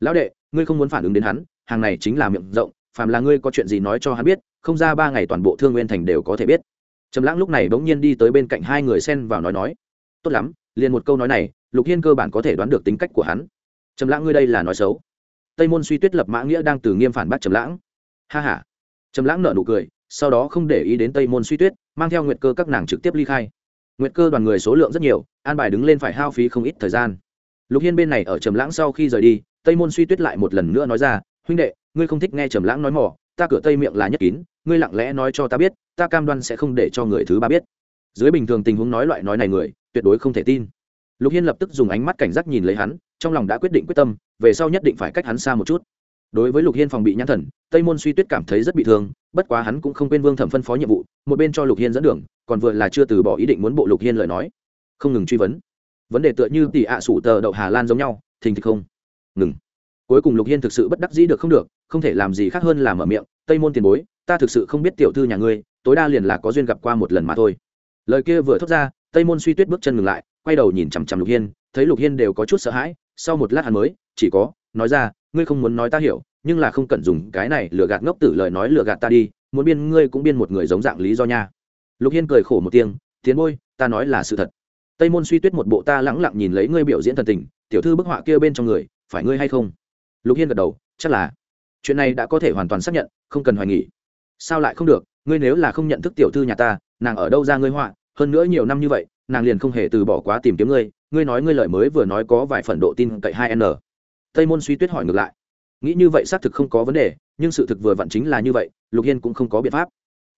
lão đệ, ngươi không muốn phản ứng đến hắn, hàng này chính là miệng rộng, phàm là ngươi có chuyện gì nói cho hắn biết, không ra ba ngày toàn bộ thương nguyên thành đều có thể biết. Trầm lãng lúc này bỗng nhiên đi tới bên cạnh hai người xen vào nói nói. Tốt lắm, liền một câu nói này, lục hiên cơ bản có thể đoán được tính cách của hắn. Trầm lãng ngươi đây là nói xấu. Tây môn suy tuyết lập mã nghĩa đang từ nghiêm phản bác trầm lãng. Ha ha. Trầm lãng nở nụ cười, sau đó không để ý đến tây môn suy tuyết, mang theo nguyệt cơ các nàng trực tiếp ly khai. Nguyệt cơ đoàn người số lượng rất nhiều, an bài đứng lên phải hao phí không ít thời gian. Lục hiên bên này ở trầm lãng sau khi rời đi tây môn suy tuyết lại một lần nữa nói ra, huynh đệ, ngươi không thích nghe trầm lãng nói mỏ, ta cửa tây miệng là nhất kín, ngươi lặng lẽ nói cho ta biết, ta cam đoan sẽ không để cho người thứ ba biết. Dưới bình thường tình huống nói loại nói này người, tuyệt đối không thể tin. Lục hiên lập tức dùng ánh mắt cảnh giác nhìn lấy hắn, trong lòng đã quyết định quyết tâm, về sau nhất định phải cách hắn xa một chút. Đối với lục hiên phòng bị nhãn thần, tây môn suy tuyết cảm thấy rất bị thương, bất quá hắn cũng không quên vương thẩm phân phó nhiệm vụ, một bên cho lục hiên dẫn đường, còn vừa là chưa từ bỏ ý định muốn bộ lục hiên lời nói. Không ngừng truy vấn. Vấn đề tựa như tỷ ạ sủ tờ đậu hà lan giống nhau, thình thịch không ngừng. Cuối cùng lục hiên thực sự bất đắc dĩ được không được, không thể làm gì khác hơn là mở miệng, tây môn tiền bối, ta thực sự không biết tiểu thư nhà ngươi, tối đa liền là có duyên gặp qua một lần mà thôi. Lời kia vừa thốt ra, tây môn suy tuyết bước chân ngừng lại, quay đầu nhìn chằm chằm lục hiên, thấy lục hiên đều có chút sợ hãi, sau một lát hắn mới, chỉ có, nói ra, ngươi không muốn nói ta hiểu, nhưng là không cần dùng cái này lừa gạt ngốc tử lời nói lừa gạt ta đi, muốn biên ngươi cũng biên một người giống dạng lý do nha. Lục hiên cười khổ một tiếng tiến bôi ta nói là sự thật. Tây môn suy tuyết một bộ ta lẳng lặng nhìn lấy ngươi biểu diễn thần tình, tiểu thư bức họa kia bên trong người phải ngươi hay không? Lục hiên gật đầu, chắc là. Chuyện này đã có thể hoàn toàn xác nhận, không cần hoài nghỉ sao lại không được? Ngươi nếu là không nhận thức tiểu thư nhà ta, nàng ở đâu ra ngươi họa? Hơn nữa nhiều năm như vậy, nàng liền không hề từ bỏ quá tìm kiếm ngươi. Ngươi nói ngươi lời mới vừa nói có vài phần độ tin cậy hai n. Tây môn suy tuyết hỏi ngược lại. Nghĩ như vậy xác thực không có vấn đề, nhưng sự thực vừa vặn chính là như vậy, lục hiên cũng không có biện pháp.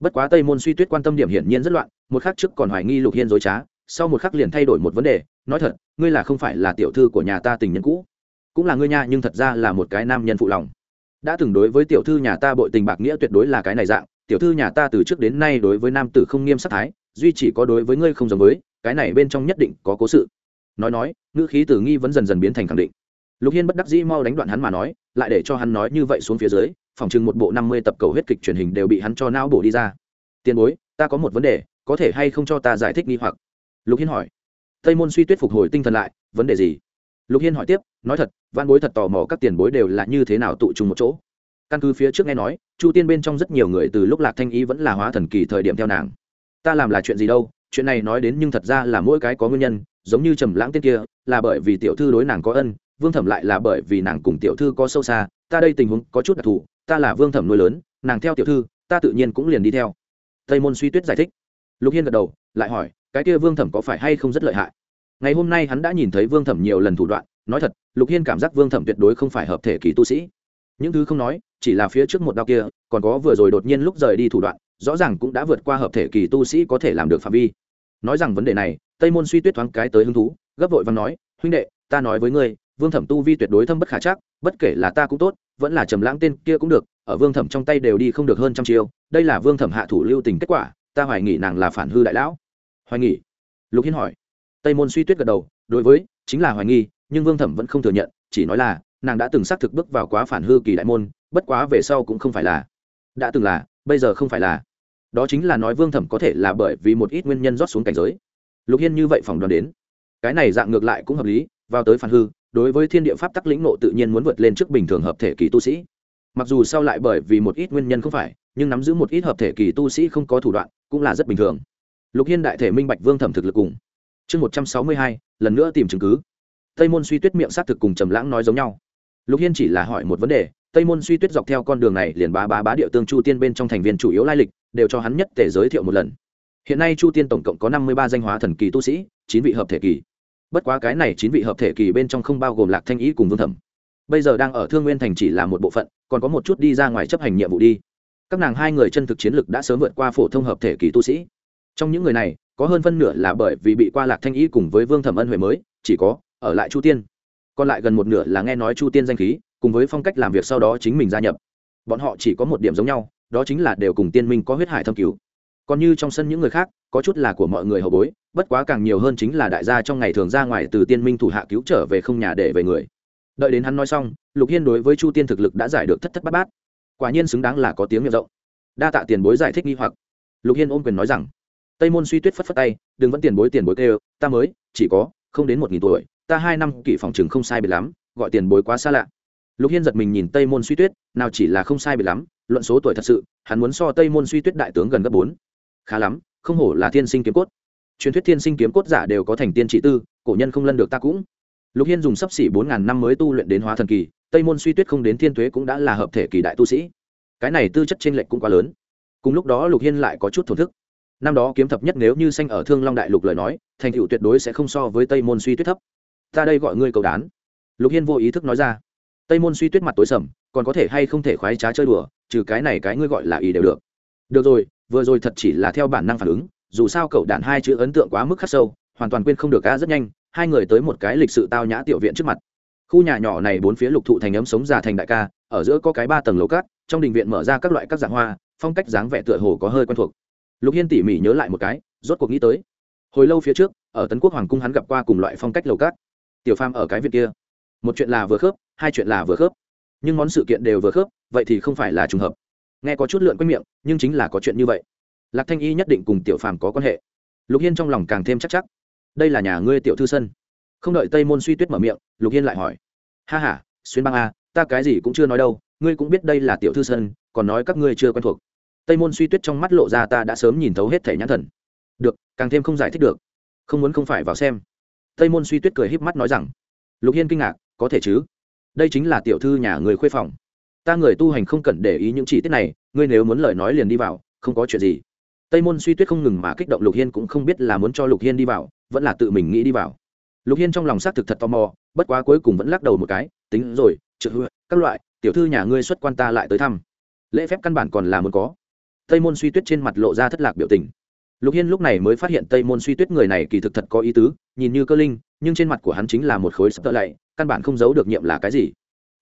Bất quá tây môn suy tuyết quan tâm điểm hiển nhiên rất loạn, một khắc trước còn hoài nghi lục hiên dối trá, sau một khắc liền thay đổi một vấn đề, nói thật, ngươi là không phải là tiểu thư của nhà ta tình nhân cũ cũng là ngươi nha, nhưng thật ra là một cái nam nhân phụ lòng. Đã từng đối với tiểu thư nhà ta bội tình bạc nghĩa tuyệt đối là cái này dạng, tiểu thư nhà ta từ trước đến nay đối với nam tử không nghiêm sắc thái, duy chỉ có đối với ngươi không giống với, cái này bên trong nhất định có cố sự. Nói nói, ngữ khí tử nghi vẫn dần dần biến thành khẳng định. Lục hiên bất đắc dĩ mau đánh đoạn hắn mà nói, lại để cho hắn nói như vậy xuống phía dưới, phòng chừng một bộ năm mươi tập cầu huyết kịch truyền hình đều bị hắn cho não bổ đi ra. Tiền bối, ta có một vấn đề, có thể hay không cho ta giải thích nghi hoặc? Lục hiên hỏi. Tây môn suy tuyết phục hồi tinh thần lại, vấn đề gì? Lục hiên hỏi tiếp, nói thật văn bối thật tò mò các tiền bối đều là như thế nào tụ trùng một chỗ. Căn cứ phía trước nghe nói, chu tiên bên trong rất nhiều người từ lúc lạc thanh ý vẫn là hóa thần kỳ thời điểm theo nàng. Ta làm là chuyện gì đâu, chuyện này nói đến nhưng thật ra là mỗi cái có nguyên nhân, giống như trầm lãng tên kia, là bởi vì tiểu thư đối nàng có ân, vương thẩm lại là bởi vì nàng cùng tiểu thư có sâu xa, ta đây tình huống có chút đặc thù, ta là vương thẩm nuôi lớn, nàng theo tiểu thư, ta tự nhiên cũng liền đi theo. Tây môn suy tuyết giải thích. Lục hiên gật đầu, lại hỏi, cái kia vương thẩm có phải hay không rất lợi hại? Ngày hôm nay hắn đã nhìn thấy vương thẩm nhiều lần thủ đoạn, nói thật, lục hiên cảm giác vương thẩm tuyệt đối không phải hợp thể kỳ tu sĩ. Những thứ không nói, chỉ là phía trước một đao kia, còn có vừa rồi đột nhiên lúc rời đi thủ đoạn, rõ ràng cũng đã vượt qua hợp thể kỳ tu sĩ có thể làm được phạm vi. Nói rằng vấn đề này, tây môn suy tuyết thoáng cái tới hứng thú, gấp vội và nói, huynh đệ, ta nói với ngươi, vương thẩm tu vi tuyệt đối thâm bất khả chắc, bất kể là ta cũng tốt, vẫn là trầm lãng tên kia cũng được, ở vương thẩm trong tay đều đi không được hơn trăm chiêu, đây là vương thẩm hạ thủ lưu tình kết quả, ta hoài nghỉ nàng là phản hư đại lão. Hoài nghi? Lục hiên hỏi tây môn suy tuyết gật đầu, đối với, chính là hoài nghi, nhưng vương thẩm vẫn không thừa nhận, chỉ nói là, nàng đã từng xác thực bước vào quá phản hư kỳ đại môn, bất quá về sau cũng không phải là. Đã từng là, bây giờ không phải là. Đó chính là nói vương thẩm có thể là bởi vì một ít nguyên nhân rót xuống cảnh giới. Lục hiên như vậy phỏng đoán đến. Cái này dạng ngược lại cũng hợp lý, vào tới phản hư, đối với thiên địa pháp tắc lĩnh nộ tự nhiên muốn vượt lên trước bình thường hợp thể kỳ tu sĩ. Mặc dù sau lại bởi vì một ít nguyên nhân không phải, nhưng nắm giữ một ít hợp thể kỳ tu sĩ không có thủ đoạn, cũng là rất bình thường. Lục hiên đại thể minh bạch vương thẩm thực lực cùng chương một trăm sáu mươi hai, lần nữa tìm chứng cứ. Tây môn suy tuyết miệng xác thực cùng trầm lãng nói giống nhau. Lục hiên chỉ là hỏi một vấn đề, tây môn suy tuyết dọc theo con đường này liền bá bá bá địa tương chu tiên bên trong thành viên chủ yếu lai lịch, đều cho hắn nhất thể giới thiệu một lần. Hiện nay chu tiên tổng cộng có năm mươi ba danh hóa thần kỳ tu sĩ, chín vị hợp thể kỳ. Bất quá cái này chín vị hợp thể kỳ bên trong không bao gồm lạc thanh ý cùng vương thẩm. Bây giờ đang ở thương nguyên thành chỉ là một bộ phận, còn có một chút đi ra ngoài chấp hành nhiệm vụ đi. Các nàng hai người chân thực chiến lực đã sớm vượt qua phổ thông hợp thể kỳ tu sĩ. Trong những người này có hơn phân nửa là bởi vì bị qua lạc thanh ý cùng với vương thẩm ân huệ mới, chỉ có, ở lại chu tiên. Còn lại gần một nửa là nghe nói chu tiên danh khí, cùng với phong cách làm việc sau đó chính mình gia nhập. Bọn họ chỉ có một điểm giống nhau, đó chính là đều cùng tiên minh có huyết hải thâm cứu còn như trong sân những người khác, có chút là của mọi người hậu bối, bất quá càng nhiều hơn chính là đại gia trong ngày thường ra ngoài từ tiên minh thủ hạ cứu trở về không nhà để về người. Đợi đến hắn nói xong, lục hiên đối với chu tiên thực lực đã giải được thất thất bát bát. Quả nhiên xứng đáng là có tiếng miệng rộng. Đa tạ tiền bối giải thích nghi hoặc. Lục hiên ôm quyền nói rằng tây môn suy tuyết phất phất tay, đừng vẫn tiền bối tiền bối kêu, ta mới, chỉ có không đến một nghìn tuổi, ta hai năm kỷ phòng chừng không sai biệt lắm, gọi tiền bối quá xa lạ. Lục hiên giật mình nhìn tây môn suy tuyết, nào chỉ là không sai bị lắm, luận số tuổi thật sự, hắn muốn so tây môn suy tuyết đại tướng gần gấp bốn. Khá lắm, không hổ là thiên sinh kiếm cốt. Truyền thuyết thiên sinh kiếm cốt giả đều có thành tiên trị tư, cổ nhân không lân được ta cũng. Lục hiên dùng sắp xỉ bốn ngàn năm mới tu luyện đến hóa thần kỳ, tây môn suy tuyết không đến thiên tuế cũng đã là hợp thể kỳ đại tu sĩ. Cái này tư chất t r ê n lệch cũng quá lớn. Cùng lúc đó lục hiên lại có chút thổn thức năm đó kiếm thập nhất nếu như sanh ở thương long đại lục lời nói, thành tựu tuyệt đối sẽ không so với tây môn suy tuyết thấp. Ta đây gọi ngươi cầu đán. Lục hiên vô ý thức nói ra. Tây môn suy tuyết mặt tối sầm, còn có thể hay không thể khoái trá chơi đùa, trừ cái này cái ngươi gọi là ý đều được. Được rồi, vừa rồi thật chỉ là theo bản năng phản ứng, dù sao cậu đạn hai chữ ấn tượng quá mức khắc sâu, hoàn toàn quên không được ca rất nhanh, hai người tới một cái lịch sự tao nhã tiểu viện trước mặt. Khu nhà nhỏ này bốn phía lục thụ thành ấm sống già thành đại ca, ở giữa có cái ba tầng lầu cát, trong đình viện mở ra các loại các dạng hoa, phong cách dáng vẻ tựa hồ có hơi quen thuộc lục hiên tỉ mỉ nhớ lại một cái rốt cuộc nghĩ tới. Hồi lâu phía trước ở tấn quốc hoàng cung hắn gặp qua cùng loại phong cách lầu cát. Tiểu pham ở cái viện kia. Một chuyện là vừa khớp hai chuyện là vừa khớp. Nhưng món sự kiện đều vừa khớp vậy thì không phải là trùng hợp. Nghe có chút lượn quanh miệng nhưng chính là có chuyện như vậy. Lạc thanh y nhất định cùng tiểu phàm có quan hệ. Lục hiên trong lòng càng thêm chắc chắc. Đây là nhà ngươi tiểu thư sân. Không đợi tây môn suy tuyết mở miệng lục hiên lại hỏi. Ha h a xuyên băng a à, ta cái gì cũng chưa nói đâu ngươi cũng biết đây là tiểu thư sân còn nói các ngươi chưa quen thuộc tây môn suy tuyết trong mắt lộ ra ta đã sớm nhìn thấu hết thẻ nhãn thần. Được, càng thêm không giải thích được. Không muốn không phải vào xem. Tây môn suy tuyết cười híp mắt nói rằng, lục hiên kinh ngạc, có thể chứ? Đây chính là tiểu thư nhà người khuê phòng. Ta người tu hành không cần để ý những chi tiết này, ngươi nếu muốn lời nói liền đi vào, không có chuyện gì. Tây môn suy tuyết không ngừng mà kích động lục hiên cũng không biết là muốn cho lục hiên đi vào, vẫn là tự mình nghĩ đi vào. Lục hiên trong lòng xác thực thật tò mò, bất quá cuối cùng vẫn lắc đầu một cái, tính rồi trượt hứa, các loại, tiểu thư nhà ngươi xuất quan ta lại tới thăm. Lễ phép căn bản còn là muốn có tây môn suy tuyết trên mặt lộ ra thất lạc biểu tình. Lục hiên lúc này mới phát hiện tây môn suy tuyết người này kỳ thực thật có ý tứ, nhìn như cơ linh, nhưng trên mặt của hắn chính là một khối sập tợ lạy căn bản không giấu được nhiệm là cái gì.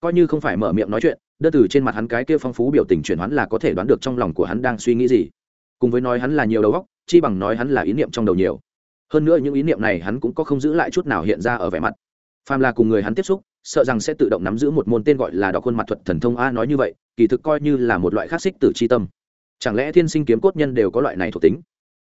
Coi như không phải mở miệng nói chuyện, đơn từ trên mặt hắn cái kia phong phú biểu tình chuyển hoán là có thể đoán được trong lòng của hắn đang suy nghĩ gì. Cùng với nói hắn là nhiều đầu óc, chi bằng nói hắn là ý niệm trong đầu nhiều. Hơn nữa những ý niệm này hắn cũng có không giữ lại chút nào hiện ra ở vẻ mặt. Phàm là cùng người hắn tiếp xúc, sợ rằng sẽ tự động nắm giữ một môn tên gọi là đọc khuôn mặt thuật thần thông a nói như vậy, kỳ thực coi như là một loại khắc xích tử chi tâm chẳng lẽ thiên sinh kiếm cốt nhân đều có loại này thuộc tính?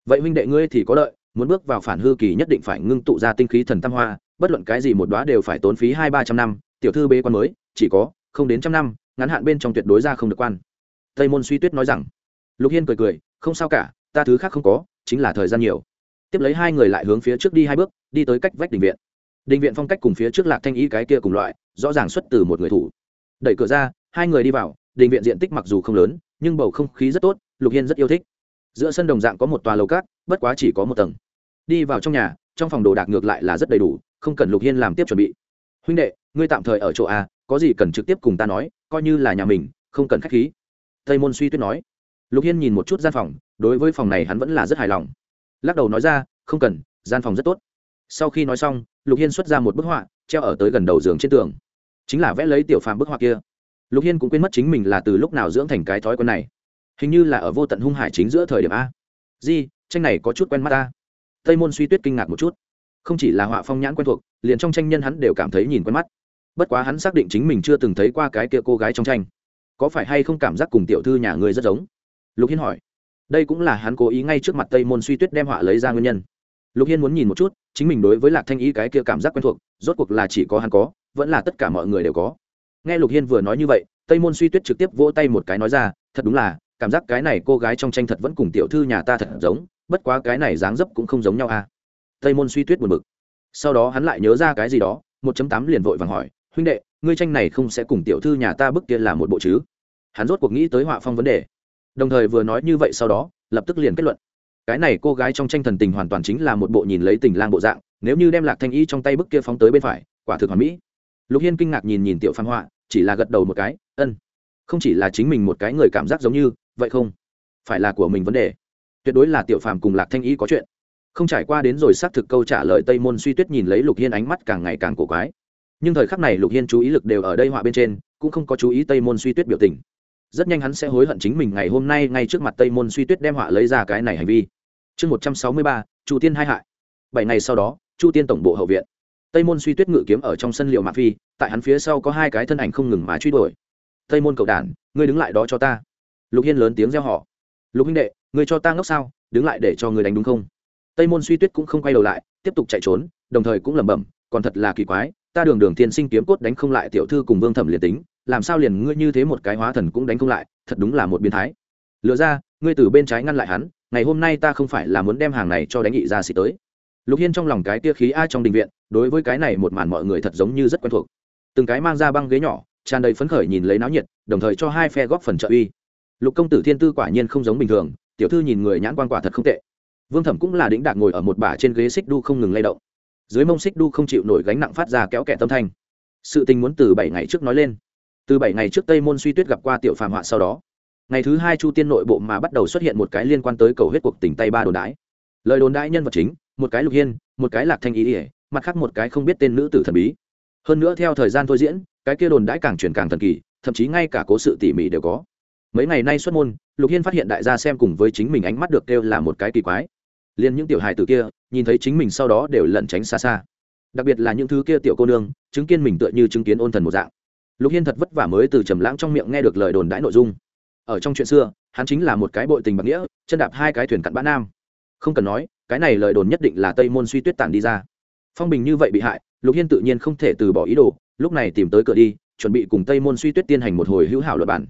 Vậy huynh đệ ngươi thì có lợi, muốn bước vào phản hư kỳ nhất định phải ngưng tụ ra tinh khí thần tam hoa, bất luận cái gì một đoá đều phải tốn phí hai ba trăm năm, tiểu thư bê quan mới, chỉ có không đến trăm năm, ngắn hạn bên trong tuyệt đối ra không được quan. Tây môn suy tuyết nói rằng, lục hiên cười cười, không sao cả, ta thứ khác không có, chính là thời gian nhiều. Tiếp lấy hai người lại hướng phía trước đi hai bước, đi tới cách vách đình viện. Đình viện phong cách cùng phía trước lạc thanh ý cái kia cùng loại, rõ ràng xuất từ một người thủ. Đẩy cửa ra, hai người đi vào, đình viện diện tích mặc dù không lớn, nhưng bầu không khí rất tốt lục hiên rất yêu thích. Giữa sân đồng dạng có một tòa lầu cát, bất quá chỉ có một tầng. Đi vào trong nhà, trong phòng đồ đạc ngược lại là rất đầy đủ, không cần lục hiên làm tiếp chuẩn bị. Huynh đệ, ngươi tạm thời ở chỗ a, có gì cần trực tiếp cùng ta nói, coi như là nhà mình, không cần k h á c h khí. Tây môn suy tuyết nói. Lục hiên nhìn một chút gian phòng, đối với phòng này hắn vẫn là rất hài lòng. Lắc đầu nói ra, không cần, gian phòng rất tốt. Sau khi nói xong, lục hiên xuất ra một bức họa, treo ở tới gần đầu giường trên tường. Chính là vẽ lấy tiểu phàm bức họa kia. Lục hiên cũng quên mất chính mình là từ lúc nào dưỡng thành cái thói quen này hình như là ở vô tận hung hải chính giữa thời điểm a. Di, tranh này có chút quen mắt ta. Tây môn suy tuyết kinh ngạc một chút. Không chỉ là họa phong nhãn quen thuộc, liền trong tranh nhân hắn đều cảm thấy nhìn quen mắt. Bất quá hắn xác định chính mình chưa từng thấy qua cái kia cô gái trong tranh. Có phải hay không cảm giác cùng tiểu thư nhà người rất giống? Lục hiên hỏi. Đây cũng là hắn cố ý ngay trước mặt tây môn suy tuyết đem họa lấy ra nguyên nhân. Lục hiên muốn nhìn một chút, chính mình đối với lạc thanh ý cái kia cảm giác quen thuộc, rốt cuộc là chỉ có hắn có, vẫn là tất cả mọi người đều có. Nghe lục hiên vừa nói như vậy, tây môn suy tuyết trực tiếp vỗ tay một cái nói ra, thật đúng là cảm giác cái này cô gái trong tranh thật vẫn cùng tiểu thư nhà ta thật giống, bất quá cái này dáng dấp cũng không giống nhau à. Tây môn suy tuyết buồn bực. Sau đó hắn lại nhớ ra cái gì đó, một chấm tám liền vội vàng hỏi, huynh đệ, ngươi tranh này không sẽ cùng tiểu thư nhà ta bức kia là một bộ chứ? Hắn rốt cuộc nghĩ tới họa phong vấn đề. Đồng thời vừa nói như vậy sau đó, lập tức liền kết luận. Cái này cô gái trong tranh thần tình hoàn toàn chính là một bộ nhìn lấy tình lang bộ dạng, nếu như đem lạc thanh y trong tay bức kia phóng tới bên phải, quả thực hoàn mỹ. Lục hiên kinh ngạc nhìn nhìn tiểu phan họa, chỉ là gật đầu một cái, ân, không chỉ là chính mình một cái người cảm giác giống như vậy không? Phải là của mình vấn đề. Tuyệt đối là tiểu phàm cùng lạc thanh y có chuyện. Không trải qua đến rồi xác thực câu trả lời tây môn suy tuyết nhìn lấy lục hiên ánh mắt càng ngày càng cổ quái. Nhưng thời khắc này lục hiên chú ý lực đều ở đây họa bên trên, cũng không có chú ý tây môn suy tuyết biểu tình. Rất nhanh hắn sẽ hối hận chính mình ngày hôm nay ngay trước mặt tây môn suy tuyết đem họa lấy ra cái này hành vi. Chương một trăm sáu mươi ba, chu tiên hai hại. Bảy ngày sau đó, chu tiên tổng bộ hậu viện. Tây môn suy tuyết ngự kiếm ở trong sân liệu mạc phi, tại hắn phía sau có hai cái thân ảnh không ngừng mà truy đuổi. Tây môn cầu đản, ngươi đứng lại đó cho ta lục hiên lớn tiếng reo họ lục huynh đệ, ngươi cho ta ngốc sao? Đứng lại để cho ngươi đánh đúng không? Tây môn suy tuyết cũng không quay đầu lại, tiếp tục chạy trốn, đồng thời cũng lẩm bẩm, còn thật là kỳ quái, ta đường đường tiên sinh kiếm cốt đánh không lại tiểu thư cùng vương thẩm liền tính, làm sao liền ngươi như thế một cái hóa thần cũng đánh không lại, thật đúng là một biến thái. Lựa ra, ngươi từ bên trái ngăn lại hắn, ngày hôm nay ta không phải là muốn đem hàng này cho đánh nghị ra xịt tới. Lục hiên trong lòng cái tia khí a trong đình viện, đối với cái này một màn mọi người thật giống như rất quen thuộc. Từng cái mang ra băng ghế nhỏ, tràn đầy phấn khởi nhìn lấy náo nhiệt, đồng thời cho hai phe góp phần trợ uy lục công tử thiên tư quả nhiên không giống bình thường, tiểu thư nhìn người nhãn quan quả thật không tệ. Vương thẩm cũng là đĩnh đạc ngồi ở một bả trên ghế xích đu không ngừng lay động. Dưới mông xích đu không chịu nổi gánh nặng phát ra kéo kẹt tâm thanh. Sự tình muốn từ bảy ngày trước nói lên. Từ bảy ngày trước tây môn suy tuyết gặp qua tiểu phàm họa sau đó. Ngày thứ hai chu tiên nội bộ mà bắt đầu xuất hiện một cái liên quan tới cầu huyết cuộc tỉnh tây ba đồn đái lời đồn đái nhân vật chính, một cái lục hiên, một cái lạc thanh ý ỉa mặt khác một cái không biết tên nữ tử thần bí. Hơn nữa theo thời gian thôi diễn, cái kia đồn đãi càng truyền càng thần kỳ, thậm chí ngay cả cố sự tỉ mỉ đều có mấy ngày nay xuất môn, lục hiên phát hiện đại gia xem cùng với chính mình ánh mắt được kêu là một cái kỳ quái. Liền những tiểu hài tử kia, nhìn thấy chính mình sau đó đều lẩn tránh xa xa. Đặc biệt là những thứ kia tiểu cô nương, chứng kiến mình tựa như chứng kiến ôn thần một dạng. Lục hiên thật vất vả mới từ trầm lãng trong miệng nghe được lời đồn đãi nội dung. Ở trong chuyện xưa, hắn chính là một cái bội tình bạc nghĩa, chân đạp hai cái thuyền cặn bã nam. Không cần nói, cái này lời đồn nhất định là tây môn suy tuyết tản đi ra. Phong bình như vậy bị hại, lục hiên tự nhiên không thể từ bỏ ý đồ, lúc này tìm tới cửa đi, chuẩn bị cùng tây môn suy tuyết tiên hành một hồi hữu hảo luật bản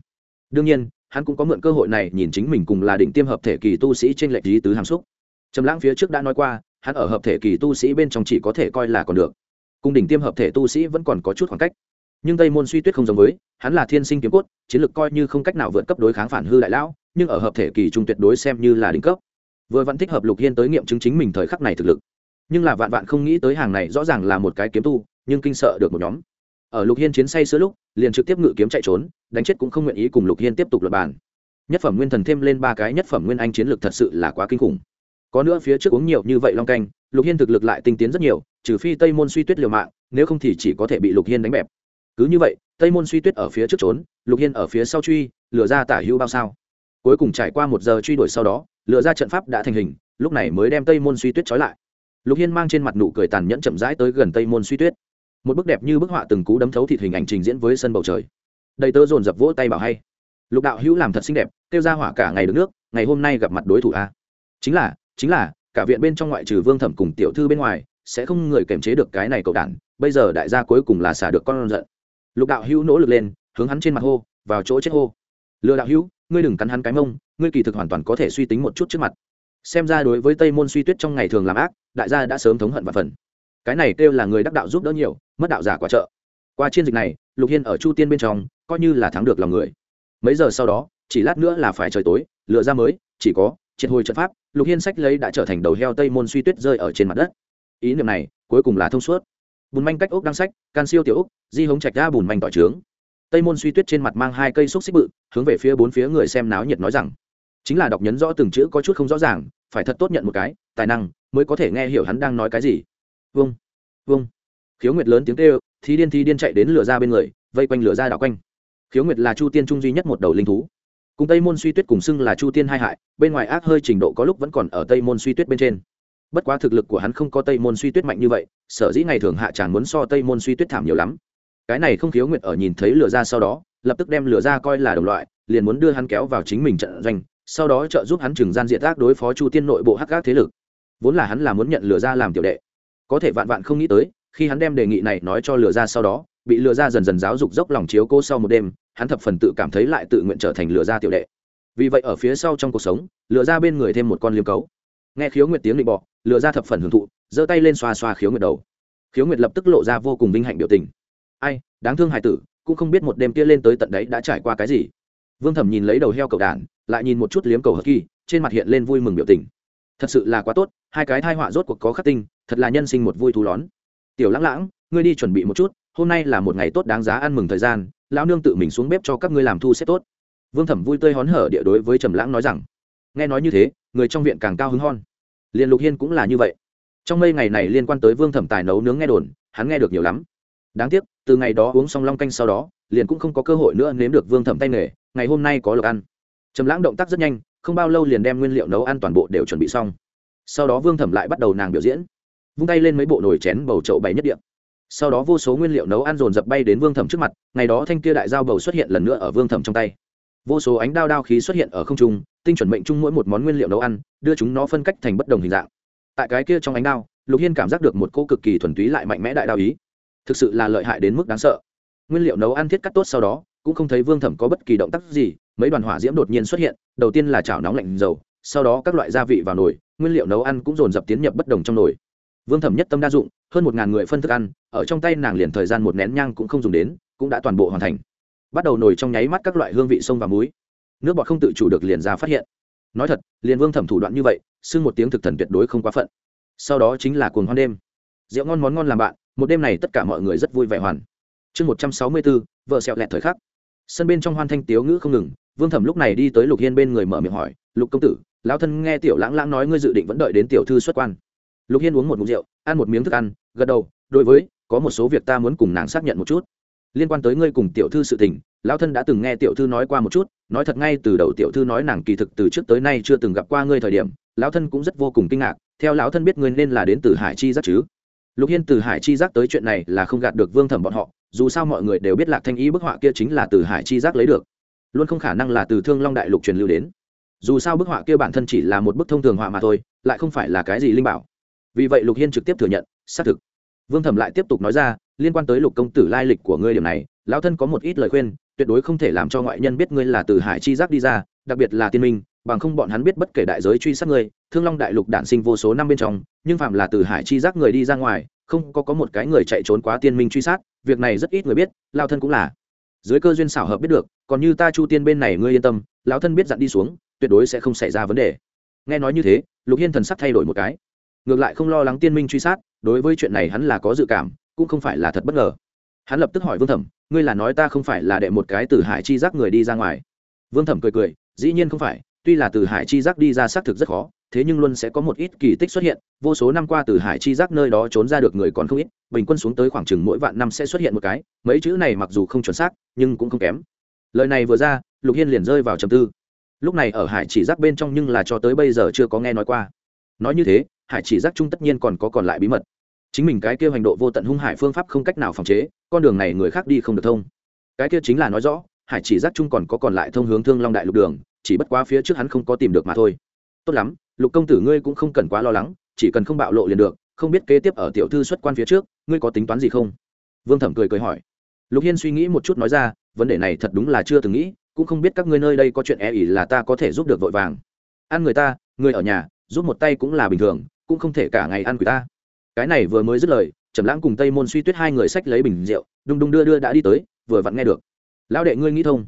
đương nhiên, hắn cũng có mượn cơ hội này nhìn chính mình cùng là định tiêm hợp thể kỳ tu sĩ trên lệch lý tứ hàm xúc. Trầm lãng phía trước đã nói qua, hắn ở hợp thể kỳ tu sĩ bên trong chỉ có thể coi là còn được. Cung đỉnh tiêm hợp thể tu sĩ vẫn còn có chút khoảng cách. Nhưng tây môn suy tuyết không giống với, hắn là thiên sinh kiếm cốt, chiến lược coi như không cách nào vượt cấp đối kháng phản hư đại lão, nhưng ở hợp thể kỳ trung tuyệt đối xem như là đỉnh cấp. Vừa vẫn thích hợp lục hiên tới nghiệm chứng chính mình thời khắc này thực lực. Nhưng là vạn vạn không nghĩ tới hàng này rõ ràng là một cái kiếm tu, nhưng kinh sợ được một nhóm. Ở lục hiên chiến say sữa lúc liền trực tiếp ngự kiếm chạy trốn, đánh chết cũng không nguyện ý cùng lục hiên tiếp tục lập bàn. Nhất phẩm nguyên thần thêm lên ba cái nhất phẩm nguyên anh chiến lược thật sự là quá kinh khủng. Có nữa phía trước uống nhiều như vậy long canh, lục hiên thực lực lại tinh tiến rất nhiều, trừ phi tây môn suy tuyết liều mạng, nếu không thì chỉ có thể bị lục hiên đánh bẹp. Cứ như vậy, tây môn suy tuyết ở phía trước trốn, lục hiên ở phía sau truy, lừa ra tả hữu bao sao. Cuối cùng trải qua một giờ truy đuổi sau đó, lừa ra trận pháp đã thành hình, lúc này mới đem tây môn suy tuyết trói lại. Lục hiên mang trên mặt nụ cười tàn nhẫn chậm rãi tới gần tây môn suy tuyết một bức đẹp như bức họa từng cú đấm thấu thịt hình ảnh trình diễn với sân bầu trời. Đầy tớ dồn dập vỗ tay bảo hay. Lục đạo hữu làm thật xinh đẹp, kêu ra hỏa cả ngày được nước, ngày hôm nay gặp mặt đối thủ a. Chính là chính là, cả viện bên trong ngoại trừ vương thẩm cùng tiểu thư bên ngoài, sẽ không người kềm chế được cái này cậu đản, bây giờ đại gia cuối cùng là xả được con giận. Lục đạo hữu nỗ lực lên, hướng hắn trên mặt hô, vào chỗ chết hô. Lừa đạo hữu, ngươi đừng cắn hắn cái mông, ngươi kỳ thực hoàn toàn có thể suy tính một chút trước mặt. Xem ra đối với tây môn suy tuyết trong ngày thường làm ác, đại gia đã sớm thống hận và phần cái này kêu là người đắc đạo giúp đỡ nhiều, mất đạo giả quả trợ. Qua chiến dịch này, lục hiên ở chu tiên bên trong, coi như là thắng được lòng người. Mấy giờ sau đó, chỉ lát nữa là phải trời tối lựa ra mới, chỉ có triệt hồi trận pháp, lục hiên sách lấy đã trở thành đầu heo tây môn suy tuyết rơi ở trên mặt đất. Ý niệm này, cuối cùng là thông suốt. Bùn manh cách ốc đăng sách, can siêu tiểu ốc, di hống trạch ra bùn manh tỏi trướng. Tây môn suy tuyết trên mặt mang hai cây xúc xích bự, hướng về phía bốn phía người xem náo nhiệt nói rằng, chính là đọc nhấn rõ từng chữ có chút không rõ ràng, phải thật tốt nhận một cái, tài năng, mới có thể nghe hiểu hắn đang nói cái gì vung vung. Khiếu nguyệt lớn tiếng kêu thì điên thì điên chạy đến lửa ra bên người, vây quanh lửa ra đảo quanh. Khiếu nguyệt là chu tiên trung duy nhất một đầu linh thú. Cùng tây môn suy tuyết cùng xưng là chu tiên hai hại, bên ngoài ác hơi trình độ có lúc vẫn còn ở tây môn suy tuyết bên trên. Bất quá thực lực của hắn không có tây môn suy tuyết mạnh như vậy, sở dĩ ngày thường hạ tràn muốn so tây môn suy tuyết thảm nhiều lắm. Cái này không khiếu nguyệt ở nhìn thấy lửa ra sau đó, lập tức đem lửa ra coi là đồng loại, liền muốn đưa hắn kéo vào chính mình trận doanh, sau đó trợ giúp hắn trừng gian diện tác đối phó chu tiên nội bộ hắc gác thế lực. Vốn là hắn là muốn nhận lửa ra làm tiểu đệ có thể vạn vạn không nghĩ tới, khi hắn đem đề nghị này nói cho lừa ra sau đó, bị lừa ra dần dần giáo dục dốc lòng chiếu cô sau một đêm, hắn thập phần tự cảm thấy lại tự nguyện trở thành lừa ra tiểu đệ. Vì vậy ở phía sau trong cuộc sống, lừa ra bên người thêm một con liêm cấu. Nghe khiếu nguyệt tiếng định bọ, lừa ra thập phần hưởng thụ, giơ tay lên xoa xoa khiếu nguyệt đầu. Khiếu nguyệt lập tức lộ ra vô cùng vinh hạnh biểu tình. Ai, đáng thương hải tử, cũng không biết một đêm kia lên tới tận đấy đã trải qua cái gì. Vương thẩm nhìn lấy đầu heo cầu đàn, lại nhìn một chút liếm cầu hờ kỳ trên mặt hiện lên vui mừng biểu tình. Thật sự là quá tốt, hai cái thai họa rốt cuộc có khắc tinh thật là nhân sinh một vui thú lón. Tiểu lãng lãng, ngươi đi chuẩn bị một chút, hôm nay là một ngày tốt đáng giá ăn mừng thời gian, lão nương tự mình xuống bếp cho các ngươi làm thu xếp tốt. Vương thẩm vui tươi hón hở địa đối với trầm lãng nói rằng, nghe nói như thế, người trong viện càng cao hứng hon liên lục hiên cũng là như vậy. Trong mấy ngày này liên quan tới vương thẩm tài nấu nướng nghe đồn, hắn nghe được nhiều lắm. Đáng tiếc, từ ngày đó uống xong long canh sau đó, liền cũng không có cơ hội nữa nếm được vương thẩm tay nghề, ngày hôm nay có lộc ăn. Trầm lãng động tác rất nhanh, không bao lâu liền đem nguyên liệu nấu ăn toàn bộ đều chuẩn bị xong. Sau đó vương thẩm lại bắt đầu nàng biểu diễn vung tay lên mấy bộ nồi chén bầu chậu bày nhất điện sau đó vô số nguyên liệu nấu ăn dồn dập bay đến vương thẩm trước mặt, ngày đó thanh kia đại dao bầu xuất hiện lần nữa ở vương thẩm trong tay. Vô số ánh đao đao khí xuất hiện ở không trung, tinh chuẩn mệnh chung mỗi một món nguyên liệu nấu ăn, đưa chúng nó phân cách thành bất đồng hình dạng. Tại cái kia trong ánh đao, lục hiên cảm giác được một cô cực kỳ thuần túy lại mạnh mẽ đại đao ý. Thực sự là lợi hại đến mức đáng sợ. Nguyên liệu nấu ăn thiết cắt tốt sau đó, cũng không thấy vương thẩm có bất kỳ động tác gì, mấy đoàn hỏa diễm đột nhiên xuất hiện, đầu tiên là chảo nóng lạnh dầu, sau đó các loại gia vị vào nồi, nguyên liệu nấu ăn cũng dồn dập tiến nhập bất đồng trong nồi vương thẩm nhất tâm đa dụng, hơn một ngàn người phân thức ăn, ở trong tay nàng liền thời gian một nén nhang cũng không dùng đến, cũng đã toàn bộ hoàn thành. Bắt đầu nổi trong nháy mắt các loại hương vị sông và muối. Nước bọt không tự chủ được liền ra phát hiện. Nói thật, liền vương thẩm thủ đoạn như vậy, xưng một tiếng thực thần tuyệt đối không quá phận. Sau đó chính là cuồng hoan đêm. Rượu ngon món ngon làm bạn, một đêm này tất cả mọi người rất vui vẻ hoàn. Chương một trăm sáu mươi bốn, vợ sẹo lẹt thời khắc. Sân bên trong hoan thanh tiếu ngữ không ngừng, vương thẩm lúc này đi tới lục hiên bên người mở miệng hỏi, lục công tử, lão thân nghe tiểu lãng lãng nói ngươi dự định vẫn đợi đến tiểu thư xuất quan lục hiên uống một mục rượu, ăn một miếng thức ăn, gật đầu, đối với, có một số việc ta muốn cùng nàng xác nhận một chút. Liên quan tới ngươi cùng tiểu thư sự tình, lão thân đã từng nghe tiểu thư nói qua một chút, nói thật ngay từ đầu tiểu thư nói nàng kỳ thực từ trước tới nay chưa từng gặp qua ngươi thời điểm, lão thân cũng rất vô cùng kinh ngạc, theo lão thân biết ngươi nên là đến từ hải chi giác chứ? Lục hiên từ hải chi giác tới chuyện này là không gạt được vương thẩm bọn họ, dù sao mọi người đều biết lạc thanh ý bức họa kia chính là từ hải chi giác lấy được. Luôn không khả năng là từ thương long đại lục truyền lưu đến. Dù sao bức họa kia bản thân chỉ là một bức thông thường họa mà thôi, lại không phải là cái gì linh bảo vì vậy lục hiên trực tiếp thừa nhận, xác thực. Vương thẩm lại tiếp tục nói ra, liên quan tới lục công tử lai lịch của ngươi điểm này, lão thân có một ít lời khuyên, tuyệt đối không thể làm cho ngoại nhân biết ngươi là từ hải chi giác đi ra, đặc biệt là tiên minh, bằng không bọn hắn biết bất kể đại giới truy sát ngươi, thương long đại lục đản sinh vô số năm bên trong, nhưng phạm là từ hải chi giác người đi ra ngoài, không có có một cái người chạy trốn quá tiên minh truy sát, việc này rất ít người biết lao thân cũng là. Dưới cơ duyên xảo hợp biết được, còn như ta chu tiên bên này ngươi yên tâm, lão thân biết dặn đi xuống, tuyệt đối sẽ không xảy ra vấn đề. Nghe nói như thế, lục hiên thần sắc thay đổi một cái ngược lại không lo lắng tiên minh truy sát, đối với chuyện này hắn là có dự cảm, cũng không phải là thật bất ngờ. Hắn lập tức hỏi vương thẩm, ngươi là nói ta không phải là đệ một cái từ hải chi giác người đi ra ngoài? Vương thẩm cười cười, dĩ nhiên không phải, tuy là từ hải chi giác đi ra xác thực rất khó, thế nhưng luôn sẽ có một ít kỳ tích xuất hiện, vô số năm qua từ hải chi giác nơi đó trốn ra được người còn không ít, bình quân xuống tới khoảng chừng mỗi vạn năm sẽ xuất hiện một cái, mấy chữ này mặc dù không chuẩn xác, nhưng cũng không kém. Lời này vừa ra, lục hiên liền rơi vào trầm tư. Lúc này ở hải chỉ giác bên trong nhưng là cho tới bây giờ chưa có nghe nói qua. Nói như thế hải chỉ giác chung tất nhiên còn có còn lại bí mật. Chính mình cái kia hành độ vô tận hung hải phương pháp không cách nào phòng chế, con đường này người khác đi không được thông. Cái kia chính là nói rõ, hải chỉ giác chung còn có còn lại thông hướng thương long đại lục đường, chỉ bất quá phía trước hắn không có tìm được mà thôi. Tốt lắm, lục công tử ngươi cũng không cần quá lo lắng, chỉ cần không bạo lộ liền được, không biết kế tiếp ở tiểu thư xuất quan phía trước, ngươi có tính toán gì không? Vương thẩm cười cười hỏi. Lục hiên suy nghĩ một chút nói ra, vấn đề này thật đúng là chưa từng nghĩ, cũng không biết các ngươi nơi đây có chuyện e ỉ là ta có thể giúp được vội vàng. Ăn người ta, người ở nhà, giúp một tay cũng là bình thường cũng không thể cả ngày ăn quỷ ta. Cái này vừa mới dứt lời, trầm lãng cùng tây môn suy tuyết hai người sách lấy bình rượu, đung đung đưa đưa đã đi tới, vừa vặn nghe được. Lão đệ ngươi nghĩ thông.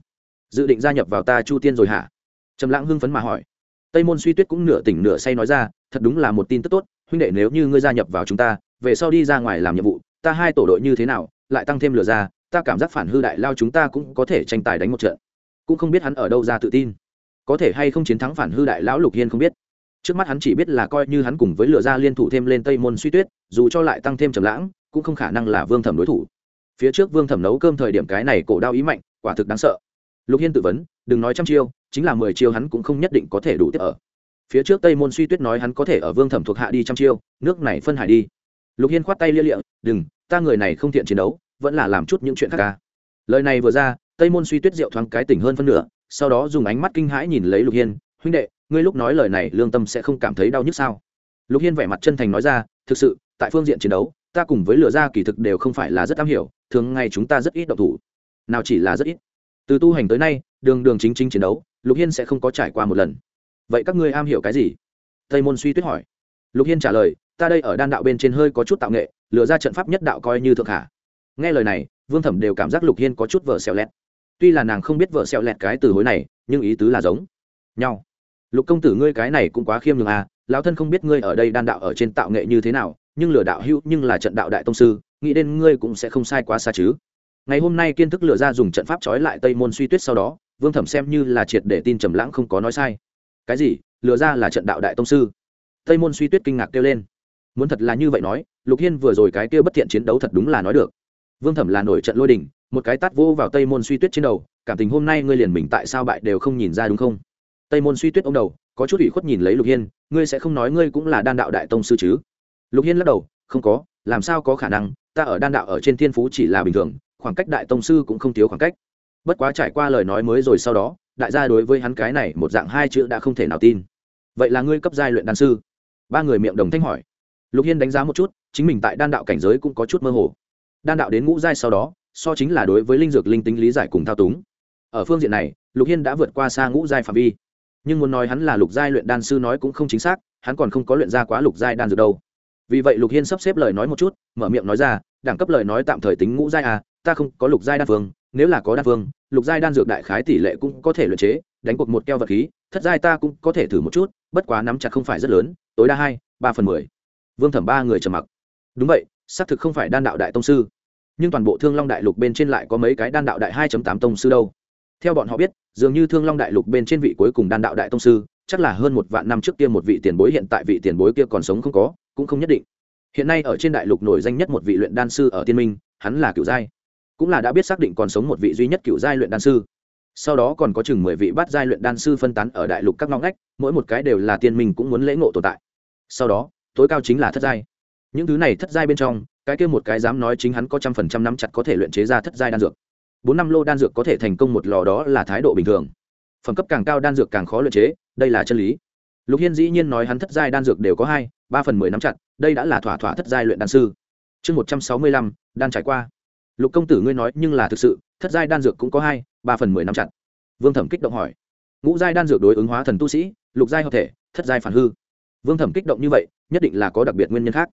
Dự định gia nhập vào ta chu tiên rồi hả? Trầm lãng hưng phấn mà hỏi. Tây môn suy tuyết cũng nửa tỉnh nửa say nói ra, thật đúng là một tin tức tốt, huynh đệ nếu như ngươi gia nhập vào chúng ta, về sau đi ra ngoài làm nhiệm vụ, ta hai tổ đội như thế nào, lại tăng thêm lửa ra, ta cảm giác phản hư đại lao chúng ta cũng có thể tranh tài đánh một trận. Cũng không biết hắn ở đâu ra tự tin. Có thể hay không chiến thắng phản hư đại lão lục hiên không biết trước mắt hắn chỉ biết là coi như hắn cùng với lựa ra liên thủ thêm lên tây môn suy tuyết, dù cho lại tăng thêm trầm lãng, cũng không khả năng là vương thẩm đối thủ. Phía trước vương thẩm nấu cơm thời điểm cái này cổ đao ý mạnh, quả thực đáng sợ. Lục hiên tự vấn, đừng nói trăm chiêu, chính là mười chiêu hắn cũng không nhất định có thể đủ tiếp ở. Phía trước tây môn suy tuyết nói hắn có thể ở vương thẩm thuộc hạ đi trăm chiêu, nước này phân hải đi. Lục hiên khoát tay lia lịa, đừng, ta người này không thiện chiến đấu, vẫn là làm chút những chuyện khác ca lời này vừa ra, tây môn suy tuyết rượu thoáng cái tỉnh hơn phân nửa, sau đó dùng ánh mắt kinh hãi nhìn lấy lục hiên, huynh đệ ngươi lúc nói lời này lương tâm sẽ không cảm thấy đau nhức sao? Lục hiên vẻ mặt chân thành nói ra, thực sự, tại phương diện chiến đấu, ta cùng với lửa gia kỳ thực đều không phải là rất am hiểu, thường ngày chúng ta rất ít độc thủ. Nào chỉ là rất ít. Từ tu hành tới nay, đường đường chính chính chiến đấu, lục hiên sẽ không có trải qua một lần. Vậy các ngươi am hiểu cái gì? Tây môn suy tuyết hỏi. Lục hiên trả lời, ta đây ở đan đạo bên trên hơi có chút tạo nghệ lựa ra trận pháp nhất đạo coi như thượng hạ. Nghe lời này, vương thẩm đều cảm giác lục hiên có chút vợ xẹo lẹt. Tuy là nàng không biết vợ xẹo lẹt cái từ hối này, nhưng ý tứ là giống nhau lục công tử ngươi cái này cũng quá khiêm nhường à lão thân không biết ngươi ở đây đan đạo ở trên tạo nghệ như thế nào, nhưng lừa đạo hữu nhưng là trận đạo đại tông sư, nghĩ đến ngươi cũng sẽ không sai quá xa chứ. Ngày hôm nay kiên thức lừa ra dùng trận pháp trói lại tây môn suy tuyết sau đó, vương thẩm xem như là triệt để tin trầm lãng không có nói sai. Cái gì? Lừa ra là trận đạo đại tông sư? Tây môn suy tuyết kinh ngạc kêu lên. Muốn thật là như vậy nói, lục hiên vừa rồi cái kia bất thiện chiến đấu thật đúng là nói được. Vương thẩm là nổi trận lôi đình, một cái tát vô vào tây môn suy tuyết trên đầu, cảm tình hôm nay ngươi liền mình tại sao bại đều không nhìn ra đúng không? Tây môn suy tuyết ông đầu, có chút ủy khuất nhìn lấy lục hiên, ngươi sẽ không nói ngươi cũng là đan đạo đại tông sư chứ? Lục hiên lắc đầu, không có, làm sao có khả năng, ta ở đan đạo ở trên thiên phú chỉ là bình thường, khoảng cách đại tông sư cũng không thiếu khoảng cách. Bất quá trải qua lời nói mới rồi sau đó, đại gia đối với hắn cái này một dạng hai chữ đã không thể nào tin. Vậy là ngươi cấp giai luyện đan sư? Ba người miệng đồng thanh hỏi. Lục hiên đánh giá một chút, chính mình tại đan đạo cảnh giới cũng có chút mơ hồ. Đan đạo đến ngũ giai sau đó, so chính là đối với linh dược linh tính lý giải cùng thao túng. Ở phương diện này, lục hiên đã vượt qua xa ngũ giai phạm vi nhưng muốn nói hắn là lục giai luyện đan sư nói cũng không chính xác, hắn còn không có luyện ra quá lục giai đan dược đâu. Vì vậy lục hiên sắp xếp lời nói một chút, mở miệng nói ra, đẳng cấp lời nói tạm thời tính ngũ giai à ta không có lục giai đan phương nếu là có đan phương lục giai đan dược đại khái tỷ lệ cũng có thể luyện chế, đánh cuộc một keo vật khí, thất giai ta cũng có thể thử một chút, bất quá nắm chặt không phải rất lớn, tối đa hai, ba phần mười. Vương thẩm ba người trầm mặc. Đúng vậy, xác thực không phải đan đạo đại tông sư, nhưng toàn bộ thương long đại lục bên trên lại có mấy cái đan đạo đại hai tám tông sư đâu theo bọn họ biết, dường như thương long đại lục bên trên vị cuối cùng đan đạo đại tông sư, chắc là hơn một vạn năm trước kia một vị tiền bối hiện tại vị tiền bối kia còn sống không có, cũng không nhất định. Hiện nay ở trên đại lục nổi danh nhất một vị luyện đan sư ở tiên minh, hắn là cựu giai. Cũng là đã biết xác định còn sống một vị duy nhất cựu giai luyện đan sư. Sau đó còn có chừng mười vị bát giai luyện đan sư phân tán ở đại lục các ngõ ngách, mỗi một cái đều là tiên minh cũng muốn lễ ngộ tồn tại. Sau đó, tối cao chính là thất giai. Những thứ này thất giai bên trong, cái kia một cái dám nói chính hắn có trăm phần trăm nắm chặt có thể luyện chế ra thất giai đan dược bốn năm lô đan dược có thể thành công một lò đó là thái độ bình thường. Phẩm cấp càng cao đan dược càng khó luyện chế, đây là chân lý. Lục hiên dĩ nhiên nói hắn thất giai đan dược đều có hai, ba phần mười năm chặt, đây đã là thỏa thỏa thất giai luyện đan sư. Chương một trăm sáu mươi lăm, đan trải qua. Lục công tử ngươi nói nhưng là thực sự, thất giai đan dược cũng có hai, ba phần mười năm chặt. Vương thẩm kích động hỏi. Ngũ giai đan dược đối ứng hóa thần tu sĩ, lục giai hợp thể, thất giai phản hư. Vương thẩm kích động như vậy, nhất định là có đặc biệt nguyên nhân khác.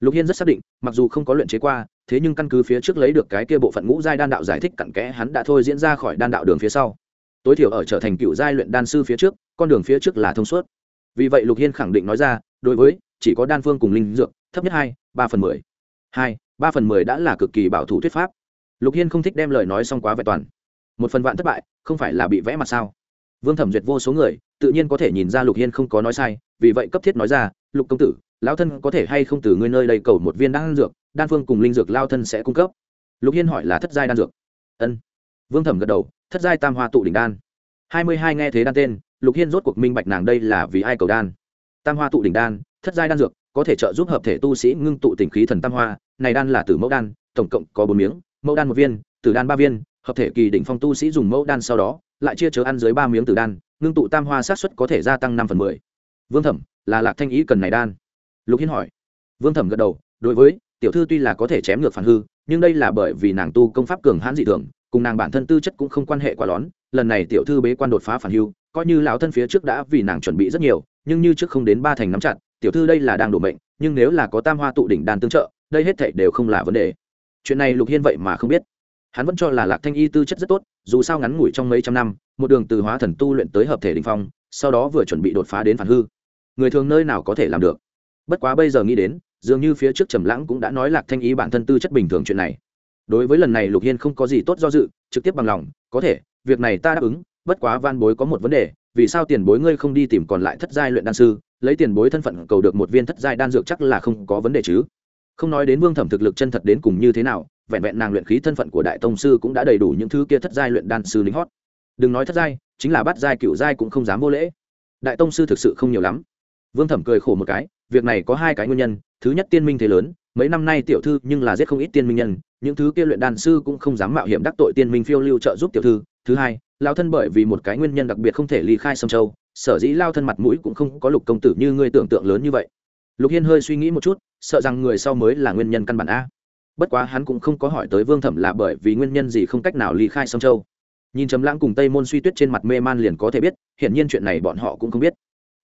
Lục hiên rất xác định, mặc dù không có luyện chế qua thế nhưng căn cứ phía trước lấy được cái kia bộ phận ngũ giai đan đạo giải thích cặn kẽ, hắn đã thôi diễn ra khỏi đan đạo đường phía sau. Tối thiểu ở trở thành cựu giai luyện đan sư phía trước, con đường phía trước là thông suốt. Vì vậy lục hiên khẳng định nói ra, đối với, chỉ có đan phương cùng linh dược, thấp nhất hai, ba phần mười. Hai, ba phần mười đã là cực kỳ bảo thủ thuyết pháp. Lục hiên không thích đem lời nói xong quá vẹn toàn. Một phần vạn thất bại, không phải là bị vẽ mặt sao? Vương thẩm duyệt vô số người, tự nhiên có thể nhìn ra lục hiên không có nói sai, vì vậy cấp thiết nói ra, lục công tử lão thân có thể hay không từ ngươi nơi đây cầu một viên đan dược, đan phương cùng linh dược lao thân sẽ cung cấp. Lục hiên hỏi là thất giai đan dược. Ân. Vương thẩm gật đầu, thất giai tam hoa tụ đỉnh đan. Hai mươi hai nghe thế đan tên, lục hiên rốt cuộc minh bạch nàng đây là vì ai cầu đan. Tam hoa tụ đỉnh đan, thất giai đan dược, có thể trợ giúp hợp thể tu sĩ ngưng tụ tỉnh khí thần tam hoa, này đan là từ mẫu đan, tổng cộng có bốn miếng, mẫu đan một viên, tử đan ba viên, hợp thể kỳ đỉnh phong tu sĩ dùng mẫu đan sau đó, lại chia chớ ăn dưới ba miếng tử đan, ngưng tụ tam hoa sát xuất có thể gia tăng năm phần mười. Vương thẩm, là lạc thanh ý cần này đan lục hiên hỏi. Vương thẩm gật đầu, đối với, tiểu thư tuy là có thể chém ngược phản hư, nhưng đây là bởi vì nàng tu công pháp cường hãn dị thường, cùng nàng bản thân tư chất cũng không quan hệ quá lón. Lần này tiểu thư bế quan đột phá phản hưu coi như lão thân phía trước đã vì nàng chuẩn bị rất nhiều, nhưng như trước không đến ba thành nắm chặt, tiểu thư đây là đang đổ mệnh, nhưng nếu là có tam hoa tụ đỉnh đan tương trợ, đây hết thảy đều không là vấn đề. Chuyện này lục hiên vậy mà không biết. Hắn vẫn cho là lạc thanh y tư chất rất tốt, dù sao ngắn ngủi trong mấy trăm năm, một đường từ hóa thần tu luyện tới hợp thể đình phong, sau đó vừa chuẩn bị đột phá đến phản hư. Người thường nơi nào có thể làm được? Bất quá bây giờ nghĩ đến, dường như phía trước trầm lãng cũng đã nói lạc thanh ý bản thân tư chất bình thường chuyện này. Đối với lần này lục hiên không có gì tốt do dự, trực tiếp bằng lòng, có thể, việc này ta đáp ứng, bất quá van bối có một vấn đề, vì sao tiền bối ngươi không đi tìm còn lại thất giai luyện đan sư, lấy tiền bối thân phận cầu được một viên thất giai đan dược chắc là không có vấn đề chứ? Không nói đến vương thẩm thực lực chân thật đến cùng như thế nào, vẹn vẹn nàng luyện khí thân phận của đại tông sư cũng đã đầy đủ những thứ kia thất giai luyện đan sư lính hót. Đừng nói thất giai, chính là bắt giai, cựu giai cũng không dám vô lễ. Đại tông sư thực sự không nhiều lắm. Vương thẩm cười khổ một cái việc này có hai cái nguyên nhân, thứ nhất tiên minh thế lớn, mấy năm nay tiểu thư nhưng là giết không ít tiên minh nhân, những thứ kia luyện đàn sư cũng không dám mạo hiểm đắc tội tiên minh phiêu lưu trợ giúp tiểu thư. Thứ hai, lao thân bởi vì một cái nguyên nhân đặc biệt không thể ly khai sông châu, sở dĩ lao thân mặt mũi cũng không có lục công tử như ngươi tưởng tượng lớn như vậy. Lục hiên hơi suy nghĩ một chút, sợ rằng người sau mới là nguyên nhân căn bản a. Bất quá hắn cũng không có hỏi tới vương thẩm là bởi vì nguyên nhân gì không cách nào ly khai sông châu. Nhìn trầm lãng cùng tây môn suy tuyết trên mặt mê man liền có thể biết, hiển nhiên chuyện này bọn họ cũng không biết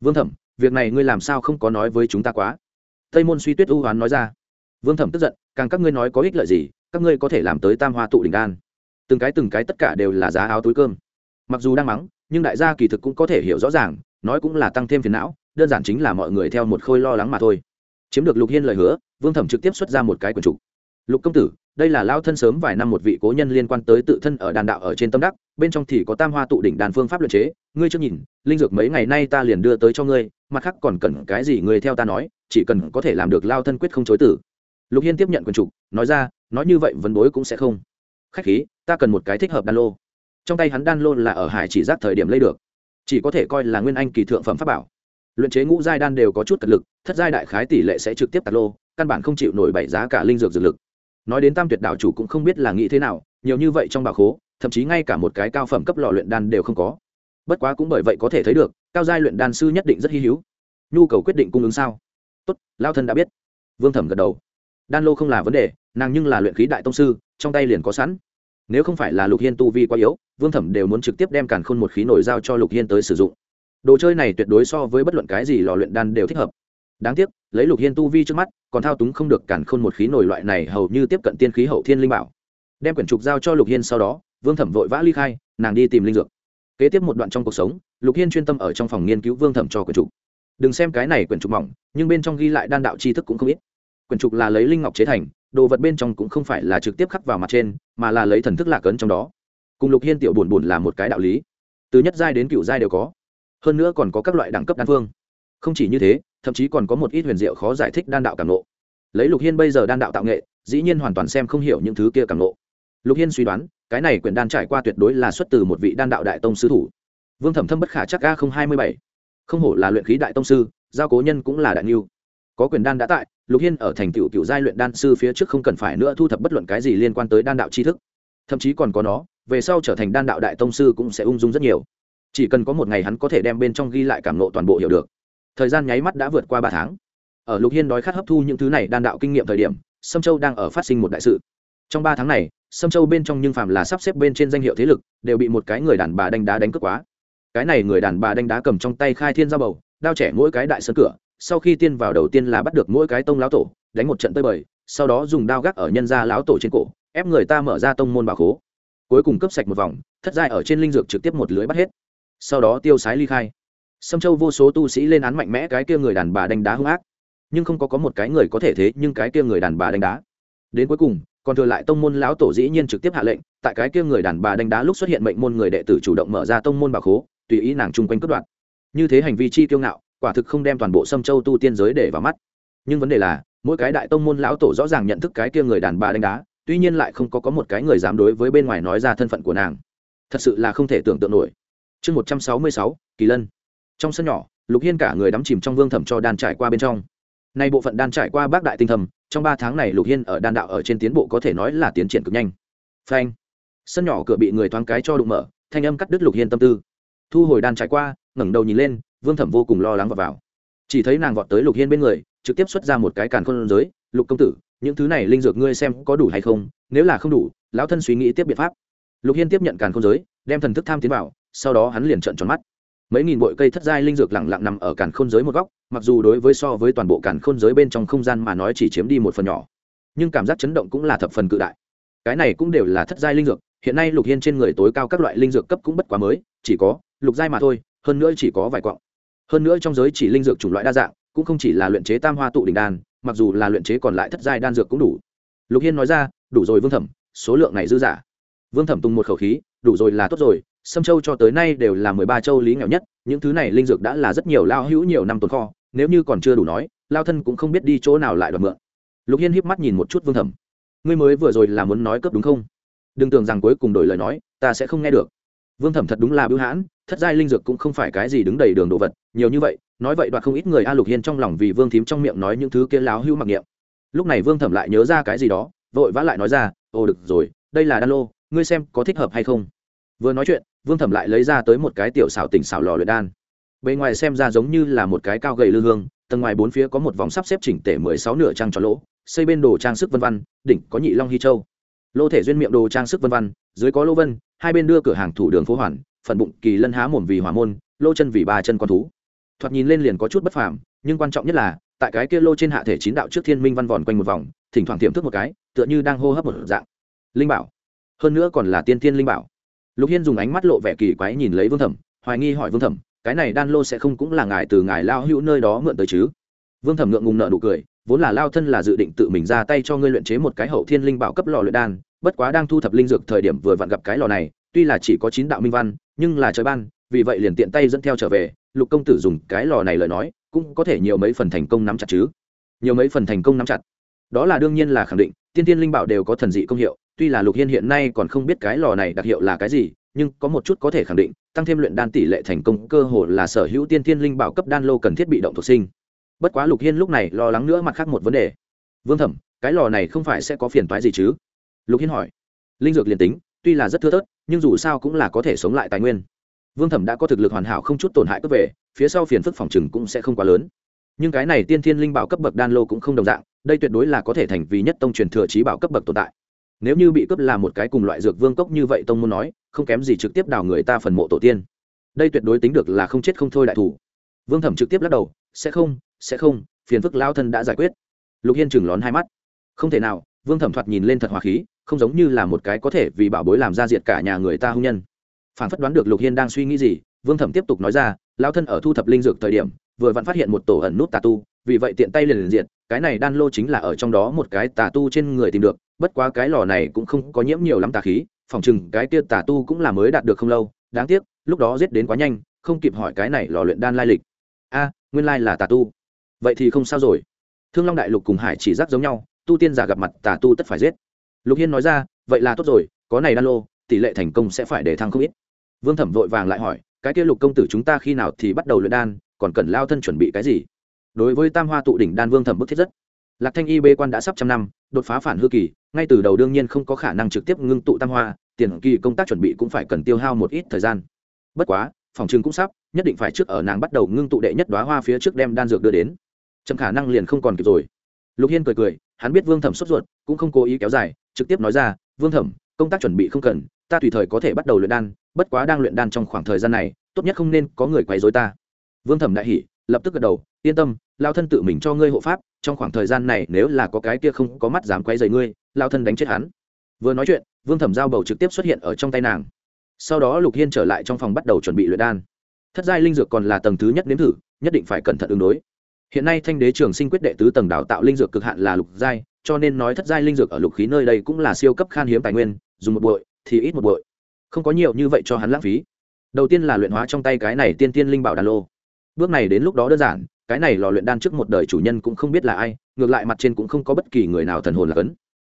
vương thẩm, việc này ngươi làm sao không có nói với chúng ta quá? Tây môn suy tuyết ưu hoán nói ra. Vương thẩm tức giận, càng các ngươi nói có ích lợi gì, các ngươi có thể làm tới tam hoa tụ đỉnh đan. Từng cái từng cái tất cả đều là giá áo túi cơm. Mặc dù đang mắng, nhưng đại gia kỳ thực cũng có thể hiểu rõ ràng, nói cũng là tăng thêm phiền não, đơn giản chính là mọi người theo một khôi lo lắng mà thôi. Chiếm được lục hiên lời hứa, vương thẩm trực tiếp xuất ra một cái quần trục lục công tử, đây là lao thân sớm vài năm một vị cố nhân liên quan tới tự thân ở đàn đạo ở trên tâm đắc, bên trong thì có tam hoa tụ đỉnh đàn phương pháp luật chế. Ngươi chưa nhìn, linh dược mấy ngày nay ta liền đưa tới cho ngươi, mặt khác còn cần cái gì ngươi theo ta nói, chỉ cần có thể làm được lao thân quyết không chối tử. Lục hiên tiếp nhận quần trục nói ra, nói như vậy vấn bối cũng sẽ không. Khách khí, ta cần một cái thích hợp đan lô. Trong tay hắn đan lô là ở hải chỉ giác thời điểm lấy được. Chỉ có thể coi là nguyên anh kỳ thượng phẩm pháp bảo. Luyện chế ngũ giai đan đều có chút cật lực, thất giai đại khái tỷ lệ sẽ trực tiếp tạt lô, căn bản không chịu nổi bảy giá cả linh dược dược lực nói đến tam tuyệt đạo chủ cũng không biết là nghĩ thế nào, nhiều như vậy trong bảo khố, thậm chí ngay cả một cái cao phẩm cấp lò luyện đan đều không có. Bất quá cũng bởi vậy có thể thấy được, cao giai luyện đan sư nhất định rất hy hữu. Nhu cầu quyết định cung ứng sao? Tốt lao thân đã biết. Vương thẩm gật đầu. Đan lô không là vấn đề, nàng nhưng là luyện khí đại tông sư, trong tay liền có sẵn. Nếu không phải là lục hiên tu vi quá yếu, vương thẩm đều muốn trực tiếp đem càn khôn một khí nổi giao cho lục hiên tới sử dụng. Đồ chơi này tuyệt đối so với bất luận cái gì lò luyện đan đều thích hợp đáng tiếc, lấy lục hiên tu vi trước mắt, còn thao túng không được cản khôn một khí nổi loại này hầu như tiếp cận tiên khí hậu thiên linh bảo. Đem quyển trục giao cho lục hiên sau đó, vương thẩm vội vã ly khai, nàng đi tìm linh dược. Kế tiếp một đoạn trong cuộc sống, lục hiên chuyên tâm ở trong phòng nghiên cứu vương thẩm cho quyển trục. Đừng xem cái này quyển trục mỏng, nhưng bên trong ghi lại đan đạo tri thức cũng không ít. Quyển trục là lấy linh ngọc chế thành, đồ vật bên trong cũng không phải là trực tiếp khắc vào mặt trên, mà là lấy thần thức lạc ấn trong đó. Cùng lục hiên tiểu buồn buồn là một cái đạo lý. Từ nhất giai đến cựu giai đều có. Hơn nữa còn có các loại đẳng cấp đan phương không chỉ như thế, thậm chí còn có một ít huyền diệu khó giải thích đan đạo cảm nộ lấy lục hiên bây giờ đan đạo tạo nghệ, dĩ nhiên hoàn toàn xem không hiểu những thứ kia cảm nộ lục hiên suy đoán, cái này quyển đan trải qua tuyệt đối là xuất từ một vị đan đạo đại tông sư thủ. Vương thẩm thâm bất khả chắc a không hai mươi bảy. Không hổ là luyện khí đại tông sư, giao cố nhân cũng là đại niu có quyền đan đã tại, lục hiên ở thành tựu cựu giai luyện đan sư phía trước không cần phải nữa thu thập bất luận cái gì liên quan tới đan đạo tri thức. Thậm chí còn có nó, về sau trở thành đan đạo đại tông sư cũng sẽ ung dung rất nhiều. Chỉ cần có một ngày hắn có thể đem bên trong ghi lại cảm nộ toàn bộ hiểu được thời gian nháy mắt đã vượt qua ba tháng. Ở lục hiên đói khát hấp thu những thứ này đan đạo kinh nghiệm thời điểm, sâm châu đang ở phát sinh một đại sự. Trong ba tháng này, sâm châu bên trong nhưng phàm là sắp xếp bên trên danh hiệu thế lực, đều bị một cái người đàn bà đánh đá đánh cướp quá. Cái này người đàn bà đánh đá cầm trong tay khai thiên giao bầu, đao trẻ mỗi cái đại sơn cửa, sau khi tiên vào đầu tiên là bắt được mỗi cái tông lão tổ, đánh một trận tơi bời, sau đó dùng đao gác ở nhân gia lão tổ trên cổ, ép người ta mở ra tông môn bà khố. Cuối cùng cấp sạch một vòng, thất giai ở trên linh dược trực tiếp một lưới bắt hết. Sau đó tiêu sái ly khai sâm châu vô số tu sĩ lên án mạnh mẽ cái kia người đàn bà đánh đá hung ác. Nhưng không có có một cái người có thể thế nhưng cái kia người đàn bà đánh đá. Đến cuối cùng, còn thừa lại tông môn lão tổ dĩ nhiên trực tiếp hạ lệnh, tại cái kia người đàn bà đánh đá lúc xuất hiện mệnh môn người đệ tử chủ động mở ra tông môn bà khố, tùy ý nàng chung quanh cướp đoạt. Như thế hành vi chi kiêu ngạo, quả thực không đem toàn bộ sâm châu tu tiên giới để vào mắt. Nhưng vấn đề là, mỗi cái đại tông môn lão tổ rõ ràng nhận thức cái kia người đàn bà đánh đá, tuy nhiên lại không có có một cái người dám đối với bên ngoài nói ra thân phận của nàng. Thật sự là không thể tưởng tượng nổi. Chương một trăm sáu mươi sáu, kỳ lân trong sân nhỏ, lục hiên cả người đắm chìm trong vương thẩm cho đan trải qua bên trong. Nay bộ phận đan trải qua bác đại tinh thầm, trong ba tháng này lục hiên ở đan đạo ở trên tiến bộ có thể nói là tiến triển cực nhanh. Phanh. Sân nhỏ cửa bị người thoáng cái cho đụng mở, thanh âm cắt đứt lục hiên tâm tư. Thu hồi đan trải qua, ngẩng đầu nhìn lên, vương thẩm vô cùng lo lắng và vào. Chỉ thấy nàng vọt tới lục hiên bên người, trực tiếp xuất ra một cái càn khôn giới, lục công tử, những thứ này linh dược ngươi xem có đủ hay không? Nếu là không đủ, lão thân suy nghĩ tiếp biện pháp. Lục hiên tiếp nhận càn khôn giới, đem thần thức tham tiến vào, sau đó hắn liền trợn tròn mắt mấy nghìn bội cây thất giai linh dược lẳng lặng nằm ở càn khôn giới một góc, mặc dù đối với so với toàn bộ càn khôn giới bên trong không gian mà nói chỉ chiếm đi một phần nhỏ, nhưng cảm giác chấn động cũng là thập phần cự đại. Cái này cũng đều là thất giai linh dược, hiện nay lục hiên trên người tối cao các loại linh dược cấp cũng bất quá mới, chỉ có lục giai mà thôi, hơn nữa chỉ có vài quặng. Hơn nữa trong giới chỉ linh dược chủng loại đa dạng, cũng không chỉ là luyện chế tam hoa tụ đỉnh đan, mặc dù là luyện chế còn lại thất giai đan dược cũng đủ. Lục hiên nói ra, đủ rồi vương thẩm, số lượng này dư giả. Vương thẩm tung một khẩu khí đủ rồi là tốt rồi, sâm châu cho tới nay đều là mười ba châu lý nghèo nhất, những thứ này linh dược đã là rất nhiều lao hữu nhiều năm tồn kho, nếu như còn chưa đủ nói, lao thân cũng không biết đi chỗ nào lại đoạt mượn. Lục hiên híp mắt nhìn một chút vương thẩm. Ngươi mới vừa rồi là muốn nói cướp đúng không? Đừng tưởng rằng cuối cùng đổi lời nói, ta sẽ không nghe được. Vương thẩm thật đúng là bưu hãn, thất giai linh dược cũng không phải cái gì đứng đầy đường đồ vật, nhiều như vậy, nói vậy đoạt không ít người a lục hiên trong lòng vì vương thím trong miệng nói những thứ kia láo hữu mặc niệm. Lúc này vương thẩm lại nhớ ra cái gì đó, vội vã lại nói ra, ồ, được rồi, đây là đan lô ngươi xem có thích hợp hay không? Vừa nói chuyện, vương thẩm lại lấy ra tới một cái tiểu xảo tỉnh xảo lò luyện đan. Bề ngoài xem ra giống như là một cái cao gầy lư hương, tầng ngoài bốn phía có một vòng sắp xếp chỉnh tể mười sáu nửa trang tròn lỗ, xây bên đồ trang sức vân văn đỉnh có nhị long hy châu. Lô thể duyên miệng đồ trang sức vân văn dưới có lô vân, hai bên đưa cửa hàng thủ đường phố hoàn, phần bụng kỳ lân há mồm vì hỏa môn, lô chân vì ba chân con thú. Thoạt nhìn lên liền có chút bất phàm, nhưng quan trọng nhất là, tại cái kia lô trên hạ thể chín đạo trước thiên minh văn vòn quanh một vòng, thỉnh thoảng tiềm thức một cái, tựa như đang hô hấp một dạng. Linh bảo hơn nữa còn là tiên thiên linh bảo. Lục hiên dùng ánh mắt lộ vẻ kỳ quái nhìn lấy vương thẩm, hoài nghi hỏi vương thẩm, cái này đan lô sẽ không cũng là ngài từ ngài lao hữu nơi đó mượn tới chứ? Vương thẩm ngượng ngùng nợ nụ cười, vốn là lao thân là dự định tự mình ra tay cho ngươi luyện chế một cái hậu thiên linh bảo cấp lò luyện đan, bất quá đang thu thập linh dược thời điểm vừa vặn gặp cái lò này, tuy là chỉ có chín đạo minh văn, nhưng là trời ban, vì vậy liền tiện tay dẫn theo trở về, lục công tử dùng cái lò này lời nói, cũng có thể nhiều mấy phần thành công nắm chặt chứ? Nhiều mấy phần thành công nắm chặt. Đó là đương nhiên là khẳng định, tiên tiên linh bảo đều có thần dị công hiệu tuy là lục hiên hiện nay còn không biết cái lò này đặc hiệu là cái gì, nhưng có một chút có thể khẳng định, tăng thêm luyện đan tỷ lệ thành công cơ hồ là sở hữu tiên Thiên linh bảo cấp đan lô cần thiết bị động thuộc sinh. Bất quá lục hiên lúc này lo lắng nữa mặt khác một vấn đề. Vương thẩm, cái lò này không phải sẽ có phiền toái gì chứ? Lục hiên hỏi. Linh dược liền tính, tuy là rất thưa thớt, nhưng dù sao cũng là có thể sống lại tài nguyên. Vương thẩm đã có thực lực hoàn hảo không chút tổn hại cấp về, phía sau phiền phức phòng chừng cũng sẽ không quá lớn. Nhưng cái này tiên thiên linh bảo cấp bậc đan lô cũng không đồng dạng, đây tuyệt đối là có thể thành vì nhất tông truyền thừa trí bảo cấp bậc tồn tại nếu như bị cướp là một cái cùng loại dược vương cốc như vậy tông muốn nói, không kém gì trực tiếp đào người ta phần mộ tổ tiên. Đây tuyệt đối tính được là không chết không thôi đại thủ. Vương thẩm trực tiếp lắc đầu, sẽ không sẽ không, phiền phức lao thân đã giải quyết. Lục hiên chừng lón hai mắt. Không thể nào, vương thẩm thoạt nhìn lên thật hòa khí, không giống như là một cái có thể vì bảo bối làm ra diệt cả nhà người ta hung nhân. Phản phất đoán được lục hiên đang suy nghĩ gì, vương thẩm tiếp tục nói ra, lao thân ở thu thập linh dược thời điểm, vừa vặn phát hiện một tổ ẩn nút tà tu vì vậy tiện tay liền liền diện cái này đan lô chính là ở trong đó một cái tà tu trên người tìm được, bất quá cái lò này cũng không có nhiễm nhiều lắm tà khí, phòng chừng cái kia tà tu cũng là mới đạt được không lâu, đáng tiếc, lúc đó giết đến quá nhanh, không kịp hỏi cái này lò luyện đan lai lịch. A, nguyên lai là tà tu. Vậy thì không sao rồi. Thương long đại lục cùng hải chỉ giác giống nhau, tu tiên giả gặp mặt tà tu tất phải giết. Lục hiên nói ra, vậy là tốt rồi, có này đan lô, tỷ lệ thành công sẽ phải để thăng không ít. Vương thẩm vội vàng lại hỏi, cái kia lục công tử chúng ta khi nào thì bắt đầu luyện đan, còn cần lao thân chuẩn bị cái gì? Đối với tam hoa tụ đỉnh đan vương thẩm bức thiết rất. Lạc thanh y bê quan đã sắp trăm năm, đột phá phản hư kỳ, ngay từ đầu đương nhiên không có khả năng trực tiếp ngưng tụ tam hoa, tiền kỳ công tác chuẩn bị cũng phải cần tiêu hao một ít thời gian. Bất quá, phòng trường cũng sắp, nhất định phải trước ở nàng bắt đầu ngưng tụ đệ nhất đoá hoa phía trước đem đan dược đưa đến. Chậm khả năng liền không còn kịp rồi. Lục hiên cười cười, hắn biết vương thẩm sốt ruột, cũng không cố ý kéo dài, trực tiếp nói ra, vương thẩm, công tác chuẩn bị không cần, ta tùy thời có thể bắt đầu luyện đan, bất quá đang luyện đan trong khoảng thời gian này, tốt nhất không nên có người quấy dối ta. Vương thẩm đại hỉ, lập tức gật đầu yên tâm, lao thân tự mình cho ngươi hộ pháp, trong khoảng thời gian này nếu là có cái kia không có mắt dám quấy dày ngươi, lao thân đánh chết hắn. Vừa nói chuyện, vương thẩm giao bầu trực tiếp xuất hiện ở trong tay nàng. Sau đó lục hiên trở lại trong phòng bắt đầu chuẩn bị luyện đan. Thất giai linh dược còn là tầng thứ nhất nếm thử, nhất định phải cẩn thận ứng đối. Hiện nay thanh đế trường sinh quyết đệ tứ tầng đào tạo linh dược cực hạn là lục giai, cho nên nói thất giai linh dược ở lục khí nơi đây cũng là siêu cấp khan hiếm tài nguyên, dùng một bội, thì ít một bội. Không có nhiều như vậy cho hắn lãng phí. Đầu tiên là luyện hóa trong tay cái này tiên tiên linh bảo đan lô. Bước này đến lúc đó đơn giản cái này lò luyện đan trước một đời chủ nhân cũng không biết là ai, ngược lại mặt trên cũng không có bất kỳ người nào thần hồn là cấn.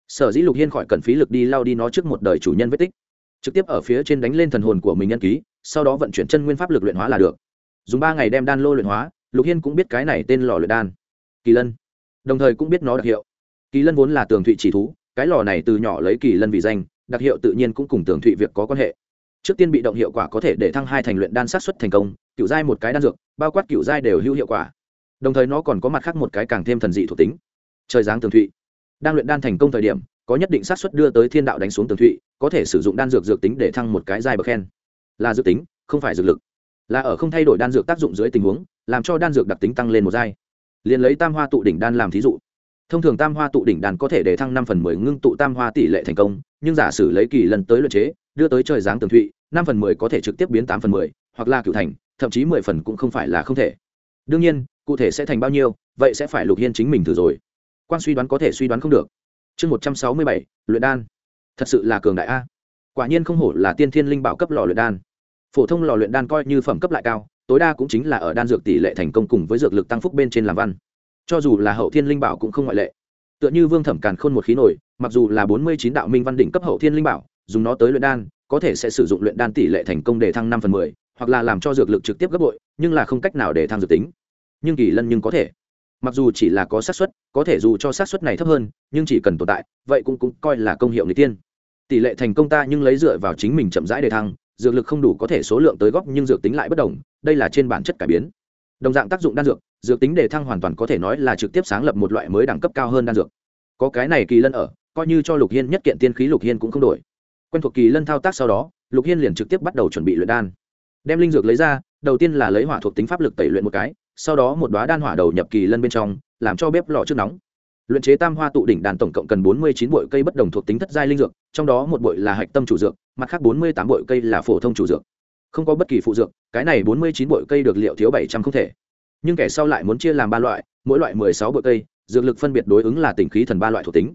Sở dĩ lục hiên khỏi cần phí lực đi lao đi nó trước một đời chủ nhân vết tích. Trực tiếp ở phía trên đánh lên thần hồn của mình nhân ký, sau đó vận chuyển chân nguyên pháp lực luyện hóa là được. Dùng ba ngày đem đan lô luyện hóa, lục hiên cũng biết cái này tên lò luyện đan. Kỳ lân. Đồng thời cũng biết nó đặc hiệu. Kỳ lân vốn là tường thụy chỉ thú, cái lò này từ nhỏ lấy kỳ lân vì danh, đặc hiệu tự nhiên cũng cùng tường thụy việc có quan hệ. Trước tiên bị động hiệu quả có thể để thăng hai thành luyện đan sát xuất thành công, cựu giai một cái đan dược, bao quát cựu giai đều hữu hiệu quả đồng thời nó còn có mặt khác một cái càng thêm thần dị thuộc tính. Trời giáng tường thụy. Đang luyện đan thành công thời điểm, có nhất định xác suất đưa tới thiên đạo đánh xuống tường thụy, có thể sử dụng đan dược dược tính để thăng một cái giai bậc khen. Là dược tính, không phải dược lực. Là ở không thay đổi đan dược tác dụng dưới tình huống, làm cho đan dược đặc tính tăng lên một giai. Liền lấy tam hoa tụ đỉnh đan làm thí dụ. Thông thường tam hoa tụ đỉnh đan có thể để thăng năm phần mười ngưng tụ tam hoa tỷ lệ thành công, nhưng giả sử lấy kỳ lần tới luyện chế, đưa tới trời giáng tường thụy, năm phần mười có thể trực tiếp biến tám phần mười, hoặc là cựu thành, thậm chí mười phần cũng không phải là không thể đương nhiên, cụ thể sẽ thành bao nhiêu, vậy sẽ phải lục hiên chính mình thử rồi. Quan suy đoán có thể suy đoán không được. Chương một trăm sáu mươi bảy, luyện đan. Thật sự là cường đại a. Quả nhiên không hổ là tiên thiên linh bảo cấp lò luyện đan. Phổ thông lò luyện đan coi như phẩm cấp lại cao, tối đa cũng chính là ở đan dược tỷ lệ thành công cùng với dược lực tăng phúc bên trên làm văn. Cho dù là hậu thiên linh bảo cũng không ngoại lệ. Tựa như vương thẩm càn khôn một khí nổi, mặc dù là bốn mươi chín đạo minh văn đỉnh cấp hậu thiên linh bảo, dùng nó tới luyện đan, có thể sẽ sử dụng luyện đan tỷ lệ thành công để thăng năm phần mười hoặc là làm cho dược lực trực tiếp gấp bội, nhưng là không cách nào để thăng dược tính. Nhưng kỳ lân nhưng có thể. Mặc dù chỉ là có xác suất, có thể dù cho xác suất này thấp hơn, nhưng chỉ cần tồn tại, vậy cũng cũng coi là công hiệu người tiên. Tỷ lệ thành công ta nhưng lấy dựa vào chính mình chậm rãi để thăng, dược lực không đủ có thể số lượng tới góp nhưng dược tính lại bất đồng, đây là trên bản chất cải biến. Đồng dạng tác dụng đan dược dược tính đề thăng hoàn toàn có thể nói là trực tiếp sáng lập một loại mới đẳng cấp cao hơn đan dược. Có cái này kỳ lân ở, coi như cho lục hiên nhất kiện tiên khí lục hiên cũng không đổi. Quen thuộc kỳ lân thao tác sau đó, lục hiên liền trực tiếp bắt đầu chuẩn bị luyện đan đem linh dược lấy ra, đầu tiên là lấy hỏa thuộc tính pháp lực tẩy luyện một cái, sau đó một đoá đan hỏa đầu nhập kỳ lân bên trong, làm cho bếp lò trước nóng. Luyện chế tam hoa tụ đỉnh đàn tổng cộng cần bốn mươi chín bội cây bất đồng thuộc tính thất giai linh dược, trong đó một bội là hạch tâm chủ dược, mặt khác bốn mươi tám bội cây là phổ thông chủ dược. Không có bất kỳ phụ dược, cái này bốn mươi chín bội cây được liệu thiếu bảy trăm không thể. Nhưng kẻ sau lại muốn chia làm ba loại, mỗi loại mười sáu bội cây, dược lực phân biệt đối ứng là tỉnh khí thần ba loại thuộc tính.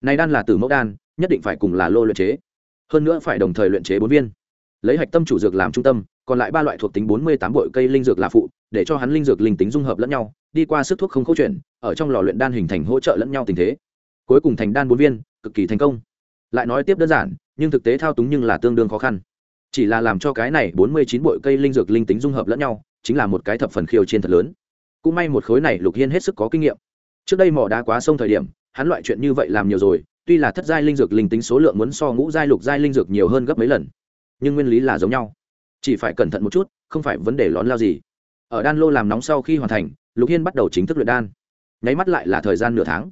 Này đan là từ mẫu đan, nhất định phải cùng là lô luyện chế. Hơn nữa phải đồng thời luyện chế bốn viên. Lấy hạch tâm chủ dược làm trung tâm còn lại ba loại thuộc tính bốn mươi tám bội cây linh dược là phụ, để cho hắn linh dược linh tính dung hợp lẫn nhau, đi qua sức thuốc không câu chuyện ở trong lò luyện đan hình thành hỗ trợ lẫn nhau tình thế. Cuối cùng thành đan bốn viên, cực kỳ thành công. Lại nói tiếp đơn giản, nhưng thực tế thao túng nhưng là tương đương khó khăn. Chỉ là làm cho cái này bốn mươi chín bội cây linh dược linh tính dung hợp lẫn nhau, chính là một cái thập phần khiêu trên thật lớn. Cũng may một khối này lục hiên hết sức có kinh nghiệm. Trước đây mỏ đá quá sông thời điểm, hắn loại chuyện như vậy làm nhiều rồi, tuy là thất giai linh dược linh tính số lượng muốn so ngũ giai, lục giai linh dược nhiều hơn gấp mấy lần. Nhưng nguyên lý là giống nhau chỉ phải cẩn thận một chút, không phải vấn đề lón lao gì. Ở đan lô làm nóng sau khi hoàn thành, lục hiên bắt đầu chính thức luyện đan. Nháy mắt lại là thời gian nửa tháng.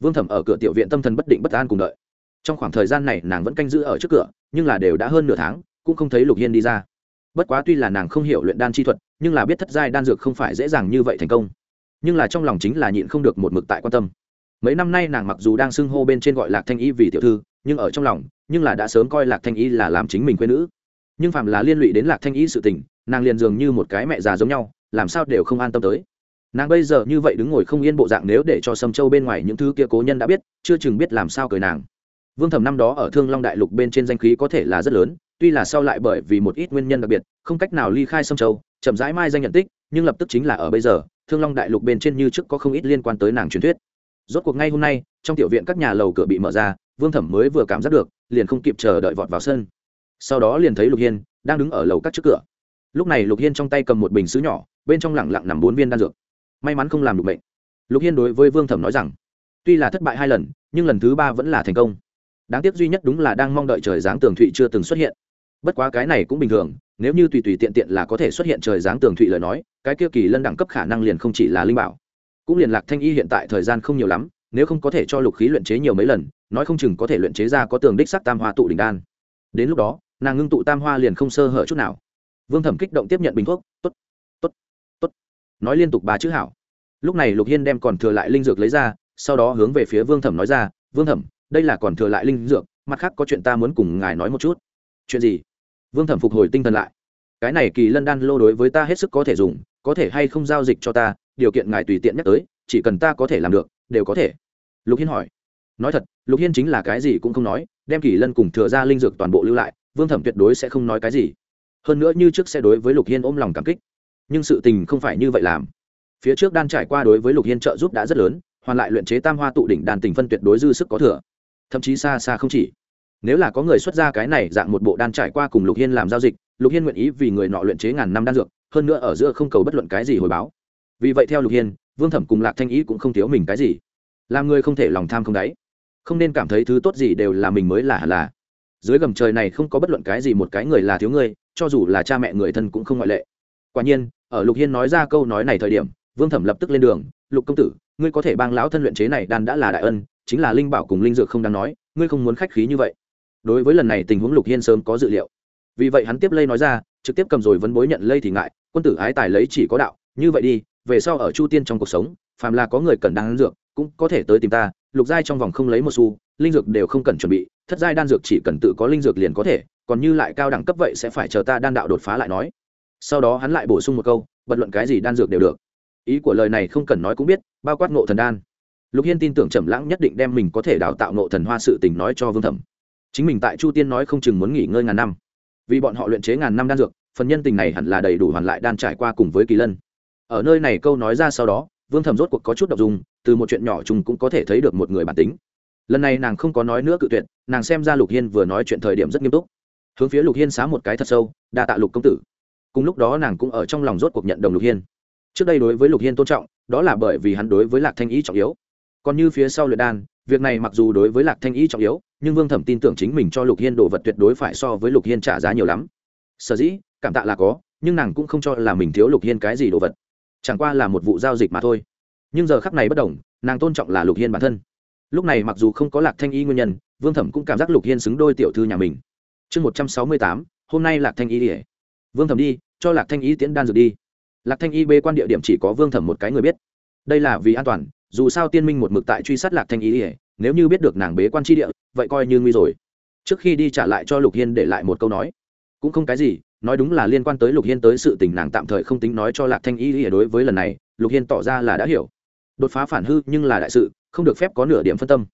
Vương thẩm ở cửa tiểu viện tâm thần bất định bất an cùng đợi. Trong khoảng thời gian này, nàng vẫn canh giữ ở trước cửa, nhưng là đều đã hơn nửa tháng, cũng không thấy lục hiên đi ra. Bất quá tuy là nàng không hiểu luyện đan chi thuật, nhưng là biết thất giai đan dược không phải dễ dàng như vậy thành công. Nhưng là trong lòng chính là nhịn không được một mực tại quan tâm. Mấy năm nay nàng mặc dù đang xưng hô bên trên gọi lạc thanh y vì tiểu thư, nhưng ở trong lòng, nhưng là đã sớm coi lạc thanh y là làm chính mình quê nữ nhưng phạm là liên lụy đến lạc thanh y sự tình, nàng liền dường như một cái mẹ già giống nhau, làm sao đều không an tâm tới. Nàng bây giờ như vậy đứng ngồi không yên bộ dạng nếu để cho sâm châu bên ngoài những thứ kia cố nhân đã biết, chưa chừng biết làm sao cười nàng. Vương thẩm năm đó ở thương long đại lục bên trên danh khí có thể là rất lớn, tuy là sau lại bởi vì một ít nguyên nhân đặc biệt, không cách nào ly khai sâm châu, chậm rãi mai danh nhận tích, nhưng lập tức chính là ở bây giờ, thương long đại lục bên trên như trước có không ít liên quan tới nàng truyền thuyết. Rốt cuộc ngay hôm nay, trong tiểu viện các nhà lầu cửa bị mở ra, vương thẩm mới vừa cảm giác được, liền không kịp chờ đợi vọt vào sân sau đó liền thấy lục hiên đang đứng ở lầu các trước cửa lúc này lục hiên trong tay cầm một bình xứ nhỏ bên trong lẳng lặng nằm bốn viên đan dược may mắn không làm được bệnh lục hiên đối với vương thẩm nói rằng tuy là thất bại hai lần nhưng lần thứ ba vẫn là thành công đáng tiếc duy nhất đúng là đang mong đợi trời giáng tường thụy chưa từng xuất hiện bất quá cái này cũng bình thường nếu như tùy tùy tiện tiện là có thể xuất hiện trời giáng tường thụy lời nói cái kia kỳ lân đẳng cấp khả năng liền không chỉ là linh bảo cũng liền lạc thanh y hiện tại thời gian không nhiều lắm nếu không có thể cho lục khí luyện chế nhiều mấy lần nói không chừng có thể luyện chế ra có tường đích sắc tam hoa tụ đỉnh đan đến lúc đó nàng ngưng tụ tam hoa liền không sơ hở chút nào. Vương thẩm kích động tiếp nhận bình thuốc t ố t t ố t t ố t nói liên tục ba chữ hảo. Lúc này lục hiên đem còn thừa lại linh dược lấy ra, sau đó hướng về phía vương thẩm nói ra, vương thẩm, đây là còn thừa lại linh dược, mặt khác có chuyện ta muốn cùng ngài nói một chút. Chuyện gì? Vương thẩm phục hồi tinh thần lại. Cái này kỳ lân đan lô đối với ta hết sức có thể dùng, có thể hay không giao dịch cho ta, điều kiện ngài tùy tiện nhắc tới, chỉ cần ta có thể làm được, đều có thể. Lục hiên hỏi. Nói thật, lục hiên chính là cái gì cũng không nói, đem kỳ lân cùng thừa ra linh dược toàn bộ lưu lại vương thẩm tuyệt đối sẽ không nói cái gì. Hơn nữa như trước sẽ đối với lục hiên ôm lòng cảm kích. Nhưng sự tình không phải như vậy làm. Phía trước đan trải qua đối với lục hiên trợ giúp đã rất lớn, hoàn lại luyện chế tam hoa tụ đỉnh đàn tình phân tuyệt đối dư sức có thừa. Thậm chí xa xa không chỉ. Nếu là có người xuất ra cái này dạng một bộ đan trải qua cùng lục hiên làm giao dịch, lục hiên nguyện ý vì người nọ luyện chế ngàn năm đan dược, hơn nữa ở giữa không cầu bất luận cái gì hồi báo. Vì vậy theo lục hiên, vương thẩm cùng lạc thanh ý cũng không thiếu mình cái gì. Làm người không thể lòng tham không đáy. Không nên cảm thấy thứ tốt gì đều là mình mới là hẳn là dưới gầm trời này không có bất luận cái gì một cái người là thiếu người cho dù là cha mẹ người thân cũng không ngoại lệ. Quả nhiên, ở lục hiên nói ra câu nói này thời điểm, vương thẩm lập tức lên đường, lục công tử, ngươi có thể bang lão thân luyện chế này đan đã là đại ân, chính là linh bảo cùng linh dược không đáng nói, ngươi không muốn khách khí như vậy. Đối với lần này tình huống lục hiên sớm có dự liệu. Vì vậy hắn tiếp lây nói ra, trực tiếp cầm rồi vấn bối nhận lây thì ngại, quân tử ái tài lấy chỉ có đạo, như vậy đi, về sau ở chu tiên trong cuộc sống, phàm là có người cần đan dược, cũng có thể tới tìm ta, lục giai trong vòng không lấy một xu, linh dược đều không cần chuẩn bị thất giai đan dược chỉ cần tự có linh dược liền có thể, còn như lại cao đẳng cấp vậy sẽ phải chờ ta đan đạo đột phá lại nói. Sau đó hắn lại bổ sung một câu bật luận cái gì đan dược đều được. Ý của lời này không cần nói cũng biết, bao quát ngộ thần đan. Lục hiên tin tưởng trầm lãng nhất định đem mình có thể đào tạo ngộ thần hoa sự tình nói cho vương thẩm. Chính mình tại chu tiên nói không chừng muốn nghỉ ngơi ngàn năm. Vì bọn họ luyện chế ngàn năm đan dược, phần nhân tình này hẳn là đầy đủ hoàn lại đan trải qua cùng với kỳ lân. Ở nơi này câu nói ra sau đó, vương thẩm rốt cuộc có chút đ ộ n g dùng từ một chuyện nhỏ chung cũng có thể thấy được một người bản tính lần này nàng không có nói nữa cự tuyệt, nàng xem ra lục hiên vừa nói chuyện thời điểm rất nghiêm túc. Hướng phía lục hiên xá một cái thật sâu, đa tạ lục công tử. Cùng lúc đó nàng cũng ở trong lòng rốt cuộc nhận đồng lục hiên. Trước đây đối với lục hiên tôn trọng, đó là bởi vì hắn đối với lạc thanh ý trọng yếu. Còn như phía sau luyện đan, việc này mặc dù đối với lạc thanh ý trọng yếu, nhưng vương thẩm tin tưởng chính mình cho lục hiên đồ vật tuyệt đối phải so với lục hiên trả giá nhiều lắm. Sở dĩ, cảm tạ là có, nhưng nàng cũng không cho là mình thiếu lục hiên cái gì đồ vật. Chẳng qua là một vụ giao dịch mà thôi. Nhưng giờ khắc này bất đồng, nàng tôn trọng là lục hiên bản thân lúc này mặc dù không có lạc thanh y nguyên nhân, vương thẩm cũng cảm giác lục hiên xứng đôi tiểu thư nhà mình. Chương một trăm sáu mươi tám, hôm nay lạc thanh y ỉa vương thẩm đi, cho lạc thanh y tiễn đan dược đi. Lạc thanh y bê quan địa điểm chỉ có vương thẩm một cái người biết. Đây là vì an toàn, dù sao tiên minh một mực tại truy sát lạc thanh y ỉa nếu như biết được nàng bế quan tri địa, vậy coi như nguy rồi. Trước khi đi trả lại cho lục hiên để lại một câu nói. Cũng không cái gì, nói đúng là liên quan tới lục hiên tới sự tình nàng tạm thời không tính nói cho lạc thanh y ỉa đối với lần này, lục hiên tỏ ra là đã hiểu. Đột phá phản hư nhưng là đại sự không được phép có nửa điểm phân tâm.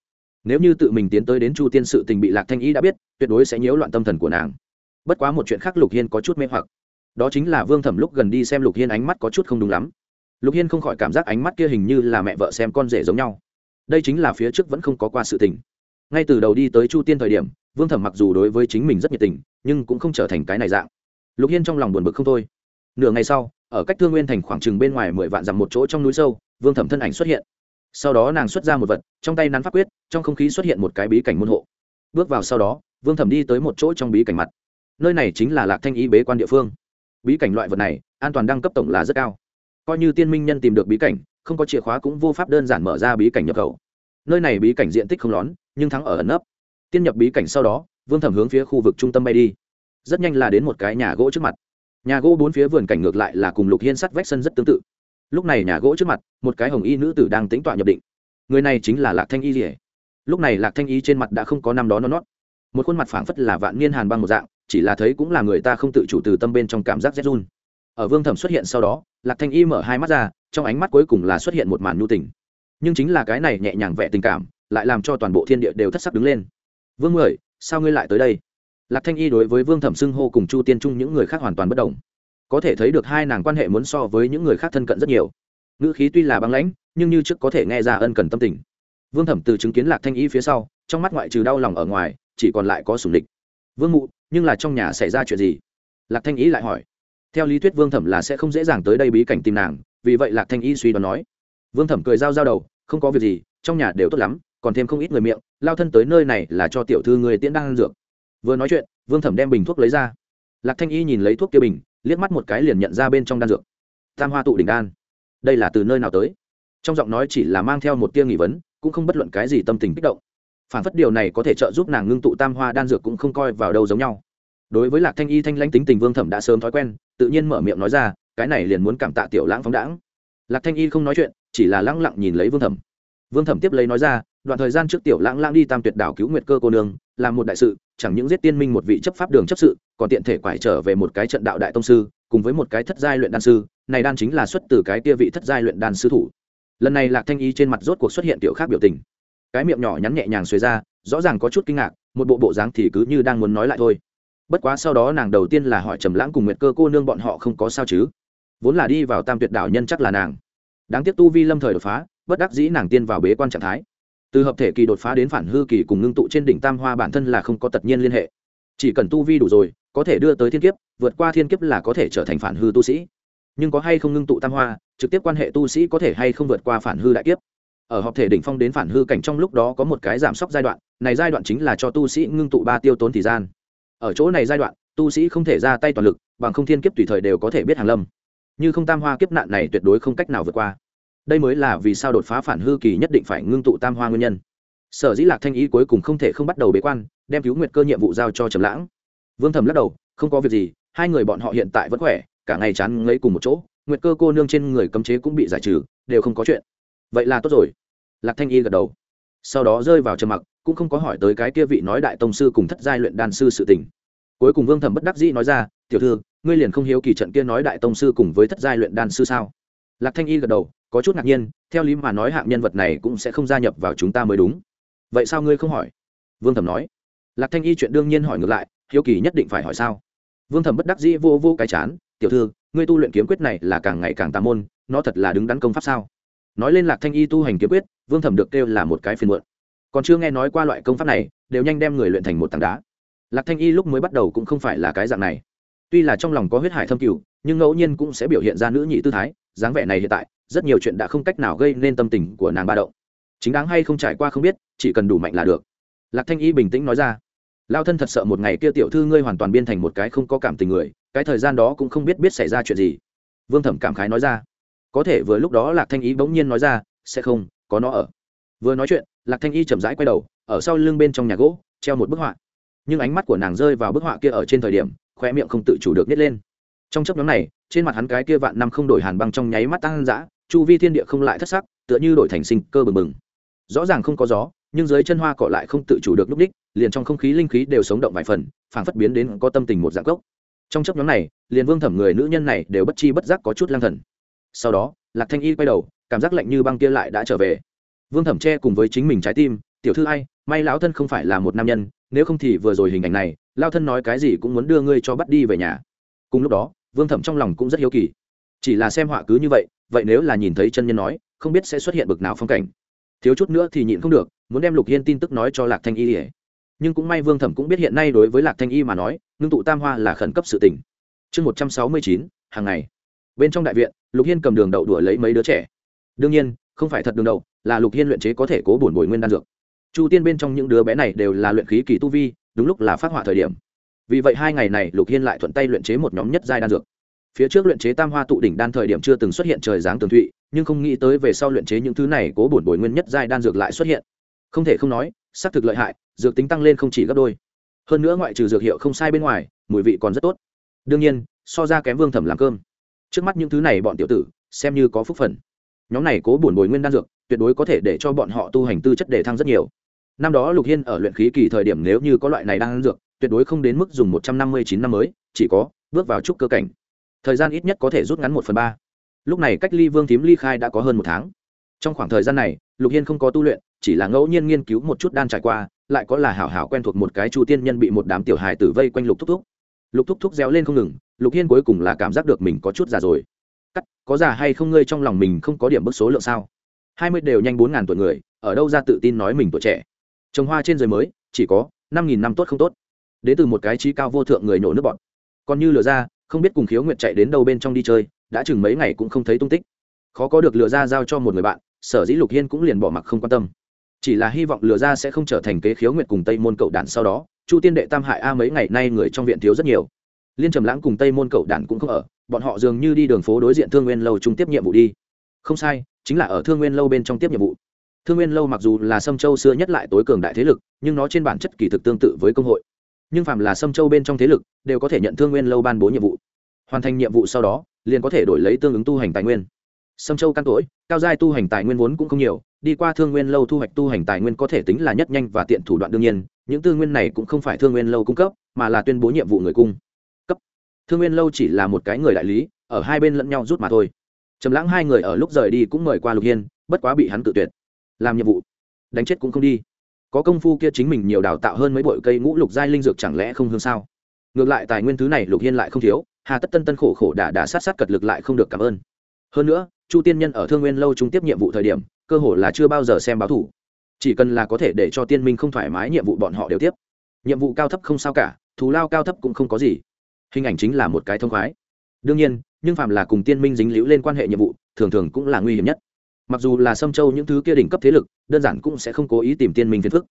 Nếu như tự mình tiến tới đến chu tiên sự tình bị lạc thanh y đã biết, tuyệt đối sẽ nhiễu loạn tâm thần của nàng. Bất quá một chuyện khác lục hiên có chút mê hoặc. Đó chính là vương thẩm lúc gần đi xem lục hiên ánh mắt có chút không đúng lắm. Lục hiên không khỏi cảm giác ánh mắt kia hình như là mẹ vợ xem con rể giống nhau. Đây chính là phía trước vẫn không có qua sự tình. Ngay từ đầu đi tới chu tiên thời điểm, vương thẩm mặc dù đối với chính mình rất nhiệt tình, nhưng cũng không trở thành cái này dạng. Lục hiên trong lòng buồn bực không thôi. Nửa ngày sau, ở cách thương nguyên thành khoảng chừng bên ngoài mười vạn dặm một chỗ trong núi sâu, vương thẩm thân ảnh xuất hiện sau đó nàng xuất ra một vật, trong tay nắn pháp quyết, trong không khí xuất hiện một cái bí cảnh môn hộ. Bước vào sau đó, vương thẩm đi tới một chỗ trong bí cảnh mặt. Nơi này chính là lạc thanh y bế quan địa phương. Bí cảnh loại vật này, an toàn đăng cấp tổng là rất cao. Coi như tiên minh nhân tìm được bí cảnh, không có chìa khóa cũng vô pháp đơn giản mở ra bí cảnh nhập khẩu. Nơi này bí cảnh diện tích không lón nhưng thắng ở ẩn nấp. Tiên nhập bí cảnh sau đó, vương thẩm hướng phía khu vực trung tâm bay đi. Rất nhanh là đến một cái nhà gỗ trước mặt. Nhà gỗ bốn phía vườn cảnh ngược lại là cùng lục hiên sắt vách sân rất tương tự lúc này nhà gỗ trước mặt, một cái hồng y nữ tử đang tính tọa nhập định. Người này chính là lạc thanh y rỉa lúc này lạc thanh y trên mặt đã không có năm đó nó nót một khuôn mặt phảng phất là vạn niên hàn băng một dạng, chỉ là thấy cũng là người ta không tự chủ từ tâm bên trong cảm giác rét run. Ở vương thẩm xuất hiện sau đó, lạc thanh y mở hai mắt ra, trong ánh mắt cuối cùng là xuất hiện một màn nhu tình. Nhưng chính là cái này nhẹ nhàng vẽ tình cảm, lại làm cho toàn bộ thiên địa đều thất sắc đứng lên. Vương mười, sao ngươi lại tới đây? Lạc thanh y đối với vương thẩm xưng hô cùng chu tiên trung những người khác hoàn toàn bất đồng có thể thấy được hai nàng quan hệ muốn so với những người khác thân cận rất nhiều. Ngữ khí tuy là băng lãnh, nhưng như trước có thể nghe ra ân cần tâm tình. Vương thẩm từ chứng kiến lạc thanh y phía sau, trong mắt ngoại trừ đau lòng ở ngoài, chỉ còn lại có sủng địch. Vương mụ, nhưng là trong nhà xảy ra chuyện gì? Lạc thanh y lại hỏi. Theo lý thuyết vương thẩm là sẽ không dễ dàng tới đây bí cảnh tìm nàng, vì vậy lạc thanh y suy đoán nói. Vương thẩm cười giao giao đầu, không có việc gì, trong nhà đều tốt lắm, còn thêm không ít người miệng, lao thân tới nơi này là cho tiểu thư người tiễn đang ăn dược. Vừa nói chuyện, vương thẩm đem bình thuốc lấy ra. Lạc thanh y nhìn lấy thuốc kia bình liếc mắt một cái liền nhận ra bên trong đan dược. Tam hoa tụ đỉnh đan. Đây là từ nơi nào tới? Trong giọng nói chỉ là mang theo một tia nghi vấn, cũng không bất luận cái gì tâm tình kích động. Phản phất điều này có thể trợ giúp nàng ngưng tụ tam hoa đan dược cũng không coi vào đâu giống nhau. Đối với lạc thanh y thanh lãnh tính tình vương thẩm đã sớm thói quen, tự nhiên mở miệng nói ra, cái này liền muốn cảm tạ tiểu lãng phóng đãng. Lạc thanh y không nói chuyện, chỉ là lăng lặng nhìn lấy vương thẩm. Vương thẩm tiếp lấy nói ra, đoạn thời gian trước tiểu lãng lãng đi tam tuyệt đảo cứu nguyệt cơ cô nương làm một đại sự, chẳng những giết tiên minh một vị chấp pháp đường chấp sự, còn tiện thể quải trở về một cái trận đạo đại tông sư, cùng với một cái thất giai luyện đan sư, này đan chính là xuất từ cái kia vị thất giai luyện đan sư thủ. Lần này lạc thanh y trên mặt rốt cuộc xuất hiện tiểu khác biểu tình. Cái miệng nhỏ nhắn nhẹ nhàng xuề ra, rõ ràng có chút kinh ngạc, một bộ bộ dáng thì cứ như đang muốn nói lại thôi. Bất quá sau đó nàng đầu tiên là hỏi trầm lãng cùng nguyệt cơ cô nương bọn họ không có sao chứ? Vốn là đi vào tam tuyệt đảo nhân chắc là nàng. Đáng tiếc tu vi lâm thời đột phá, bất đắc dĩ nàng tiên vào bế quan trạng thái từ hợp thể kỳ đột phá đến phản hư kỳ cùng ngưng tụ trên đỉnh tam hoa bản thân là không có tất nhiên liên hệ. Chỉ cần tu vi đủ rồi, có thể đưa tới thiên kiếp, vượt qua thiên kiếp là có thể trở thành phản hư tu sĩ. Nhưng có hay không ngưng tụ tam hoa, trực tiếp quan hệ tu sĩ có thể hay không vượt qua phản hư đại kiếp? Ở hợp thể đỉnh phong đến phản hư cảnh trong lúc đó có một cái giảm sốc giai đoạn, này giai đoạn chính là cho tu sĩ ngưng tụ ba tiêu tốn thời gian. Ở chỗ này giai đoạn, tu sĩ không thể ra tay toàn lực, bằng không thiên kiếp tùy thời đều có thể biết hàng lâm. Như không tam hoa kiếp nạn này tuyệt đối không cách nào vượt qua đây mới là vì sao đột phá phản hư kỳ nhất định phải ngưng tụ tam hoa nguyên nhân. Sở dĩ lạc thanh ý cuối cùng không thể không bắt đầu bế quan, đem cứu nguyệt cơ nhiệm vụ giao cho trầm lãng. Vương thầm lắc đầu, không có việc gì, hai người bọn họ hiện tại vẫn khỏe, cả ngày chán ngấy cùng một chỗ, nguyệt cơ cô nương trên người cấm chế cũng bị giải trừ, đều không có chuyện. Vậy là tốt rồi. Lạc thanh y gật đầu. Sau đó rơi vào trầm mặc, cũng không có hỏi tới cái kia vị nói đại tông sư cùng thất giai luyện đan sư sự tình. Cuối cùng vương thẩm bất đắc dĩ nói ra, tiểu thư, ngươi liền không hiếu kỳ trận kia nói đại tông sư cùng với thất giai luyện đan sư sao? Lạc thanh y gật đầu có chút ngạc nhiên, theo lý mà nói hạng nhân vật này cũng sẽ không gia nhập vào chúng ta mới đúng. Vậy sao ngươi không hỏi? Vương thẩm nói. Lạc thanh y chuyện đương nhiên hỏi ngược lại, hiếu kỳ nhất định phải hỏi sao? Vương thẩm bất đắc dĩ vô vô cái chán, tiểu thư, ngươi tu luyện kiếm quyết này là càng ngày càng tà môn, nó thật là đứng đắn công pháp sao? Nói lên lạc thanh y tu hành kiếm quyết, vương thẩm được kêu là một cái phiền muộn. Còn chưa nghe nói qua loại công pháp này, đều nhanh đem người luyện thành một tảng đá. Lạc thanh y lúc mới bắt đầu cũng không phải là cái dạng này tuy là trong lòng có huyết hải thâm cửu nhưng ngẫu nhiên cũng sẽ biểu hiện ra nữ nhị tư thái, dáng vẻ này hiện tại, rất nhiều chuyện đã không cách nào gây nên tâm tình của nàng ba động. Chính đáng hay không trải qua không biết, chỉ cần đủ mạnh là được. Lạc thanh y bình tĩnh nói ra. Lao thân thật sợ một ngày kia tiểu thư ngươi hoàn toàn biên thành một cái không có cảm tình người, cái thời gian đó cũng không biết biết xảy ra chuyện gì. Vương thẩm cảm khái nói ra. Có thể vừa lúc đó lạc thanh y bỗng nhiên nói ra, sẽ không, có nó ở. Vừa nói chuyện, lạc thanh y chậm rãi quay đầu, ở sau lưng bên trong nhà gỗ, treo một bức họa. Nhưng ánh mắt của nàng rơi vào bức họa kia ở trên thời điểm khoe miệng không tự chủ được nít lên. Trong chấp nhóm này, trên mặt hắn cái kia vạn năm không đổi hàn băng trong nháy mắt tăng dã, chu vi thiên địa không lại thất sắc, tựa như đổi thành sinh cơ bừng bừng. Rõ ràng không có gió, nhưng dưới chân hoa cỏ lại không tự chủ được núp đích, liền trong không khí linh khí đều sống động vài phần, phảng phất biến đến có tâm tình một dạng gốc. Trong chấp nhóm này, liền vương thẩm người nữ nhân này đều bất chi bất giác có chút lang thần. Sau đó, lạc thanh y quay đầu, cảm giác lạnh như băng kia lại đã trở về. Vương thẩm che cùng với chính mình trái tim, tiểu thư ai may lão thân không phải là một nam nhân, nếu không thì vừa rồi hình ảnh này lao thân nói cái gì cũng muốn đưa ngươi cho bắt đi về nhà. Cùng lúc đó, vương thẩm trong lòng cũng rất hiếu kỳ. Chỉ là xem họa cứ như vậy vậy nếu là nhìn thấy chân nhân nói, không biết sẽ xuất hiện bực nào phong cảnh. Thiếu chút nữa thì nhịn không được, muốn đem lục hiên tin tức nói cho lạc thanh y ỉa nhưng cũng may vương thẩm cũng biết hiện nay đối với lạc thanh y mà nói, ngưng tụ tam hoa là khẩn cấp sự tình. Chương một trăm sáu mươi chín, hàng ngày. Bên trong đại viện, lục hiên cầm đường đậu đuổi lấy mấy đứa trẻ. Đương nhiên, không phải thật đường đậu, là lục hiên luyện chế có thể cố bổn bồi nguyên đan dược chu tiên bên trong những đứa bé này đều là luyện khí kỳ tu vi, đúng lúc là phát họa thời điểm. Vì vậy hai ngày này lục hiên lại thuận tay luyện chế một nhóm nhất giai đan dược. Phía trước luyện chế tam hoa tụ đỉnh đan thời điểm chưa từng xuất hiện trời dáng tường thụy, nhưng không nghĩ tới về sau luyện chế những thứ này cố bổn bồi nguyên nhất giai đan dược lại xuất hiện. Không thể không nói, xác thực lợi hại, dược tính tăng lên không chỉ gấp đôi. Hơn nữa ngoại trừ dược hiệu không sai bên ngoài, mùi vị còn rất tốt. Đương nhiên, so ra kém vương thẩm làm cơm. Trước mắt những thứ này bọn tiểu tử, xem như có phúc phần. Nhóm này cố bổn bồi nguyên đan dược, tuyệt đối có thể để cho bọn họ tu hành tư chất để thăng rất nhiều năm đó lục hiên ở luyện khí kỳ thời điểm nếu như có loại này đang ăn dược, tuyệt đối không đến mức dùng một trăm năm mươi chín năm mới, chỉ có bước vào trúc cơ cảnh. Thời gian ít nhất có thể rút ngắn một phần ba. Lúc này cách ly vương thím ly khai đã có hơn một tháng. Trong khoảng thời gian này, lục hiên không có tu luyện, chỉ là ngẫu nhiên nghiên cứu một chút đan trải qua, lại có là hảo hảo quen thuộc một cái chu tiên nhân bị một đám tiểu hài tử vây quanh lục thúc thúc. Lục thúc thúc réo lên không ngừng, lục hiên cuối cùng là cảm giác được mình có chút già rồi. Cắt, có già hay không ngươi trong lòng mình không có điểm bức số lượng sao? Hai mươi đều nhanh bốn ngàn tuổi người, ở đâu ra tự tin nói mình tuổi trẻ? Trồng hoa trên giới mới, chỉ có năm nghìn năm tốt không tốt. Đến từ một cái trí cao vô thượng người nổ nước bọn. Còn như lừa ra, không biết cùng khiếu nguyện chạy đến đâu bên trong đi chơi, đã chừng mấy ngày cũng không thấy tung tích. Khó có được lừa ra giao cho một người bạn, sở dĩ lục hiên cũng liền bỏ mặc không quan tâm. Chỉ là hy vọng lừa ra sẽ không trở thành kế khiếu nguyện cùng tây môn cậu đản sau đó, chu tiên đệ tam hại a mấy ngày nay người trong viện thiếu rất nhiều. Liên trầm lãng cùng tây môn cậu đản cũng không ở, bọn họ dường như đi đường phố đối diện thương nguyên lâu chung tiếp nhiệm vụ đi. Không sai, chính là ở thương nguyên lâu bên trong tiếp nhiệm vụ thương nguyên lâu mặc dù là sâm châu xưa nhất lại tối cường đại thế lực, nhưng nó trên bản chất kỳ thực tương tự với công hội. Nhưng phạm là sâm châu bên trong thế lực, đều có thể nhận thương nguyên lâu ban bố nhiệm vụ. Hoàn thành nhiệm vụ sau đó, liền có thể đổi lấy tương ứng tu hành tài nguyên. Sâm châu căn tối, cao giai tu hành tài nguyên vốn cũng không nhiều, đi qua thương nguyên lâu thu hoạch tu hành tài nguyên có thể tính là nhất nhanh và tiện thủ đoạn đương nhiên, những tư nguyên này cũng không phải thương nguyên lâu cung cấp, mà là tuyên bố nhiệm vụ người cung. Cấp. Thương nguyên lâu chỉ là một cái người đại lý, ở hai bên lẫn nhau rút mà thôi. Trầm lãng hai người ở lúc rời đi cũng mời qua lục hiên, bất quá bị hắn tự tuyệt làm nhiệm vụ. Đánh chết cũng không đi. Có công phu kia chính mình nhiều đào tạo hơn mấy bội cây ngũ lục giai linh dược chẳng lẽ không hương sao? Ngược lại tài nguyên thứ này lục hiên lại không thiếu, hà tất tân tân khổ khổ đà đà sát sát cật lực lại không được cảm ơn. Hơn nữa, chu tiên nhân ở thương nguyên lâu chúng tiếp nhiệm vụ thời điểm, cơ hồ là chưa bao giờ xem báo thủ. Chỉ cần là có thể để cho tiên minh không thoải mái nhiệm vụ bọn họ đều tiếp. Nhiệm vụ cao thấp không sao cả, thù lao cao thấp cũng không có gì. Hình ảnh chính là một cái thông khoái. Đương nhiên, nhưng phạm là cùng tiên minh dính líu lên quan hệ nhiệm vụ, thường thường cũng là nguy hiểm nhất mặc dù là sâm châu những thứ kia đỉnh cấp thế lực, đơn giản cũng sẽ không cố ý tìm tiên minh phiền phức.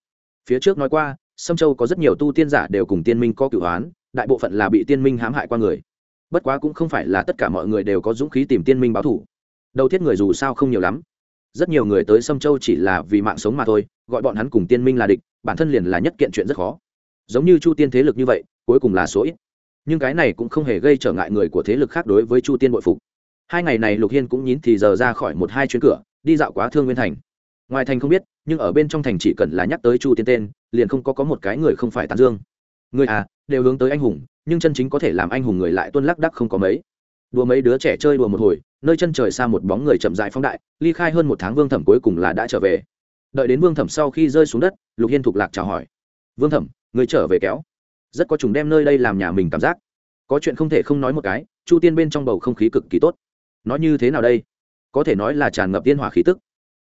Phía trước nói qua, sâm châu có rất nhiều tu tiên giả đều cùng tiên minh có cửu hoán đại bộ phận là bị tiên minh hãm hại qua người. Bất quá cũng không phải là tất cả mọi người đều có dũng khí tìm tiên minh báo thủ đầu thiết người dù sao không nhiều lắm. Rất nhiều người tới sâm châu chỉ là vì mạng sống mà thôi, gọi bọn hắn cùng tiên minh là địch, bản thân liền là nhất kiện chuyện rất khó. Giống như chu tiên thế lực như vậy, cuối cùng là số ít. Nhưng cái này cũng không hề gây trở ngại người của thế lực khác đối với chu tiên bội phục hai ngày này lục hiên cũng nhín thì giờ ra khỏi một hai chuyến cửa, đi dạo quá thương nguyên thành. Ngoài thành không biết, nhưng ở bên trong thành chỉ cần là nhắc tới chu tiên tên, liền không có có một cái người không phải tán dương. Người à đều hướng tới anh hùng, nhưng chân chính có thể làm anh hùng người lại tuân lắc đắc không có mấy. Đùa mấy đứa trẻ chơi đùa một hồi, nơi chân trời xa một bóng người chậm dại phóng đại, ly khai hơn một tháng vương thẩm cuối cùng là đã trở về. Đợi đến vương thẩm sau khi rơi xuống đất, lục hiên thục lạc chào hỏi. Vương thẩm, người trở về kéo. Rất có chúng đem nơi đây làm nhà mình cảm giác. Có chuyện không thể không nói một cái, chu tiên bên trong bầu không khí cực kỳ tốt nó như thế nào đây? Có thể nói là tràn ngập tiên hỏa khí tức.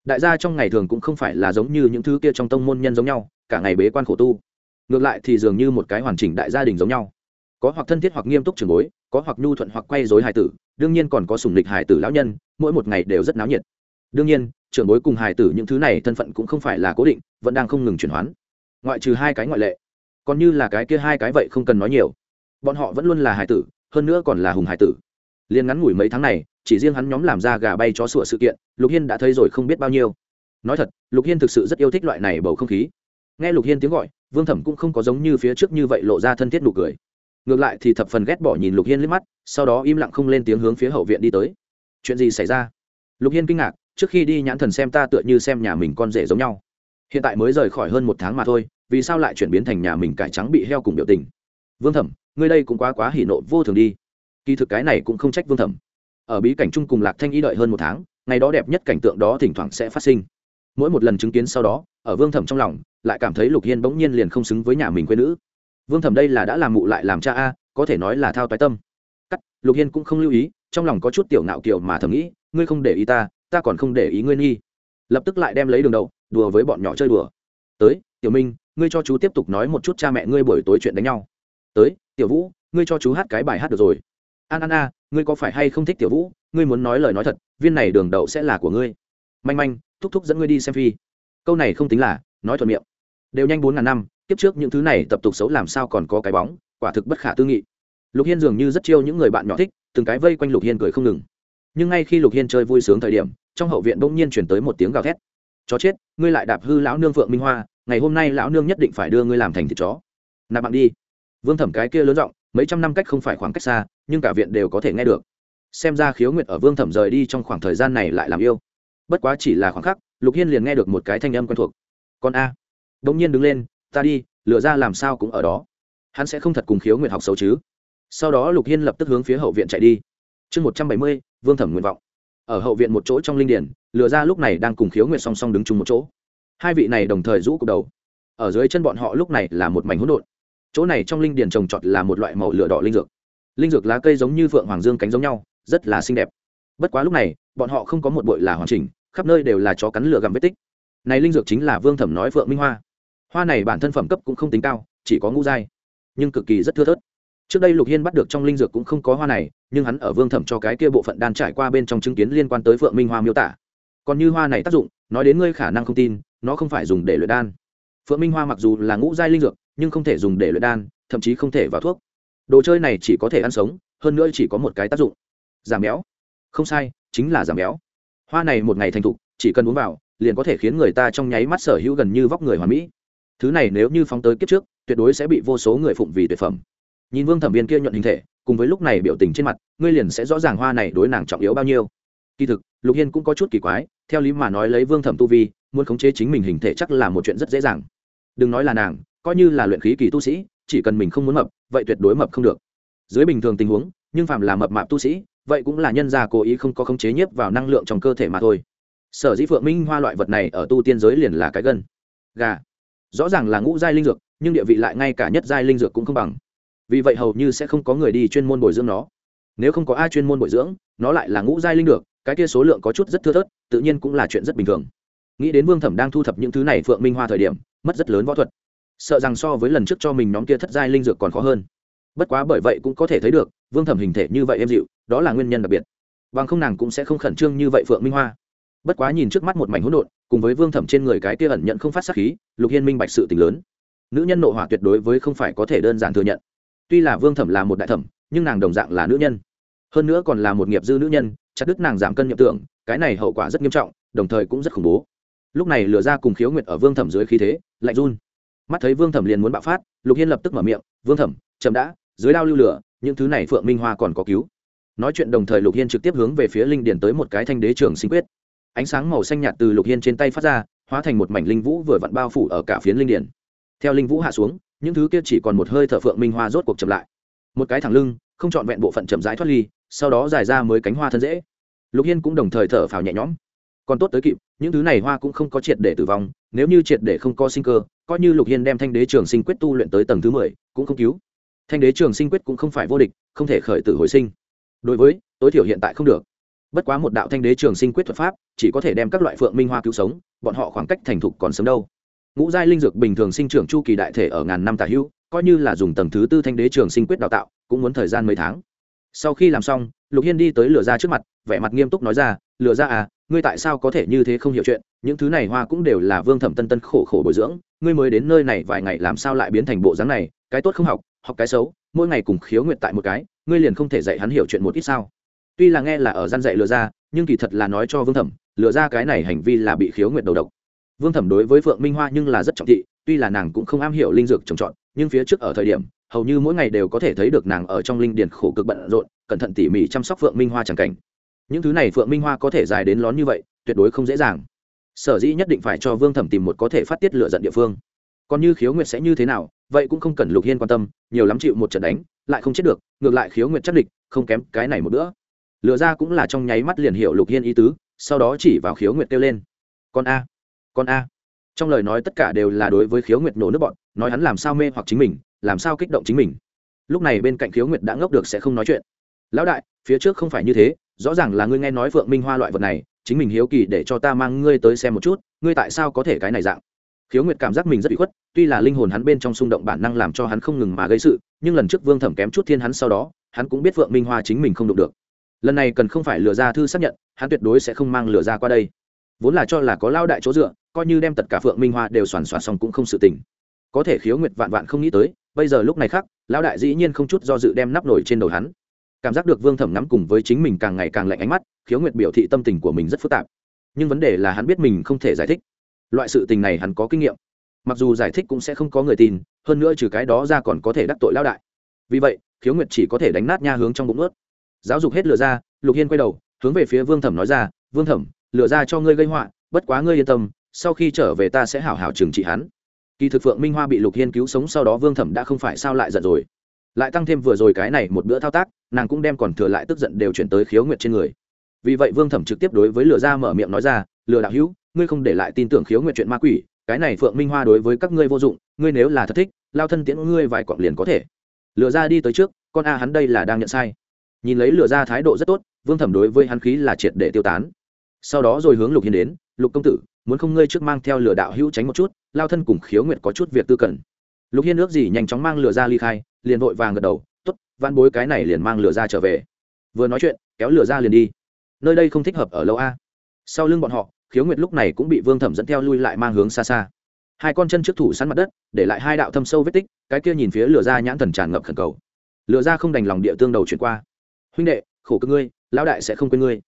Đại gia trong ngày thường cũng không phải là giống như những thứ kia trong tông môn nhân giống nhau, cả ngày bế quan khổ tu. Ngược lại thì dường như một cái hoàn chỉnh đại gia đình giống nhau. Có hoặc thân thiết hoặc nghiêm túc trường bối, có hoặc nhu thuận hoặc quay dối hài tử, đương nhiên còn có sùng lịch hài tử lão nhân, mỗi một ngày đều rất náo nhiệt. Đương nhiên, trưởng bối cùng hài tử những thứ này thân phận cũng không phải là cố định, vẫn đang không ngừng chuyển hoán. Ngoại trừ hai cái ngoại lệ, còn như là cái kia hai cái vậy không cần nói nhiều. Bọn họ vẫn luôn là hài tử, hơn nữa còn là hùng hài tử. Liên ngắn ngủi mấy tháng này chỉ riêng hắn nhóm làm ra gà bay chó sủa sự kiện, lục hiên đã thấy rồi không biết bao nhiêu. Nói thật, lục hiên thực sự rất yêu thích loại này bầu không khí. Nghe lục hiên tiếng gọi, vương thẩm cũng không có giống như phía trước như vậy lộ ra thân thiết nụ cười. Ngược lại thì thập phần ghét bỏ nhìn lục hiên liếc mắt, sau đó im lặng không lên tiếng hướng phía hậu viện đi tới. Chuyện gì xảy ra? Lục hiên kinh ngạc, trước khi đi nhãn thần xem ta tựa như xem nhà mình con rể giống nhau. Hiện tại mới rời khỏi hơn một tháng mà thôi, vì sao lại chuyển biến thành nhà mình cải trắng bị heo cùng biểu tình? Vương thẩm, ngươi đây cũng quá quá hỉ nộ vô thường đi. Kỳ thực cái này cũng không trách vương thẩm ở bí cảnh chung cùng lạc thanh y đợi hơn một tháng, ngày đó đẹp nhất cảnh tượng đó thỉnh thoảng sẽ phát sinh. Mỗi một lần chứng kiến sau đó, ở vương thẩm trong lòng, lại cảm thấy lục hiên bỗng nhiên liền không xứng với nhà mình quê nữ. Vương thẩm đây là đã làm mụ lại làm cha a, có thể nói là thao toái tâm. Cắt, lục hiên cũng không lưu ý, trong lòng có chút tiểu ngạo kiểu mà thầm nghĩ, ngươi không để ý ta ta còn không để ý ngươi nghi. Lập tức lại đem lấy đường đầu, đùa với bọn nhỏ chơi đùa. Tới, tiểu minh, ngươi cho chú tiếp tục nói một chút cha mẹ ngươi buổi tối chuyện đánh nhau. Tới, tiểu vũ, ngươi cho chú hát cái bài hát được rồi. An an, a ngươi có phải hay không thích tiểu vũ? Ngươi muốn nói lời nói thật, viên này đường đậu sẽ là của ngươi. Manh manh, thúc thúc dẫn ngươi đi xem phi câu này không tính là, nói thuận miệng. Đều nhanh bốn ngàn năm, kiếp trước những thứ này tập tục xấu làm sao còn có cái bóng, quả thực bất khả tư nghị. Lục hiên dường như rất chiêu những người bạn nhỏ thích, từng cái vây quanh lục hiên cười không ngừng. Nhưng ngay khi lục hiên chơi vui sướng thời điểm, trong hậu viện bỗng nhiên chuyển tới một tiếng gào thét. Chó chết, ngươi lại đạp hư lão nương phượng minh hoa, ngày hôm nay lão nương nhất định phải đưa ngươi làm thành thịt chó. Nạp bạn đi. Vương thẩm cái kia lớn giọng, mấy trăm năm cách không phải khoảng cách xa nhưng cả viện đều có thể nghe được. Xem ra khiếu nguyệt ở vương thẩm rời đi trong khoảng thời gian này lại làm yêu. Bất quá chỉ là khoảng khắc, lục hiên liền nghe được một cái thanh âm quen thuộc. Con a. Đ ỗ n g nhiên đứng lên, ta đi, lựa ra làm sao cũng ở đó. Hắn sẽ không thật cùng khiếu nguyệt học xấu chứ. Sau đó lục hiên lập tức hướng phía hậu viện chạy đi. Chương một trăm bảy mươi, vương thẩm nguyện vọng. Ở hậu viện một chỗ trong linh điển, lựa ra lúc này đang cùng khiếu nguyệt song song đứng chung một chỗ. Hai vị này đồng thời rũ cục đầu. Ở dưới chân bọn họ lúc này là một mảnh hỗn độn. Chỗ này trong linh điển trồng trọt là một loại màu lửa đỏ linh dược linh dược lá cây giống như phượng hoàng dương cánh giống nhau, rất là xinh đẹp. Bất quá lúc này, bọn họ không có một bội là hoàn chỉnh, khắp nơi đều là chó cắn lửa gặm vết tích. Này linh dược chính là vương thẩm nói phượng minh hoa. Hoa này bản thân phẩm cấp cũng không tính cao, chỉ có ngũ giai, nhưng cực kỳ rất thưa thớt. Trước đây lục hiên bắt được trong linh dược cũng không có hoa này, nhưng hắn ở vương thẩm cho cái kia bộ phận đan trải qua bên trong chứng kiến liên quan tới phượng minh hoa miêu tả. Còn như hoa này tác dụng, nói đến ngươi khả năng không tin, nó không phải dùng để luyện đan. Phượng minh hoa mặc dù là ngũ giai linh dược, nhưng không thể dùng để luyện đan, thậm chí không thể vào thuốc đồ chơi này chỉ có thể ăn sống, hơn nữa chỉ có một cái tác dụng. Giảm béo. Không sai, chính là giảm béo. Hoa này một ngày thành thục, chỉ cần uống vào, liền có thể khiến người ta trong nháy mắt sở hữu gần như vóc người hoàn mỹ. Thứ này nếu như phóng tới kiếp trước, tuyệt đối sẽ bị vô số người phụng vì tuyệt phẩm. Nhìn vương thẩm viên kia nhuận hình thể, cùng với lúc này biểu tình trên mặt, ngươi liền sẽ rõ ràng hoa này đối nàng trọng yếu bao nhiêu. Kỳ thực, lục hiên cũng có chút kỳ quái, theo lý mà nói lấy vương thẩm tu vi, muốn khống chế chính mình hình thể chắc là một chuyện rất dễ dàng. Đừng nói là nàng, coi như là luyện khí kỳ tu sĩ chỉ cần mình không muốn mập vậy tuyệt đối mập không được. Dưới bình thường tình huống nhưng phạm là mập mạp tu sĩ vậy cũng là nhân gia cố ý không có khống chế nhiếp vào năng lượng trong cơ thể mà thôi. Sở dĩ phượng minh hoa loại vật này ở tu tiên giới liền là cái gân. Gà. Rõ ràng là ngũ giai linh dược nhưng địa vị lại ngay cả nhất giai linh dược cũng không bằng. Vì vậy hầu như sẽ không có người đi chuyên môn bồi dưỡng nó. Nếu không có ai chuyên môn bồi dưỡng nó lại là ngũ giai linh dược, cái kia số lượng có chút rất thưa thớt tự nhiên cũng là chuyện rất bình thường. Nghĩ đến vương thẩm đang thu thập những thứ này phượng minh hoa thời điểm mất rất lớn võ thuật sợ rằng so với lần trước cho mình nhóm kia thất giai linh dược còn khó hơn. Bất quá bởi vậy cũng có thể thấy được, vương thẩm hình thể như vậy êm dịu, đó là nguyên nhân đặc biệt. Bằng không nàng cũng sẽ không khẩn trương như vậy phượng minh hoa. Bất quá nhìn trước mắt một mảnh hỗn độn, cùng với vương thẩm trên người cái kia ẩn nhận không phát sắc khí, lục hiên minh bạch sự tình lớn. Nữ nhân nộ hỏa tuyệt đối với không phải có thể đơn giản thừa nhận. Tuy là vương thẩm là một đại thẩm, nhưng nàng đồng dạng là nữ nhân. Hơn nữa còn là một nghiệp dư nữ nhân, chặt đứt nàng giảm cân nhập tượng cái này hậu quả rất nghiêm trọng, đồng thời cũng rất khủng bố. Lúc này lừa ra cùng khiếu nguyệt ở vương thẩm dưới khí thế, lạnh run mắt thấy vương thẩm liền muốn bạo phát lục hiên lập tức mở miệng vương thẩm chậm đã dưới đao lưu lửa những thứ này phượng minh hoa còn có cứu nói chuyện đồng thời lục hiên trực tiếp hướng về phía linh điền tới một cái thanh đế trường sinh quyết ánh sáng màu xanh nhạt từ lục hiên trên tay phát ra hóa thành một mảnh linh vũ vừa vặn bao phủ ở cả phiến linh điền theo linh vũ hạ xuống những thứ kia chỉ còn một hơi thở phượng minh hoa rốt cuộc chậm lại một cái thẳng lưng không trọn vẹn bộ phận chậm rãi thoát ly sau đó dài ra mới cánh hoa thân dễ lục hiên cũng đồng thời thở phào nhẹ nhõm còn tốt tới kịp những thứ này hoa cũng không có triệt để tử vong nếu như triệt để không có sinh cơ, coi như lục hiên đem thanh đế trường sinh quyết tu luyện tới tầng thứ mười, cũng không cứu. Thanh đế trường sinh quyết cũng không phải vô địch, không thể khởi tử hồi sinh. Đối với, tối thiểu hiện tại không được. Bất quá một đạo thanh đế trường sinh quyết thuật pháp, chỉ có thể đem các loại phượng minh hoa cứu sống, bọn họ khoảng cách thành thục còn sớm đâu. Ngũ giai linh dược bình thường sinh trưởng chu kỳ đại thể ở ngàn năm tả hữu, coi như là dùng tầng thứ tư thanh đế trường sinh quyết đào tạo, cũng muốn thời gian mấy tháng. Sau khi làm xong lục hiên đi tới lửa ra trước mặt, vẻ mặt nghiêm túc nói ra, lửa ra à ngươi tại sao có thể như thế không hiểu chuyện? Những thứ này hoa cũng đều là vương thẩm tân tân khổ khổ bồi dưỡng, ngươi mới đến nơi này vài ngày làm sao lại biến thành bộ dáng này? Cái tốt không học học cái xấu, mỗi ngày cùng khiếu nguyện tại một cái, ngươi liền không thể dạy hắn hiểu chuyện một ít sao? Tuy là nghe là ở gian dạy lừa ra, nhưng kỳ thật là nói cho vương thẩm lừa ra cái này hành vi là bị khiếu nguyện đầu độc. Vương thẩm đối với phượng minh hoa nhưng là rất trọng thị, tuy là nàng cũng không am hiểu linh dược trồng trọt, nhưng phía trước ở thời điểm, hầu như mỗi ngày đều có thể thấy được nàng ở trong linh điền khổ cực bận rộn cẩn thận tỉ mỉ chăm sóc phượng minh hoa c cảnh. Những thứ này phượng minh hoa có thể dài đến lón như vậy, tuyệt đối không dễ dàng. Sở dĩ nhất định phải cho vương thẩm tìm một có thể phát tiết lựa giận địa phương. Còn như khiếu nguyệt sẽ như thế nào, vậy cũng không cần lục hiên quan tâm, nhiều lắm chịu một trận đánh, lại không chết được, ngược lại khiếu nguyệt chắc địch, không kém cái này một bữa. Lựa ra cũng là trong nháy mắt liền hiểu lục hiên ý tứ, sau đó chỉ vào khiếu nguyệt kêu lên. Con a con a. Trong lời nói tất cả đều là đối với khiếu nguyệt nổ nước bọn, nói hắn làm sao mê hoặc chính mình, làm sao kích động chính mình. Lúc này bên cạnh khiếu nguyệt đã ngốc được sẽ không nói chuyện lão đại, phía trước không phải như thế, rõ ràng là ngươi nghe nói phượng minh hoa loại vật này, chính mình hiếu kỳ để cho ta mang ngươi tới xem một chút, ngươi tại sao có thể cái này dạng? Khiếu nguyệt cảm giác mình rất bị khuất, tuy là linh hồn hắn bên trong xung động bản năng làm cho hắn không ngừng mà gây sự, nhưng lần trước vương thẩm kém chút thiên hắn sau đó, hắn cũng biết phượng minh hoa chính mình không đụng được. Lần này cần không phải lừa ra thư xác nhận, hắn tuyệt đối sẽ không mang lừa ra qua đây. Vốn là cho là có lao đại chỗ dựa, coi như đem tất cả phượng minh hoa đều soàn soạt xong cũng không sự tình. Có thể khiếu nguyệt vạn vạn không nghĩ tới, bây giờ lúc này khác, lão đại dĩ nhiên không chút do dự đem nắp nổi trên đầu hắn cảm giác được vương thẩm nắm cùng với chính mình càng ngày càng lạnh ánh mắt, khiếu nguyệt biểu thị tâm tình của mình rất phức tạp. Nhưng vấn đề là hắn biết mình không thể giải thích. Loại sự tình này hắn có kinh nghiệm. Mặc dù giải thích cũng sẽ không có người tin, hơn nữa trừ cái đó ra còn có thể đắc tội lao đại. Vì vậy, khiếu nguyệt chỉ có thể đánh nát nha hướng trong bụng ướt giáo dục hết lửa ra, lục hiên quay đầu, hướng về phía vương thẩm nói ra, vương thẩm, lửa ra cho ngươi gây họa, bất quá ngươi yên tâm, sau khi trở về ta sẽ hảo hảo trừng trị hắn. Kỳ thực phượng minh hoa bị lục hiên cứu sống sau đó vương thẩm đã không phải sao lại giận rồi lại tăng thêm vừa rồi cái này một bữa thao tác, nàng cũng đem còn thừa lại tức giận đều chuyển tới khiếu nguyệt trên người. Vì vậy vương thẩm trực tiếp đối với lừa ra mở miệng nói ra lừa đạo hữu, ngươi không để lại tin tưởng khiếu nguyệt chuyện ma quỷ, cái này phượng minh hoa đối với các ngươi vô dụng, ngươi nếu là thật thích, lao thân tiễn ngươi vài quặng liền có thể. Lừa ra đi tới trước, con a, hắn đây là đang nhận sai. Nhìn lấy lừa ra thái độ rất tốt, vương thẩm đối với hắn khí là triệt để tiêu tán. Sau đó rồi hướng lục hiên đến, lục công tử, muốn không ngươi trước mang theo lừa đạo hữu tránh một chút, lao thân cùng khiếu nguyệt có chút việc tư cần lục hiên ước gì nhanh chóng mang lửa ra ly khai, liền vội vàng gật đầu t ố t van bối cái này liền mang lửa ra trở về. Vừa nói chuyện, kéo lửa ra liền đi. Nơi đây không thích hợp ở lâu a. Sau lưng bọn họ, khiếu nguyệt lúc này cũng bị vương thẩm dẫn theo lui lại mang hướng xa xa. Hai con chân trước thủ sắn mặt đất, để lại hai đạo thâm sâu vết tích, cái kia nhìn phía lửa ra nhãn thần tràn ngập khẩn cầu. Lửa ra không đành lòng địa tương đầu chuyển qua. Huynh đệ, khổ cực ngươi, lão đại sẽ không quên ngươi.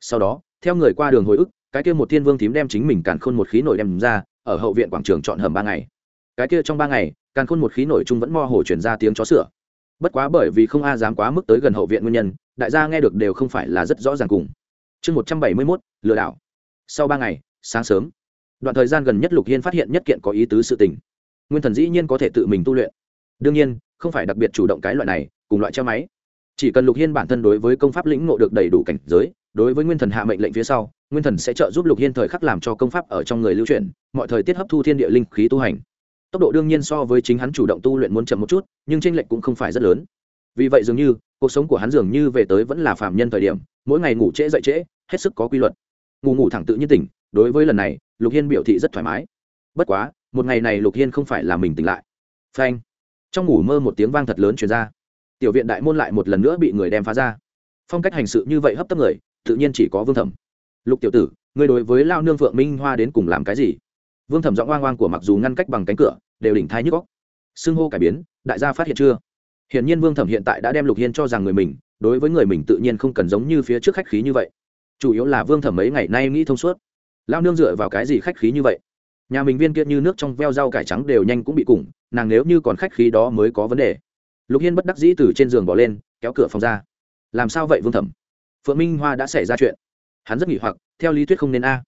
Sau đó, theo người qua đường hồi ức, cái kia một thiên vương thím đem chính mình càn khôn một khí nổi đem ra, ở hậu viện quảng trường chọn hầm ba ngày. Cái kia trong ba ngày càn khôn một khí nổi chung vẫn mo hồ chuyển ra tiếng chó sửa bất quá bởi vì không a dám quá mức tới gần hậu viện nguyên nhân, đại gia nghe được đều không phải là rất rõ ràng cùng. Chương một trăm bảy mươi mốt, lừa đảo. Sau ba ngày, sáng sớm, đoạn thời gian gần nhất lục hiên phát hiện nhất kiện có ý tứ sự tình. Nguyên thần dĩ nhiên có thể tự mình tu luyện. Đương nhiên, không phải đặc biệt chủ động cái loại này, cùng loại treo máy. Chỉ cần lục hiên bản thân đối với công pháp lĩnh ngộ được đầy đủ cảnh giới, đối với nguyên thần hạ mệnh lệnh phía sau, nguyên thần sẽ trợ giúp lục hiên thời khắc làm cho công pháp ở trong người lưu chuyển, mọi thời tiết hấp thu thiên địa linh khí tu hành tốc độ đương nhiên so với chính hắn chủ động tu luyện muốn chậm một chút, nhưng tranh lệch cũng không phải rất lớn. Vì vậy dường như, cuộc sống của hắn dường như về tới vẫn là phạm nhân thời điểm, mỗi ngày ngủ trễ dậy trễ, hết sức có quy luật. Ngủ ngủ thẳng tự nhiên tỉnh, đối với lần này, lục hiên biểu thị rất thoải mái. Bất quá, một ngày này lục hiên không phải là mình tỉnh lại. Phanh. Trong ngủ mơ một tiếng vang thật lớn chuyển ra. Tiểu viện đại môn lại một lần nữa bị người đem phá ra. Phong cách hành sự như vậy hấp tấp người, tự nhiên chỉ có vương thẩm. Lục tiểu tử người đối với lao nương phượng minh hoa đến cùng làm cái gì? Vương thẩm giọng oang oang của mặc dù ngăn cách bằng cánh cửa đều đỉnh thai nhức góc xưng hô cải biến đại gia phát hiện chưa? Hiển nhiên vương thẩm hiện tại đã đem lục hiên cho rằng người mình đối với người mình tự nhiên không cần giống như phía trước khách khí như vậy. Chủ yếu là vương thẩm mấy ngày nay nghĩ thông suốt. Lao nương dựa vào cái gì khách khí như vậy? Nhà mình viên kiệt như nước trong veo rau cải trắng đều nhanh cũng bị củng, nàng nếu như còn khách khí đó mới có vấn đề. Lục hiên bất đắc dĩ từ trên giường bỏ lên kéo cửa phòng ra. Làm sao vậy vương thẩm? Phượng minh hoa đã xảy ra chuyện. Hắn rất nghỉ hoặc theo lý thuyết không nên a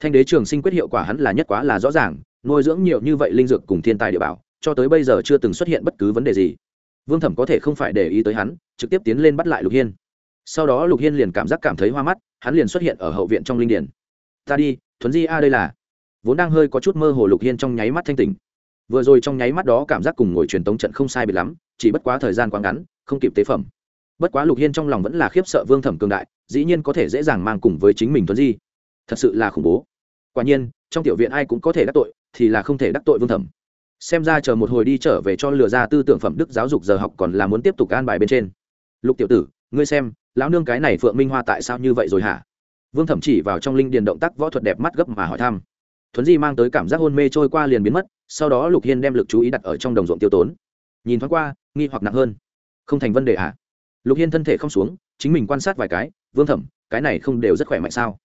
thanh đế trường sinh quyết hiệu quả hắn là nhất quá là rõ ràng, nuôi dưỡng nhiều như vậy linh dược cùng thiên tài địa bảo, cho tới bây giờ chưa từng xuất hiện bất cứ vấn đề gì. Vương thẩm có thể không phải để ý tới hắn, trực tiếp tiến lên bắt lại lục hiên. Sau đó lục hiên liền cảm giác cảm thấy hoa mắt, hắn liền xuất hiện ở hậu viện trong linh điển. Ta đi, thuấn di a đây là. Vốn đang hơi có chút mơ hồ lục hiên trong nháy mắt thanh tỉnh. Vừa rồi trong nháy mắt đó cảm giác cùng ngồi truyền tống trận không sai biệt lắm, chỉ bất quá thời gian quá ngắn, không kịp tế phẩm. Bất quá lục hiên trong lòng vẫn là khiếp sợ vương thẩm cường đại, dĩ nhiên có thể dễ dàng mang cùng với chính mình thuấn di thật sự là khủng bố. Quả nhiên, trong tiểu viện ai cũng có thể đắc tội, thì là không thể đắc tội vương thẩm. Xem ra chờ một hồi đi trở về cho lừa ra tư tưởng phẩm đức giáo dục giờ học còn là muốn tiếp tục an bài bên trên. Lục tiểu tử, ngươi xem, lão nương cái này phượng minh hoa tại sao như vậy rồi hả? Vương thẩm chỉ vào trong linh điền động tác võ thuật đẹp mắt gấp mà hỏi thăm. Thuấn di mang tới cảm giác hôn mê trôi qua liền biến mất, sau đó lục hiên đem lực chú ý đặt ở trong đồng ruộng tiêu tốn. Nhìn thoáng qua, nghi hoặc nặng hơn. Không thành vấn đề hả? Lục hiên thân thể không xuống, chính mình quan sát vài cái, vương thẩm, cái này không đều rất khỏe mạnh sao?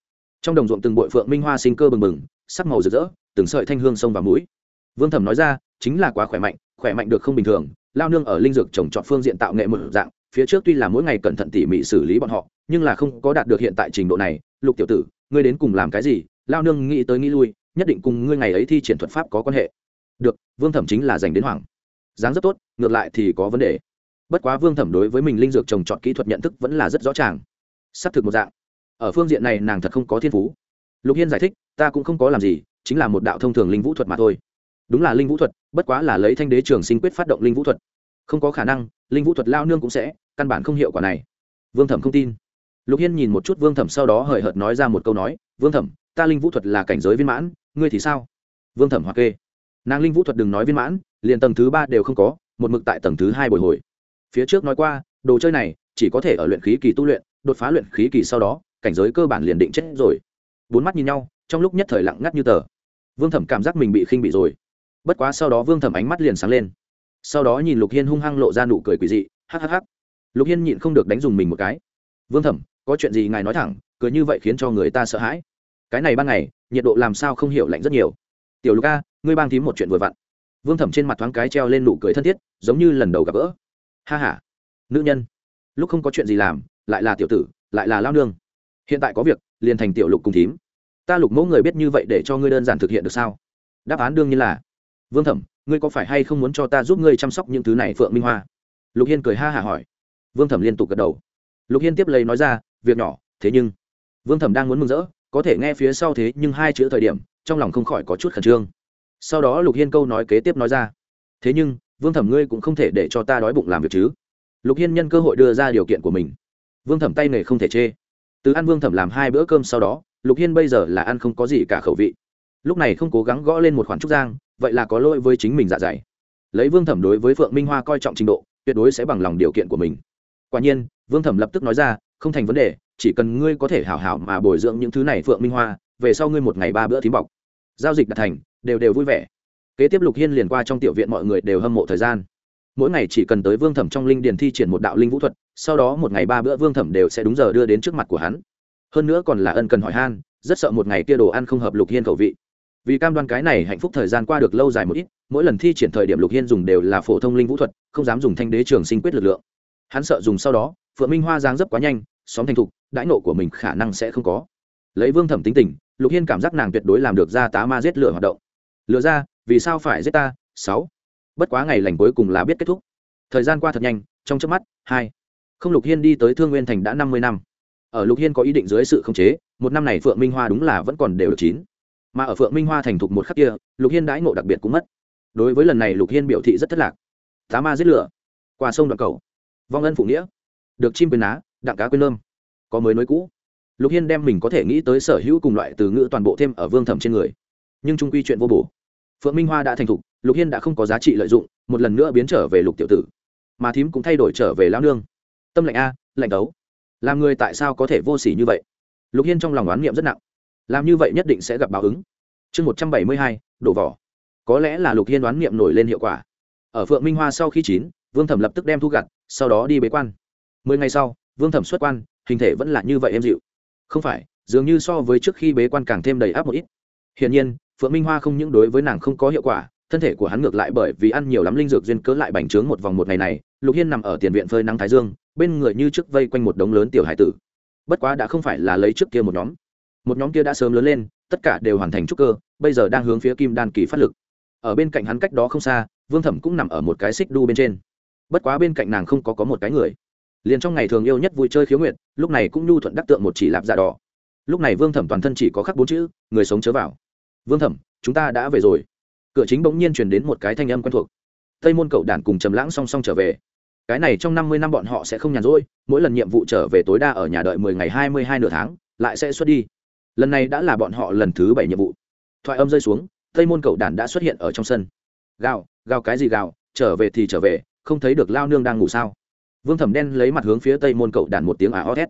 Trong đồng ruộng từng bội phượng minh hoa sinh cơ bừng bừng, sắc màu rực rỡ, từng sợi thanh hương sông vào mũi. Vương thẩm nói ra, chính là quá khỏe mạnh khỏe mạnh được không bình thường, lao nương ở linh dược trồng trọt phương diện tạo nghệ một dạng, phía trước tuy là mỗi ngày cẩn thận tỉ mỉ xử lý bọn họ, nhưng là không có đạt được hiện tại trình độ này. Lục tiểu tử, ngươi đến cùng làm cái gì? Lao nương nghĩ tới nghĩ lui, nhất định cùng ngươi ngày ấy thi triển thuật pháp có quan hệ. Được, vương thẩm chính là dành đến hoàng dáng rất tốt, ngược lại thì có vấn đề. Bất quá vương thẩm đối với mình linh dược trồng trọt kỹ thuật nhận thức vẫn là rất rõ ràng. Xác thực một dạng ở phương diện này nàng thật không có thiên phú. Lục hiên giải thích, ta cũng không có làm gì, chính là một đạo thông thường linh vũ thuật mà thôi. Đúng là linh vũ thuật, bất quá là lấy thanh đế trường sinh quyết phát động linh vũ thuật. Không có khả năng, linh vũ thuật lao nương cũng sẽ, căn bản không hiệu quả này. Vương thẩm không tin. Lục hiên nhìn một chút vương thẩm sau đó hời hợt nói ra một câu nói, vương thẩm, ta linh vũ thuật là cảnh giới viên mãn, ngươi thì sao? Vương thẩm hoặc kê. Nàng linh vũ thuật đừng nói viên mãn, liền tầng thứ ba đều không có, một mực tại tầng thứ hai bồi hồi. Phía trước nói qua, đồ chơi này chỉ có thể ở luyện khí kỳ tu luyện, đột phá luyện khí kỳ sau đó cảnh giới cơ bản liền định chết rồi. Bốn mắt nhìn nhau, trong lúc nhất thời lặng ngắt như tờ. Vương thẩm cảm giác mình bị khinh bị rồi. Bất quá sau đó vương thẩm ánh mắt liền sáng lên. Sau đó nhìn lục hiên hung hăng lộ ra nụ cười quỳ dị hhh lục hiên nhịn không được đánh dùng mình một cái. Vương thẩm, có chuyện gì ngài nói thẳng cười như vậy khiến cho người ta sợ hãi. Cái này ban ngày, nhiệt độ làm sao không hiểu lạnh rất nhiều. Tiểu lục a, ngươi bang thím một chuyện vừa vặn. Vương thẩm trên mặt thoáng cái treo lên nụ cười thân thiết, giống như lần đầu gặp gỡ. Ha h a nữ nhân. Lúc không có chuyện gì làm, lại là tiểu tử, lại là lao nương hiện tại có việc, liền thành tiểu lục cùng thím. Ta lục mẫu người biết như vậy để cho ngươi đơn giản thực hiện được sao? Đáp án đương nhiên là. Vương thẩm, ngươi có phải hay không muốn cho ta giúp ngươi chăm sóc những thứ này phượng minh hoa? Lục hiên cười ha hả hỏi. Vương thẩm liên tục gật đầu. Lục hiên tiếp lấy nói ra, việc nhỏ, thế nhưng. Vương thẩm đang muốn mừng rỡ, có thể nghe phía sau thế nhưng hai chữ thời điểm, trong lòng không khỏi có chút khẩn trương. Sau đó lục hiên câu nói kế tiếp nói ra. Thế nhưng, vương thẩm ngươi cũng không thể để cho ta đói bụng làm việc chứ. Lục hiên nhân cơ hội đưa ra điều kiện của mình. Vương thẩm tay nghề không thể chê từ ăn vương thẩm làm hai bữa cơm sau đó, lục hiên bây giờ là ăn không có gì cả khẩu vị. Lúc này không cố gắng gõ lên một khoản trúc giang, vậy là có lỗi với chính mình dạ dày. Lấy vương thẩm đối với phượng minh hoa coi trọng trình độ, tuyệt đối sẽ bằng lòng điều kiện của mình. Quả nhiên, vương thẩm lập tức nói ra, không thành vấn đề, chỉ cần ngươi có thể hảo hảo mà bồi dưỡng những thứ này, phượng minh hoa, về sau ngươi một ngày ba bữa thím bọc. Giao dịch đạt thành, đều đều vui vẻ. Kế tiếp lục hiên liền qua trong tiểu viện mọi người đều hâm mộ thời gian mỗi ngày chỉ cần tới vương thẩm trong linh điền thi triển một đạo linh vũ thuật, sau đó một ngày ba bữa vương thẩm đều sẽ đúng giờ đưa đến trước mặt của hắn. Hơn nữa còn là ân cần hỏi han, rất sợ một ngày kia đồ ăn không hợp lục hiên khẩu vị. Vì cam đoan cái này hạnh phúc thời gian qua được lâu dài một ít, mỗi lần thi triển thời điểm lục hiên dùng đều là phổ thông linh vũ thuật, không dám dùng thanh đế trường sinh quyết lực lượng. Hắn sợ dùng sau đó, phượng minh hoa giáng dấp quá nhanh xóm thành thục, đãi nộ của mình khả năng sẽ không có. Lấy vương thẩm tính tình, lục hiên cảm giác nàng tuyệt đối làm được ra tá ma giết lửa hoạt động. Lựa ra, vì sao phải giết ta? Sáu bất quá ngày lành cuối cùng là biết kết thúc. Thời gian qua thật nhanh, trong chớp mắt, hai. Không lục hiên đi tới thương nguyên thành đã năm mươi năm. Ở lục hiên có ý định dưới sự khống chế, một năm này phượng minh hoa đúng là vẫn còn đều được chín. Mà ở phượng minh hoa thành thục một khắc kia, lục hiên đãi ngộ đặc biệt cũng mất. Đối với lần này lục hiên biểu thị rất thất lạc. Tá ma giết lửa, qua sông đoạn cầu, vong ân phụ nghĩa, được chim quyền á đặng cá quên lơm. Có mới nối cũ. Lục hiên đem mình có thể nghĩ tới sở hữu cùng loại từ ngữ toàn bộ thêm ở vương thẩm trên người. Nhưng trung quy chuyện vô bổ phượng minh hoa đã thành thục, lục hiên đã không có giá trị lợi dụng, một lần nữa biến trở về lục tiểu tử. Mà thím cũng thay đổi trở về lao nương. Tâm lệnh a, lệnh đấu. Làm người tại sao có thể vô s ỉ như vậy? Lục hiên trong lòng oán niệm rất nặng. Làm như vậy nhất định sẽ gặp báo ứng. Chương một trăm bảy mươi hai, đổ vỏ. Có lẽ là lục hiên đoán niệm nổi lên hiệu quả. Ở phượng minh hoa sau khi chín, vương thẩm lập tức đem thu gặt, sau đó đi bế quan. Mười ngày sau, vương thẩm xuất quan, hình thể vẫn là như vậy em dịu. Không phải, dường như so với trước khi bế quan càng thêm đầy áp một ít. Hiển nhiên phượng minh hoa không những đối với nàng không có hiệu quả, thân thể của hắn ngược lại bởi vì ăn nhiều lắm linh dược duyên cớ lại bành trướng một vòng một ngày này, lục hiên nằm ở tiền viện phơi nắng thái dương, bên người như trước vây quanh một đống lớn tiểu hải tử. Bất quá đã không phải là lấy trước kia một nhóm. Một nhóm kia đã sớm lớn lên, tất cả đều hoàn thành trúc cơ, bây giờ đang hướng phía kim đan kỳ phát lực. Ở bên cạnh hắn cách đó không xa, vương thẩm cũng nằm ở một cái xích đu bên trên. Bất quá bên cạnh nàng không có có một cái người. Liền trong ngày thường yêu nhất vui chơi khiếu nguyện lúc này cũng nhu thuận đắc tượng một chỉ lạp dạ đỏ. Lúc này vương thẩm toàn thân chỉ có khắc bốn chữ, người sống chớ vào vương thẩm, chúng ta đã về rồi. Cửa chính bỗng nhiên truyền đến một cái thanh âm quen thuộc. Tây môn cậu đản cùng trầm lãng song song trở về. Cái này trong năm mươi năm bọn họ sẽ không nhàn rỗi, mỗi lần nhiệm vụ trở về tối đa ở nhà đợi mười ngày hai mươi hai nửa tháng, lại sẽ xuất đi. Lần này đã là bọn họ lần thứ bảy nhiệm vụ. Thoại âm rơi xuống, tây môn cậu đản đã xuất hiện ở trong sân. Gào gào cái gì gào, trở về thì trở về, không thấy được lao nương đang ngủ sao? Vương thẩm đen lấy mặt hướng phía tây môn cậu đản một tiếng à ả o thét.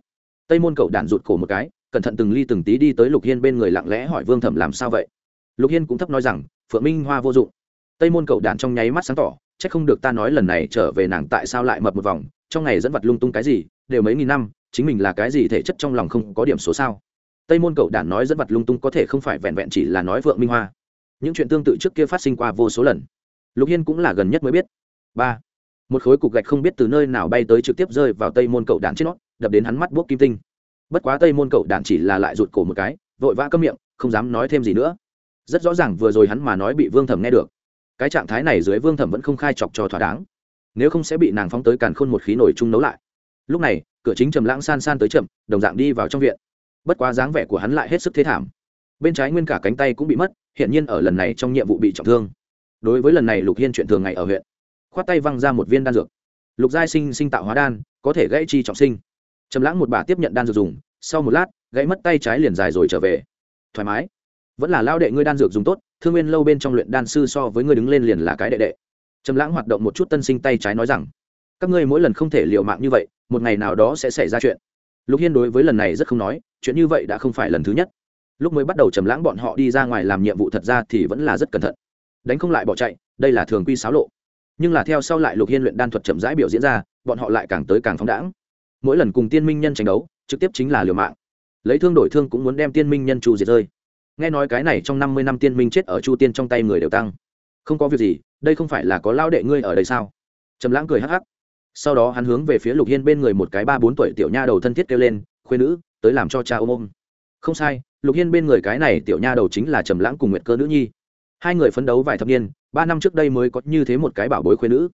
Tây môn cậu đản rụt cổ một cái, cẩn thận từng ly từng tí đi tới lục hiên bên người lặng lẽ hỏi vương thẩm làm sao vậy? Lục hiên cũng thấp nói rằng, phượng minh hoa vô dụng. Tây môn cậu đản trong nháy mắt sáng tỏ c h ắ c không được ta nói lần này trở về nàng tại sao lại mập một vòng, trong ngày dẫn vật lung tung cái gì, đều mấy nghìn năm, chính mình là cái gì thể chất trong lòng không có điểm số sao? Tây môn cậu đản nói dẫn vật lung tung có thể không phải vẹn vẹn chỉ là nói phượng minh hoa. Những chuyện tương tự trước kia phát sinh qua vô số lần. Lục hiên cũng là gần nhất mới biết. Ba. Một khối cục gạch không biết từ nơi nào bay tới trực tiếp rơi vào tây môn cậu đản trên nó, đập đến hắn mắt buốc kim tinh. Bất quá tây môn cậu đản chỉ là lại rụt cổ một cái, vội vã cấm miệng, không dám nói thêm gì nữa rất rõ ràng vừa rồi hắn mà nói bị vương thẩm nghe được. Cái trạng thái này dưới vương thẩm vẫn không khai chọc cho thỏa đáng. Nếu không sẽ bị nàng phóng tới càn khôn một khí nổi chung nấu lại. Lúc này, cửa chính trầm lãng san san tới chậm đồng dạng đi vào trong viện. Bất quá dáng vẻ của hắn lại hết sức thế thảm. Bên trái nguyên cả cánh tay cũng bị mất hiện nhiên ở lần này trong nhiệm vụ bị trọng thương. Đối với lần này lục hiên chuyện thường ngày ở huyện, khoát tay văng ra một viên đan dược. Lục giai sinh sinh tạo hóa đan, có thể gãy chi trọng sinh. Trầm lãng một bà tiếp nhận đan dược dùng, sau một lát, gãy mất tay trái liền dài rồi trở về. Thoải mái vẫn là lao đệ ngươi đan dược dùng tốt, thương nguyên lâu bên trong luyện đan sư so với ngươi đứng lên liền là cái đệ đệ. Trầm lãng hoạt động một chút tân sinh tay trái nói rằng, các ngươi mỗi lần không thể liều mạng như vậy, một ngày nào đó sẽ xảy ra chuyện. Lục hiên đối với lần này rất không nói, chuyện như vậy đã không phải lần thứ nhất. Lúc mới bắt đầu trầm lãng bọn họ đi ra ngoài làm nhiệm vụ thật ra thì vẫn là rất cẩn thận. Đánh không lại bỏ chạy, đây là thường quy xáo lộ. Nhưng là theo sau lại lục hiên luyện đan thuật chậm rãi biểu diễn ra, bọn họ lại càng tới càng phóng đãng. Mỗi lần cùng tiên minh nhân tranh đấu, trực tiếp chính là liều mạng. Lấy thương đổi thương cũng muốn đem tiên minh nhân trù diệt rơi nghe nói cái này trong năm mươi năm tiên minh chết ở chu tiên trong tay người đều tăng. Không có việc gì, đây không phải là có lao đệ ngươi ở đây sao? Trầm lãng cười hắc hắc. Sau đó hắn hướng về phía lục hiên bên người một cái ba bốn tuổi tiểu nha đầu thân thiết kêu lên khuyên nữ, tới làm cho cha ôm ôm. Không sai, lục hiên bên người cái này tiểu nha đầu chính là trầm lãng cùng nguyệt cơ nữ nhi. Hai người phấn đấu vài thập niên, ba năm trước đây mới có như thế một cái bảo bối khuyên nữ.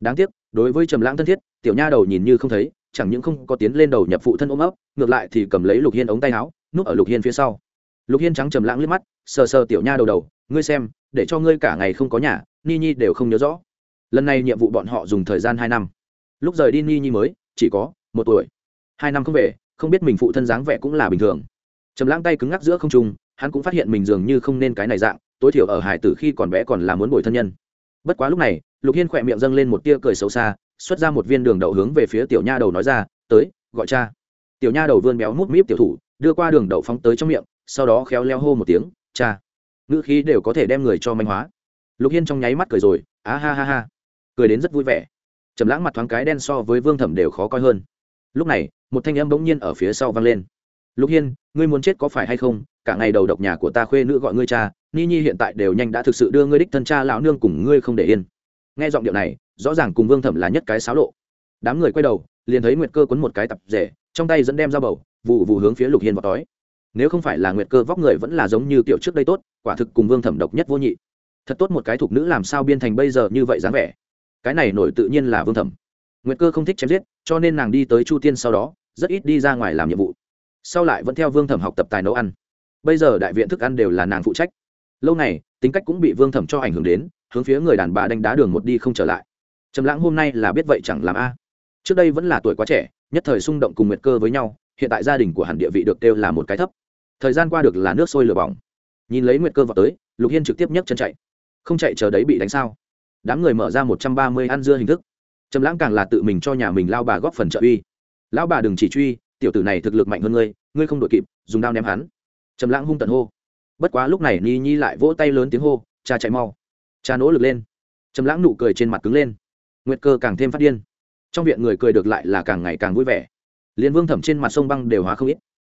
Đáng tiếc, đối với trầm lãng thân thiết, tiểu nha đầu nhìn như không thấy, chẳng những không có tiến lên đầu nhập phụ thân ôm ấp, ngược lại thì cầm lấy lục hiên ống tay áo, núp ở lục hiên phía sau lục hiên trắng trầm lãng liếc mắt, sờ sờ tiểu nha đầu đầu, ngươi xem, để cho ngươi cả ngày không có nhà, ni nhi đều không nhớ rõ. Lần này nhiệm vụ bọn họ dùng thời gian hai năm. Lúc rời đi ni nhi mới, chỉ có một tuổi. Hai năm không về, không biết mình phụ thân dáng vẻ cũng là bình thường. Trầm lãng tay cứng ngắc giữa không trung, hắn cũng phát hiện mình dường như không nên cái này dạng, tối thiểu ở hải tử khi còn bé còn là muốn bồi thân nhân. Bất quá lúc này, lục hiên khỏe miệng dâng lên một tia cười xấu xa, xuất ra một viên đường đậu hướng về phía tiểu nha đầu nói ra, tới, gọi cha. Tiểu nha đầu vươn béo mút míp tiểu thủ, đưa qua đường đậu phóng tới trong miệng sau đó khéo leo hô một tiếng, cha. Ngữ khí đều có thể đem người cho manh hóa. Lục hiên trong nháy mắt cười rồi, á ha ha ha. Cười đến rất vui vẻ. Trầm lãng mặt thoáng cái đen so với vương thẩm đều khó coi hơn. Lúc này, một thanh âm bỗng nhiên ở phía sau vang lên. Lục hiên, ngươi muốn chết có phải hay không? Cả ngày đầu độc nhà của ta khuê nữ gọi ngươi cha, ni nhi hiện tại đều nhanh đã thực sự đưa ngươi đích thân cha lão nương cùng ngươi không để yên. Nghe giọng điệu này, rõ ràng cùng vương thẩm là nhất cái xáo lộ. Đám người quay đầu, liền thấy nguyệt cơ quấn một cái tập rể, trong tay dẫn đem ra bầu vụ vụ hướng phía lục hiên vào tói nếu không phải là nguyệt cơ vóc người vẫn là giống như kiểu trước đây tốt, quả thực cùng vương thẩm độc nhất vô nhị. Thật tốt một cái thục nữ làm sao biên thành bây giờ như vậy dáng vẻ. Cái này nổi tự nhiên là vương thẩm. Nguyệt cơ không thích chém giết, cho nên nàng đi tới chu tiên sau đó, rất ít đi ra ngoài làm nhiệm vụ. Sau lại vẫn theo vương thẩm học tập tài nấu ăn. Bây giờ đại viện thức ăn đều là nàng phụ trách. Lâu này tính cách cũng bị vương thẩm cho ảnh hưởng đến, hướng phía người đàn bà đánh đá đường một đi không trở lại. Trầm lãng hôm nay là biết vậy chẳng làm a. Trước đây vẫn là tuổi quá trẻ, nhất thời xung động cùng nguyệt cơ với nhau, hiện tại gia đình của Hàn địa vị được kêu là một cái thấp thời gian qua được là nước sôi lửa bỏng. Nhìn lấy nguyệt cơ vào tới, lục hiên trực tiếp nhấc chân chạy. Không chạy chờ đấy bị đánh sao? Đám người mở ra một trăm ba mươi ăn dưa hình thức. Trầm lãng càng là tự mình cho nhà mình lao bà góp phần trợ uy. Lão bà đừng chỉ truy, tiểu tử này thực lực mạnh hơn ngươi ngươi không đội kịp, dùng đao ném hắn. Trầm lãng hung tận hô. Bất quá lúc này ni nhi lại vỗ tay lớn tiếng hô, cha chạy mau. Cha nỗ lực lên. Trầm lãng nụ cười trên mặt cứng lên. Nguyệt cơ càng thêm phát điên. Trong viện người cười được lại là càng ngày càng vui vẻ. Liên vương thẩm trên mặt sông băng đều hóa không ít.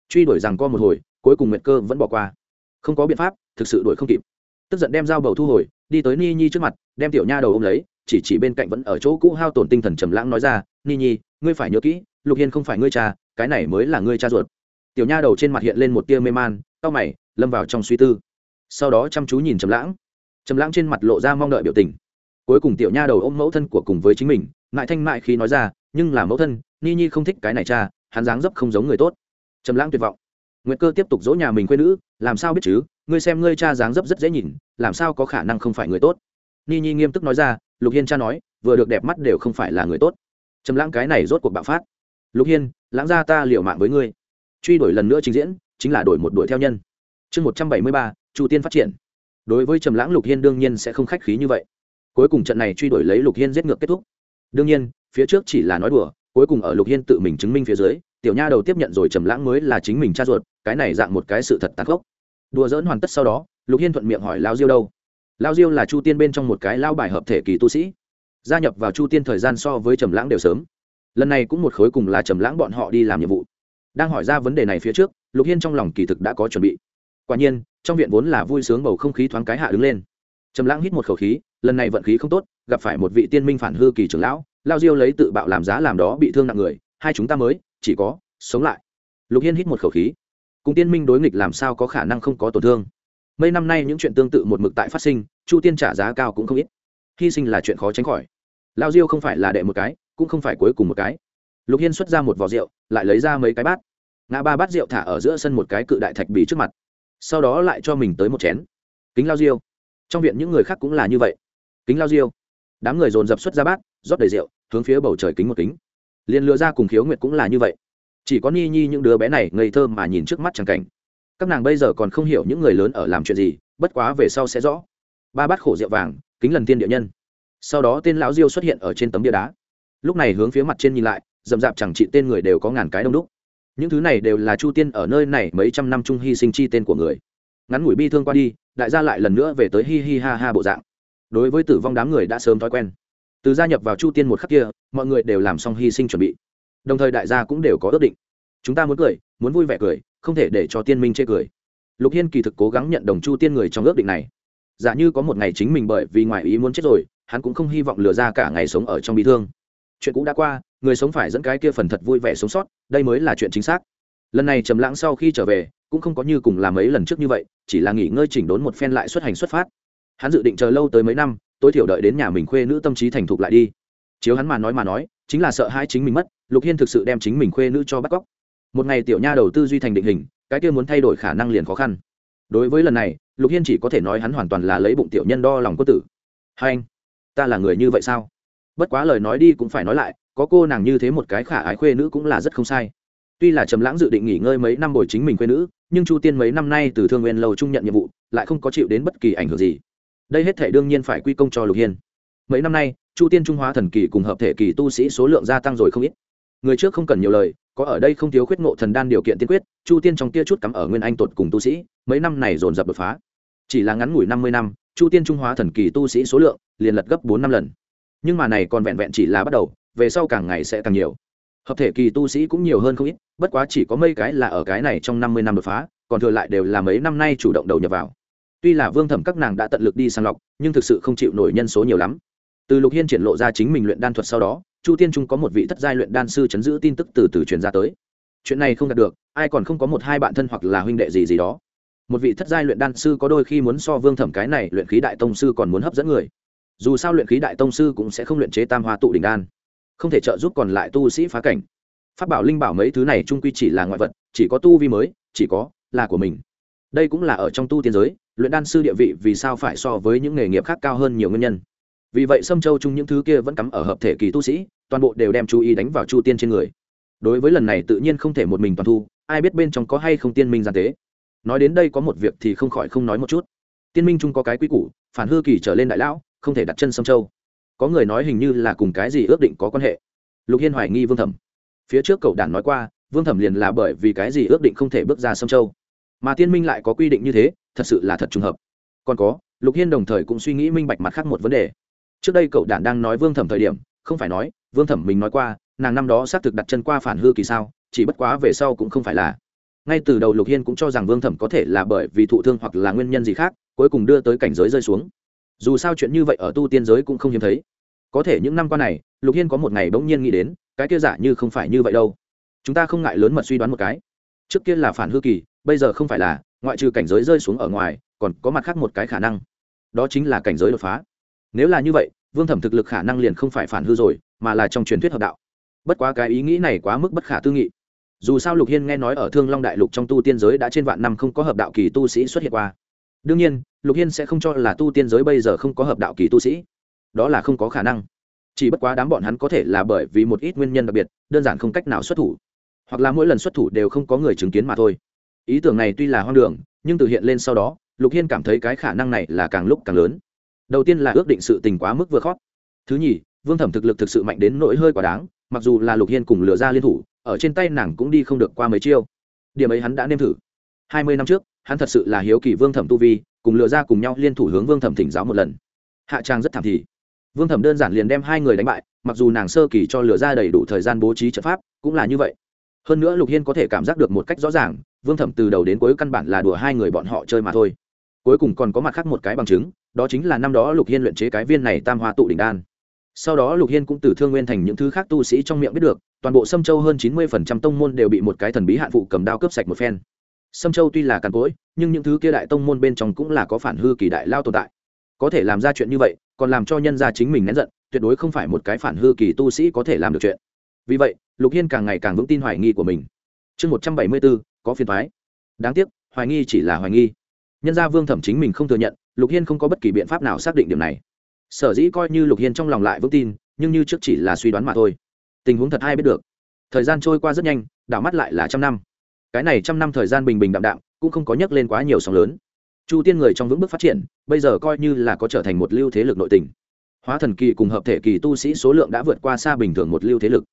Truy đuổi rằng co một hồi cuối cùng nguyệt cơ vẫn bỏ qua. Không có biện pháp, thực sự đuổi không kịp. Tức giận đem dao bầu thu hồi, đi tới ni nhi trước mặt, đem tiểu nha đầu ôm lấy, chỉ chỉ bên cạnh vẫn ở chỗ cũ hao tổn tinh thần trầm lãng nói ra, ni nhi, ngươi phải nhớ kỹ, lục hiên không phải ngươi cha, cái này mới là ngươi cha ruột. Tiểu nha đầu trên mặt hiện lên một tia mê man, cau mày, lâm vào trong suy tư. Sau đó chăm chú nhìn trầm lãng. Trầm lãng trên mặt lộ ra mong đợi biểu tình. Cuối cùng tiểu nha đầu ôm mẫu thân của cùng với chính mình, ngại thanh mại khi nói ra, nhưng là mẫu thân, ni nhi không thích cái này cha, hắn dáng dấp không giống người tốt. Trầm lãng tuyệt vọng nguyệt cơ tiếp tục dỗ nhà mình quê nữ, làm sao biết chứ? Ngươi xem ngươi cha dáng dấp rất dễ nhìn, làm sao có khả năng không phải người tốt? Ni nhi nghiêm túc nói ra, lục hiên cha nói, vừa được đẹp mắt đều không phải là người tốt. Trầm lãng cái này rốt cuộc bạo phát. Lục hiên, lãng gia ta liều mạng với ngươi. Truy đuổi lần nữa trình diễn, chính là đổi một đuổi theo nhân. Chương một trăm bảy mươi ba, chu tiên phát triển. Đối với trầm lãng, lục hiên đương nhiên sẽ không khách khí như vậy. Cuối cùng trận này truy đuổi lấy lục hiên giết ngược kết thúc. Đương nhiên, phía trước chỉ là nói đùa, cuối cùng ở lục hiên tự mình chứng minh phía dưới tiểu nha đầu tiếp nhận rồi trầm lãng mới là chính mình cha ruột, cái này dạng một cái sự thật tàn khốc. Đùa dỡn hoàn tất sau đó, lục hiên thuận miệng hỏi lao diêu đâu? Lao diêu là chu tiên bên trong một cái lao bài hợp thể kỳ tu sĩ. Gia nhập vào chu tiên thời gian so với trầm lãng đều sớm. Lần này cũng một khối cùng là trầm lãng bọn họ đi làm nhiệm vụ. Đang hỏi ra vấn đề này phía trước, lục hiên trong lòng kỳ thực đã có chuẩn bị. Quả nhiên, trong viện vốn là vui sướng bầu không khí thoáng cái hạ đứng lên. Trầm lãng hít một khẩu khí, lần này vận khí không tốt, gặp phải một vị tiên minh phản hư kỳ trưởng lão, lao diêu lấy tự bạo làm giá làm đó bị thương nặng người, hai chúng ta mới chỉ có, sống lại. Lục hiên hít một khẩu khí. Cùng tiên minh đối nghịch làm sao có khả năng không có tổn thương? Mấy năm nay những chuyện tương tự một mực tại phát sinh, chu tiên trả giá cao cũng không ít. Hy sinh là chuyện khó tránh khỏi. Lao diêu không phải là đệ một cái, cũng không phải cuối cùng một cái. Lục hiên xuất ra một vò rượu, lại lấy ra mấy cái bát. Ngã ba bát rượu thả ở giữa sân một cái cự đại thạch bì trước mặt. Sau đó lại cho mình tới một chén. Kính lao diêu. Trong viện những người khác cũng là như vậy. Kính lao diêu. Đám người dồn dập xuất ra bát, rót đầy rượu, hướng phía bầu trời kính một kính liền lừa ra cùng khiếu nguyệt cũng là như vậy. Chỉ có ni nhi những đứa bé này ngây thơ mà nhìn trước mắt chẳng cảnh. Các nàng bây giờ còn không hiểu những người lớn ở làm chuyện gì, bất quá về sau sẽ rõ. Ba bát khổ rượu vàng, kính lần tiên địa nhân. Sau đó tên lão diêu xuất hiện ở trên tấm bia đá. Lúc này hướng phía mặt trên nhìn lại dầm rạp chẳng trị tên người đều có ngàn cái đông đúc. Những thứ này đều là chu tiên ở nơi này mấy trăm năm chung hy sinh chi tên của người. Ngắn ngủi bi thương qua đi, đại gia lại lần nữa về tới hi hi ha ha bộ dạng. Đối với tử vong đám người đã sớm thói quen từ gia nhập vào chu tiên một khắc kia, mọi người đều làm xong hy sinh chuẩn bị. Đồng thời đại gia cũng đều có ước định. Chúng ta muốn cười, muốn vui vẻ cười, không thể để cho tiên minh chê cười. Lục hiên kỳ thực cố gắng nhận đồng chu tiên người trong ước định này. Giả như có một ngày chính mình bởi vì ngoài ý muốn chết rồi, hắn cũng không hy vọng lừa ra cả ngày sống ở trong bị thương. Chuyện cũ đã qua, người sống phải dẫn cái kia phần thật vui vẻ sống sót, đây mới là chuyện chính xác. Lần này trầm lãng sau khi trở về, cũng không có như cùng làm mấy lần trước như vậy, chỉ là nghỉ ngơi chỉnh đốn một phen lại xuất hành xuất phát. Hắn dự định chờ lâu tới mấy năm tối thiểu đợi đến nhà mình khuê nữ tâm trí thành thục lại đi. Chiếu hắn mà nói mà nói, chính là sợ hai chính mình mất, lục hiên thực sự đem chính mình khuê nữ cho bắt cóc. Một ngày tiểu nha đầu tư duy thành định hình, cái kia muốn thay đổi khả năng liền khó khăn. Đối với lần này, lục hiên chỉ có thể nói hắn hoàn toàn là lấy bụng tiểu nhân đo lòng quân tử. Hai anh, ta là người như vậy sao? Bất quá lời nói đi cũng phải nói lại, có cô nàng như thế một cái khả ái khuê nữ cũng là rất không sai. Tuy là trầm lãng dự định nghỉ ngơi mấy năm bồi chính mình khuê nữ, nhưng chu tiên mấy năm nay từ thương nguyên lâu trung nhận nhiệm vụ, lại không có chịu đến bất kỳ ảnh hưởng gì đây hết thể đương nhiên phải quy công cho lục hiên mấy năm nay chu tiên trung hóa thần kỳ cùng hợp thể kỳ tu sĩ số lượng gia tăng rồi không ít người trước không cần nhiều lời có ở đây không thiếu khuyết ngộ thần đan điều kiện tiên quyết chu tiên trong kia chút cắm ở nguyên anh tột cùng tu sĩ mấy năm này dồn dập đột phá chỉ là ngắn ngủi năm mươi năm chu tiên trung hóa thần kỳ tu sĩ số lượng liền lật gấp bốn năm lần nhưng mà này còn vẹn vẹn chỉ là bắt đầu về sau càng ngày sẽ càng nhiều hợp thể kỳ tu sĩ cũng nhiều hơn không ít bất quá chỉ có mấy cái là ở cái này trong năm mươi năm đột phá còn thừa lại đều là mấy năm nay chủ động đầu nhập vào tuy là vương thẩm các nàng đã tận lực đi sang lọc, nhưng thực sự không chịu nổi nhân số nhiều lắm. Từ lục hiên triển lộ ra chính mình luyện đan thuật sau đó, chu tiên trung có một vị thất giai luyện đan sư chấn giữ tin tức từ từ truyền ra tới. Chuyện này không đạt được, ai còn không có một hai bạn thân hoặc là huynh đệ gì gì đó. Một vị thất giai luyện đan sư có đôi khi muốn so vương thẩm cái này luyện khí đại tông sư còn muốn hấp dẫn người. Dù sao luyện khí đại tông sư cũng sẽ không luyện chế tam hoa tụ đỉnh đan, không thể trợ giúp còn lại tu sĩ phá cảnh. Phát bảo linh bảo mấy thứ này trung quy chỉ là ngoại vật, chỉ có tu vi mới, chỉ có là của mình đây cũng là ở trong tu tiên giới, luyện đan sư địa vị vì sao phải so với những nghề nghiệp khác cao hơn nhiều nguyên nhân. Vì vậy sâm châu chung những thứ kia vẫn cắm ở hợp thể kỳ tu sĩ, toàn bộ đều đem chú ý đánh vào chu tiên trên người. Đối với lần này tự nhiên không thể một mình toàn thu, ai biết bên trong có hay không tiên minh gian tế. Nói đến đây có một việc thì không khỏi không nói một chút. Tiên minh chung có cái quy củ, phản hư kỳ trở lên đại lão, không thể đặt chân sâm châu. Có người nói hình như là cùng cái gì ước định có quan hệ. Lục hiên hoài nghi vương thẩm. Phía trước cậu đản nói qua, vương thẩm liền là bởi vì cái gì ước định không thể bước ra sâm châu mà tiên minh lại có quy định như thế, thật sự là thật trùng hợp. Còn có, lục hiên đồng thời cũng suy nghĩ minh bạch mặt khác một vấn đề. Trước đây cậu đản đang nói vương thẩm thời điểm, không phải nói, vương thẩm mình nói qua, nàng năm đó xác thực đặt chân qua phản hư kỳ sao, chỉ bất quá về sau cũng không phải là. Ngay từ đầu lục hiên cũng cho rằng vương thẩm có thể là bởi vì thụ thương hoặc là nguyên nhân gì khác, cuối cùng đưa tới cảnh giới rơi xuống. Dù sao chuyện như vậy ở tu tiên giới cũng không hiếm thấy. Có thể những năm qua này, lục hiên có một ngày bỗng nhiên nghĩ đến, cái kia giả như không phải như vậy đâu. Chúng ta không ngại lớn mật suy đoán một cái. Trước kia là phản hư kỳ bây giờ không phải là, ngoại trừ cảnh giới rơi xuống ở ngoài, còn có mặt khác một cái khả năng. Đó chính là cảnh giới đột phá. Nếu là như vậy, vương thẩm thực lực khả năng liền không phải phản hư rồi, mà là trong truyền thuyết hợp đạo. Bất quá cái ý nghĩ này quá mức bất khả tư nghị. Dù sao lục hiên nghe nói ở thương long đại lục trong tu tiên giới đã trên vạn năm không có hợp đạo kỳ tu sĩ xuất hiện qua. Đương nhiên, lục hiên sẽ không cho là tu tiên giới bây giờ không có hợp đạo kỳ tu sĩ. Đó là không có khả năng. Chỉ bất quá đám bọn hắn có thể là bởi vì một ít nguyên nhân đặc biệt, đơn giản không cách nào xuất thủ. Hoặc là mỗi lần xuất thủ đều không có người chứng kiến mà thôi ý tưởng này tuy là hoang đường, nhưng từ hiện lên sau đó, lục hiên cảm thấy cái khả năng này là càng lúc càng lớn. Đầu tiên là ước định sự tình quá mức vừa khót. Thứ nhì, vương thẩm thực lực thực sự mạnh đến nỗi hơi quá đáng, mặc dù là lục hiên cùng lừa ra liên thủ, ở trên tay nàng cũng đi không được qua mấy chiêu. Điểm ấy hắn đã nêm thử. Hai mươi năm trước, hắn thật sự là hiếu kỳ vương thẩm tu vi, cùng lừa ra cùng nhau liên thủ hướng vương thẩm thỉnh giáo một lần. Hạ trang rất thảm thì, vương thẩm đơn giản liền đem hai người đánh bại, mặc dù nàng sơ kỳ cho lừa ra đầy đủ thời gian bố trí trận pháp, cũng là như vậy. Hơn nữa lục hiên có thể cảm giác được một cách rõ ràng vương thẩm từ đầu đến cuối căn bản là đùa hai người bọn họ chơi mà thôi. Cuối cùng còn có mặt khác một cái bằng chứng, đó chính là năm đó lục hiên luyện chế cái viên này tam hoa tụ đỉnh đan. Sau đó lục hiên cũng từ thương nguyên thành những thứ khác tu sĩ trong miệng biết được, toàn bộ sâm châu hơn chín mươi phần trăm tông môn đều bị một cái thần bí hạn phụ cầm đao cướp sạch một phen. Sâm châu tuy là càn cỗi, nhưng những thứ kia đại tông môn bên trong cũng là có phản hư kỳ đại lao tồn tại. Có thể làm ra chuyện như vậy, còn làm cho nhân gia chính mình nén giận, tuyệt đối không phải một cái phản hư kỳ tu sĩ có thể làm được chuyện. Vì vậy, lục hiên càng ngày càng vững tin hoài nghi của mình. Chương một trăm bảy mươi bốn có phiền thoái. Đáng tiếc, hoài nghi chỉ là hoài nghi. Nhân gia vương thẩm chính mình không thừa nhận, lục hiên không có bất kỳ biện pháp nào xác định điểm này. Sở dĩ coi như lục hiên trong lòng lại vững tin, nhưng như trước chỉ là suy đoán mà thôi. Tình huống thật ai biết được. Thời gian trôi qua rất nhanh, đảo mắt lại là trăm năm. Cái này trăm năm thời gian bình bình đạm đạm, cũng không có nhắc lên quá nhiều sóng lớn. Chu tiên người trong vững bước phát triển, bây giờ coi như là có trở thành một lưu thế lực nội tình. Hóa thần kỳ cùng hợp thể kỳ tu sĩ số lượng đã vượt qua xa bình thường một lưu thế lực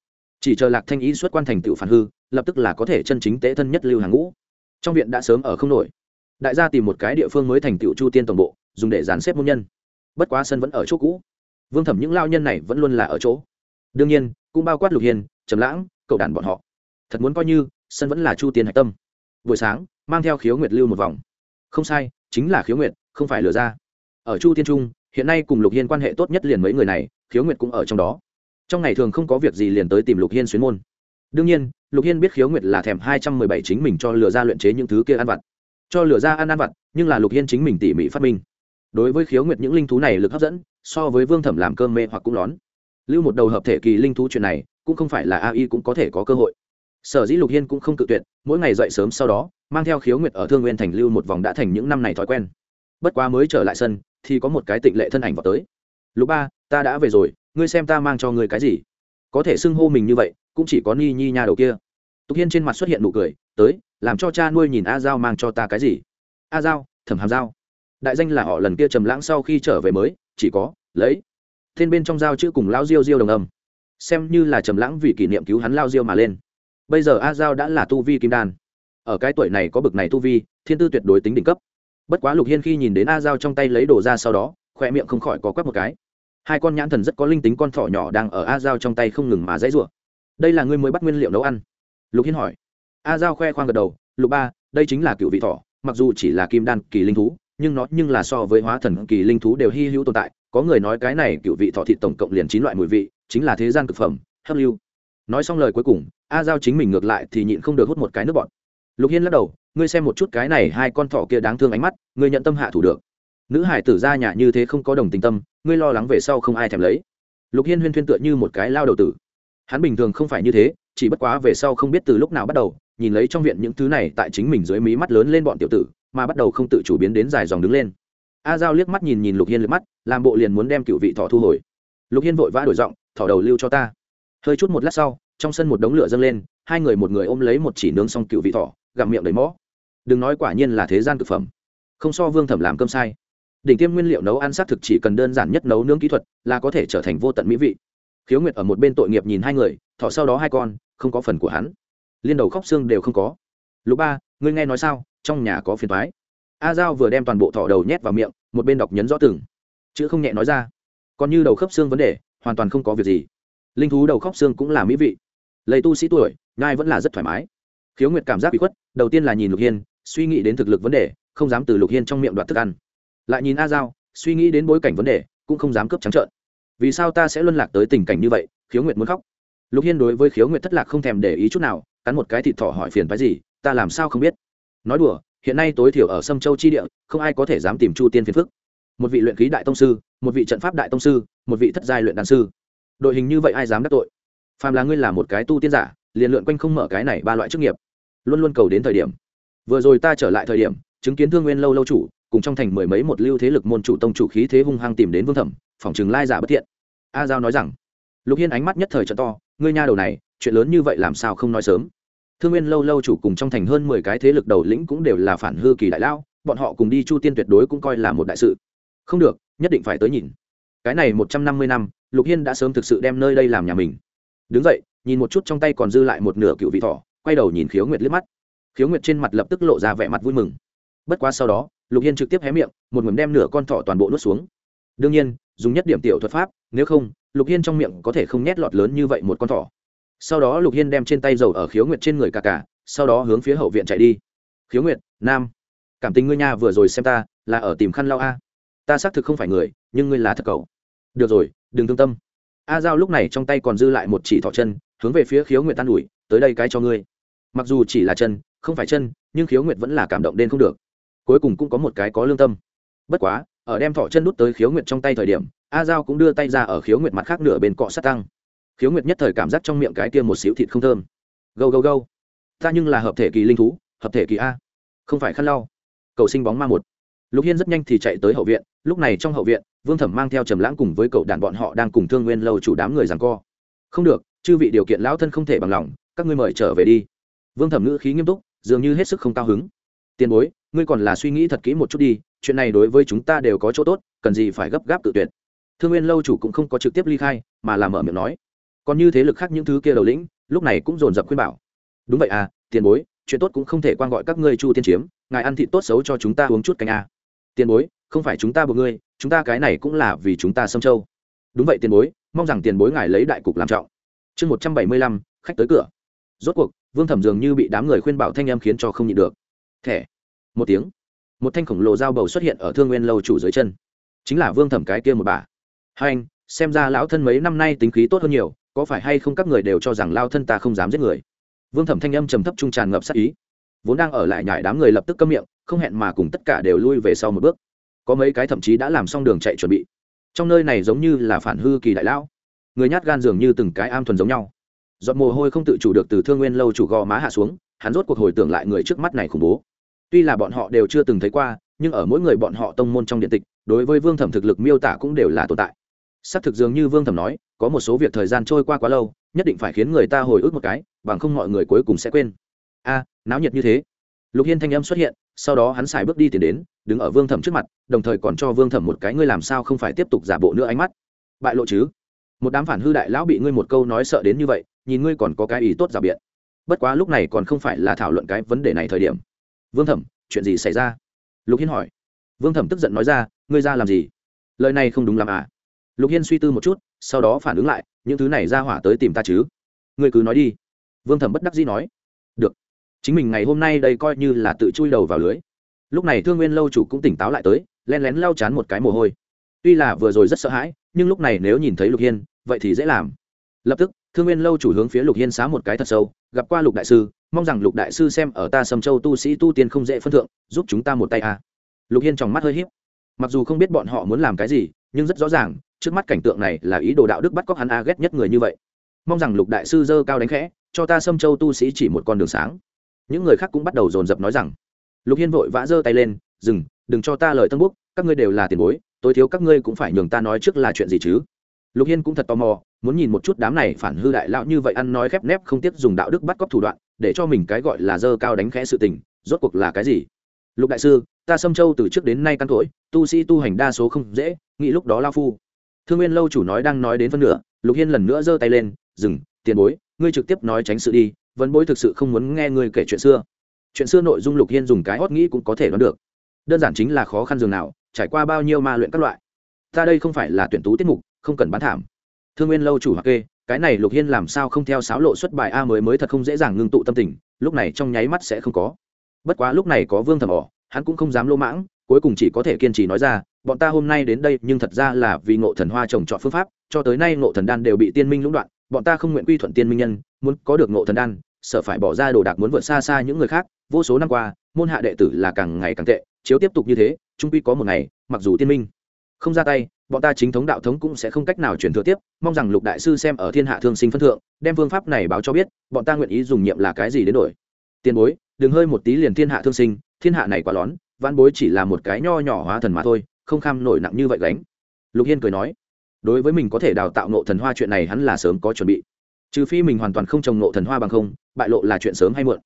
chỉ chờ lạc thanh ý xuất quan thành tựu phản hư, lập tức là có thể chân chính tế thân nhất lưu hàng ngũ. Trong viện đã sớm ở không nổi. Đại gia tìm một cái địa phương mới thành tựu chu tiên tổng bộ, dùng để dàn xếp môn nhân. Bất quá sân vẫn ở chỗ cũ. Vương thẩm những lao nhân này vẫn luôn là ở chỗ. Đương nhiên, cũng bao quát lục hiền trầm lãng, cậu đàn bọn họ. Thật muốn coi như, sân vẫn là chu tiên hạch tâm. Buổi sáng, mang theo khiếu nguyệt lưu một vòng. Không sai, chính là khiếu nguyệt, không phải lừa ra. Ở chu tiên trung, hiện nay cùng lục hiên quan hệ tốt nhất liền mấy người này, khiếu nguyệt cũng ở trong đó trong ngày thường không có việc gì liền tới tìm lục hiên xuyến môn. Đương nhiên, lục hiên biết khiếu nguyệt là thèm hai trăm mười bảy chính mình cho lừa ra luyện chế những thứ kia ăn vặt. Cho lừa ra ăn ăn vặt, nhưng là lục hiên chính mình tỉ mỉ phát minh. Đối với khiếu nguyệt những linh thú này lực hấp dẫn, so với vương thẩm làm cơm mê hoặc cũng lón. Lưu một đầu hợp thể kỳ linh thú chuyện này, cũng không phải là ai cũng có thể có cơ hội. Sở dĩ lục hiên cũng không cự tuyệt, mỗi ngày dậy sớm sau đó, mang theo khiếu nguyệt ở thương nguyên thành lưu một vòng đã thành những năm này thói quen. Bất quá mới trở lại sân, thì có một cái tịnh lệ thân ảnh vào tới. Lục ba, ta đã về rồi ngươi xem ta mang cho ngươi cái gì? Có thể xưng hô mình như vậy, cũng chỉ có ni nhi nha đầu kia. Tục hiên trên mặt xuất hiện nụ cười, tới, làm cho cha nuôi nhìn a giao mang cho ta cái gì? A giao, thẩm hàm giao. Đại danh là họ lần kia trầm lãng sau khi trở về mới, chỉ có, lấy. Thiên bên trong giao chữ cùng lao diêu diêu đồng âm. Xem như là trầm lãng vì kỷ niệm cứu hắn lao diêu mà lên. Bây giờ a giao đã là tu vi kim đan. Ở cái tuổi này có bực này tu vi, thiên tư tuyệt đối tính đỉnh cấp. Bất quá lục hiên khi nhìn đến a giao trong tay lấy đồ ra sau đó khoe miệng không khỏi có quắp một cái hai con nhãn thần rất có linh tính con thỏ nhỏ đang ở a giao trong tay không ngừng mà dãy rủa. Đây là ngươi mới bắt nguyên liệu nấu ăn? Lục hiên hỏi. A giao khoe khoang gật đầu, lục ba, đây chính là cựu vị thỏ, mặc dù chỉ là kim đan, kỳ linh thú, nhưng nó nhưng là so với hóa thần, kỳ linh thú đều hy hữu tồn tại. Có người nói cái này cựu vị thọ thịt tổng cộng liền chín loại mùi vị, chính là thế gian cực phẩm, hấp lưu. Nói xong lời cuối cùng, a giao chính mình ngược lại thì nhịn không được hút một cái nước bọt. Lục hiên lắc đầu, ngươi xem một chút cái này hai con thỏ kia đáng thương ánh mắt, ngươi nhận tâm hạ thủ được nữ hải tử ra nhà như thế không có đồng tình tâm ngươi lo lắng về sau không ai thèm lấy. Lục hiên huyên thuyên tựa như một cái lao đầu tử. Hắn bình thường không phải như thế chỉ bất quá về sau không biết từ lúc nào bắt đầu nhìn lấy trong viện những thứ này tại chính mình dưới mí mắt lớn lên bọn tiểu tử mà bắt đầu không tự chủ biến đến dài dòng đứng lên. A giao liếc mắt nhìn nhìn lục hiên liếc mắt làm bộ liền muốn đem cựu vị thọ thu hồi. Lục hiên vội vã đổi giọng thỏ đầu lưu cho ta. Hơi chút một lát sau trong sân một đống lửa dâng lên hai người một người ôm lấy một chỉ nướng xong cựu vị thọ, gặm miệng đầy mõ. Đừng nói quả nhiên là thế gian thực phẩm. Không so vương thẩm làm cơm sai đỉnh tiêm nguyên liệu nấu ăn xác thực chỉ cần đơn giản nhất nấu nướng kỹ thuật là có thể trở thành vô tận mỹ vị. Khiếu nguyệt ở một bên tội nghiệp nhìn hai người, thọ sau đó hai con, không có phần của hắn. Liên đầu khóc xương đều không có. Lục ba, ngươi nghe nói sao? Trong nhà có phiền thoái a giao vừa đem toàn bộ thỏ đầu nhét vào miệng, một bên đọc nhấn rõ từng. Chữ không nhẹ nói ra. Còn như đầu khớp xương vấn đề, hoàn toàn không có việc gì. Linh thú đầu khớp xương cũng là mỹ vị. Lấy tu sĩ tuổi ngai vẫn là rất thoải mái. Khiếu nguyệt cảm giác bị khuất, đầu tiên là nhìn lục hiên, suy nghĩ đến thực lực vấn đề, không dám từ lục hiên trong miệng đoạt thức ăn lại nhìn a giao, suy nghĩ đến bối cảnh vấn đề, cũng không dám cướp trắng trợn. Vì sao ta sẽ luân lạc tới tình cảnh như vậy? Khiếu nguyệt muốn khóc. Lục hiên đối với khiếu nguyệt thất lạc không thèm để ý chút nào, cắn một cái thịt thỏ hỏi phiền phái gì, ta làm sao không biết? Nói đùa, hiện nay tối thiểu ở sâm châu chi địa, không ai có thể dám tìm chu tiên phiền phức. Một vị luyện khí đại tông sư, một vị trận pháp đại tông sư, một vị thất giai luyện đàn sư. Đội hình như vậy ai dám đắc tội? Phàm là ngươi là một cái tu tiên giả, liền lượn quanh không mở cái này ba loại chức nghiệp. Luôn luôn cầu đến thời điểm. Vừa rồi ta trở lại thời điểm, chứng kiến thương nguyên lâu lâu chủ cùng trong thành mười mấy một lưu thế lực môn chủ tông chủ khí thế hung hăng tìm đến vương thẩm, phòng chừng lai giả bất thiện. A giao nói rằng, lục hiên ánh mắt nhất thời trợ to, ngươi nha đầu này, chuyện lớn như vậy làm sao không nói sớm. Thương nguyên lâu lâu chủ cùng trong thành hơn mười cái thế lực đầu lĩnh cũng đều là phản hư kỳ đại lao, bọn họ cùng đi chu tiên tuyệt đối cũng coi là một đại sự. Không được, nhất định phải tới nhìn. Cái này một trăm năm mươi năm, lục hiên đã sớm thực sự đem nơi đây làm nhà mình. Đứng dậy, nhìn một chút trong tay còn dư lại một nửa cựu vị thỏ, quay đầu nhìn khiếu nguyệt liếc mắt. Khiếu nguyệt trên mặt lập tức lộ ra vẻ mặt vui mừng. Bất quá sau đó lục hiên trực tiếp hé miệng một ngụm đem nửa con thỏ toàn bộ nuốt xuống. Đương nhiên dùng nhất điểm tiểu thuật pháp nếu không lục hiên trong miệng có thể không nhét lọt lớn như vậy một con thỏ. Sau đó lục hiên đem trên tay dầu ở khiếu nguyệt trên người cà cà, sau đó hướng phía hậu viện chạy đi. Khiếu nguyệt nam cảm tình ngươi nha vừa rồi xem ta là ở tìm khăn lau a. Ta xác thực không phải người nhưng ngươi là thật cầu được rồi đừng thương tâm. A giao lúc này trong tay còn dư lại một chỉ thỏ chân hướng về phía khiếu nguyệt tan ủi tới đây cái cho ngươi. Mặc dù chỉ là chân không phải chân nhưng khiếu nguyệt vẫn là cảm động đến không được cuối cùng cũng có một cái có lương tâm. Bất quá, ở đem thỏ chân đút tới khiếu nguyệt trong tay thời điểm, a giao cũng đưa tay ra ở khiếu nguyệt mặt khác nửa bên cọ sát tăng. Khiếu nguyệt nhất thời cảm giác trong miệng cái kia một xíu thịt không thơm. Gâu gâu gâu. Ta nhưng là hợp thể kỳ linh thú, hợp thể kỳ a. Không phải khăn lau. Cậu sinh bóng ma một. Lục hiên rất nhanh thì chạy tới hậu viện, lúc này trong hậu viện, vương thẩm mang theo trầm lãng cùng với cậu đàn bọn họ đang cùng thương nguyên lâu chủ đám người rằng co. Không được, chư vị điều kiện lão thân không thể bằng lòng, các ngươi mời trở về đi. Vương thẩm ngữ khí nghiêm túc, dường như hết sức không cao hứng. Tiền bối ngươi còn là suy nghĩ thật kỹ một chút đi, chuyện này đối với chúng ta đều có chỗ tốt, cần gì phải gấp gáp tự tuyệt. Thương nguyên lâu chủ cũng không có trực tiếp ly khai, mà là mở miệng nói. Còn như thế lực khác những thứ kia đầu lĩnh, lúc này cũng dồn dập khuyên bảo. Đúng vậy à tiền bối, chuyện tốt cũng không thể quan gọi các ngươi chu tiên chiếm, ngài ăn thịt tốt xấu cho chúng ta uống chút canh a à. tiền bối, không phải chúng ta buộc ngươi, chúng ta cái này cũng là vì chúng ta xâm châu. Đúng vậy tiền bối, mong rằng tiền bối ngài lấy đại cục làm trọng. Chương một trăm bảy mươi lăm, khách tới cửa. Rốt cuộc, vương thẩm dường như bị đám người khuyên bảo thanh em khiến cho không nhịn được. Thẻ một tiếng, một thanh khổng lồ dao bầu xuất hiện ở thương nguyên lâu chủ dưới chân. Chính là vương thẩm cái kia một bà. Hai anh, xem ra lão thân mấy năm nay tính khí tốt hơn nhiều, có phải hay không các người đều cho rằng lao thân ta không dám giết người? Vương thẩm thanh âm trầm thấp trung tràn ngập sát ý. Vốn đang ở lại nhải đám người lập tức câm miệng, không hẹn mà cùng tất cả đều lui về sau một bước. Có mấy cái thậm chí đã làm xong đường chạy chuẩn bị. Trong nơi này giống như là phản hư kỳ đại lão. Người nhát gan dường như từng cái am thuần giống nhau. Giọt mồ hôi không tự chủ được từ thương nguyên lâu chủ gò má hạ xuống, hắn rốt cuộc hồi tưởng lại người trước mắt này khủng bố tuy là bọn họ đều chưa từng thấy qua, nhưng ở mỗi người bọn họ tông môn trong điện tịch, đối với vương thẩm thực lực miêu tả cũng đều là tồn tại. Xác thực dường như vương thẩm nói, có một số việc thời gian trôi qua quá lâu, nhất định phải khiến người ta hồi ức một cái, bằng không mọi người cuối cùng sẽ quên. A, náo nhiệt như thế. Lục hiên thanh âm xuất hiện, sau đó hắn xài bước đi tiến đến, đứng ở vương thẩm trước mặt, đồng thời còn cho vương thẩm một cái ngươi làm sao không phải tiếp tục giả bộ nữa ánh mắt. Bại lộ chứ? Một đám phản hư đại lão bị ngươi một câu nói sợ đến như vậy, nhìn ngươi còn có cái ý tốt giả biện. Bất quá lúc này còn không phải là thảo luận cái vấn đề này thời điểm vương thẩm, chuyện gì xảy ra? Lục hiên hỏi. Vương thẩm tức giận nói ra, ngươi ra làm gì? Lời này không đúng làm à? Lục hiên suy tư một chút, sau đó phản ứng lại, những thứ này ra hỏa tới tìm ta chứ? Ngươi cứ nói đi. Vương thẩm bất đắc dĩ nói. Được. Chính mình ngày hôm nay đây coi như là tự chui đầu vào lưới. Lúc này thương nguyên lâu chủ cũng tỉnh táo lại tới len lén lau chán một cái mồ hôi. Tuy là vừa rồi rất sợ hãi, nhưng lúc này nếu nhìn thấy lục hiên, vậy thì dễ làm. Lập tức, thương nguyên lâu chủ hướng phía lục hiên xá một cái thật sâu, gặp qua lục đại sư mong rằng lục đại sư xem ở ta sầm châu tu sĩ tu tiên không dễ phân thượng, giúp chúng ta một tay à. lục hiên tròng mắt hơi h í p mặc dù không biết bọn họ muốn làm cái gì, nhưng rất rõ ràng, trước mắt cảnh tượng này là ý đồ đạo đức bắt cóc hắn a ghét nhất người như vậy. Mong rằng lục đại sư dơ cao đánh khẽ, cho ta sâm châu tu sĩ chỉ một con đường sáng. Những người khác cũng bắt đầu dồn dập nói rằng, lục hiên vội vã giơ tay lên, dừng, đừng cho ta lời tân búc, các ngươi đều là tiền bối, tối thiếu các ngươi cũng phải nhường ta nói trước là chuyện gì chứ? Lục hiên cũng thật tò mò, muốn nhìn một chút đám này phản hư đại lão như vậy ăn nói khép nép không tiếc dùng đạo đức bắt cóc thủ đoạn để cho mình cái gọi là dơ cao đánh khẽ sự tình, rốt cuộc là cái gì? Lục đại sư, ta xâm châu từ trước đến nay căn cỗi tu sĩ tu hành đa số không dễ, nghĩ lúc đó lao phu. Thương nguyên lâu chủ nói đang nói đến phân nửa, lục hiên lần nữa giơ tay lên, dừng, tiền bối, ngươi trực tiếp nói tránh sự đi vấn bối thực sự không muốn nghe ngươi kể chuyện xưa. Chuyện xưa nội dung lục hiên dùng cái hót nghĩ cũng có thể đoán được. Đơn giản chính là khó khăn dường nào, trải qua bao nhiêu ma luyện các loại. Ta đây không phải là tuyển tú tiết mục, không cần bán thảm. Thương nguyên lâu chủ hoặc kê cái này lục hiên làm sao không theo sáo lộ xuất bài a mới mới thật không dễ dàng ngưng tụ tâm tình, lúc này trong nháy mắt sẽ không có. Bất quá lúc này có vương thầm ỏ, hắn cũng không dám lỗ mãng, cuối cùng chỉ có thể kiên trì nói ra, bọn ta hôm nay đến đây, nhưng thật ra là vì ngộ thần hoa trồng trọt phương pháp, cho tới nay ngộ thần đan đều bị tiên minh lũng đoạn, bọn ta không nguyện quy thuận tiên minh nhân, muốn có được ngộ thần đan, sợ phải bỏ ra đồ đạc muốn vượt xa xa những người khác, vô số năm qua, môn hạ đệ tử là càng ngày càng tệ, chiếu tiếp tục như thế trung quy có một ngày, mặc dù tiên minh không ra tay, bọn ta chính thống đạo thống cũng sẽ không cách nào truyền thừa tiếp, mong rằng lục đại sư xem ở thiên hạ thương sinh phân thượng, đem phương pháp này báo cho biết, bọn ta nguyện ý dùng nhiệm là cái gì đến đổi. Tiền bối, đừng hơi một tí liền thiên hạ thương sinh, thiên hạ này quá lón văn bối chỉ là một cái nho nhỏ hóa thần mà thôi, không kham nổi nặng như vậy gánh. Lục hiên cười nói, đối với mình có thể đào tạo nộ thần hoa chuyện này hắn là sớm có chuẩn bị. Trừ phi mình hoàn toàn không trồng nộ thần hoa bằng không, bại lộ là chuyện sớm hay muộn.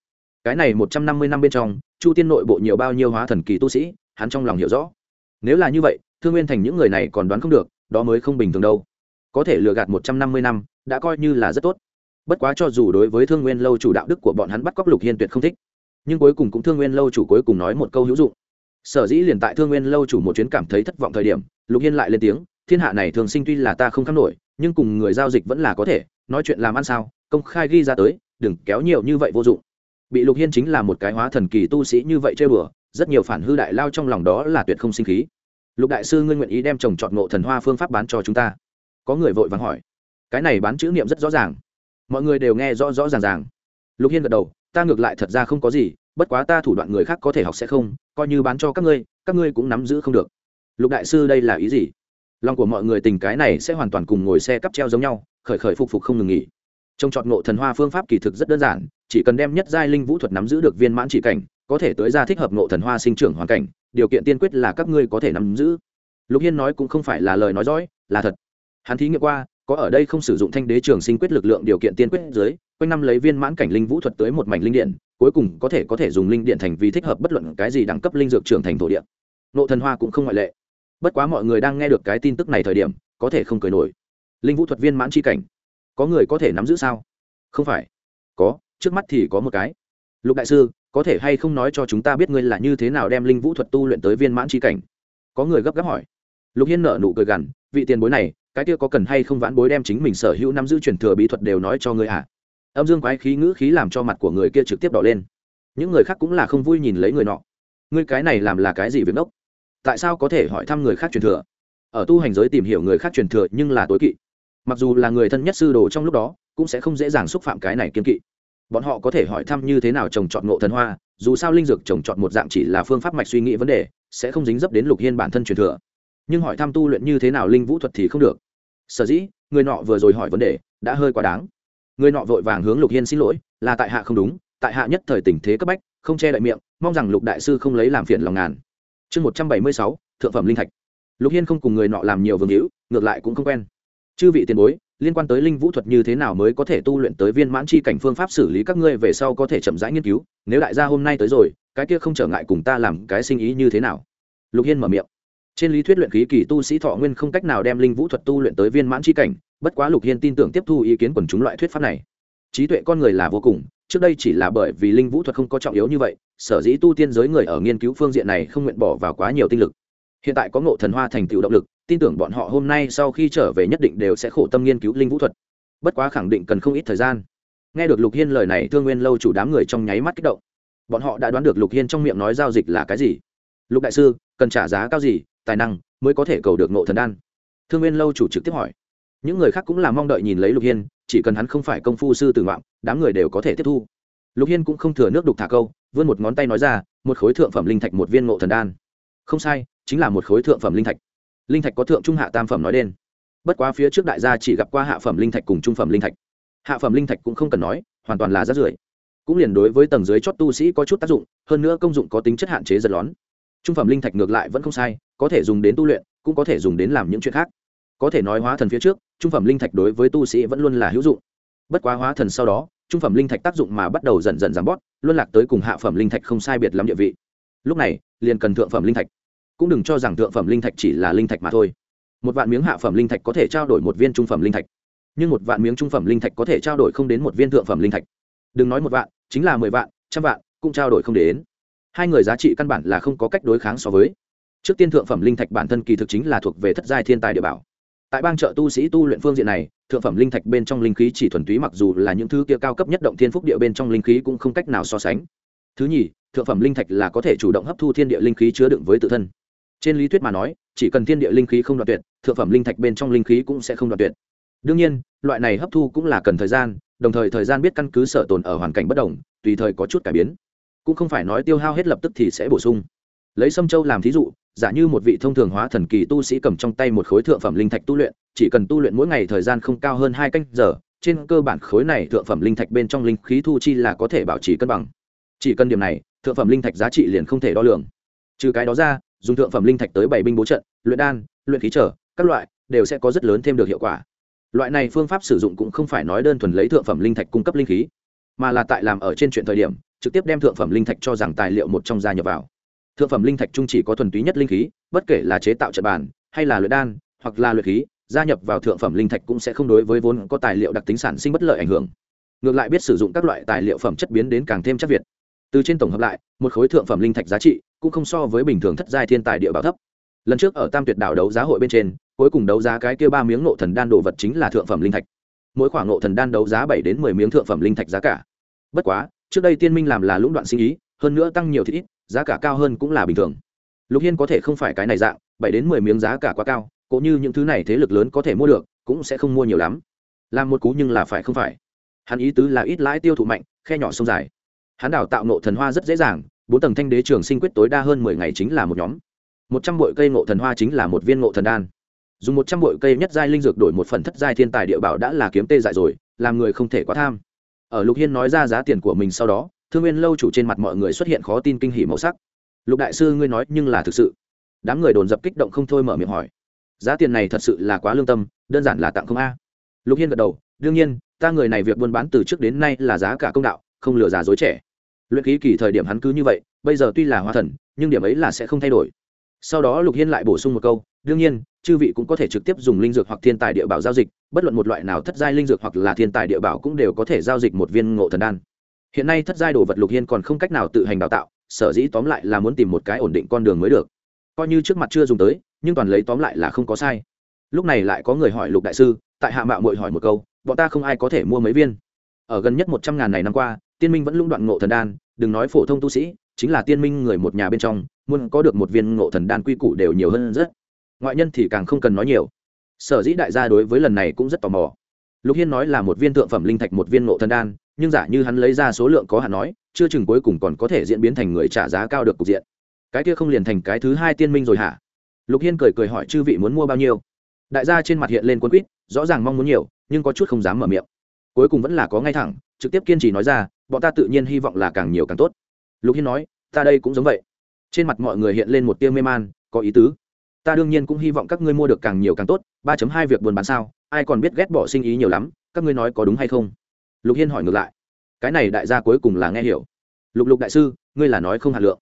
Cái này một trăm năm mươi năm bên trong, chu tiên nội bộ nhiều bao nhiêu hóa thần kỳ tu sĩ, hắn trong lòng hiểu rõ. Nếu là như vậy thương nguyên thành những người này còn đoán không được, đó mới không bình thường đâu. Có thể lừa gạt một trăm năm mươi năm, đã coi như là rất tốt. Bất quá cho dù đối với thương nguyên lâu chủ đạo đức của bọn hắn bắt cóc lục hiên tuyệt không thích. Nhưng cuối cùng cũng thương nguyên lâu chủ cuối cùng nói một câu hữu dụng. Sở dĩ liền tại thương nguyên lâu chủ một chuyến cảm thấy thất vọng thời điểm, lục hiên lại lên tiếng, thiên hạ này thường sinh tuy là ta không khắc nổi, nhưng cùng người giao dịch vẫn là có thể, nói chuyện làm ăn sao, công khai ghi ra tới, đừng kéo nhiều như vậy vô dụng. Bị lục hiên chính là một cái hóa thần kỳ tu sĩ như vậy chơi bừa, rất nhiều phản hư đại lao trong lòng đó là tuyệt không sinh khí lục đại sư ngươi nguyện ý đem trồng trọt ngộ thần hoa phương pháp bán cho chúng ta? Có người vội vàng hỏi. Cái này bán chữ niệm rất rõ ràng. Mọi người đều nghe rõ rõ ràng ràng. Lục hiên gật đầu, ta ngược lại thật ra không có gì, bất quá ta thủ đoạn người khác có thể học sẽ không, coi như bán cho các ngươi các ngươi cũng nắm giữ không được. Lục đại sư đây là ý gì? Lòng của mọi người tình cái này sẽ hoàn toàn cùng ngồi xe cắp treo giống nhau, khởi khởi phục phục không ngừng nghỉ. Trồng trọt ngộ thần hoa phương pháp kỳ thực rất đơn giản, chỉ cần đem nhất giai linh vũ thuật nắm giữ được viên mãn chỉ cảnh có thể tới ra thích hợp ngộ thần hoa sinh trưởng hoàn cảnh, điều kiện tiên quyết là các ngươi có thể nắm giữ. Lục hiên nói cũng không phải là lời nói dõi là thật. Hắn thí nghiệm qua, có ở đây không sử dụng thanh đế trường sinh quyết lực lượng điều kiện tiên quyết dưới, quanh năm lấy viên mãn cảnh linh vũ thuật tới một mảnh linh điện, cuối cùng có thể có thể dùng linh điện thành vì thích hợp bất luận cái gì đẳng cấp linh dược trưởng thành thổ địa. Nộ thần hoa cũng không ngoại lệ. Bất quá mọi người đang nghe được cái tin tức này thời điểm, có thể không cười nổi. Linh vũ thuật viên mãn c h i cảnh, có người có thể nắm giữ sao? Không phải. Có, trước mắt thì có một cái. Lục đại sư có thể hay không nói cho chúng ta biết ngươi là như thế nào đem linh vũ thuật tu luyện tới viên mãn c cảnh? Có người gấp gáp hỏi. Lục hiên nở nụ cười gằn, vị tiền bối này, cái kia có cần hay không vãn bối đem chính mình sở hữu nắm giữ truyền thừa bí thuật đều nói cho ngươi à? Âm dương quái khí ngữ khí làm cho mặt của người kia trực tiếp đỏ lên. Những người khác cũng là không vui nhìn lấy người nọ. Ngươi cái này làm là cái gì việc ốc tại sao có thể hỏi thăm người khác truyền thừa? Ở tu hành giới tìm hiểu người khác truyền thừa nhưng là tối kỵ. Mặc dù là người thân nhất sư đồ trong lúc đó, cũng sẽ không dễ dàng xúc phạm cái này kiên kỵ bọn họ có thể hỏi thăm như thế nào trồng trọt ngộ thần hoa, dù sao linh dược trồng trọt một dạng chỉ là phương pháp mạch suy nghĩ vấn đề, sẽ không dính dấp đến lục hiên bản thân truyền thừa. Nhưng hỏi thăm tu luyện như thế nào linh vũ thuật thì không được. Sở dĩ, người nọ vừa rồi hỏi vấn đề, đã hơi quá đáng. Người nọ vội vàng hướng lục hiên xin lỗi, là tại hạ không đúng, tại hạ nhất thời tình thế cấp bách, không che đậy miệng, mong rằng lục đại sư không lấy làm phiền lòng ngàn. Chương một trăm bảy mươi sáu, thượng phẩm linh thạch. Lục hiên không cùng người nọ làm nhiều vương hữu, ngược lại cũng không quen. Chư vị tiền bối liên quan tới linh vũ thuật như thế nào mới có thể tu luyện tới viên mãn chi cảnh phương pháp xử lý các ngươi về sau có thể chậm rãi nghiên cứu? Nếu đại gia hôm nay tới rồi, cái kia không trở ngại cùng ta làm cái sinh ý như thế nào? Lục hiên mở miệng. Trên lý thuyết luyện khí kỳ tu sĩ thọ nguyên không cách nào đem linh vũ thuật tu luyện tới viên mãn chi cảnh, bất quá lục hiên tin tưởng tiếp thu ý kiến quần chúng loại thuyết pháp này. Trí tuệ con người là vô cùng, trước đây chỉ là bởi vì linh vũ thuật không có trọng yếu như vậy, sở dĩ tu tiên giới người ở nghiên cứu phương diện này không nguyện bỏ vào quá nhiều tinh lực. Hiện tại có ngộ thần hoa thành tựu động lực tin tưởng bọn họ hôm nay sau khi trở về nhất định đều sẽ khổ tâm nghiên cứu linh vũ thuật. Bất quá khẳng định cần không ít thời gian. Nghe được lục hiên lời này, thương nguyên lâu chủ đám người trong nháy mắt kích động. Bọn họ đã đoán được lục hiên trong miệng nói giao dịch là cái gì. Lục đại sư, cần trả giá cao gì, tài năng mới có thể cầu được ngộ thần đan? Thương nguyên lâu chủ trực tiếp hỏi. Những người khác cũng là mong đợi nhìn lấy lục hiên, chỉ cần hắn không phải công phu sư tử ngoạm đám người đều có thể tiếp thu. Lục hiên cũng không thừa nước đục thả câu, vươn một ngón tay nói ra, một khối thượng phẩm linh thạch một viên ngộ thần đan. Không sai, chính là một khối thượng phẩm linh thạch linh thạch có thượng trung hạ tam phẩm nói đen. Bất quá phía trước đại gia chỉ gặp qua hạ phẩm linh thạch cùng trung phẩm linh thạch. Hạ phẩm linh thạch cũng không cần nói, hoàn toàn là rác rưởi. Cũng liền đối với tầng dưới chót tu sĩ có chút tác dụng, hơn nữa công dụng có tính chất hạn chế giật lón trung phẩm linh thạch ngược lại vẫn không sai, có thể dùng đến tu luyện, cũng có thể dùng đến làm những chuyện khác. Có thể nói hóa thần phía trước, trung phẩm linh thạch đối với tu sĩ vẫn luôn là hữu dụng. Bất quá hóa thần sau đó, trung phẩm linh thạch tác dụng mà bắt đầu dần dần giảm bót luân lạc tới cùng hạ phẩm linh thạch không sai biệt lắm địa vị. Lúc này, liền cần thượng phẩm linh thạch cũng đừng cho rằng thượng phẩm linh thạch chỉ là linh thạch mà thôi. Một vạn miếng hạ phẩm linh thạch có thể trao đổi một viên trung phẩm linh thạch. Nhưng một vạn miếng trung phẩm linh thạch có thể trao đổi không đến một viên thượng phẩm linh thạch. Đừng nói một vạn, chính là mười vạn, trăm vạn, cũng trao đổi không đến. Hai người giá trị căn bản là không có cách đối kháng so với. Trước tiên thượng phẩm linh thạch bản thân kỳ thực chính là thuộc về thất giai thiên tài địa bảo. Tại bang trợ tu sĩ tu luyện phương diện này, thượng phẩm linh thạch bên trong linh khí chỉ thuần túy mặc dù là những thứ kia cao cấp nhất động thiên phúc địa bên trong linh khí cũng không cách nào so sánh. Thứ nhì, thượng phẩm linh thạch là có thể chủ động hấp thu thiên địa linh khí chứa đựng với tự thân trên lý thuyết mà nói, chỉ cần thiên địa linh khí không đoạn tuyệt, thượng phẩm linh thạch bên trong linh khí cũng sẽ không đoạn tuyệt. Đương nhiên, loại này hấp thu cũng là cần thời gian, đồng thời thời gian biết căn cứ sở tồn ở hoàn cảnh bất đồng, tùy thời có chút cải biến. Cũng không phải nói tiêu hao hết lập tức thì sẽ bổ sung. Lấy sâm châu làm thí dụ, giả như một vị thông thường hóa thần kỳ tu sĩ cầm trong tay một khối thượng phẩm linh thạch tu luyện, chỉ cần tu luyện mỗi ngày thời gian không cao hơn hai canh giờ, trên cơ bản khối này thượng phẩm linh thạch bên trong linh khí thu chi là có thể bảo trì cân bằng. Chỉ cần điểm này, thượng phẩm linh thạch giá trị liền không thể đo lường. Trừ cái đó ra dùng thượng phẩm linh thạch tới bảy binh bố trận, luyện đan, luyện khí trở, các loại, đều sẽ có rất lớn thêm được hiệu quả. Loại này phương pháp sử dụng cũng không phải nói đơn thuần lấy thượng phẩm linh thạch cung cấp linh khí, mà là tại làm ở trên chuyện thời điểm, trực tiếp đem thượng phẩm linh thạch cho rằng tài liệu một trong gia nhập vào. Thượng phẩm linh thạch trung chỉ có thuần túy nhất linh khí, bất kể là chế tạo trận bàn, hay là luyện đan, hoặc là luyện khí, gia nhập vào thượng phẩm linh thạch cũng sẽ không đối với vốn có tài liệu đặc tính sản sinh bất lợi ảnh hưởng. Ngược lại biết sử dụng các loại tài liệu phẩm chất biến đến càng thêm chất việt từ trên tổng hợp lại, một khối thượng phẩm linh thạch giá trị cũng không so với bình thường thất giai thiên tài địa bảo thấp. Lần trước ở tam tuyệt đảo đấu giá hội bên trên, cuối cùng đấu giá cái kia ba miếng nộ thần đan đồ vật chính là thượng phẩm linh thạch. Mỗi khoảng nộ thần đan đấu giá bảy đến mười miếng thượng phẩm linh thạch giá cả. Bất quá, trước đây tiên minh làm là lũng đoạn sinh ý, hơn nữa tăng nhiều thì ít, giá cả cao hơn cũng là bình thường. Lục hiên có thể không phải cái này dạng, bảy đến mười miếng giá cả quá cao, cũng như những thứ này thế lực lớn có thể mua được, cũng sẽ không mua nhiều lắm. Làm một cú nhưng là phải không phải. Hắn ý tứ là ít lãi tiêu thụ mạnh, khe nhỏ sông dài hắn đào tạo nộ thần hoa rất dễ dàng, bốn tầng thanh đế trường sinh quyết tối đa hơn mười ngày chính là một nhóm. Một trăm bội cây nộ thần hoa chính là một viên nộ thần đan. Dùng một trăm bội cây nhất giai linh dược đổi một phần thất giai thiên tài địa bảo đã là kiếm tê dại rồi, làm người không thể quá tham. Ở lục hiên nói ra giá tiền của mình sau đó, thương nguyên lâu chủ trên mặt mọi người xuất hiện khó tin kinh hỉ màu sắc. Lục đại sư, ngươi nói nhưng là thực sự? Đám người đồn dập kích động không thôi mở miệng hỏi. Giá tiền này thật sự là quá lương tâm, đơn giản là tặng không a. Lục hiên gật đầu, đương nhiên, ta người này việc buôn bán từ trước đến nay là giá cả công đạo, không lừa già dối trẻ luyện ký kỳ thời điểm hắn cứ như vậy, bây giờ tuy là hoa thần, nhưng điểm ấy là sẽ không thay đổi. Sau đó lục hiên lại bổ sung một câu, đương nhiên, chư vị cũng có thể trực tiếp dùng linh dược hoặc thiên tài địa bảo giao dịch, bất luận một loại nào thất giai linh dược hoặc là thiên tài địa bảo cũng đều có thể giao dịch một viên ngộ thần đan. Hiện nay thất giai đồ vật lục hiên còn không cách nào tự hành đào tạo, sở dĩ tóm lại là muốn tìm một cái ổn định con đường mới được. Coi như trước mặt chưa dùng tới, nhưng toàn lấy tóm lại là không có sai. Lúc này lại có người hỏi lục đại sư, tại hạ mạo mội hỏi một câu, bọn ta không ai có thể mua mấy viên? Ở gần nhất một trăm ngàn này năm qua tiên minh vẫn lũng đoạn ngộ thần đan, đừng nói phổ thông tu sĩ, chính là tiên minh người một nhà bên trong, muốn có được một viên ngộ thần đan quy củ đều nhiều hơn rất. Ngoại nhân thì càng không cần nói nhiều. Sở dĩ đại gia đối với lần này cũng rất tò mò. Lục hiên nói là một viên thượng phẩm linh thạch một viên ngộ thần đan, nhưng giả như hắn lấy ra số lượng có hạn nói, chưa chừng cuối cùng còn có thể diễn biến thành người trả giá cao được cục diện. Cái kia không liền thành cái thứ hai tiên minh rồi hả? Lục hiên cười cười hỏi chư vị muốn mua bao nhiêu. Đại gia trên mặt hiện lên quân quýt, rõ ràng mong muốn nhiều, nhưng có chút không dám mở miệng cuối cùng vẫn là có ngay thẳng, trực tiếp kiên trì nói ra, bọn ta tự nhiên hy vọng là càng nhiều càng tốt. Lục hiên nói, ta đây cũng giống vậy. Trên mặt mọi người hiện lên một tiêu mê man, có ý tứ. Ta đương nhiên cũng hy vọng các ngươi mua được càng nhiều càng tốt, ba hai việc buôn bán sao, ai còn biết ghét bỏ sinh ý nhiều lắm, các ngươi nói có đúng hay không? Lục hiên hỏi ngược lại, cái này đại gia cuối cùng là nghe hiểu. Lục lục đại sư, ngươi là nói không hạt lượng.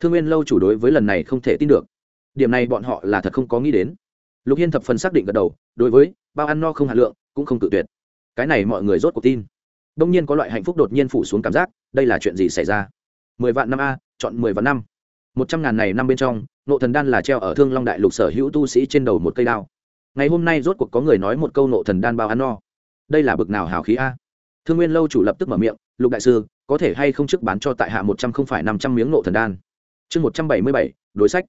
Thương nguyên lâu chủ đối với lần này không thể tin được. Điểm này bọn họ là thật không có nghĩ đến. Lục hiên thập phần xác định gật đầu, đối với, bao ăn no không hạt lượng, cũng không tự tuyệt cái này mọi người rốt cuộc tin. Đông nhiên có loại hạnh phúc đột nhiên phủ xuống cảm giác, đây là chuyện gì xảy ra? Mười vạn năm a, chọn mười vạn năm. Một trăm ngàn này năm bên trong, nộ thần đan là treo ở thương long đại lục sở hữu tu sĩ trên đầu một cây đao. Ngày hôm nay rốt cuộc có người nói một câu nộ thần đan bao ăn no. Đây là bực nào hào khí a. Thương nguyên lâu chủ lập tức mở miệng, lục đại sư, có thể hay không trước bán cho tại hạ một trăm không phải năm trăm miếng nộ thần đan? Chương một trăm bảy mươi bảy, đối sách.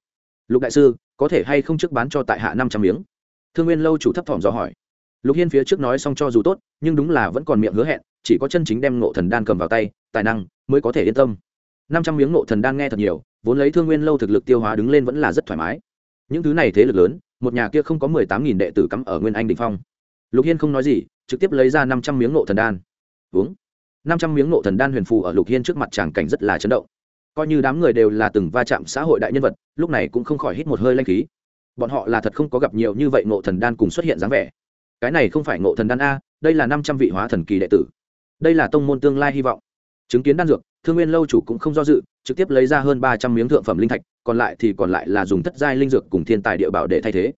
Lục đại sư, có thể hay không trước bán cho tại hạ năm trăm miếng? Thương nguyên lâu chủ thấp thỏm do hỏi lục hiên phía trước nói xong cho dù tốt, nhưng đúng là vẫn còn miệng hứa hẹn, chỉ có chân chính đem ngộ thần đan cầm vào tay, tài năng mới có thể yên tâm. Năm trăm miếng ngộ thần đan nghe thật nhiều, vốn lấy thương nguyên lâu thực lực tiêu hóa đứng lên vẫn là rất thoải mái. Những thứ này thế lực lớn, một nhà kia không có mười tám nghìn đệ tử cắm ở nguyên anh đình phong. Lục hiên không nói gì, trực tiếp lấy ra năm trăm miếng ngộ thần đan. Uống. Năm trăm miếng ngộ thần đan huyền phù ở lục hiên trước mặt tràng cảnh rất là chấn động. Coi như đám người đều là từng va chạm xã hội đại nhân vật, lúc này cũng không khỏi hít một hơi lanh khí. Bọn họ là thật không có gặp nhiều như vậy ngộ thần đan cùng xuất hiện dáng vẻ cái này không phải ngộ thần đan a, đây là năm trăm vị hóa thần kỳ đệ tử. Đây là tông môn tương lai hy vọng. Chứng kiến đan dược, thương nguyên lâu chủ cũng không do dự, trực tiếp lấy ra hơn ba trăm miếng thượng phẩm linh thạch, còn lại thì còn lại là dùng thất giai linh dược cùng thiên tài địa bảo để thay thế.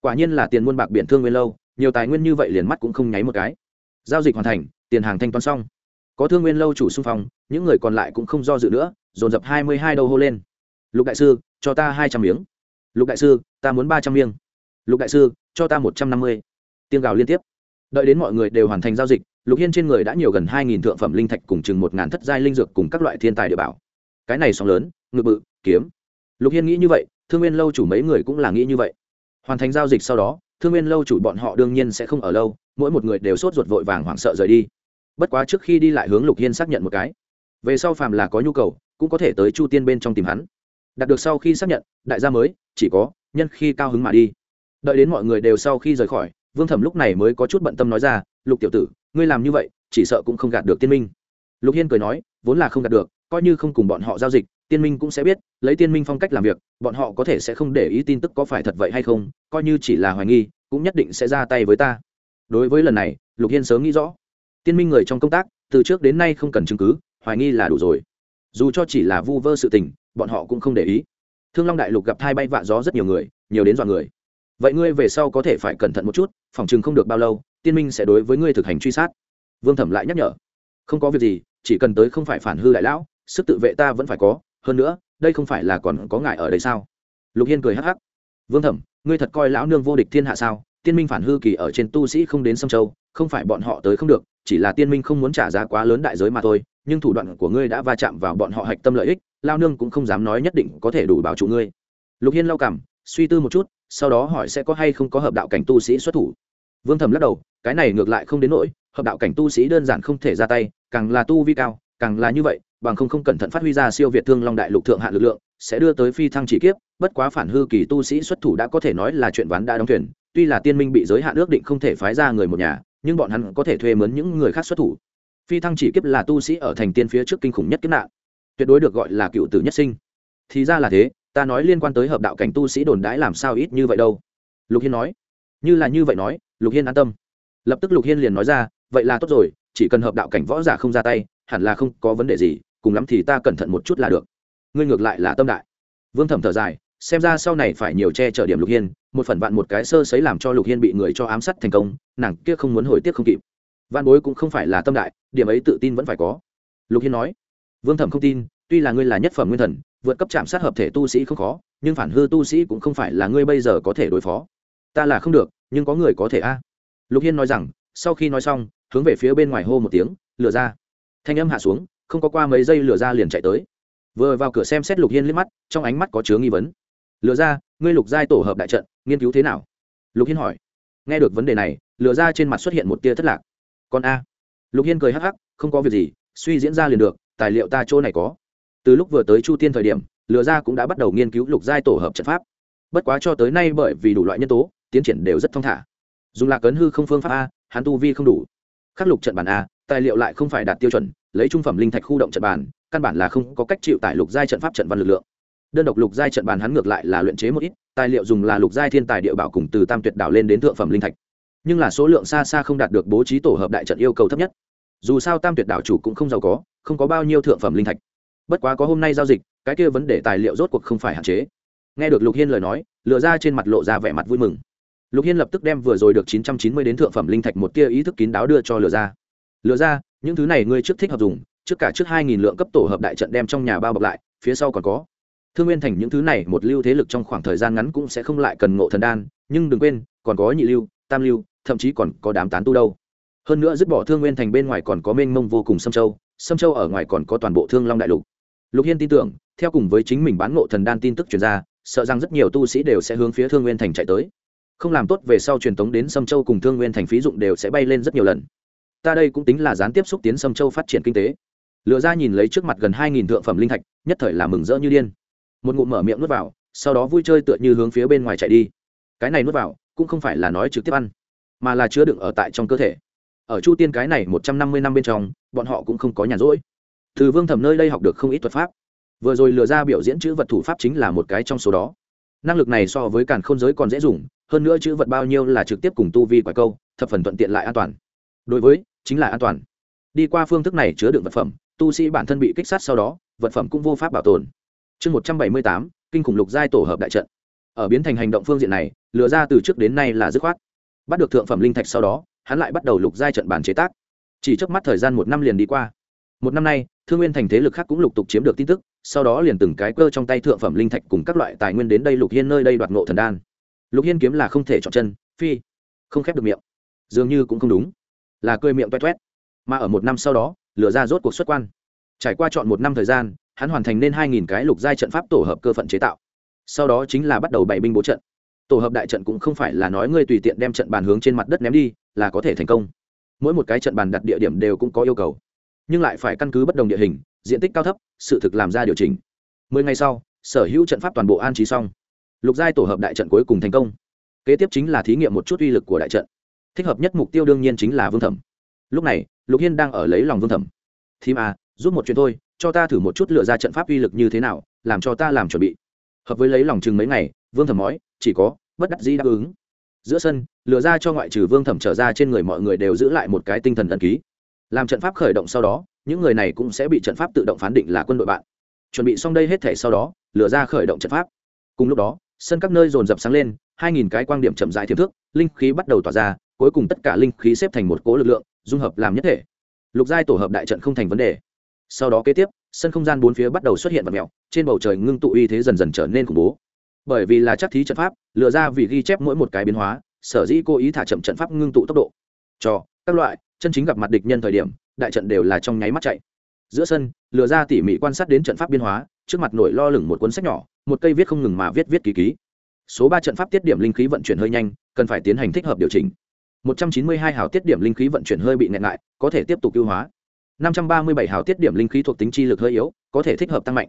Quả nhiên là tiền muôn bạc biển thương nguyên lâu, nhiều tài nguyên như vậy liền mắt cũng không nháy một cái. Giao dịch hoàn thành, tiền hàng thanh toán xong. Có thương nguyên lâu chủ xung phong, những người còn lại cũng không do dự nữa, dồn dập hai mươi hai đầu hô lên. Lục đại sư, cho ta hai trăm miếng. Lục đại sư, ta muốn ba trăm miếng. Lục đại sư, cho ta một trăm năm mươi tiếng gào liên tiếp. Đợi đến mọi người đều hoàn thành giao dịch, lục hiên trên người đã nhiều gần hai nghìn thượng phẩm linh thạch cùng chừng một ngàn thất giai linh dược cùng các loại thiên tài địa bảo. Cái này sóng lớn, ngự bự, kiếm. Lục hiên nghĩ như vậy, thương nguyên lâu chủ mấy người cũng là nghĩ như vậy. Hoàn thành giao dịch sau đó, thương nguyên lâu chủ bọn họ đương nhiên sẽ không ở lâu, mỗi một người đều sốt ruột vội vàng hoảng sợ rời đi. Bất quá trước khi đi lại hướng lục hiên xác nhận một cái. Về sau phàm là có nhu cầu, cũng có thể tới chu tiên bên trong tìm hắn. Đạt được sau khi xác nhận, đại gia mới, chỉ có nhân khi cao hứng mà đi. Đợi đến mọi người đều sau khi rời khỏi vương thẩm lúc này mới có chút bận tâm nói ra, lục tiểu tử, ngươi làm như vậy, chỉ sợ cũng không gạt được tiên minh. Lục hiên cười nói, vốn là không gạt được, coi như không cùng bọn họ giao dịch, tiên minh cũng sẽ biết, lấy tiên minh phong cách làm việc, bọn họ có thể sẽ không để ý tin tức có phải thật vậy hay không, coi như chỉ là hoài nghi, cũng nhất định sẽ ra tay với ta. Đối với lần này, lục hiên sớm nghĩ rõ. Tiên minh người trong công tác, từ trước đến nay không cần chứng cứ, hoài nghi là đủ rồi. Dù cho chỉ là vu vơ sự tình, bọn họ cũng không để ý. Thương long đại lục gặp thai bay vạ gió rất nhiều người, nhiều đến dọn người vậy ngươi về sau có thể phải cẩn thận một chút, phòng chừng không được bao lâu, tiên minh sẽ đối với ngươi thực hành truy sát. Vương thẩm lại nhắc nhở. Không có việc gì, chỉ cần tới không phải phản hư đại lão, sức tự vệ ta vẫn phải có, hơn nữa, đây không phải là còn có ngại ở đây sao? Lục hiên cười hắc hắc. Vương thẩm, ngươi thật coi lão nương vô địch thiên hạ sao? Tiên minh phản hư kỳ ở trên tu sĩ không đến sông châu, không phải bọn họ tới không được, chỉ là tiên minh không muốn trả giá quá lớn đại giới mà thôi, nhưng thủ đoạn của ngươi đã va chạm vào bọn họ hạch tâm lợi ích lao nương cũng không dám nói nhất định có thể đủ bảo trụ ngươi. Lục hiên lau cảm suy tư một chút sau đó hỏi sẽ có hay không có hợp đạo cảnh tu sĩ xuất thủ. Vương thẩm lắc đầu, cái này ngược lại không đến nỗi, hợp đạo cảnh tu sĩ đơn giản không thể ra tay, càng là tu vi cao, càng là như vậy, bằng không không cẩn thận phát huy ra siêu việt thương long đại lục thượng hạ lực lượng, sẽ đưa tới phi thăng chỉ kiếp, bất quá phản hư kỳ tu sĩ xuất thủ đã có thể nói là chuyện ván đã đóng thuyền, tuy là tiên minh bị giới hạn ước định không thể phái ra người một nhà, nhưng bọn hắn có thể thuê mướn những người khác xuất thủ. Phi thăng chỉ kiếp là tu sĩ ở thành tiên phía trước kinh khủng nhất kiếp nạn, tuyệt đối được gọi là cựu tử nhất sinh. Thì ra là thế ta nói liên quan tới hợp đạo cảnh tu sĩ đồn đãi làm sao ít như vậy đâu. Lục hiên nói. Như là như vậy nói, lục hiên an tâm. Lập tức lục hiên liền nói ra, vậy là tốt rồi, chỉ cần hợp đạo cảnh võ giả không ra tay, hẳn là không có vấn đề gì, cùng lắm thì ta cẩn thận một chút là được. Ngươi ngược lại là tâm đại. Vương thẩm thở dài, xem ra sau này phải nhiều che chở điểm lục hiên, một phần vạn một cái sơ sấy làm cho lục hiên bị người cho ám sát thành công, nàng kia không muốn hồi tiếc không kịp. Văn bối cũng không phải là tâm đại, điểm ấy tự tin vẫn phải có. Lục hiên nói. Vương thẩm không tin tuy là ngươi là nhất phẩm nguyên thần, vượt cấp chạm sát hợp thể tu sĩ không khó, nhưng phản hư tu sĩ cũng không phải là ngươi bây giờ có thể đối phó. Ta là không được, nhưng có người có thể a. Lục hiên nói rằng, sau khi nói xong, hướng về phía bên ngoài hô một tiếng, lửa ra. Thanh âm hạ xuống, không có qua mấy giây lửa ra liền chạy tới. Vừa vào cửa xem xét lục hiên liếc mắt, trong ánh mắt có chứa nghi vấn. Lửa ra, ngươi lục giai tổ hợp đại trận, nghiên cứu thế nào? Lục hiên hỏi. Nghe được vấn đề này, lửa ra trên mặt xuất hiện một tia thất lạc. Còn a. Lục hiên cười hắc hắc, không có việc gì, suy diễn ra liền được, tài liệu ta chỗ này có từ lúc vừa tới chu tiên thời điểm Lừa ra cũng đã bắt đầu nghiên cứu lục giai tổ hợp trận pháp. Bất quá cho tới nay bởi vì đủ loại nhân tố, tiến triển đều rất thong thả. Dùng lạc cấn hư không phương pháp a, hắn tu vi không đủ. Khắc lục trận bản a, tài liệu lại không phải đạt tiêu chuẩn, lấy trung phẩm linh thạch khu động trận bàn căn bản là không có cách chịu tải lục giai trận pháp trận văn lực lượng. Đơn độc lục giai trận bàn hắn ngược lại là luyện chế một ít, tài liệu dùng là lục giai thiên tài địa bảo cùng từ tam tuyệt đảo lên đến thượng phẩm linh thạch. Nhưng là số lượng xa xa không đạt được bố trí tổ hợp đại trận yêu cầu thấp nhất. Dù sao tam tuyệt đảo chủ cũng không giàu có, không có bao nhiêu thượng phẩm linh thạch bất quá có hôm nay giao dịch, cái kia vấn đề tài liệu rốt cuộc không phải hạn chế. Nghe được lục hiên lời nói lựa ra trên mặt lộ ra vẻ mặt vui mừng. Lục hiên lập tức đem vừa rồi được chín trăm chín mươi đến thượng phẩm linh thạch một tia ý thức kín đáo đưa cho lựa ra. Lựa ra, những thứ này ngươi trước thích hợp dùng, trước cả trước hai nghìn lượng cấp tổ hợp đại trận đem trong nhà bao bọc lại, phía sau còn có. Thương nguyên thành những thứ này một lưu thế lực trong khoảng thời gian ngắn cũng sẽ không lại cần ngộ thần đan, nhưng đừng quên, còn có nhị lưu, tam lưu, thậm chí còn có đám tán tu đâu. Hơn nữa dứt bỏ thương nguyên thành bên ngoài còn có mênh mông vô cùng sâm châu sâm châu ở ngoài còn có toàn bộ thương long đại lục lục hiên tin tưởng, theo cùng với chính mình bán ngộ thần đan tin tức chuyển ra, sợ rằng rất nhiều tu sĩ đều sẽ hướng phía thương nguyên thành chạy tới. Không làm tốt về sau truyền tống đến sâm châu cùng thương nguyên thành phí dụng đều sẽ bay lên rất nhiều lần. Ta đây cũng tính là gián tiếp xúc tiến sâm châu phát triển kinh tế. Lựa ra nhìn lấy trước mặt gần hai nghìn thượng phẩm linh thạch, nhất thời là mừng rỡ như điên. Một ngụm mở miệng nuốt vào, sau đó vui chơi tựa như hướng phía bên ngoài chạy đi. Cái này nuốt vào, cũng không phải là nói trực tiếp ăn, mà là chứa đựng ở tại trong cơ thể. Ở chu tiên cái này một trăm năm mươi năm bên trong, bọn họ cũng không có nhàn rỗi từ vương thẩm nơi đây học được không ít thuật pháp. Vừa rồi lừa ra biểu diễn chữ vật thủ pháp chính là một cái trong số đó. Năng lực này so với càn khôn giới còn dễ dùng, hơn nữa chữ vật bao nhiêu là trực tiếp cùng tu vi quả câu, thập phần thuận tiện lại an toàn. Đối với, chính là an toàn. Đi qua phương thức này chứa đựng vật phẩm, tu sĩ bản thân bị kích sát sau đó, vật phẩm cũng vô pháp bảo tồn. Chương một trăm bảy mươi tám, kinh khủng lục giai tổ hợp đại trận. Ở biến thành hành động phương diện này, lừa ra từ trước đến nay là dứt khoát. Bắt được thượng phẩm linh thạch sau đó, hắn lại bắt đầu lục giai trận bản chế tác. Chỉ trước mắt thời gian một năm liền đi qua một năm nay, thương nguyên thành thế lực khác cũng lục tục chiếm được tin tức, sau đó liền từng cái cơ trong tay thượng phẩm linh thạch cùng các loại tài nguyên đến đây lục hiên nơi đây đoạt ngộ thần đan. Lục hiên kiếm là không thể chọn chân, phi, không khép được miệng. Dường như cũng không đúng. Là cười miệng toét toét. Mà ở một năm sau đó, lửa ra rốt cuộc xuất quan. Trải qua chọn một năm thời gian, hắn hoàn thành nên hai nghìn cái lục giai trận pháp tổ hợp cơ phận chế tạo. Sau đó chính là bắt đầu bày binh bố trận. Tổ hợp đại trận cũng không phải là nói ngươi tùy tiện đem trận bàn hướng trên mặt đất ném đi, là có thể thành công. Mỗi một cái trận bàn đặt địa điểm đều cũng có yêu cầu nhưng lại phải căn cứ bất đồng địa hình diện tích cao thấp sự thực làm ra điều chỉnh. Mười ngày sau sở hữu trận pháp toàn bộ an trí xong. Lục giai tổ hợp đại trận cuối cùng thành công. Kế tiếp chính là thí nghiệm một chút uy lực của đại trận. Thích hợp nhất mục tiêu đương nhiên chính là vương thẩm. Lúc này lục hiên đang ở lấy lòng vương thẩm. Thím a, giúp một chuyện thôi cho ta thử một chút lựa ra trận pháp uy lực như thế nào làm cho ta làm chuẩn bị. Hợp với lấy lòng chừng mấy ngày vương thẩm nói chỉ có bất đắc dĩ đáp ứng. Giữa sân lựa ra cho ngoại trừ vương thẩm trở ra trên người mọi người đều giữ lại một cái tinh thần ẩn ký làm trận pháp khởi động sau đó, những người này cũng sẽ bị trận pháp tự động phán định là quân đội bạn. Chuẩn bị xong đây hết thể sau đó lừa ra khởi động trận pháp. Cùng lúc đó, sân các nơi dồn dập sáng lên, hai nghìn cái quan điểm chậm dài thiềm thước, linh khí bắt đầu tỏa ra, cuối cùng tất cả linh khí xếp thành một cố lực lượng, dung hợp làm nhất thể. Lục giai tổ hợp đại trận không thành vấn đề. Sau đó kế tiếp, sân không gian bốn phía bắt đầu xuất hiện vật mèo trên bầu trời ngưng tụ uy thế dần dần trở nên khủng bố. Bởi vì là chắc thí trận pháp lựa ra vì ghi chép mỗi một cái biến hóa, sở dĩ cố ý thả chậm trận pháp ngưng tụ tốc độ. Cho, các loại chân chính gặp mặt địch nhân thời điểm, đại trận đều là trong nháy mắt chạy. Giữa sân, lừa ra tỉ mỉ quan sát đến trận pháp biến hóa, trước mặt nổi lo lửng một cuốn sách nhỏ, một cây viết không ngừng mà viết viết ký ký. Số ba trận pháp tiết điểm linh khí vận chuyển hơi nhanh, cần phải tiến hành thích hợp điều chỉnh. Một trăm chín mươi hai hào tiết điểm linh khí vận chuyển hơi bị nghẹn lại, có thể tiếp tục ưu hóa. Năm trăm ba mươi bảy hào tiết điểm linh khí thuộc tính chi lực hơi yếu, có thể thích hợp tăng mạnh.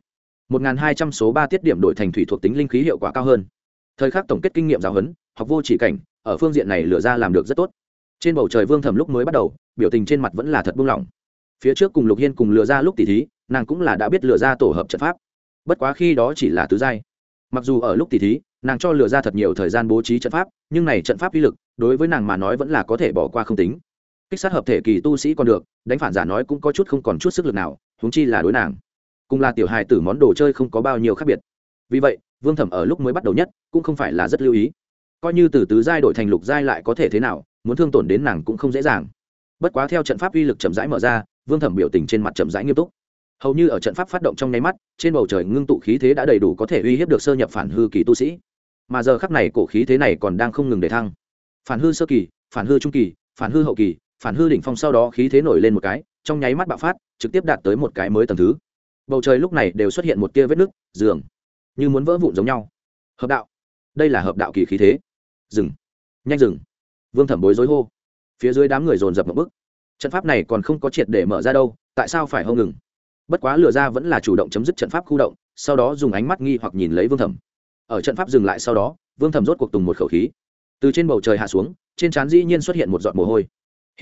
Một hai trăm số ba tiết điểm đổi thành thủy thuộc tính linh khí hiệu quả cao hơn. Thời khắc tổng kết kinh nghiệm giáo huấn, học vô chỉ cảnh, ở phương diện này lửa ra làm được rất tốt trên bầu trời vương thẩm lúc mới bắt đầu, biểu tình trên mặt vẫn là thật buông lỏng. Phía trước cùng lục hiên cùng lừa ra lúc tỉ thí, nàng cũng là đã biết lừa ra tổ hợp trận pháp. Bất quá khi đó chỉ là tứ giai. Mặc dù ở lúc tỉ thí, nàng cho lừa ra thật nhiều thời gian bố trí trận pháp, nhưng này trận pháp uy lực, đối với nàng mà nói vẫn là có thể bỏ qua không tính. Kích sát hợp thể kỳ tu sĩ còn được, đánh phản giả nói cũng có chút không còn chút sức lực nào, huống chi là đối nàng. Cùng là tiểu hài tử món đồ chơi không có bao nhiêu khác biệt. Vì vậy, vương thẩm ở lúc mới bắt đầu nhất, cũng không phải là rất lưu ý. Coi như từ tứ giai đổi thành lục giai lại có thể thế nào muốn thương tổn đến nàng cũng không dễ dàng. Bất quá theo trận pháp uy lực chậm rãi mở ra, vương thẩm biểu tình trên mặt chậm rãi nghiêm túc. Hầu như ở trận pháp phát động trong nháy mắt, trên bầu trời ngưng tụ khí thế đã đầy đủ có thể uy hiếp được sơ nhập phản hư kỳ tu sĩ. Mà giờ khắc này cổ khí thế này còn đang không ngừng để thăng. Phản hư sơ kỳ, phản hư trung kỳ, phản hư hậu kỳ, phản hư đỉnh phong sau đó khí thế nổi lên một cái, trong nháy mắt bạo phát, trực tiếp đạt tới một cái mới tầng thứ. Bầu trời lúc này đều xuất hiện một tia vết nứt, dường như muốn vỡ vụn giống nhau. Hợp đạo. Đây là hợp đạo kỳ khí thế. Dừng. Nhanh dừng vương thẩm bối rối hô. Phía dưới đám người dồn dập một bức trận pháp này còn không có triệt để mở ra đâu, tại sao phải hông ngừng? Bất quá lừa ra vẫn là chủ động chấm dứt trận pháp khu động, sau đó dùng ánh mắt nghi hoặc nhìn lấy vương thẩm. Ở trận pháp dừng lại sau đó, vương thẩm rốt cuộc tùng một khẩu khí. Từ trên bầu trời hạ xuống, trên trán dĩ nhiên xuất hiện một giọt mồ hôi.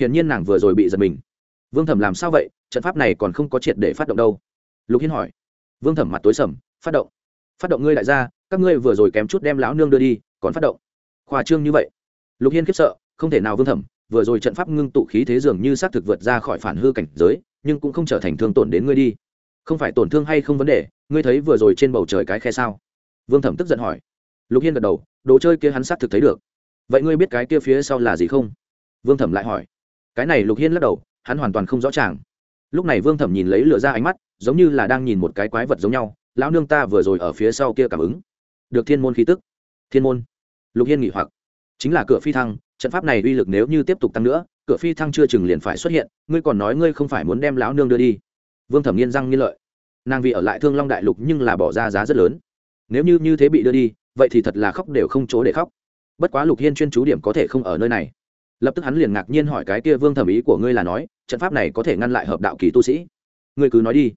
Hiển nhiên nàng vừa rồi bị giật mình. Vương thẩm làm sao vậy? Trận pháp này còn không có triệt để phát động đâu. Lục hiên hỏi. Vương thẩm mặt tối sầm, phát động. Phát động ngươi đại gia, các ngươi vừa rồi kém chút đem lão nương đưa đi, còn phát động. Khoa trương như vậy lục hiên khiếp sợ, không thể nào vương thẩm, vừa rồi trận pháp ngưng tụ khí thế dường như xác thực vượt ra khỏi phản hư cảnh giới, nhưng cũng không trở thành thương tổn đến ngươi đi. Không phải tổn thương hay không vấn đề, ngươi thấy vừa rồi trên bầu trời cái khe sao? Vương thẩm tức giận hỏi. Lục hiên gật đầu, đồ chơi kia hắn xác thực thấy được. Vậy ngươi biết cái kia phía sau là gì không? Vương thẩm lại hỏi. Cái này lục hiên lắc đầu, hắn hoàn toàn không rõ ràng lúc này vương thẩm nhìn lấy lửa ra ánh mắt, giống như là đang nhìn một cái quái vật giống nhau, lão nương ta vừa rồi ở phía sau kia cảm ứng. Được thiên môn khí tức. Thiên môn? Lục hiên nghỉ hoặc chính là cửa phi thăng, trận pháp này uy lực nếu như tiếp tục tăng nữa, cửa phi thăng chưa chừng liền phải xuất hiện, ngươi còn nói ngươi không phải muốn đem lão nương đưa đi. Vương thẩm nghiên răng nghiên lợi. Nàng vì ở lại thương long đại lục nhưng là bỏ ra giá rất lớn. Nếu như như thế bị đưa đi, vậy thì thật là khóc đều không chỗ để khóc. Bất quá lục hiên chuyên chú điểm có thể không ở nơi này. Lập tức hắn liền ngạc nhiên hỏi cái kia vương thẩm ý của ngươi là nói, trận pháp này có thể ngăn lại hợp đạo kỳ tu sĩ. Ngươi cứ nói đi.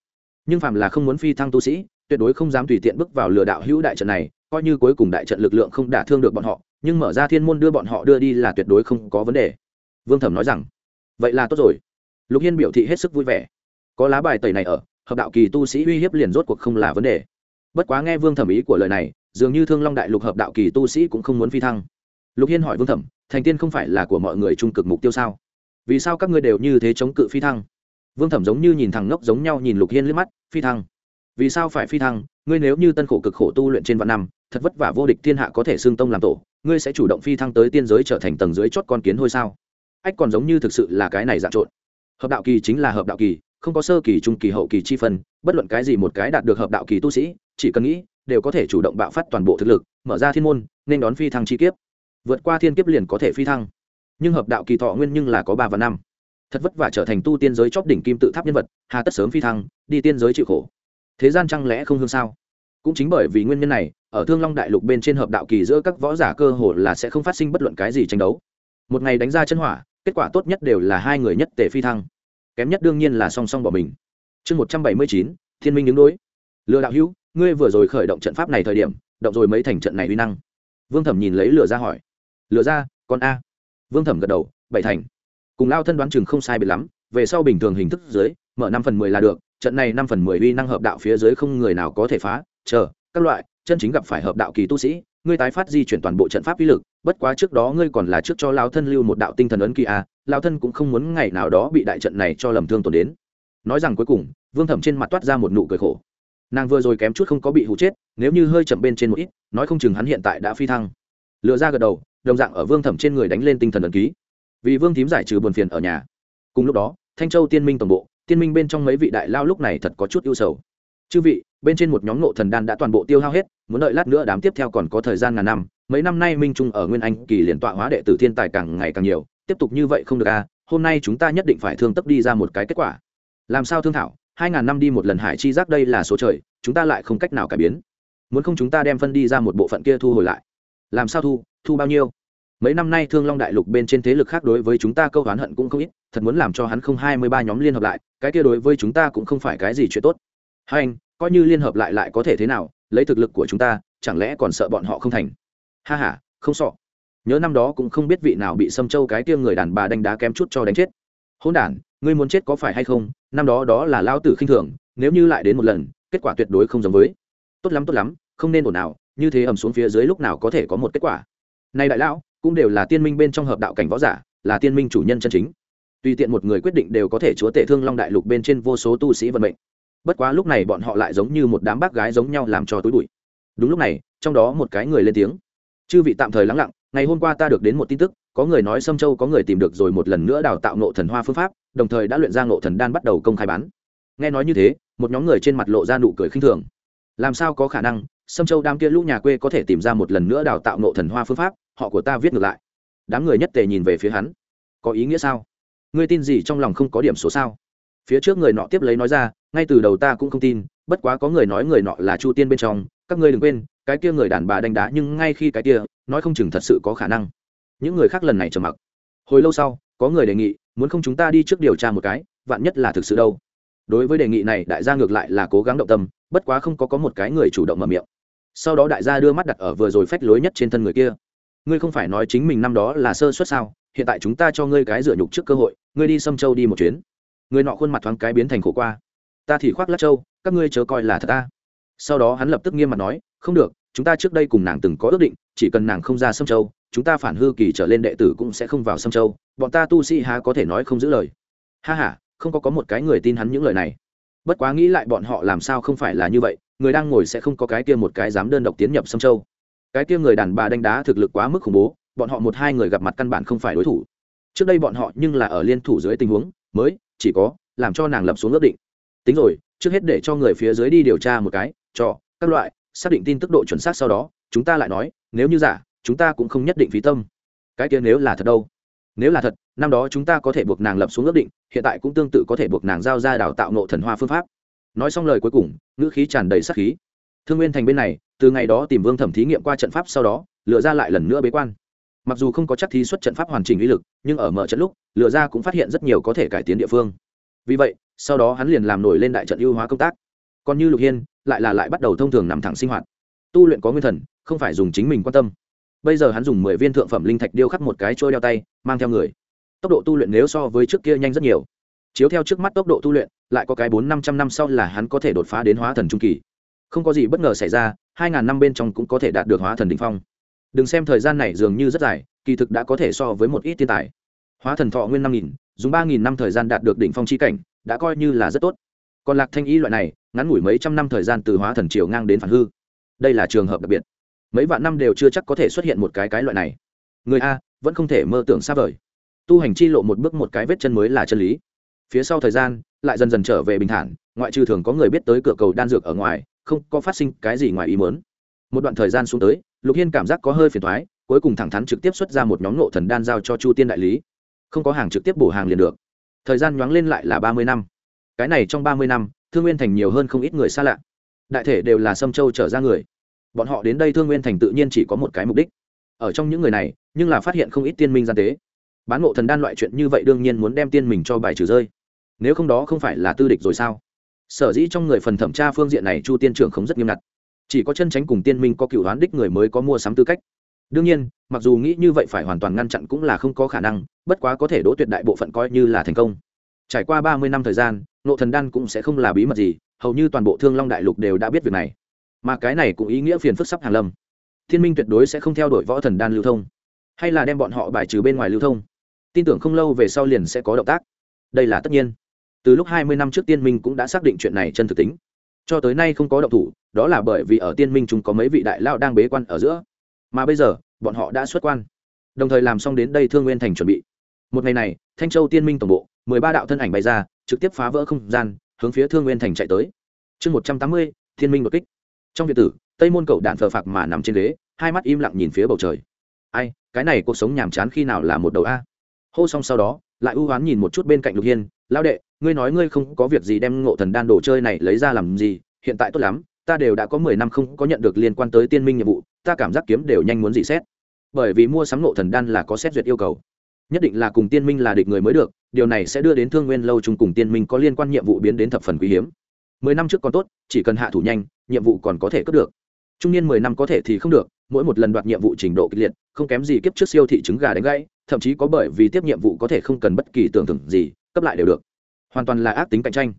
Nhưng phàm là không muốn phi thăng tu sĩ tuyệt đối không dám tùy tiện bước vào lừa đạo hữu đại trận này, coi như cuối cùng đại trận lực lượng không đả thương được bọn họ, nhưng mở ra thiên môn đưa bọn họ đưa đi là tuyệt đối không có vấn đề. Vương thẩm nói rằng, vậy là tốt rồi. Lục hiên biểu thị hết sức vui vẻ. Có lá bài tẩy này ở, hợp đạo kỳ tu sĩ uy hiếp liền rốt cuộc không là vấn đề. Bất quá nghe vương thẩm ý của lời này, dường như thương long đại lục hợp đạo kỳ tu sĩ cũng không muốn phi thăng. Lục hiên hỏi vương thẩm, thành tiên không phải là của mọi người trung cực mục tiêu sao? Vì sao các ngươi đều như thế chống cự phi thăng? Vương thẩm giống như nhìn thằng ngốc giống nhau nhìn lục hiên liếc mắt, phi thăng vì sao phải phi thăng? Ngươi nếu như tân khổ cực khổ tu luyện trên vạn năm, thật vất vả vô địch thiên hạ có thể xương tông làm tổ, ngươi sẽ chủ động phi thăng tới tiên giới trở thành tầng dưới chót con kiến hôi sao? Ách, còn giống như thực sự là cái này dạng trộn. Hợp đạo kỳ chính là hợp đạo kỳ, không có sơ kỳ, trung kỳ, hậu kỳ chi phân, bất luận cái gì một cái đạt được hợp đạo kỳ tu sĩ, chỉ cần nghĩ, đều có thể chủ động bạo phát toàn bộ thực lực, mở ra thiên môn, nên đón phi thăng chi kiếp. Vượt qua thiên kiếp liền có thể phi thăng. Nhưng hợp đạo kỳ thọ nguyên nhưng là có ba và năm. Thật vất vả trở thành tu tiên giới chóp đỉnh kim tự tháp nhân vật, hà tất sớm phi thăng, đi tiên giới chịu khổ thế gian chẳng lẽ không hương sao? Cũng chính bởi vì nguyên nhân này, ở thương long đại lục bên trên hợp đạo kỳ giữa các võ giả cơ hồ là sẽ không phát sinh bất luận cái gì tranh đấu. Một ngày đánh ra chân hỏa, kết quả tốt nhất đều là hai người nhất tề phi thăng. Kém nhất đương nhiên là song song bỏ mình. Chương một trăm bảy mươi chín, thiên minh đứng đối. Lừa đạo hữu, ngươi vừa rồi khởi động trận pháp này thời điểm, động rồi mấy thành trận này uy năng. Vương thẩm nhìn lấy Lừa ra hỏi. Lừa ra con a. Vương thẩm gật đầu, bảy thành. Cùng lao thân đoán chừng không sai biệt lắm, về sau bình thường hình thức dưới, mở năm phần mười là được trận này năm phần mười uy năng hợp đạo phía dưới không người nào có thể phá. Chờ, các loại, chân chính gặp phải hợp đạo kỳ tu sĩ, ngươi tái phát di chuyển toàn bộ trận pháp uy lực, bất quá trước đó ngươi còn là trước cho lao thân lưu một đạo tinh thần ấn kỳ a à, lao thân cũng không muốn ngày nào đó bị đại trận này cho lầm thương tổn đến. Nói rằng cuối cùng, vương thẩm trên mặt toát ra một nụ cười khổ. Nàng vừa rồi kém chút không có bị hụ chết, nếu như hơi chậm bên trên một ít, nói không chừng hắn hiện tại đã phi thăng. Lựa ra gật đầu, đồng dạng ở vương thẩm trên người đánh lên tinh thần ấn ký. Vì vương thím giải trừ buồn phiền ở nhà. Cùng lúc đó, thanh châu tiên minh tổng bộ tiên minh bên trong mấy vị đại lao lúc này thật có chút ưu sầu. Chư vị, bên trên một nhóm nộ thần đan đã toàn bộ tiêu hao hết, muốn đợi lát nữa đám tiếp theo còn có thời gian ngàn năm, mấy năm nay minh trung ở nguyên anh kỳ liền tọa hóa đệ tử thiên tài càng ngày càng nhiều, tiếp tục như vậy không được à hôm nay chúng ta nhất định phải thương tấp đi ra một cái kết quả. Làm sao thương thảo? Hai ngàn năm đi một lần hải chi giác đây là số trời, chúng ta lại không cách nào cải biến. Muốn không chúng ta đem phân đi ra một bộ phận kia thu hồi lại? Làm sao thu? Thu bao nhiêu? Mấy năm nay thương long đại lục bên trên thế lực khác đối với chúng ta câu oán hận cũng không ít, thật muốn làm cho hắn không hai mươi ba nhóm liên hợp lại, cái kia đối với chúng ta cũng không phải cái gì chuyện tốt. Hai anh, coi như liên hợp lại lại có thể thế nào, lấy thực lực của chúng ta, chẳng lẽ còn sợ bọn họ không thành? Ha h a không sợ. Nhớ năm đó cũng không biết vị nào bị xâm châu cái kia người đàn bà đánh đá kém chút cho đánh chết. Hôn đản, ngươi muốn chết có phải hay không? Năm đó đó là lao tử khinh thường, nếu như lại đến một lần, kết quả tuyệt đối không giống với. Tốt lắm tốt lắm, không nên ồn nào như thế ầm xuống phía dưới lúc nào có thể có một kết quả. Này đại lão cũng đều là tiên minh bên trong hợp đạo cảnh võ giả, là tiên minh chủ nhân chân chính. Tùy tiện một người quyết định đều có thể chúa tể thương long đại lục bên trên vô số tu sĩ vận mệnh. Bất quá lúc này bọn họ lại giống như một đám bác gái giống nhau làm cho túi bụi. Đúng lúc này, trong đó một cái người lên tiếng. Chư vị tạm thời lắng lặng, ngày hôm qua ta được đến một tin tức, có người nói sâm châu có người tìm được rồi một lần nữa đào tạo nộ thần hoa phương pháp, đồng thời đã luyện ra nộ thần đan bắt đầu công khai bán. Nghe nói như thế, một nhóm người trên mặt lộ ra nụ cười khinh thường. Làm sao có khả năng? Sâm châu đám kia lũ nhà quê có thể tìm ra một lần nữa đào tạo nộ thần hoa phương pháp, họ của ta viết ngược lại. Đám người nhất tề nhìn về phía hắn. Có ý nghĩa sao? Ngươi tin gì trong lòng không có điểm số sao? Phía trước người nọ tiếp lấy nói ra, ngay từ đầu ta cũng không tin, bất quá có người nói người nọ là chu tiên bên trong, các ngươi đừng quên, cái kia người đàn bà đánh đá nhưng ngay khi cái kia, nói không chừng thật sự có khả năng. Những người khác lần này trầm mặc. Hồi lâu sau, có người đề nghị, muốn không chúng ta đi trước điều tra một cái, vạn nhất là thực sự đâu? Đối với đề nghị này, đại gia ngược lại là cố gắng động tâm, bất quá không có có một cái người chủ động mở miệng sau đó đại gia đưa mắt đặt ở vừa rồi phách lối nhất trên thân người kia. Ngươi không phải nói chính mình năm đó là sơ suất sao? Hiện tại chúng ta cho ngươi cái dựa nhục trước cơ hội, ngươi đi xâm châu đi một chuyến. Người nọ khuôn mặt thoáng cái biến thành khổ qua. Ta thì khoác lát châu, các ngươi chớ coi là thật ta. Sau đó hắn lập tức nghiêm mặt nói, không được, chúng ta trước đây cùng nàng từng có ước định, chỉ cần nàng không ra sâm châu, chúng ta phản hư kỳ trở lên đệ tử cũng sẽ không vào sâm châu, bọn ta tu sĩ há có thể nói không giữ lời. Ha h a không có có một cái người tin hắn những lời này. Bất quá nghĩ lại bọn họ làm sao không phải là như vậy người đang ngồi sẽ không có cái kia một cái dám đơn độc tiến nhập sâm châu. Cái kia người đàn bà đánh đá thực lực quá mức khủng bố, bọn họ một hai người gặp mặt căn bản không phải đối thủ. Trước đây bọn họ nhưng là ở liên thủ dưới tình huống, mới, chỉ có, làm cho nàng lập xuống ước định. Tính rồi, trước hết để cho người phía dưới đi điều tra một cái, cho, các loại, xác định tin tức độ chuẩn xác sau đó, chúng ta lại nói, nếu như giả, chúng ta cũng không nhất định phí tâm. Cái kia nếu là thật đâu? Nếu là thật, năm đó chúng ta có thể buộc nàng lập xuống ước định, hiện tại cũng tương tự có thể buộc nàng giao ra đào tạo nộ thần hoa phương pháp nói xong lời cuối cùng, ngữ khí tràn đầy sắc khí. Thương nguyên thành bên này, từ ngày đó tìm vương thẩm thí nghiệm qua trận pháp sau đó, lựa ra lại lần nữa bế quan. Mặc dù không có chắc thí xuất trận pháp hoàn chỉnh uy lực, nhưng ở mở trận lúc, lựa ra cũng phát hiện rất nhiều có thể cải tiến địa phương. Vì vậy, sau đó hắn liền làm nổi lên đại trận ưu hóa công tác. Còn như lục hiên, lại là lại bắt đầu thông thường nằm thẳng sinh hoạt. Tu luyện có nguyên thần, không phải dùng chính mình quan tâm. Bây giờ hắn dùng mười viên thượng phẩm linh thạch điêu khắc một cái trôi đeo tay, mang theo người. Tốc độ tu luyện nếu so với trước kia nhanh rất nhiều. Chiếu theo trước mắt tốc độ tu luyện lại có cái bốn năm trăm năm sau là hắn có thể đột phá đến hóa thần trung kỳ. Không có gì bất ngờ xảy ra, hai ngàn năm bên trong cũng có thể đạt được hóa thần đ ỉ n h phong. Đừng xem thời gian này dường như rất dài, kỳ thực đã có thể so với một ít thiên tài. Hóa thần thọ nguyên năm nghìn, dùng ba nghìn năm thời gian đạt được đỉnh phong c h i cảnh, đã coi như là rất tốt. Còn lạc thanh ý loại này, ngắn ngủi mấy trăm năm thời gian từ hóa thần triều ngang đến phản hư. Đây là trường hợp đặc biệt. Mấy vạn năm đều chưa chắc có thể xuất hiện một cái cái loại này. Người a, vẫn không thể mơ tưởng xa vời. Tu hành chi lộ một bước một cái vết chân mới là chân lý. Phía sau thời gian lại dần dần trở về bình thản, ngoại trừ thường có người biết tới cửa cầu đan dược ở ngoài, không có phát sinh cái gì ngoài ý mớn một đoạn thời gian xuống tới, lục hiên cảm giác có hơi phiền thoái cuối cùng thẳng thắn trực tiếp xuất ra một nhóm nộ thần đan giao cho chu tiên đại lý. Không có hàng trực tiếp bổ hàng liền được. Thời gian nhoáng lên lại là ba mươi năm. Cái này trong ba mươi năm, thương nguyên thành nhiều hơn không ít người xa lạ. Đại thể đều là sâm châu trở ra người. Bọn họ đến đây thương nguyên thành tự nhiên chỉ có một cái mục đích. Ở trong những người này, nhưng là phát hiện không ít tiên minh gian tế. Bán ngộ thần đan loại chuyện như vậy đương nhiên muốn đem tiên mình cho bài trừ rơi nếu không đó không phải là tư địch rồi sao? Sở dĩ trong người phần thẩm tra phương diện này chu tiên trưởng không rất nghiêm ngặt. Chỉ có chân tránh cùng tiên minh có cựu đoán đích người mới có mua sắm tư cách. Đương nhiên, mặc dù nghĩ như vậy phải hoàn toàn ngăn chặn cũng là không có khả năng, bất quá có thể đỗ tuyệt đại bộ phận coi như là thành công. Trải qua ba mươi năm thời gian, nộ thần đan cũng sẽ không là bí mật gì, hầu như toàn bộ thương long đại lục đều đã biết việc này. Mà cái này cũng ý nghĩa phiền phức sắp hàn lâm. Thiên minh tuyệt đối sẽ không theo đuổi võ thần đan lưu thông, hay là đem bọn họ bài trừ bên ngoài lưu thông. Tin tưởng không lâu về sau liền sẽ có động tác. Đây là tất nhiên từ lúc hai mươi năm trước tiên minh cũng đã xác định chuyện này chân thực tính. Cho tới nay không có động thủ, đó là bởi vì ở tiên minh chúng có mấy vị đại lao đang bế quan ở giữa. Mà bây giờ, bọn họ đã xuất quan. Đồng thời làm xong đến đây thương nguyên thành chuẩn bị. Một ngày này, thanh châu tiên minh tổng bộ, mười ba đạo thân ảnh bày ra, trực tiếp phá vỡ không gian, hướng phía thương nguyên thành chạy tới. Chương một trăm tám mươi thiên minh đột kích. Trong việt tử, tây môn cầu đạn phờ phạc mà nằm trên ghế, hai mắt im lặng nhìn phía bầu trời. Ai, cái này cuộc sống nhàm chán khi nào là một đầu a? Hô xong sau đó, lại ưu hoán nhìn một chút bên cạnh lục hiên lao đệ ngươi nói ngươi không có việc gì đem ngộ thần đan đồ chơi này lấy ra làm gì, hiện tại tốt lắm, ta đều đã có mười năm không có nhận được liên quan tới tiên minh nhiệm vụ, ta cảm giác kiếm đều nhanh muốn dị xét. Bởi vì mua sắm ngộ thần đan là có xét duyệt yêu cầu. Nhất định là cùng tiên minh là địch người mới được, điều này sẽ đưa đến thương nguyên lâu chung cùng tiên minh có liên quan nhiệm vụ biến đến thập phần quý hiếm. Mười năm trước còn tốt, chỉ cần hạ thủ nhanh, nhiệm vụ còn có thể cất được. Trung niên mười năm có thể thì không được, mỗi một lần đoạt nhiệm vụ trình độ kịch liệt, không kém gì kiếp trước siêu thị trứng gà đánh gãy, thậm chí có bởi vì tiếp nhiệm vụ có thể không cần bất kỳ tưởng tượng gì, cấp lại đều được hoàn toàn là ác tính cạnh tranh.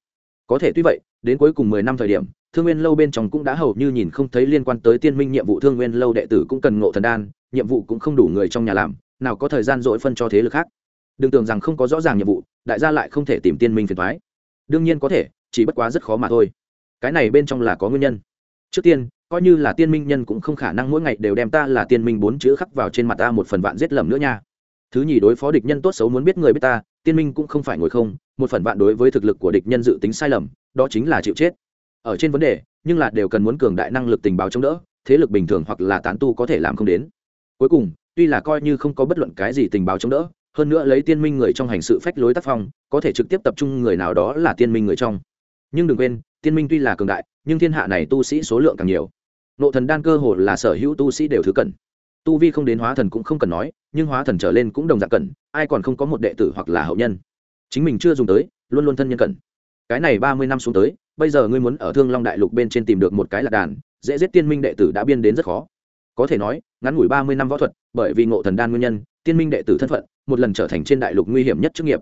Có thể tuy vậy, đến cuối cùng mười năm thời điểm, thương nguyên lâu bên trong cũng đã hầu như nhìn không thấy liên quan tới tiên minh nhiệm vụ thương nguyên lâu đệ tử cũng cần ngộ thần đan, nhiệm vụ cũng không đủ người trong nhà làm, nào có thời gian dội phân cho thế lực khác. Đừng tưởng rằng không có rõ ràng nhiệm vụ, đại gia lại không thể tìm tiên minh phiền thoái đương nhiên có thể, chỉ bất quá rất khó mà thôi. Cái này bên trong là có nguyên nhân. Trước tiên, coi như là tiên minh nhân cũng không khả năng mỗi ngày đều đem ta là tiên minh bốn chữ khắc vào trên mặt ta một phần vạn giết lầm nữa nha. Thứ nhì đối phó địch nhân tốt xấu muốn biết người biết ta tiên minh cũng không phải ngồi không, một phần bạn đối với thực lực của địch nhân dự tính sai lầm, đó chính là chịu chết. Ở trên vấn đề, nhưng là đều cần muốn cường đại năng lực tình báo chống đỡ, thế lực bình thường hoặc là tán tu có thể làm không đến. Cuối cùng, tuy là coi như không có bất luận cái gì tình báo chống đỡ, hơn nữa lấy tiên minh người trong hành sự phách lối tác phong, có thể trực tiếp tập trung người nào đó là tiên minh người trong. Nhưng đừng quên, tiên minh tuy là cường đại, nhưng thiên hạ này tu sĩ số lượng càng nhiều. Nộ thần đan cơ hồ là sở hữu tu sĩ đều thứ cần tu vi không đến hóa thần cũng không cần nói, nhưng hóa thần trở lên cũng đồng dạng cần, ai còn không có một đệ tử hoặc là hậu nhân. Chính mình chưa dùng tới, luôn luôn thân nhân cần. Cái này ba mươi năm xuống tới, bây giờ ngươi muốn ở thương long đại lục bên trên tìm được một cái lạc đàn, dễ giết tiên minh đệ tử đã biên đến rất khó. Có thể nói, ngắn ngủi ba mươi năm võ thuật, bởi vì ngộ thần đan nguyên nhân, tiên minh đệ tử thân phận, một lần trở thành trên đại lục nguy hiểm nhất chức nghiệp.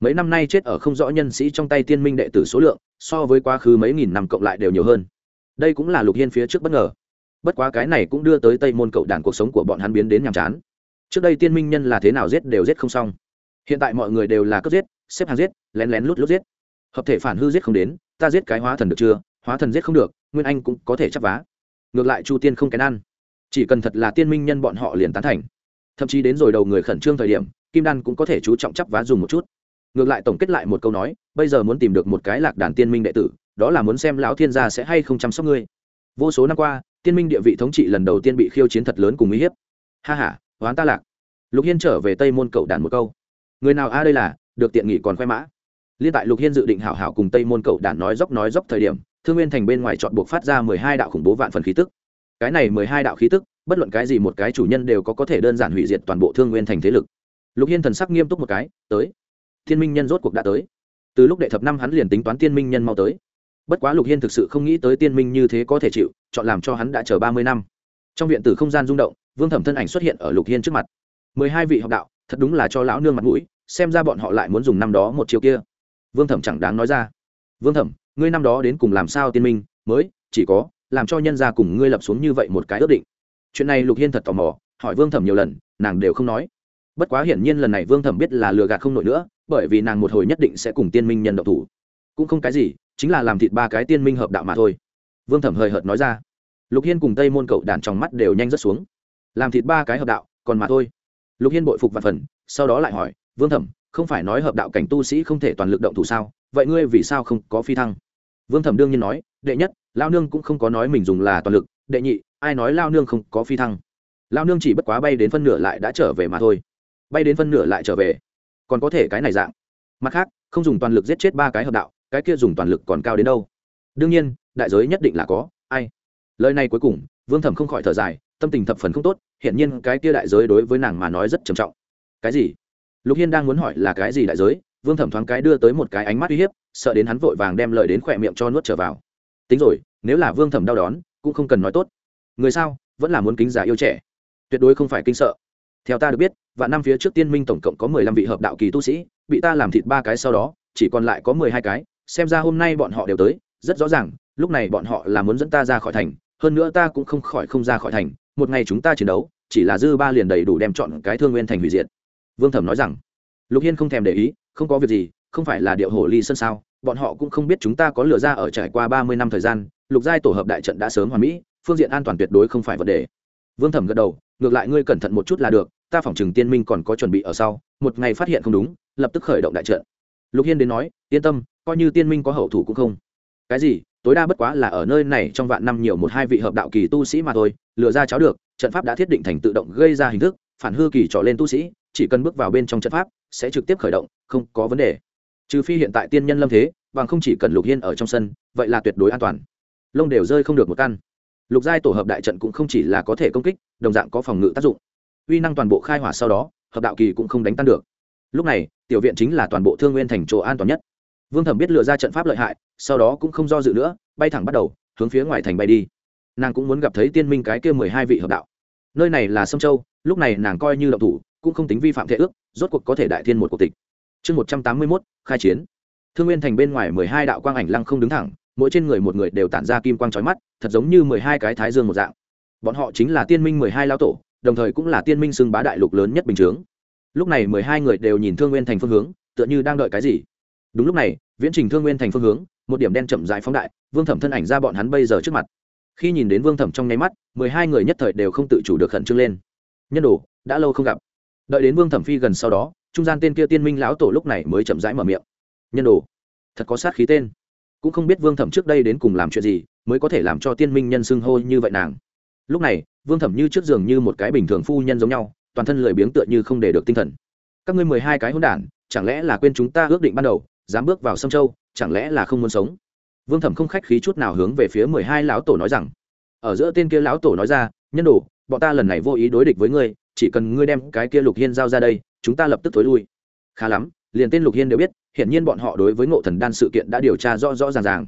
Mấy năm nay chết ở không rõ nhân sĩ trong tay tiên minh đệ tử số lượng, so với quá khứ mấy nghìn năm cộng lại đều nhiều hơn. Đây cũng là lục hiên phía trước bất ngờ bất quá cái này cũng đưa tới tây môn cậu đàn cuộc sống của bọn hắn biến đến nhàm chán. Trước đây tiên minh nhân là thế nào giết đều giết không xong. Hiện tại mọi người đều là cướp giết, xếp hàng giết, lén lén lút lút giết. Hợp thể phản hư giết không đến, ta giết cái hóa thần được chưa? Hóa thần giết không được, nguyên anh cũng có thể chấp vá. Ngược lại chu tiên không kén ăn. Chỉ cần thật là tiên minh nhân bọn họ liền tán thành. Thậm chí đến rồi đầu người khẩn trương thời điểm, kim đan cũng có thể chú trọng chấp vá dùng một chút. Ngược lại tổng kết lại một câu nói, bây giờ muốn tìm được một cái lạc đàn tiên minh đệ tử, đó là muốn xem lão thiên gia sẽ hay không chăm sóc ngươi. Vô số năm qua tiên minh địa vị thống trị lần đầu tiên bị khiêu chiến thật lớn cùng uy hiếp. Ha h a hoán ta lạc. Lục hiên trở về tây môn cậu đàn một câu. Người nào a đây là, được tiện nghị còn khoe mã. Liên tại lục hiên dự định hảo hảo cùng tây môn cậu đàn nói dốc nói dốc thời điểm, thương nguyên thành bên ngoài chọn buộc phát ra mười hai đạo khủng bố vạn phần khí tức. Cái này mười hai đạo khí tức, bất luận cái gì một cái chủ nhân đều có có thể đơn giản hủy diệt toàn bộ thương nguyên thành thế lực. Lục hiên thần sắc nghiêm túc một cái, tới. Thiên minh nhân rốt cuộc đã tới. Từ lúc đệ thập năm hắn liền tính toán tiên minh nhân mau tới bất quá lục hiên thực sự không nghĩ tới tiên minh như thế có thể chịu, chọn làm cho hắn đã chờ ba mươi năm. Trong viện tử không gian rung động, vương thẩm thân ảnh xuất hiện ở lục hiên trước mặt. Mười hai vị học đạo, thật đúng là cho lão nương mặt mũi, xem ra bọn họ lại muốn dùng năm đó một chiều kia. Vương thẩm chẳng đáng nói ra. Vương thẩm, ngươi năm đó đến cùng làm sao tiên minh, mới, chỉ có, làm cho nhân gia cùng ngươi lập xuống như vậy một cái ước định. Chuyện này lục hiên thật tò mò, hỏi vương thẩm nhiều lần, nàng đều không nói. Bất quá hiển nhiên lần này vương thẩm biết là lừa gạt không nổi nữa, bởi vì nàng một hồi nhất định sẽ cùng tiên minh nhân độc thủ. Cũng không cái gì chính là làm thịt ba cái tiên minh hợp đạo mà thôi. Vương thẩm hời hợt nói ra. Lục hiên cùng tây môn cậu đàn trong mắt đều nhanh rất xuống. Làm thịt ba cái hợp đạo, còn mà thôi. Lục hiên bội phục và phần, sau đó lại hỏi, vương thẩm, không phải nói hợp đạo cảnh tu sĩ không thể toàn lực động thủ sao? Vậy ngươi vì sao không có phi thăng? Vương thẩm đương nhiên nói, đệ nhất, lao nương cũng không có nói mình dùng là toàn lực. Đệ nhị, ai nói lao nương không có phi thăng? Lao nương chỉ bất quá bay đến phân nửa lại đã trở về mà thôi. Bay đến phân nửa lại trở về, còn có thể cái này dạng. Mặt khác, không dùng toàn lực giết chết ba cái hợp đạo cái kia dùng toàn lực còn cao đến đâu? Đương nhiên, đại giới nhất định là có, ai? Lời này cuối cùng, vương thẩm không khỏi thở dài, tâm tình thập phần không tốt hiện nhiên cái kia đại giới đối với nàng mà nói rất trầm trọng. Cái gì? Lục hiên đang muốn hỏi là cái gì đại giới, vương thẩm thoáng cái đưa tới một cái ánh mắt uy hiếp, sợ đến hắn vội vàng đem lời đến khỏe miệng cho nuốt trở vào. Tính rồi, nếu là vương thẩm đau đón, cũng không cần nói tốt. Người sao, vẫn là muốn kính giả yêu trẻ. Tuyệt đối không phải kinh sợ. Theo ta được biết và năm phía trước tiên minh tổng cộng có mười lăm vị hợp đạo kỳ tu sĩ, bị ta làm thịt ba cái sau đó, chỉ còn lại có mười hai cái xem ra hôm nay bọn họ đều tới, rất rõ ràng, lúc này bọn họ là muốn dẫn ta ra khỏi thành, hơn nữa ta cũng không khỏi không ra khỏi thành, một ngày chúng ta chiến đấu, chỉ là dư ba liền đầy đủ đem chọn cái thương nguyên thành hủy diệt. Vương thẩm nói rằng, lục hiên không thèm để ý, không có việc gì, không phải là điệu hổ ly sân sao, bọn họ cũng không biết chúng ta có lựa ra ở trải qua ba mươi năm thời gian, lục giai tổ hợp đại trận đã sớm hoàn mỹ, phương diện an toàn tuyệt đối không phải vấn đề. Vương thẩm gật đầu, ngược lại ngươi cẩn thận một chút là được, ta phỏng chừng tiên minh còn có chuẩn bị ở sau, một ngày phát hiện không đúng, lập tức khởi động đại trận lục hiên đến nói, yên tâm, coi như tiên minh có hậu thủ cũng không. Cái gì? Tối đa bất quá là ở nơi này trong vạn năm nhiều một hai vị hợp đạo kỳ tu sĩ mà thôi lựa ra cháo được, trận pháp đã thiết định thành tự động gây ra hình thức, phản hư kỳ trọ lên tu sĩ, chỉ cần bước vào bên trong trận pháp, sẽ trực tiếp khởi động, không có vấn đề. Trừ phi hiện tại tiên nhân lâm thế, bằng không chỉ cần lục hiên ở trong sân, vậy là tuyệt đối an toàn. Lông đều rơi không được một căn. Lục giai tổ hợp đại trận cũng không chỉ là có thể công kích, đồng dạng có phòng ngự tác dụng. Uy năng toàn bộ khai hỏa sau đó, hợp đạo kỳ cũng không đánh tan được lúc này, tiểu viện chính là toàn bộ thương nguyên thành chỗ an toàn nhất. Vương thẩm biết lựa ra trận pháp lợi hại, sau đó cũng không do dự nữa, bay thẳng bắt đầu, hướng phía ngoài thành bay đi. Nàng cũng muốn gặp thấy tiên minh cái kia mười hai vị hợp đạo. Nơi này là sông châu, lúc này nàng coi như động thủ, cũng không tính vi phạm thể ước, rốt cuộc có thể đại thiên một cuộc tịch. Chương một trăm tám mươi mốt, khai chiến. Thương nguyên thành bên ngoài mười hai đạo quang ảnh lăng không đứng thẳng, mỗi trên người một người đều tản ra kim quang trói mắt, thật giống như mười hai cái thái dương một dạng. Bọn họ chính là tiên minh mười hai lao tổ, đồng thời cũng là tiên minh xưng bá đại lục lớn nhất bình chướng lúc này mười hai người đều nhìn thương nguyên thành phương hướng, tựa như đang đợi cái gì. Đúng lúc này, viễn trình thương nguyên thành phương hướng, một điểm đen chậm dài phóng đại, vương thẩm thân ảnh ra bọn hắn bây giờ trước mặt. Khi nhìn đến vương thẩm trong nháy mắt, mười hai người nhất thời đều không tự chủ được khẩn trương lên. Nhân đồ, đã lâu không gặp. Đợi đến vương thẩm phi gần sau đó, trung gian tên kia tiên minh lão tổ lúc này mới chậm rãi mở miệng. Nhân đồ, thật có sát khí tên. Cũng không biết vương thẩm trước đây đến cùng làm chuyện gì, mới có thể làm cho tiên minh nhân xưng hô như vậy nàng. Lúc này, vương thẩm như trước giường như một cái bình thường phu nhân giống nhau toàn thân lười biếng tựa như không để được tinh thần. Các ngươi mười hai cái hỗn đản, chẳng lẽ là quên chúng ta ước định ban đầu, dám bước vào sông châu, chẳng lẽ là không muốn sống? Vương thẩm không khách khí chút nào hướng về phía mười hai lão tổ nói rằng. Ở giữa tên kia lão tổ nói ra, nhân đồ, bọn ta lần này vô ý đối địch với ngươi, chỉ cần ngươi đem cái kia lục hiên giao ra đây, chúng ta lập tức thối lui. Khá lắm, liền tên lục hiên đều biết, hiển nhiên bọn họ đối với ngộ thần đan sự kiện đã điều tra rõ rõ ràng ràng.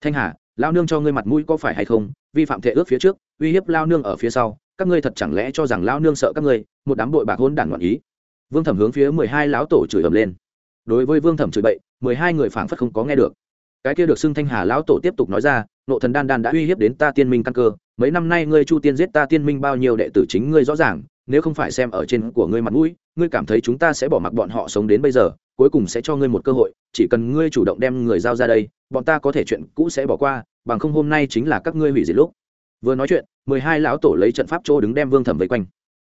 Thanh hà lao nương cho ngươi mặt mũi có phải hay không? Vi phạm thể ước phía trước, uy hiếp lao nương ở phía sau các ngươi thật chẳng lẽ cho rằng lão nương sợ các ngươi, một đám bội bạc hôn đản loạn ý? Vương thẩm hướng phía mười hai lão tổ chửi ầm lên. Đối với vương thẩm chửi bậy, mười hai người phảng phất không có nghe được. Cái kia được xưng thanh hà lão tổ tiếp tục nói ra, nộ thần đan đan đã uy hiếp đến ta tiên minh căn cơ, mấy năm nay ngươi chu tiên giết ta tiên minh bao nhiêu đệ tử chính ngươi rõ ràng, nếu không phải xem ở trên của ngươi mặt mũi, ngươi cảm thấy chúng ta sẽ bỏ mặc bọn họ sống đến bây giờ, cuối cùng sẽ cho ngươi một cơ hội, chỉ cần ngươi chủ động đem người giao ra đây, bọn ta có thể chuyện cũ sẽ bỏ qua, bằng không hôm nay chính là các ngươi hủy diệt lúc vừa nói chuyện, mười hai lão tổ lấy trận pháp chỗ đứng đem vương thẩm vây quanh.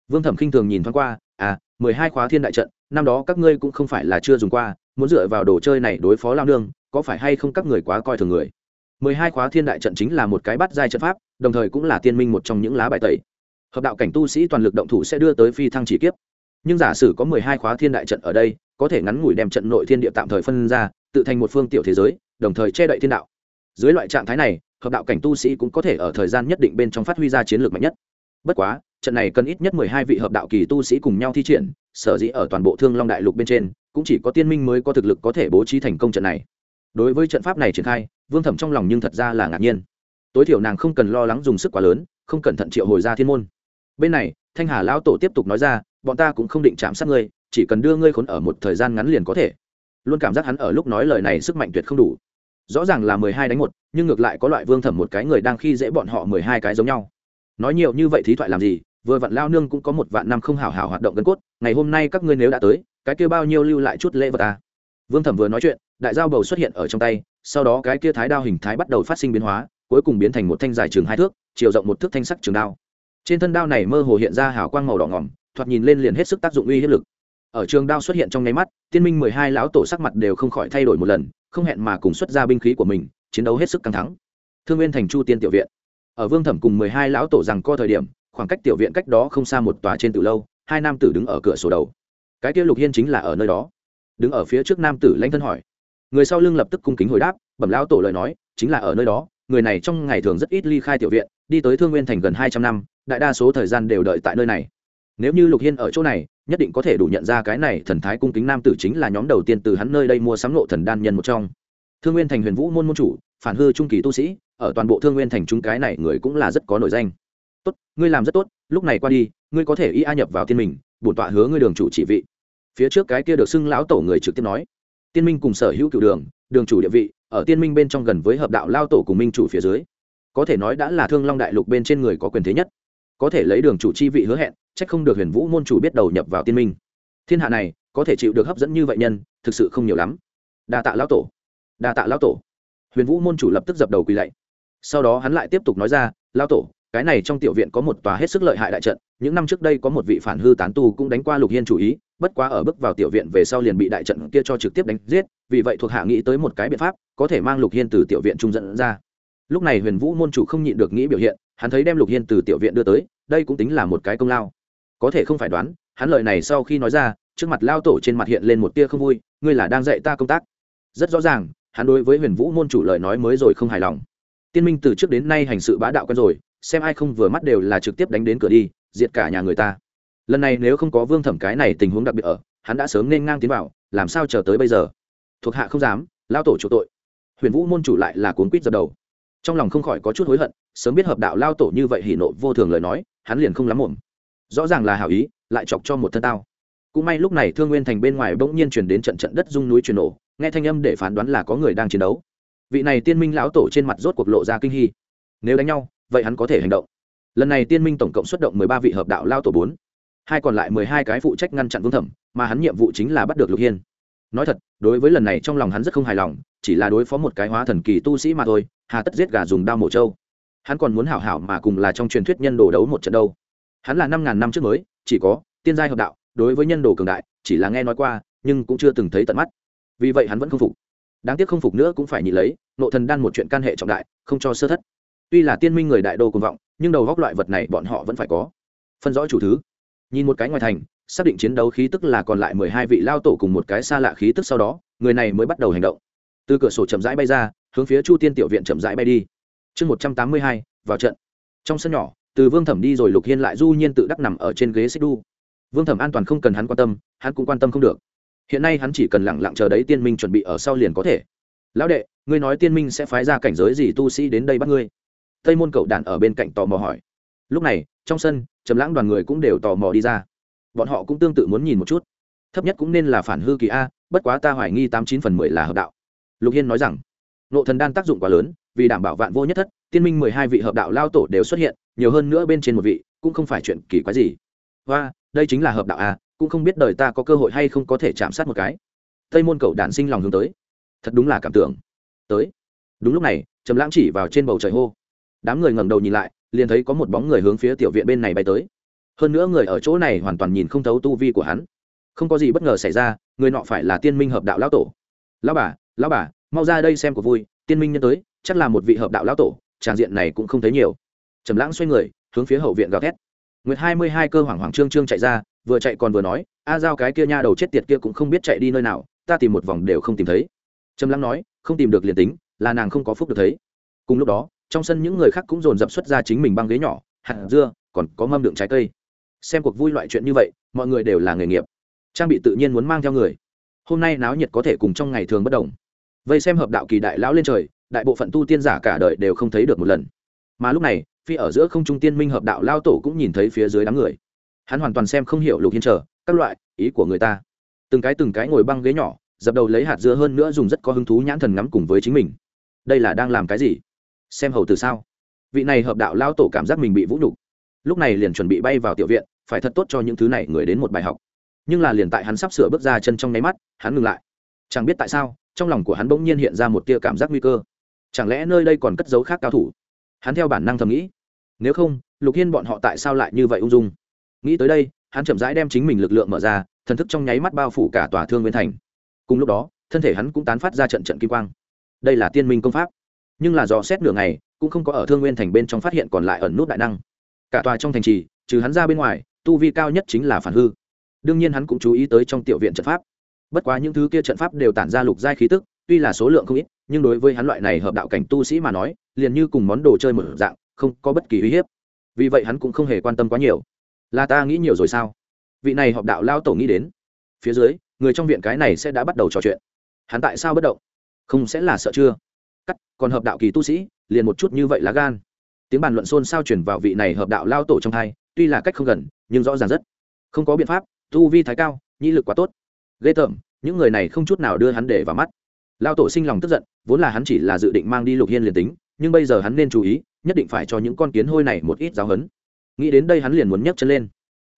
Vương thẩm khinh thường nhìn thoáng qua à mười hai khóa thiên đại trận, năm đó các ngươi cũng không phải là chưa dùng qua, muốn dựa vào đồ chơi này đối phó lao nương, có phải hay không các người quá coi thường người? Mười hai khóa thiên đại trận chính là một cái bắt giai trận pháp, đồng thời cũng là tiên minh một trong những lá bài tẩy. Hợp đạo cảnh tu sĩ toàn lực động thủ sẽ đưa tới phi thăng chỉ kiếp. Nhưng giả sử có mười hai khóa thiên đại trận ở đây, có thể ngắn ngủi đem trận nội thiên địa tạm thời phân ra, tự thành một phương tiểu thế giới, đồng thời che đậy thiên đạo. Dưới loại trạng thái này hợp đạo cảnh tu sĩ cũng có thể ở thời gian nhất định bên trong phát huy ra chiến lược mạnh nhất. Bất quá, trận này cần ít nhất mười hai vị hợp đạo kỳ tu sĩ cùng nhau thi triển, sở dĩ ở toàn bộ thương long đại lục bên trên, cũng chỉ có tiên minh mới có thực lực có thể bố trí thành công trận này. Đối với trận pháp này triển khai, vương thẩm trong lòng nhưng thật ra là ngạc nhiên. Tối thiểu nàng không cần lo lắng dùng sức quá lớn, không cẩn thận triệu hồi ra thiên môn. Bên này, thanh hà lão tổ tiếp tục nói ra, bọn ta cũng không định chạm sát ngươi, chỉ cần đưa ngươi khốn ở một thời gian ngắn liền có thể. Luôn cảm giác hắn ở lúc nói lời này sức mạnh tuyệt không đủ rõ ràng là mười hai đánh một, nhưng ngược lại có loại vương thẩm một cái người đang khi dễ bọn họ mười hai cái giống nhau. Nói nhiều như vậy thí thoại làm gì, vừa vặn lao nương cũng có một vạn năm không hào hào hoạt động gân cốt, ngày hôm nay các ngươi nếu đã tới, cái kia bao nhiêu lưu lại chút lễ vật ta vương thẩm vừa nói chuyện, đại giao bầu xuất hiện ở trong tay, sau đó cái kia thái đao hình thái bắt đầu phát sinh biến hóa, cuối cùng biến thành một thanh dài trường hai thước, chiều rộng một thước thanh sắc trường đao. Trên thân đao này mơ hồ hiện ra hào quang màu đỏ ngỏm, thoạt nhìn lên liền hết sức tác dụng uy hiếp lực. Ở trường đao xuất hiện trong nháy mắt, tiên minh mười hai lão tổ sắc mặt đều không khỏi thay đổi một lần không hẹn mà cùng xuất ra binh khí của mình, chiến đấu hết sức căng thắng thương nguyên thành chu tiên tiểu viện. Ở vương thẩm cùng mười hai lão tổ rằng co thời điểm, khoảng cách tiểu viện cách đó không xa một tòa trên từ lâu, hai nam tử đứng ở cửa sổ đầu. Cái kia lục hiên chính là ở nơi đó. Đứng ở phía trước nam tử lãnh thân hỏi. Người sau lưng lập tức cung kính hồi đáp, bẩm lão tổ lời nói, chính là ở nơi đó, người này trong ngày thường rất ít ly khai tiểu viện, đi tới thương nguyên thành gần hai trăm năm, đại đa số thời gian đều đợi tại nơi này nếu như lục hiên ở chỗ này, nhất định có thể đủ nhận ra cái này thần thái cung kính nam tử chính là nhóm đầu tiên từ hắn nơi đây mua sắm nộ thần đan nhân một trong. Thương nguyên thành huyền vũ môn môn chủ, phản hư trung kỳ tu sĩ, ở toàn bộ thương nguyên thành chúng cái này người cũng là rất có nổi danh. Tốt, ngươi làm rất tốt, lúc này qua đi, ngươi có thể y a nhập vào tiên mình, bổn tọa hứa ngươi đường chủ chỉ vị. Phía trước cái kia được xưng lão tổ người trực tiếp nói, tiên minh cùng sở hữu cựu đường đường chủ địa vị, ở tiên minh bên trong gần với hợp đạo lao tổ cùng minh chủ phía dưới, có thể nói đã là thương long đại lục bên trên người có quyền thế nhất có thể lấy đường chủ chi vị hứa hẹn trách không được huyền vũ môn chủ biết đầu nhập vào tiên minh. Thiên hạ này, có thể chịu được hấp dẫn như vậy nhân, thực sự không nhiều lắm. Đa tạ lão tổ. Đa tạ lão tổ. Huyền vũ môn chủ lập tức dập đầu quỳ lạy. Sau đó hắn lại tiếp tục nói ra, lão tổ, cái này trong tiểu viện có một tòa hết sức lợi hại đại trận, những năm trước đây có một vị phản hư tán tu cũng đánh qua lục hiên chủ ý, bất quá ở bước vào tiểu viện về sau liền bị đại trận kia cho trực tiếp đánh giết, vì vậy thuộc hạ nghĩ tới một cái biện pháp, có thể mang lục hiên từ tiểu viện trung dẫn ra lúc này huyền vũ môn chủ không nhịn được nghĩ biểu hiện, hắn thấy đem lục hiên từ tiểu viện đưa tới, đây cũng tính là một cái công lao. Có thể không phải đoán, hắn lời này sau khi nói ra, trước mặt lao tổ trên mặt hiện lên một tia không vui, ngươi là đang dạy ta công tác. Rất rõ ràng, hắn đối với huyền vũ môn chủ lời nói mới rồi không hài lòng. Tiên minh từ trước đến nay hành sự bá đạo quen rồi, xem ai không vừa mắt đều là trực tiếp đánh đến cửa đi, diệt cả nhà người ta. Lần này nếu không có vương thẩm cái này tình huống đặc biệt ở, hắn đã sớm nên ngang tiến vào, làm sao chờ tới bây giờ? Thuộc hạ không dám, lao tổ chủ tội. Huyền vũ môn chủ lại là cuốn quýt dập đầu trong lòng không khỏi có chút hối hận, sớm biết hợp đạo lao tổ như vậy hỉ nộ vô thường lời nói, hắn liền không lắm mồm. Rõ ràng là hảo ý, lại chọc cho một thân tao. Cũng may lúc này thương nguyên thành bên ngoài bỗng nhiên chuyển đến trận trận đất rung núi chuyển nổ, nghe thanh âm để phán đoán là có người đang chiến đấu. Vị này tiên minh lão tổ trên mặt rốt cuộc lộ ra kinh hy nếu đánh nhau, vậy hắn có thể hành động. Lần này tiên minh tổng cộng xuất động mười ba vị hợp đạo lao tổ bốn. Hai còn lại mười hai cái phụ trách ngăn chặn vương thẩm, mà hắn nhiệm vụ chính là bắt được lục hiên nói thật, đối với lần này trong lòng hắn rất không hài lòng, chỉ là đối phó một cái hóa thần kỳ tu sĩ mà thôi, hà tất giết gà dùng đao mổ trâu. Hắn còn muốn hảo hảo mà cùng là trong truyền thuyết nhân đồ đấu một trận đâu. Hắn là năm ngàn năm trước mới, chỉ có tiên giai hợp đạo, đối với nhân đồ cường đại, chỉ là nghe nói qua, nhưng cũng chưa từng thấy tận mắt. Vì vậy hắn vẫn không phục. Đáng tiếc không phục nữa cũng phải nhị lấy, nộ thần đan một chuyện can hệ trọng đại, không cho sơ thất. Tuy là tiên minh người đại đô cùng vọng, nhưng đầu góc loại vật này bọn họ vẫn phải có. Phân rõ chủ thứ. Nhìn một cái ngoài thành xác định chiến đấu khí tức là còn lại mười hai vị lao tổ cùng một cái xa lạ khí tức sau đó, người này mới bắt đầu hành động. Từ cửa sổ chậm rãi bay ra, hướng phía chu tiên tiểu viện chậm rãi bay đi. Chương một trăm tám mươi hai, vào trận. Trong sân nhỏ, từ vương thẩm đi rồi lục hiên lại du nhiên tự đắc nằm ở trên ghế xích đu vương thẩm an toàn không cần hắn quan tâm, hắn cũng quan tâm không được. Hiện nay hắn chỉ cần lẳng lặng chờ đấy tiên minh chuẩn bị ở sau liền có thể. Lão đệ, ngươi nói tiên minh sẽ phái ra cảnh giới gì tu sĩ đến đây bắt ngươi? Tây môn cậu đàn ở bên cạnh tò mò hỏi. Lúc này, trong sân, trầm lãng đoàn người cũng đều tò mò đi ra bọn họ cũng tương tự muốn nhìn một chút. Thấp nhất cũng nên là phản hư kỳ a, bất quá ta hoài nghi tám chín phần mười là hợp đạo. Lục hiên nói rằng, nộ thần đan tác dụng quá lớn, vì đảm bảo vạn vô nhất thất, tiên minh mười hai vị hợp đạo lao tổ đều xuất hiện, nhiều hơn nữa bên trên một vị, cũng không phải chuyện kỳ quái gì. Và đây chính là hợp đạo a, cũng không biết đời ta có cơ hội hay không có thể chạm sát một cái. Tây môn cầu đản sinh lòng hướng tới. Thật đúng là cảm tưởng. Tới. Đúng lúc này, trầm lãng chỉ vào trên bầu trời hô. Đám người ngẩng đầu nhìn lại, liền thấy có một bóng người hướng phía tiểu viện bên này bay tới hơn nữa người ở chỗ này hoàn toàn nhìn không thấu tu vi của hắn. Không có gì bất ngờ xảy ra, người nọ phải là tiên minh hợp đạo lão tổ. Lão bà lão bà, mau ra đây xem của vui, tiên minh nhân tới, chắc là một vị hợp đạo lão tổ, tràng diện này cũng không thấy nhiều. Trầm lãng xoay người, hướng phía hậu viện gào thét. Nguyệt hai mươi hai cơ hoàng hoàng trương trương chạy ra, vừa chạy còn vừa nói, a giao cái kia nha đầu chết tiệt kia cũng không biết chạy đi nơi nào, ta tìm một vòng đều không tìm thấy. Trầm lãng nói, không tìm được liền tính, là nàng không có phúc được thấy. Cùng lúc đó, trong sân những người khác cũng dồn dập xuất ra chính mình băng ghế nhỏ, hạt dưa, còn có mâm đựng trái cây xem cuộc vui loại chuyện như vậy, mọi người đều là nghề nghiệp. Trang bị tự nhiên muốn mang theo người. Hôm nay náo nhiệt có thể cùng trong ngày thường bất đồng. Vây xem hợp đạo kỳ đại lão lên trời, đại bộ phận tu tiên giả cả đời đều không thấy được một lần. Mà lúc này, phi ở giữa không trung tiên minh hợp đạo lao tổ cũng nhìn thấy phía dưới đám người. Hắn hoàn toàn xem không hiểu lục hiên trở các loại, ý của người ta. Từng cái từng cái ngồi băng ghế nhỏ, dập đầu lấy hạt dưa hơn nữa dùng rất có hứng thú nhãn thần ngắm cùng với chính mình. Đây là đang làm cái gì? Xem hầu từ sao? Vị này hợp đạo lao tổ cảm giác mình bị vũ nhục lúc này liền chuẩn bị bay vào tiểu viện, phải thật tốt cho những thứ này người đến một bài học. Nhưng là liền tại hắn sắp sửa bước ra chân trong nháy mắt, hắn ngừng lại. Chẳng biết tại sao, trong lòng của hắn bỗng nhiên hiện ra một tia cảm giác nguy cơ. Chẳng lẽ nơi đây còn cất dấu khác cao thủ? Hắn theo bản năng thầm nghĩ. Nếu không, lục hiên bọn họ tại sao lại như vậy ung dung? Nghĩ tới đây, hắn chậm rãi đem chính mình lực lượng mở ra, thần thức trong nháy mắt bao phủ cả tòa thương nguyên thành. Cùng lúc đó, thân thể hắn cũng tán phát ra trận trận kim quang. Đây là tiên minh công pháp. Nhưng là do xét nửa ngày, cũng không có ở thương nguyên thành bên trong phát hiện còn lại ẩn nút đại năng cả tòa trong thành trì, trừ hắn ra bên ngoài, tu vi cao nhất chính là phản hư. Đương nhiên hắn cũng chú ý tới trong tiểu viện trận pháp. Bất quá những thứ kia trận pháp đều tản ra lục giai khí tức, tuy là số lượng không ít, nhưng đối với hắn loại này hợp đạo cảnh tu sĩ mà nói, liền như cùng món đồ chơi mở dạng, không có bất kỳ uy hiếp. Vì vậy hắn cũng không hề quan tâm quá nhiều. Là ta nghĩ nhiều rồi sao? Vị này họp đạo lao tổ nghĩ đến. Phía dưới, người trong viện cái này sẽ đã bắt đầu trò chuyện. Hắn tại sao bất động? Không sẽ là sợ chưa? Cắt, còn hợp đạo kỳ tu sĩ, liền một chút như vậy lá gan tiếng bàn luận xôn xao chuyển vào vị này hợp đạo lao tổ trong hai tuy là cách không gần, nhưng rõ ràng rất. Không có biện pháp, tu vi thái cao, nhĩ lực quá tốt. Ghê tởm, những người này không chút nào đưa hắn để vào mắt. Lao tổ sinh lòng tức giận, vốn là hắn chỉ là dự định mang đi lục hiên liền tính, nhưng bây giờ hắn nên chú ý, nhất định phải cho những con kiến hôi này một ít giáo hấn nghĩ đến đây hắn liền muốn nhấc chân lên.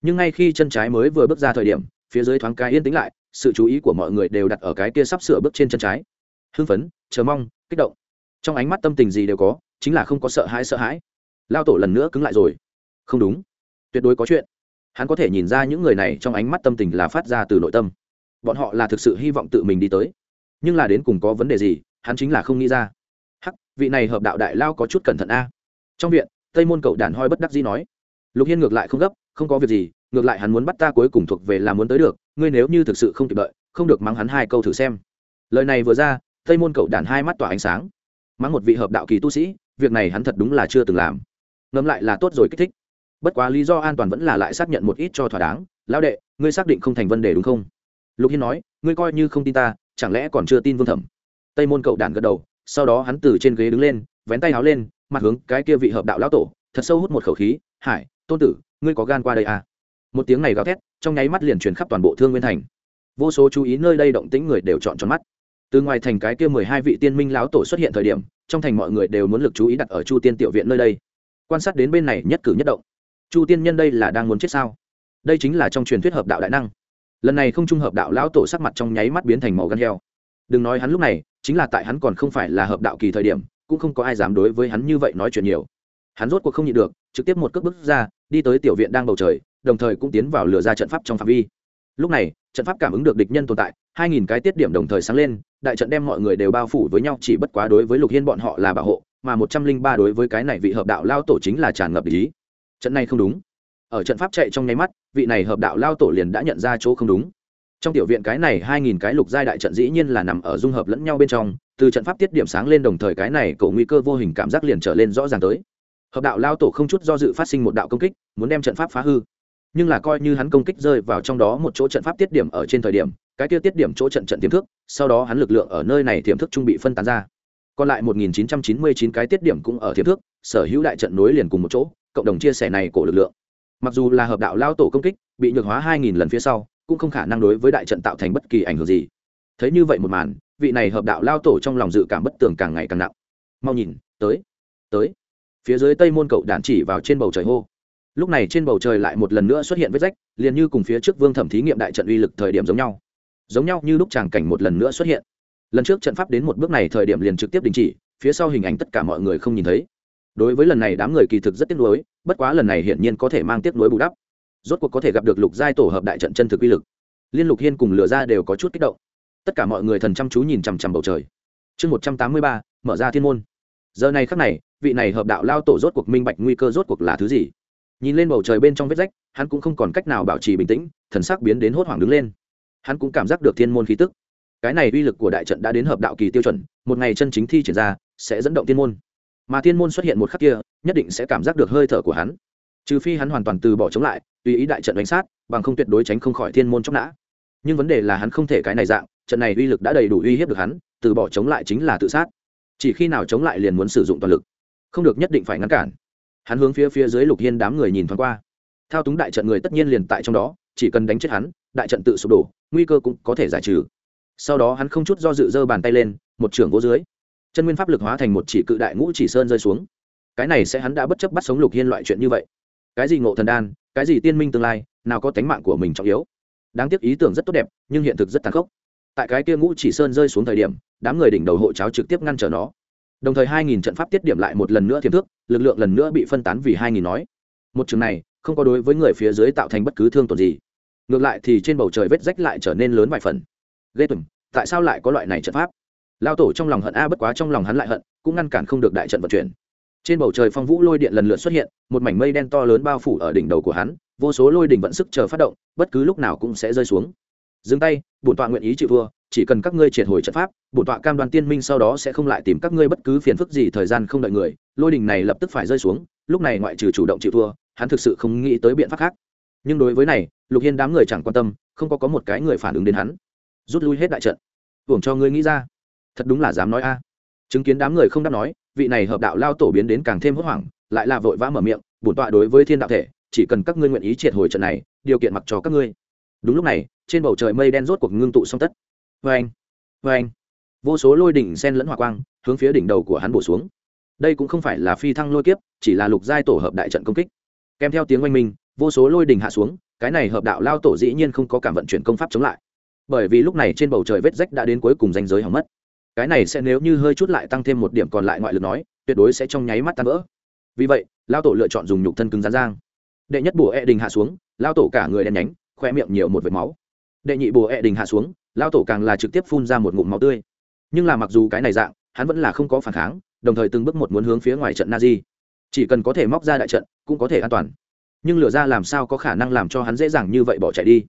Nhưng ngay khi chân trái mới vừa bước ra thời điểm, phía dưới thoáng cái yên tĩnh lại, sự chú ý của mọi người đều đặt ở cái kia sắp sửa bước trên chân trái. Hưng phấn, chờ mong, kích động. Trong ánh mắt tâm tình gì đều có chính là không có sợ hãi sợ hãi. Lao tổ lần nữa cứng lại rồi. Không đúng. Tuyệt đối có chuyện. Hắn có thể nhìn ra những người này trong ánh mắt tâm tình là phát ra từ nội tâm. Bọn họ là thực sự hy vọng tự mình đi tới. Nhưng là đến cùng có vấn đề gì, hắn chính là không nghĩ ra. Hắc, vị này hợp đạo đại lao có chút cẩn thận a. Trong viện, tây môn cậu đàn hoi bất đắc dĩ nói. Lục hiên ngược lại không gấp, không có việc gì, ngược lại hắn muốn bắt ta cuối cùng thuộc về là muốn tới được, ngươi nếu như thực sự không kịp đợi, không được mắng hắn hai câu thử xem. Lời này vừa ra, tây môn cậu đàn hai mắt tỏa ánh sáng. Mắng một vị hợp đạo kỳ tu sĩ việc này hắn thật đúng là chưa từng làm. Ngẫm lại là tốt rồi kích thích. Bất quá lý do an toàn vẫn là lại xác nhận một ít cho thỏa đáng. Lão đệ, ngươi xác định không thành vấn đề đúng không? Lục hiên nói, ngươi coi như không tin ta, chẳng lẽ còn chưa tin vương thẩm? Tây môn cậu đản gật đầu, sau đó hắn từ trên ghế đứng lên, vén tay áo lên, mặt hướng cái kia vị hợp đạo lão tổ, thật sâu hút một khẩu khí, hải, tôn tử, ngươi có gan qua đây à? Một tiếng này gào thét, trong nháy mắt liền truyền khắp toàn bộ thương nguyên thành. Vô số chú ý nơi đây động tĩnh người đều chọn tròn mắt. Từ ngoài thành cái kia mười hai vị tiên minh lão tổ xuất hiện thời điểm trong thành mọi người đều muốn lực chú ý đặt ở chu tiên tiểu viện nơi đây. Quan sát đến bên này nhất cử nhất động. Chu tiên nhân đây là đang muốn chết sao? Đây chính là trong truyền thuyết hợp đạo đại năng. Lần này không trung hợp đạo lão tổ sắc mặt trong nháy mắt biến thành màu gan heo. Đừng nói hắn lúc này, chính là tại hắn còn không phải là hợp đạo kỳ thời điểm, cũng không có ai dám đối với hắn như vậy nói chuyện nhiều. Hắn rốt cuộc không nhịn được, trực tiếp một cước bước ra, đi tới tiểu viện đang bầu trời, đồng thời cũng tiến vào lửa ra trận pháp trong phạm vi. Lúc này, trận pháp cảm ứng được địch nhân tồn tại, hai nghìn cái tiết điểm đồng thời sáng lên đại trận đem mọi người đều bao phủ với nhau, chỉ bất quá đối với lục hiên bọn họ là bảo hộ, mà một trăm linh ba đối với cái này vị hợp đạo lao tổ chính là tràn ngập ý. Trận này không đúng. Ở trận pháp chạy trong nháy mắt, vị này hợp đạo lao tổ liền đã nhận ra chỗ không đúng. Trong tiểu viện cái này hai nghìn cái lục giai đại trận dĩ nhiên là nằm ở dung hợp lẫn nhau bên trong, từ trận pháp tiết điểm sáng lên đồng thời cái này cậu nguy cơ vô hình cảm giác liền trở lên rõ ràng tới. Hợp đạo lao tổ không chút do dự phát sinh một đạo công kích, muốn đem trận pháp phá hư. Nhưng là coi như hắn công kích rơi vào trong đó một chỗ trận pháp tiết điểm ở trên thời điểm cái tiêu tiết điểm chỗ trận trận tiềm thức, sau đó hắn lực lượng ở nơi này tiềm thức trung bị phân tán ra. Còn lại 1999 cái tiết điểm cũng ở tiềm thức, sở hữu đại trận nối liền cùng một chỗ, cộng đồng chia sẻ này của lực lượng. Mặc dù là hợp đạo lao tổ công kích, bị nhược hóa 2.000 lần phía sau, cũng không khả năng đối với đại trận tạo thành bất kỳ ảnh hưởng gì. Thấy như vậy một màn, vị này hợp đạo lao tổ trong lòng dự cảm bất tường càng ngày càng nặng. Mau nhìn, tới tới. Phía dưới tây môn cậu đạn chỉ vào trên bầu trời hô. Lúc này trên bầu trời lại một lần nữa xuất hiện vết rách, liền như cùng phía trước vương thẩm thí nghiệm đại trận uy lực thời điểm giống nhau giống nhau như lúc tràng cảnh một lần nữa xuất hiện. Lần trước trận pháp đến một bước này thời điểm liền trực tiếp đình chỉ, phía sau hình ảnh tất cả mọi người không nhìn thấy. Đối với lần này đám người kỳ thực rất tiếc nuối, bất quá lần này hiển nhiên có thể mang tiếc nuối bù đắp. Rốt cuộc có thể gặp được lục giai tổ hợp đại trận chân thực uy lực. Liên lục hiên cùng lửa ra đều có chút kích động. Tất cả mọi người thần chăm chú nhìn chằm chằm bầu trời. Chương một trăm tám mươi ba, mở ra thiên môn. Giờ này khắc này, vị này hợp đạo lao tổ rốt cuộc minh bạch nguy cơ rốt cuộc là thứ gì. Nhìn lên bầu trời bên trong vết rách, hắn cũng không còn cách nào bảo trì bình tĩnh, thần sắc biến đến hốt hoảng đứng lên hắn cũng cảm giác được thiên môn khí tức. Cái này uy lực của đại trận đã đến hợp đạo kỳ tiêu chuẩn, một ngày chân chính thi triển ra, sẽ dẫn động thiên môn. Mà thiên môn xuất hiện một khắc kia, nhất định sẽ cảm giác được hơi thở của hắn. Trừ phi hắn hoàn toàn từ bỏ chống lại, tùy ý đại trận đánh sát, bằng không tuyệt đối tránh không khỏi thiên môn chóc nã. Nhưng vấn đề là hắn không thể cái này dạng, trận này uy lực đã đầy đủ uy hiếp được hắn, từ bỏ chống lại chính là tự sát. Chỉ khi nào chống lại liền muốn sử dụng toàn lực, không được nhất định phải ngăn cản. Hắn hướng phía phía dưới lục hiên đám người nhìn thoáng qua. Thao túng đại trận người tất nhiên liền tại trong đó chỉ cần đánh chết hắn, đại trận tự sụp đổ, nguy cơ cũng có thể giải trừ. Sau đó hắn không chút do dự giơ bàn tay lên, một trưởng vô dưới. Chân nguyên pháp lực hóa thành một chỉ cự đại ngũ chỉ sơn rơi xuống. Cái này sẽ hắn đã bất chấp bắt sống lục hiên loại chuyện như vậy. Cái gì ngộ thần đan, cái gì tiên minh tương lai, nào có tánh mạng của mình trọng yếu. Đáng tiếc ý tưởng rất tốt đẹp, nhưng hiện thực rất tàn khốc. Tại cái kia ngũ chỉ sơn rơi xuống thời điểm, đám người đỉnh đầu hộ cháo trực tiếp ngăn trở nó. Đồng thời hai nghìn trận pháp tiết điểm lại một lần nữa thiềm thước, lực lượng lần nữa bị phân tán vì hai nghìn nói. Một trường này không có đối với người phía dưới tạo thành bất cứ thương tổn gì. Ngược lại thì trên bầu trời vết rách lại trở nên lớn vài phần. Ghê tởm, tại sao lại có loại này trận pháp? Lao tổ trong lòng hận a, bất quá trong lòng hắn lại hận, cũng ngăn cản không được đại trận vận chuyển. Trên bầu trời phong vũ lôi điện lần lượt xuất hiện, một mảnh mây đen to lớn bao phủ ở đỉnh đầu của hắn, vô số lôi đỉnh vận sức chờ phát động, bất cứ lúc nào cũng sẽ rơi xuống. Dừng tay, bổn tọa nguyện ý chịu thua, chỉ cần các ngươi triệt hồi trận pháp, bổn tọa cam đoan tiên minh sau đó sẽ không lại tìm các ngươi bất cứ phiền phức gì thời gian không đợi người. Lôi đỉnh này lập tức phải rơi xuống, lúc này ngoại trừ chủ động chịu thua hắn thực sự không nghĩ tới biện pháp khác. Nhưng đối với này, lục hiên đám người chẳng quan tâm, không có có một cái người phản ứng đến hắn. Rút lui hết đại trận. Hưởng cho ngươi nghĩ ra. Thật đúng là dám nói a. Chứng kiến đám người không đáp nói, vị này hợp đạo lao tổ biến đến càng thêm hốt hoảng, lại là vội vã mở miệng, bổn tọa đối với thiên đạo thể, chỉ cần các ngươi nguyện ý triệt hồi trận này, điều kiện mặc cho các ngươi. Đúng lúc này, trên bầu trời mây đen rốt cuộc ngưng tụ xong tất. Vê anh vê anh vô số lôi đỉnh sen lẫn hỏa quang, hướng phía đỉnh đầu của hắn bổ xuống. Đây cũng không phải là phi thăng lôi kiếp, chỉ là lục giai tổ hợp đại trận công kích kèm theo tiếng oanh minh, vô số lôi đình hạ xuống, cái này hợp đạo lao tổ dĩ nhiên không có cảm vận chuyển công pháp chống lại. Bởi vì lúc này trên bầu trời vết rách đã đến cuối cùng danh giới hỏng mất. Cái này sẽ nếu như hơi chút lại tăng thêm một điểm còn lại ngoại lực nói, tuyệt đối sẽ trong nháy mắt tan vỡ. Vì vậy, lao tổ lựa chọn dùng nhục thân cứng rán giang. Đệ nhất bùa e đình hạ xuống, lao tổ cả người đen nhánh, khoe miệng nhiều một vệt máu. Đệ nhị bùa e đình hạ xuống, lao tổ càng là trực tiếp phun ra một ngụm máu tươi. Nhưng là mặc dù cái này dạng, hắn vẫn là không có phản kháng, đồng thời từng bước một muốn hướng phía ngoài trận na di chỉ cần có thể móc ra đại trận, cũng có thể an toàn. Nhưng lửa ra làm sao có khả năng làm cho hắn dễ dàng như vậy bỏ chạy đi?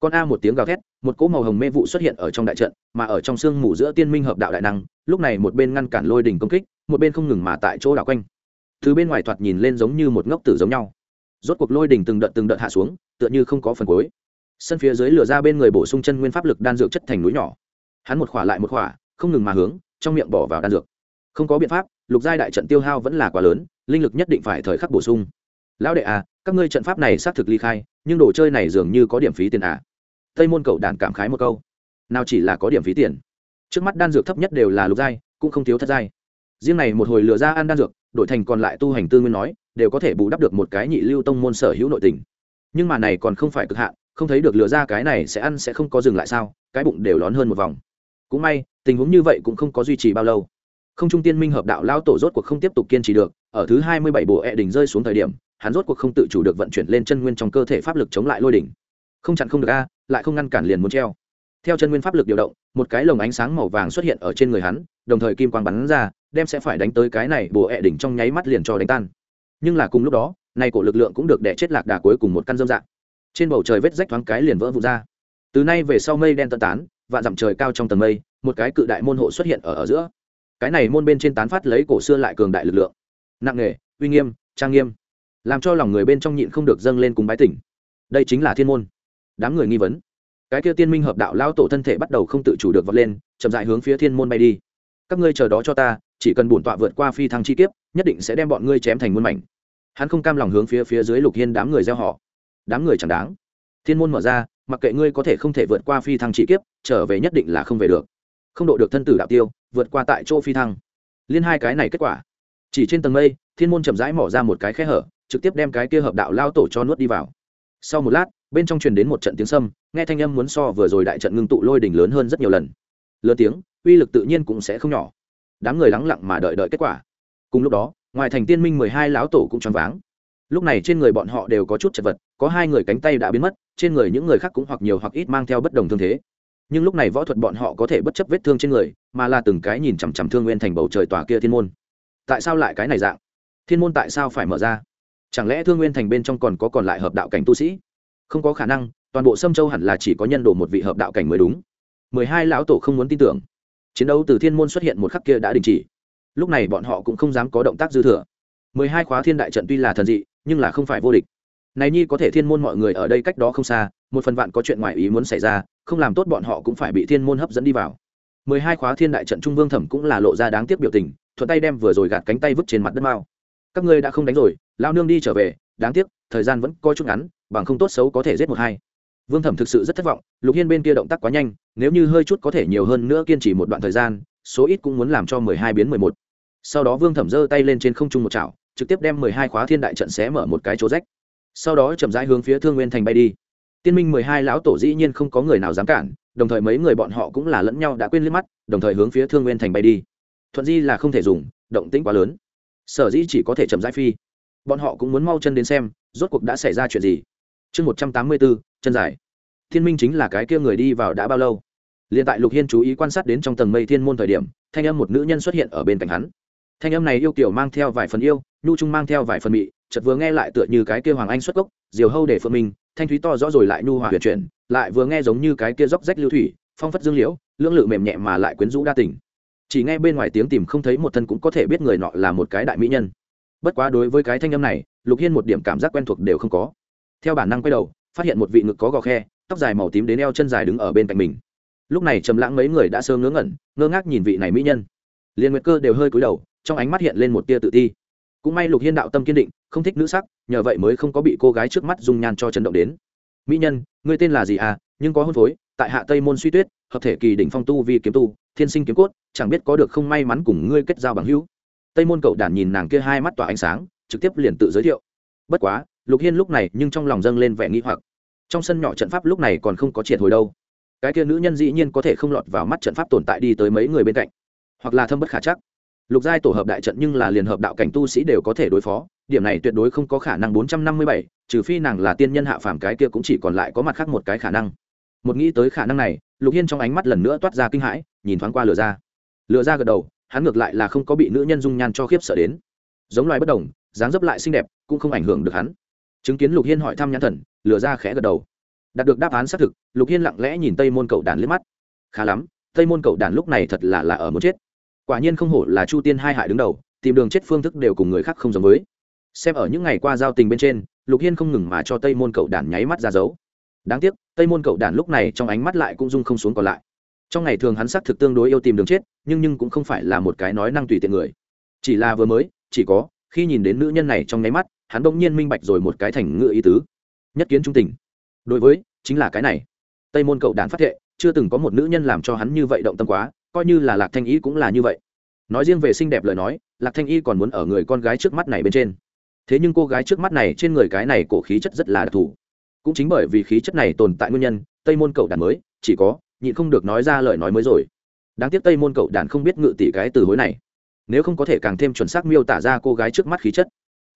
Con a một tiếng gào thét, một cỗ màu hồng mê vụ xuất hiện ở trong đại trận, mà ở trong sương mù giữa tiên minh hợp đạo đại năng, lúc này một bên ngăn cản lôi đỉnh công kích, một bên không ngừng mà tại chỗ đảo quanh. Thứ bên ngoài thoạt nhìn lên giống như một ngốc tử giống nhau. Rốt cuộc lôi đỉnh từng đợt từng đợt hạ xuống, tựa như không có phần cuối. Sân phía dưới lửa ra bên người bổ sung chân nguyên pháp lực đan dược chất thành núi nhỏ. Hắn một khỏa lại một khỏa, không ngừng mà hướng, trong miệng bỏ vào đan dược. Không có biện pháp lục giai đại trận tiêu hao vẫn là quá lớn, linh lực nhất định phải thời khắc bổ sung. Lão đệ à các ngươi trận pháp này xác thực ly khai, nhưng đồ chơi này dường như có điểm phí tiền à? Tây môn cậu đàn cảm khái một câu. Nào chỉ là có điểm phí tiền. Trước mắt đan dược thấp nhất đều là lục giai, cũng không thiếu thất giai. Riêng này một hồi lừa ra ăn đan dược, đổi thành còn lại tu hành tư nguyên nói, đều có thể bù đắp được một cái nhị lưu tông môn sở hữu nội tình. Nhưng mà này còn không phải cực hạn, không thấy được lừa ra cái này sẽ ăn sẽ không có dừng lại sao, cái bụng đều lón hơn một vòng. Cũng may, tình huống như vậy cũng không có duy trì bao lâu không trung tiên minh hợp đạo lao tổ rốt cuộc không tiếp tục kiên trì được, ở thứ hai mươi bảy bộ e đỉnh rơi xuống thời điểm, hắn rốt cuộc không tự chủ được vận chuyển lên chân nguyên trong cơ thể pháp lực chống lại lôi đỉnh. Không chặn không được a, lại không ngăn cản liền muốn treo. Theo chân nguyên pháp lực điều động, một cái lồng ánh sáng màu vàng xuất hiện ở trên người hắn, đồng thời kim quang bắn ra, đem sẽ phải đánh tới cái này bộ ẹ đỉnh trong nháy mắt liền cho đánh tan. Nhưng là cùng lúc đó nay cổ lực lượng cũng được đẻ chết lạc đà cuối cùng một căn dâm dạng. Trên bầu trời vết rách thoáng cái liền vỡ vụt ra. Từ nay về sau mây đen tận tán và dặm trời cao trong tầng mây, một cái cự đại môn hộ xuất hiện ở ở giữa cái này môn bên trên tán phát lấy cổ xưa lại cường đại lực lượng. Nặng nề uy nghiêm, trang nghiêm, làm cho lòng người bên trong nhịn không được dâng lên cùng bái tỉnh. Đây chính là thiên môn. Đám người nghi vấn. Cái kia tiên minh hợp đạo lao tổ thân thể bắt đầu không tự chủ được vọt lên, chậm dại hướng phía thiên môn bay đi. Các ngươi chờ đó cho ta, chỉ cần bổn tọa vượt qua phi thăng chi kiếp, nhất định sẽ đem bọn ngươi chém thành muôn mảnh. Hắn không cam lòng hướng phía phía dưới lục hiên đám người gieo họ. Đám người chẳng đáng. Thiên môn mở ra, mặc kệ ngươi có thể không thể vượt qua phi thăng chi kiếp, trở về nhất định là không về được không độ được thân tử đạo tiêu, vượt qua tại chỗ phi thăng. Liên hai cái này kết quả. Chỉ trên tầng mây, thiên môn chậm rãi mỏ ra một cái khe hở, trực tiếp đem cái kia hợp đạo lao tổ cho nuốt đi vào. Sau một lát, bên trong truyền đến một trận tiếng sâm, nghe thanh âm muốn so vừa rồi đại trận ngưng tụ lôi đỉnh lớn hơn rất nhiều lần. Lớn tiếng, uy lực tự nhiên cũng sẽ không nhỏ. Đám người lắng lặng mà đợi đợi kết quả. Cùng lúc đó, ngoài thành tiên minh mười hai lão tổ cũng choáng váng. Lúc này trên người bọn họ đều có chút chật vật, có hai người cánh tay đã biến mất, trên người những người khác cũng hoặc nhiều hoặc ít mang theo bất đồng thương thế nhưng lúc này võ thuật bọn họ có thể bất chấp vết thương trên người, mà là từng cái nhìn chằm chằm thương nguyên thành bầu trời tòa kia thiên môn. Tại sao lại cái này dạng? Thiên môn tại sao phải mở ra? Chẳng lẽ thương nguyên thành bên trong còn có còn lại hợp đạo cảnh tu sĩ? Không có khả năng, toàn bộ sâm châu hẳn là chỉ có nhân đồ một vị hợp đạo cảnh mới đúng. Mười hai lão tổ không muốn tin tưởng. Chiến đấu từ thiên môn xuất hiện một khắc kia đã đình chỉ. Lúc này bọn họ cũng không dám có động tác dư thừa. Mười hai khóa thiên đại trận tuy là thần dị, nhưng là không phải vô địch. Này nhi có thể thiên môn mọi người ở đây cách đó không xa, một phần vạn có chuyện ngoài ý muốn xảy ra không làm tốt bọn họ cũng phải bị thiên môn hấp dẫn đi vào. Mười hai khóa thiên đại trận trung vương thẩm cũng là lộ ra đáng tiếc biểu tình, thuận tay đem vừa rồi gạt cánh tay vứt trên mặt đất mao. Các ngươi đã không đánh rồi lao nương đi trở về, đáng tiếc, thời gian vẫn coi chút ngắn, bằng không tốt xấu có thể giết một hai. Vương thẩm thực sự rất thất vọng, lục hiên bên kia động tác quá nhanh, nếu như hơi chút có thể nhiều hơn nữa kiên trì một đoạn thời gian, số ít cũng muốn làm cho mười hai biến mười một. Sau đó vương thẩm giơ tay lên trên không trung một chảo, trực tiếp đem mười hai khóa thiên đại trận xé mở một cái chỗ rách. Sau đó chậm rãi hướng phía thương nguyên thành bay đi tiên minh mười hai lão tổ dĩ nhiên không có người nào dám cản, đồng thời mấy người bọn họ cũng là lẫn nhau đã quên liếc mắt, đồng thời hướng phía thương nguyên thành bay đi. Thuận di là không thể dùng, động tĩnh quá lớn. Sở dĩ chỉ có thể chậm rãi phi. Bọn họ cũng muốn mau chân đến xem, rốt cuộc đã xảy ra chuyện gì. Chương một trăm tám mươi bốn, chân dài. Thiên minh chính là cái kia người đi vào đã bao lâu? Liền tại lục hiên chú ý quan sát đến trong tầng mây thiên môn thời điểm, thanh âm một nữ nhân xuất hiện ở bên cạnh hắn. Thanh âm này yêu kiểu mang theo vài phần yêu, nhu trung mang theo vài phần mị, chợt vừa nghe lại tựa như cái kia hoàng anh xuất gốc diều hâu để phượng minh thanh thúy to rõ rồi lại nhu hòa huyền chuyển, lại vừa nghe giống như cái kia dốc rách lưu thủy, phong phất dương liễu, lưỡng lự mềm nhẹ mà lại quyến rũ đa tình. Chỉ nghe bên ngoài tiếng tìm không thấy một thân cũng có thể biết người nọ là một cái đại mỹ nhân. Bất quá đối với cái thanh âm này, lục hiên một điểm cảm giác quen thuộc đều không có. Theo bản năng quay đầu, phát hiện một vị ngực có gò khe, tóc dài màu tím đến eo chân dài đứng ở bên cạnh mình. Lúc này trầm lãng mấy người đã sơ ngớ ngẩn, ngơ ngác nhìn vị này mỹ nhân. Liền nguyệt cơ đều hơi cúi đầu, trong ánh mắt hiện lên một tia tự ti cũng may lục hiên đạo tâm kiên định, không thích nữ sắc, nhờ vậy mới không có bị cô gái trước mắt dung nhan cho chấn động đến. Mỹ nhân, ngươi tên là gì à? Nhưng có hôn phối, tại hạ tây môn suy tuyết, hợp thể kỳ đỉnh phong tu vi kiếm tu, thiên sinh kiếm cốt, chẳng biết có được không may mắn cùng ngươi kết giao bằng hữu. Tây môn cậu đản nhìn nàng kia hai mắt tỏa ánh sáng, trực tiếp liền tự giới thiệu. Bất quá, lục hiên lúc này nhưng trong lòng dâng lên vẻ nghi hoặc. Trong sân nhỏ trận pháp lúc này còn không có triệt hồi đâu. Cái kia nữ nhân dĩ nhiên có thể không lọt vào mắt trận pháp tồn tại đi tới mấy người bên cạnh. Hoặc là thâm bất khả chắc lục giai tổ hợp đại trận nhưng là liền hợp đạo cảnh tu sĩ đều có thể đối phó, điểm này tuyệt đối không có khả năng bốn trăm năm mươi bảy, trừ phi nàng là tiên nhân hạ phàm cái kia cũng chỉ còn lại có mặt khác một cái khả năng. Một nghĩ tới khả năng này, lục hiên trong ánh mắt lần nữa toát ra kinh hãi, nhìn thoáng qua lửa ra. Lửa ra gật đầu, hắn ngược lại là không có bị nữ nhân dung nhan cho khiếp sợ đến. Giống loài bất đồng, dáng dấp lại xinh đẹp, cũng không ảnh hưởng được hắn. Chứng kiến lục hiên hỏi thăm nhãn thần, lửa ra khẽ gật đầu. Đạt được đáp án xác thực, lục hiên lặng lẽ nhìn tây môn cậu đàn liếc mắt. Khá lắm, tây môn cậu đàn lúc này thật là là ở muốn chết quả nhiên không hổ là chu tiên hai hại đứng đầu, tìm đường chết phương thức đều cùng người khác không giống với. Xem ở những ngày qua giao tình bên trên, lục hiên không ngừng mà cho tây môn cậu đàn nháy mắt ra dấu. Đáng tiếc, tây môn cậu đàn lúc này trong ánh mắt lại cũng dung không xuống còn lại. Trong ngày thường hắn xác thực tương đối yêu tìm đường chết, nhưng nhưng cũng không phải là một cái nói năng tùy tiện người. Chỉ là vừa mới, chỉ có, khi nhìn đến nữ nhân này trong nháy mắt, hắn bỗng nhiên minh bạch rồi một cái thành ngựa ý tứ. Nhất kiến trung tình. Đối với, chính là cái này. Tây môn cậu đàn phát thệ, chưa từng có một nữ nhân làm cho hắn như vậy động tâm quá coi như là lạc thanh y cũng là như vậy. Nói riêng về xinh đẹp lời nói, lạc thanh y còn muốn ở người con gái trước mắt này bên trên. Thế nhưng cô gái trước mắt này trên người cái này cổ khí chất rất là đặc thù. Cũng chính bởi vì khí chất này tồn tại nguyên nhân, tây môn cậu đàn mới, chỉ có, nhịn không được nói ra lời nói mới rồi. Đáng tiếc tây môn cậu đàn không biết ngự tỷ cái từ hối này. Nếu không có thể càng thêm chuẩn xác miêu tả ra cô gái trước mắt khí chất.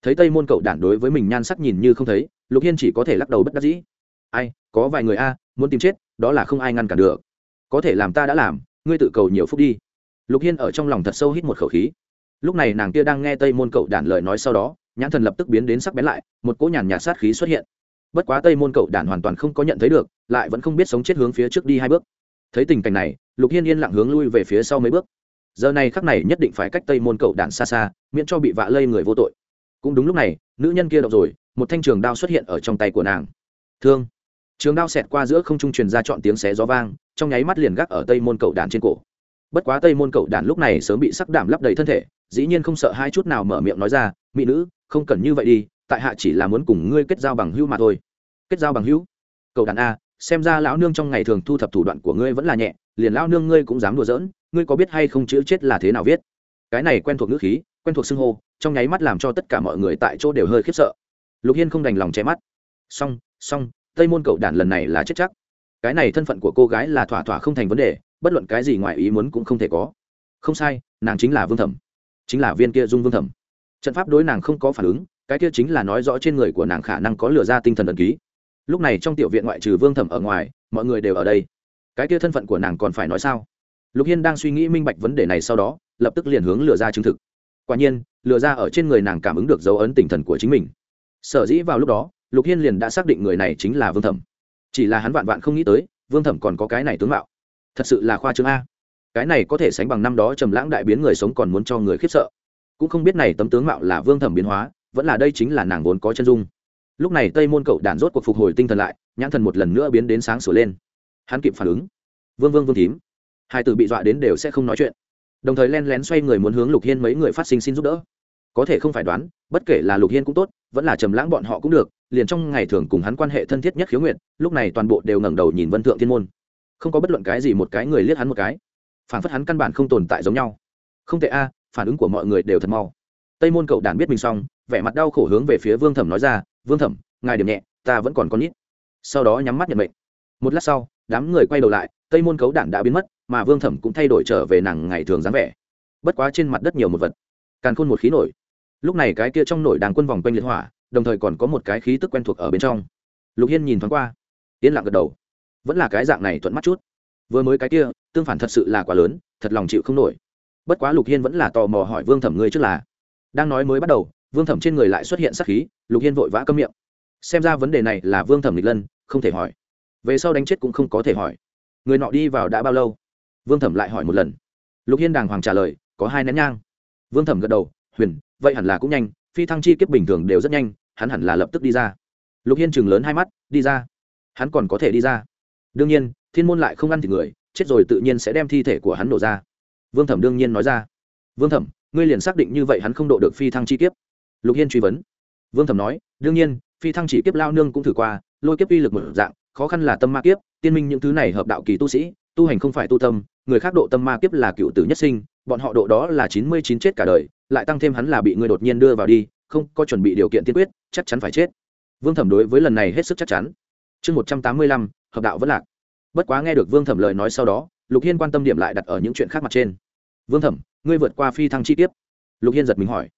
Thấy tây môn cậu đản đối với mình nhan sắc nhìn như không thấy, lục hiên chỉ có thể lắc đầu bất đắc dĩ. Ai, có vài người a, muốn tìm chết, đó là không ai ngăn cản được. Có thể làm ta đã làm ngươi tự cầu nhiều phúc đi. Lục hiên ở trong lòng thật sâu hít một khẩu khí. Lúc này nàng kia đang nghe tây môn cậu đản lời nói sau đó, nhãn thần lập tức biến đến sắc bén lại, một cỗ nhàn nhạt sát khí xuất hiện. Bất quá tây môn cậu đản hoàn toàn không có nhận thấy được, lại vẫn không biết sống chết hướng phía trước đi hai bước. Thấy tình cảnh này, lục hiên yên lặng hướng lui về phía sau mấy bước. Giờ này khắc này nhất định phải cách tây môn cậu đản xa xa, miễn cho bị vạ lây người vô tội. Cũng đúng lúc này, nữ nhân kia động rồi, một thanh trường đao xuất hiện ở trong tay của nàng. Thương. Trường đao xẹt qua giữa không trung truyền ra chọn tiếng xé gió vang trong nháy mắt liền gác ở tây môn cậu đàn trên cổ. Bất quá tây môn cậu đàn lúc này sớm bị sắc đảm lấp đầy thân thể, dĩ nhiên không sợ hai chút nào mở miệng nói ra, mỹ nữ, không cần như vậy đi, tại hạ chỉ là muốn cùng ngươi kết giao bằng hữu mà thôi. Kết giao bằng hữu? Cậu đàn a, xem ra lão nương trong ngày thường thu thập thủ đoạn của ngươi vẫn là nhẹ, liền lão nương ngươi cũng dám đùa giỡn, ngươi có biết hay không chữ chết là thế nào viết? Cái này quen thuộc ngữ khí, quen thuộc xưng hô, trong nháy mắt làm cho tất cả mọi người tại chỗ đều hơi khiếp sợ. Lục hiên không đành lòng che mắt. Song song tây môn cậu đản lần này là chết chắc cái này thân phận của cô gái là thỏa thỏa không thành vấn đề, bất luận cái gì ngoài ý muốn cũng không thể có. Không sai, nàng chính là vương thẩm. Chính là viên kia dung vương thẩm. Trận pháp đối nàng không có phản ứng, cái kia chính là nói rõ trên người của nàng khả năng có lừa ra tinh thần ẩn ký. Lúc này trong tiểu viện ngoại trừ vương thẩm ở ngoài, mọi người đều ở đây. Cái kia thân phận của nàng còn phải nói sao? Lục hiên đang suy nghĩ minh bạch vấn đề này sau đó, lập tức liền hướng lừa ra chứng thực. Quả nhiên, lừa ra ở trên người nàng cảm ứng được dấu ấn tinh thần của chính mình. Sở dĩ vào lúc đó, lục hiên liền đã xác định người này chính là vương thẩm chỉ là hắn vạn vạn không nghĩ tới, vương thẩm còn có cái này tướng mạo. Thật sự là khoa trương a. Cái này có thể sánh bằng năm đó trầm lãng đại biến người sống còn muốn cho người khiếp sợ. Cũng không biết này tấm tướng mạo là vương thẩm biến hóa, vẫn là đây chính là nàng vốn có chân dung. Lúc này tây môn cậu đàn rốt cuộc phục hồi tinh thần lại, nhãn thần một lần nữa biến đến sáng sửa lên. Hắn kịp phản ứng. Vương vương vương thím. Hai từ bị dọa đến đều sẽ không nói chuyện. Đồng thời len lén xoay người muốn hướng lục hiên mấy người phát sinh xin giúp đỡ. Có thể không phải đoán, bất kể là lục hiên cũng tốt, vẫn là trầm lãng bọn họ cũng được liền trong ngày thường cùng hắn quan hệ thân thiết nhất khiếu nguyện, lúc này toàn bộ đều ngẩng đầu nhìn vân thượng thiên môn. Không có bất luận cái gì một cái người liếc hắn một cái. Phản phất hắn căn bản không tồn tại giống nhau. Không tệ a, phản ứng của mọi người đều thật mau. Tây môn cậu đàn biết mình xong, vẻ mặt đau khổ hướng về phía vương thẩm nói ra, vương thẩm, ngài điểm nhẹ, ta vẫn còn con ít sau đó nhắm mắt nhận mệnh. Một lát sau, đám người quay đầu lại, tây môn cấu đản đã biến mất, mà vương thẩm cũng thay đổi trở về nàng ngày thường dáng vẻ. Bất quá trên mặt đất nhiều một vật, càn khôn một khí nổi. Lúc này cái kia trong nổi đàng quân vòng quanh liệt hỏa đồng thời còn có một cái khí tức quen thuộc ở bên trong. Lục hiên nhìn thoáng qua, yên lặng gật đầu. Vẫn là cái dạng này thuận mắt chút. Vừa mới cái kia, tương phản thật sự là quá lớn, thật lòng chịu không nổi. Bất quá lục hiên vẫn là tò mò hỏi vương thẩm ngươi trước là. Đang nói mới bắt đầu, vương thẩm trên người lại xuất hiện sắc khí, lục hiên vội vã câm miệng. Xem ra vấn đề này là vương thẩm lịch lân, không thể hỏi. Về sau đánh chết cũng không có thể hỏi. Người nọ đi vào đã bao lâu? Vương thẩm lại hỏi một lần. Lục hiên đàng hoàng trả lời, có hai nén nhang. Vương thẩm gật đầu, huyền, vậy hẳn là cũng nhanh, phi thăng chi kiếp bình thường đều rất nhanh hắn hẳn là lập tức đi ra. Lục hiên chừng lớn hai mắt, đi ra. Hắn còn có thể đi ra. Đương nhiên, thiên môn lại không ăn thịt người, chết rồi tự nhiên sẽ đem thi thể của hắn nổ ra. Vương thẩm đương nhiên nói ra. Vương thẩm, ngươi liền xác định như vậy hắn không độ được phi thăng chi kiếp. Lục hiên truy vấn. Vương thẩm nói, đương nhiên, phi thăng chỉ kiếp lao nương cũng thử qua, lôi kiếp uy lực một dạng, khó khăn là tâm ma kiếp, tiên minh những thứ này hợp đạo kỳ tu sĩ, tu hành không phải tu tâm, người khác độ tâm ma kiếp là cựu tử nhất sinh, bọn họ độ đó là chín mươi chín chết cả đời, lại tăng thêm hắn là bị người đột nhiên đưa vào đi không có chuẩn bị điều kiện tiên quyết, chắc chắn phải chết. Vương thẩm đối với lần này hết sức chắc chắn. Chương một trăm tám mươi lăm, hợp đạo vẫn lạc. Bất quá nghe được vương thẩm lời nói sau đó, lục hiên quan tâm điểm lại đặt ở những chuyện khác mặt trên. Vương thẩm, ngươi vượt qua phi thăng chi tiết lục hiên giật mình hỏi.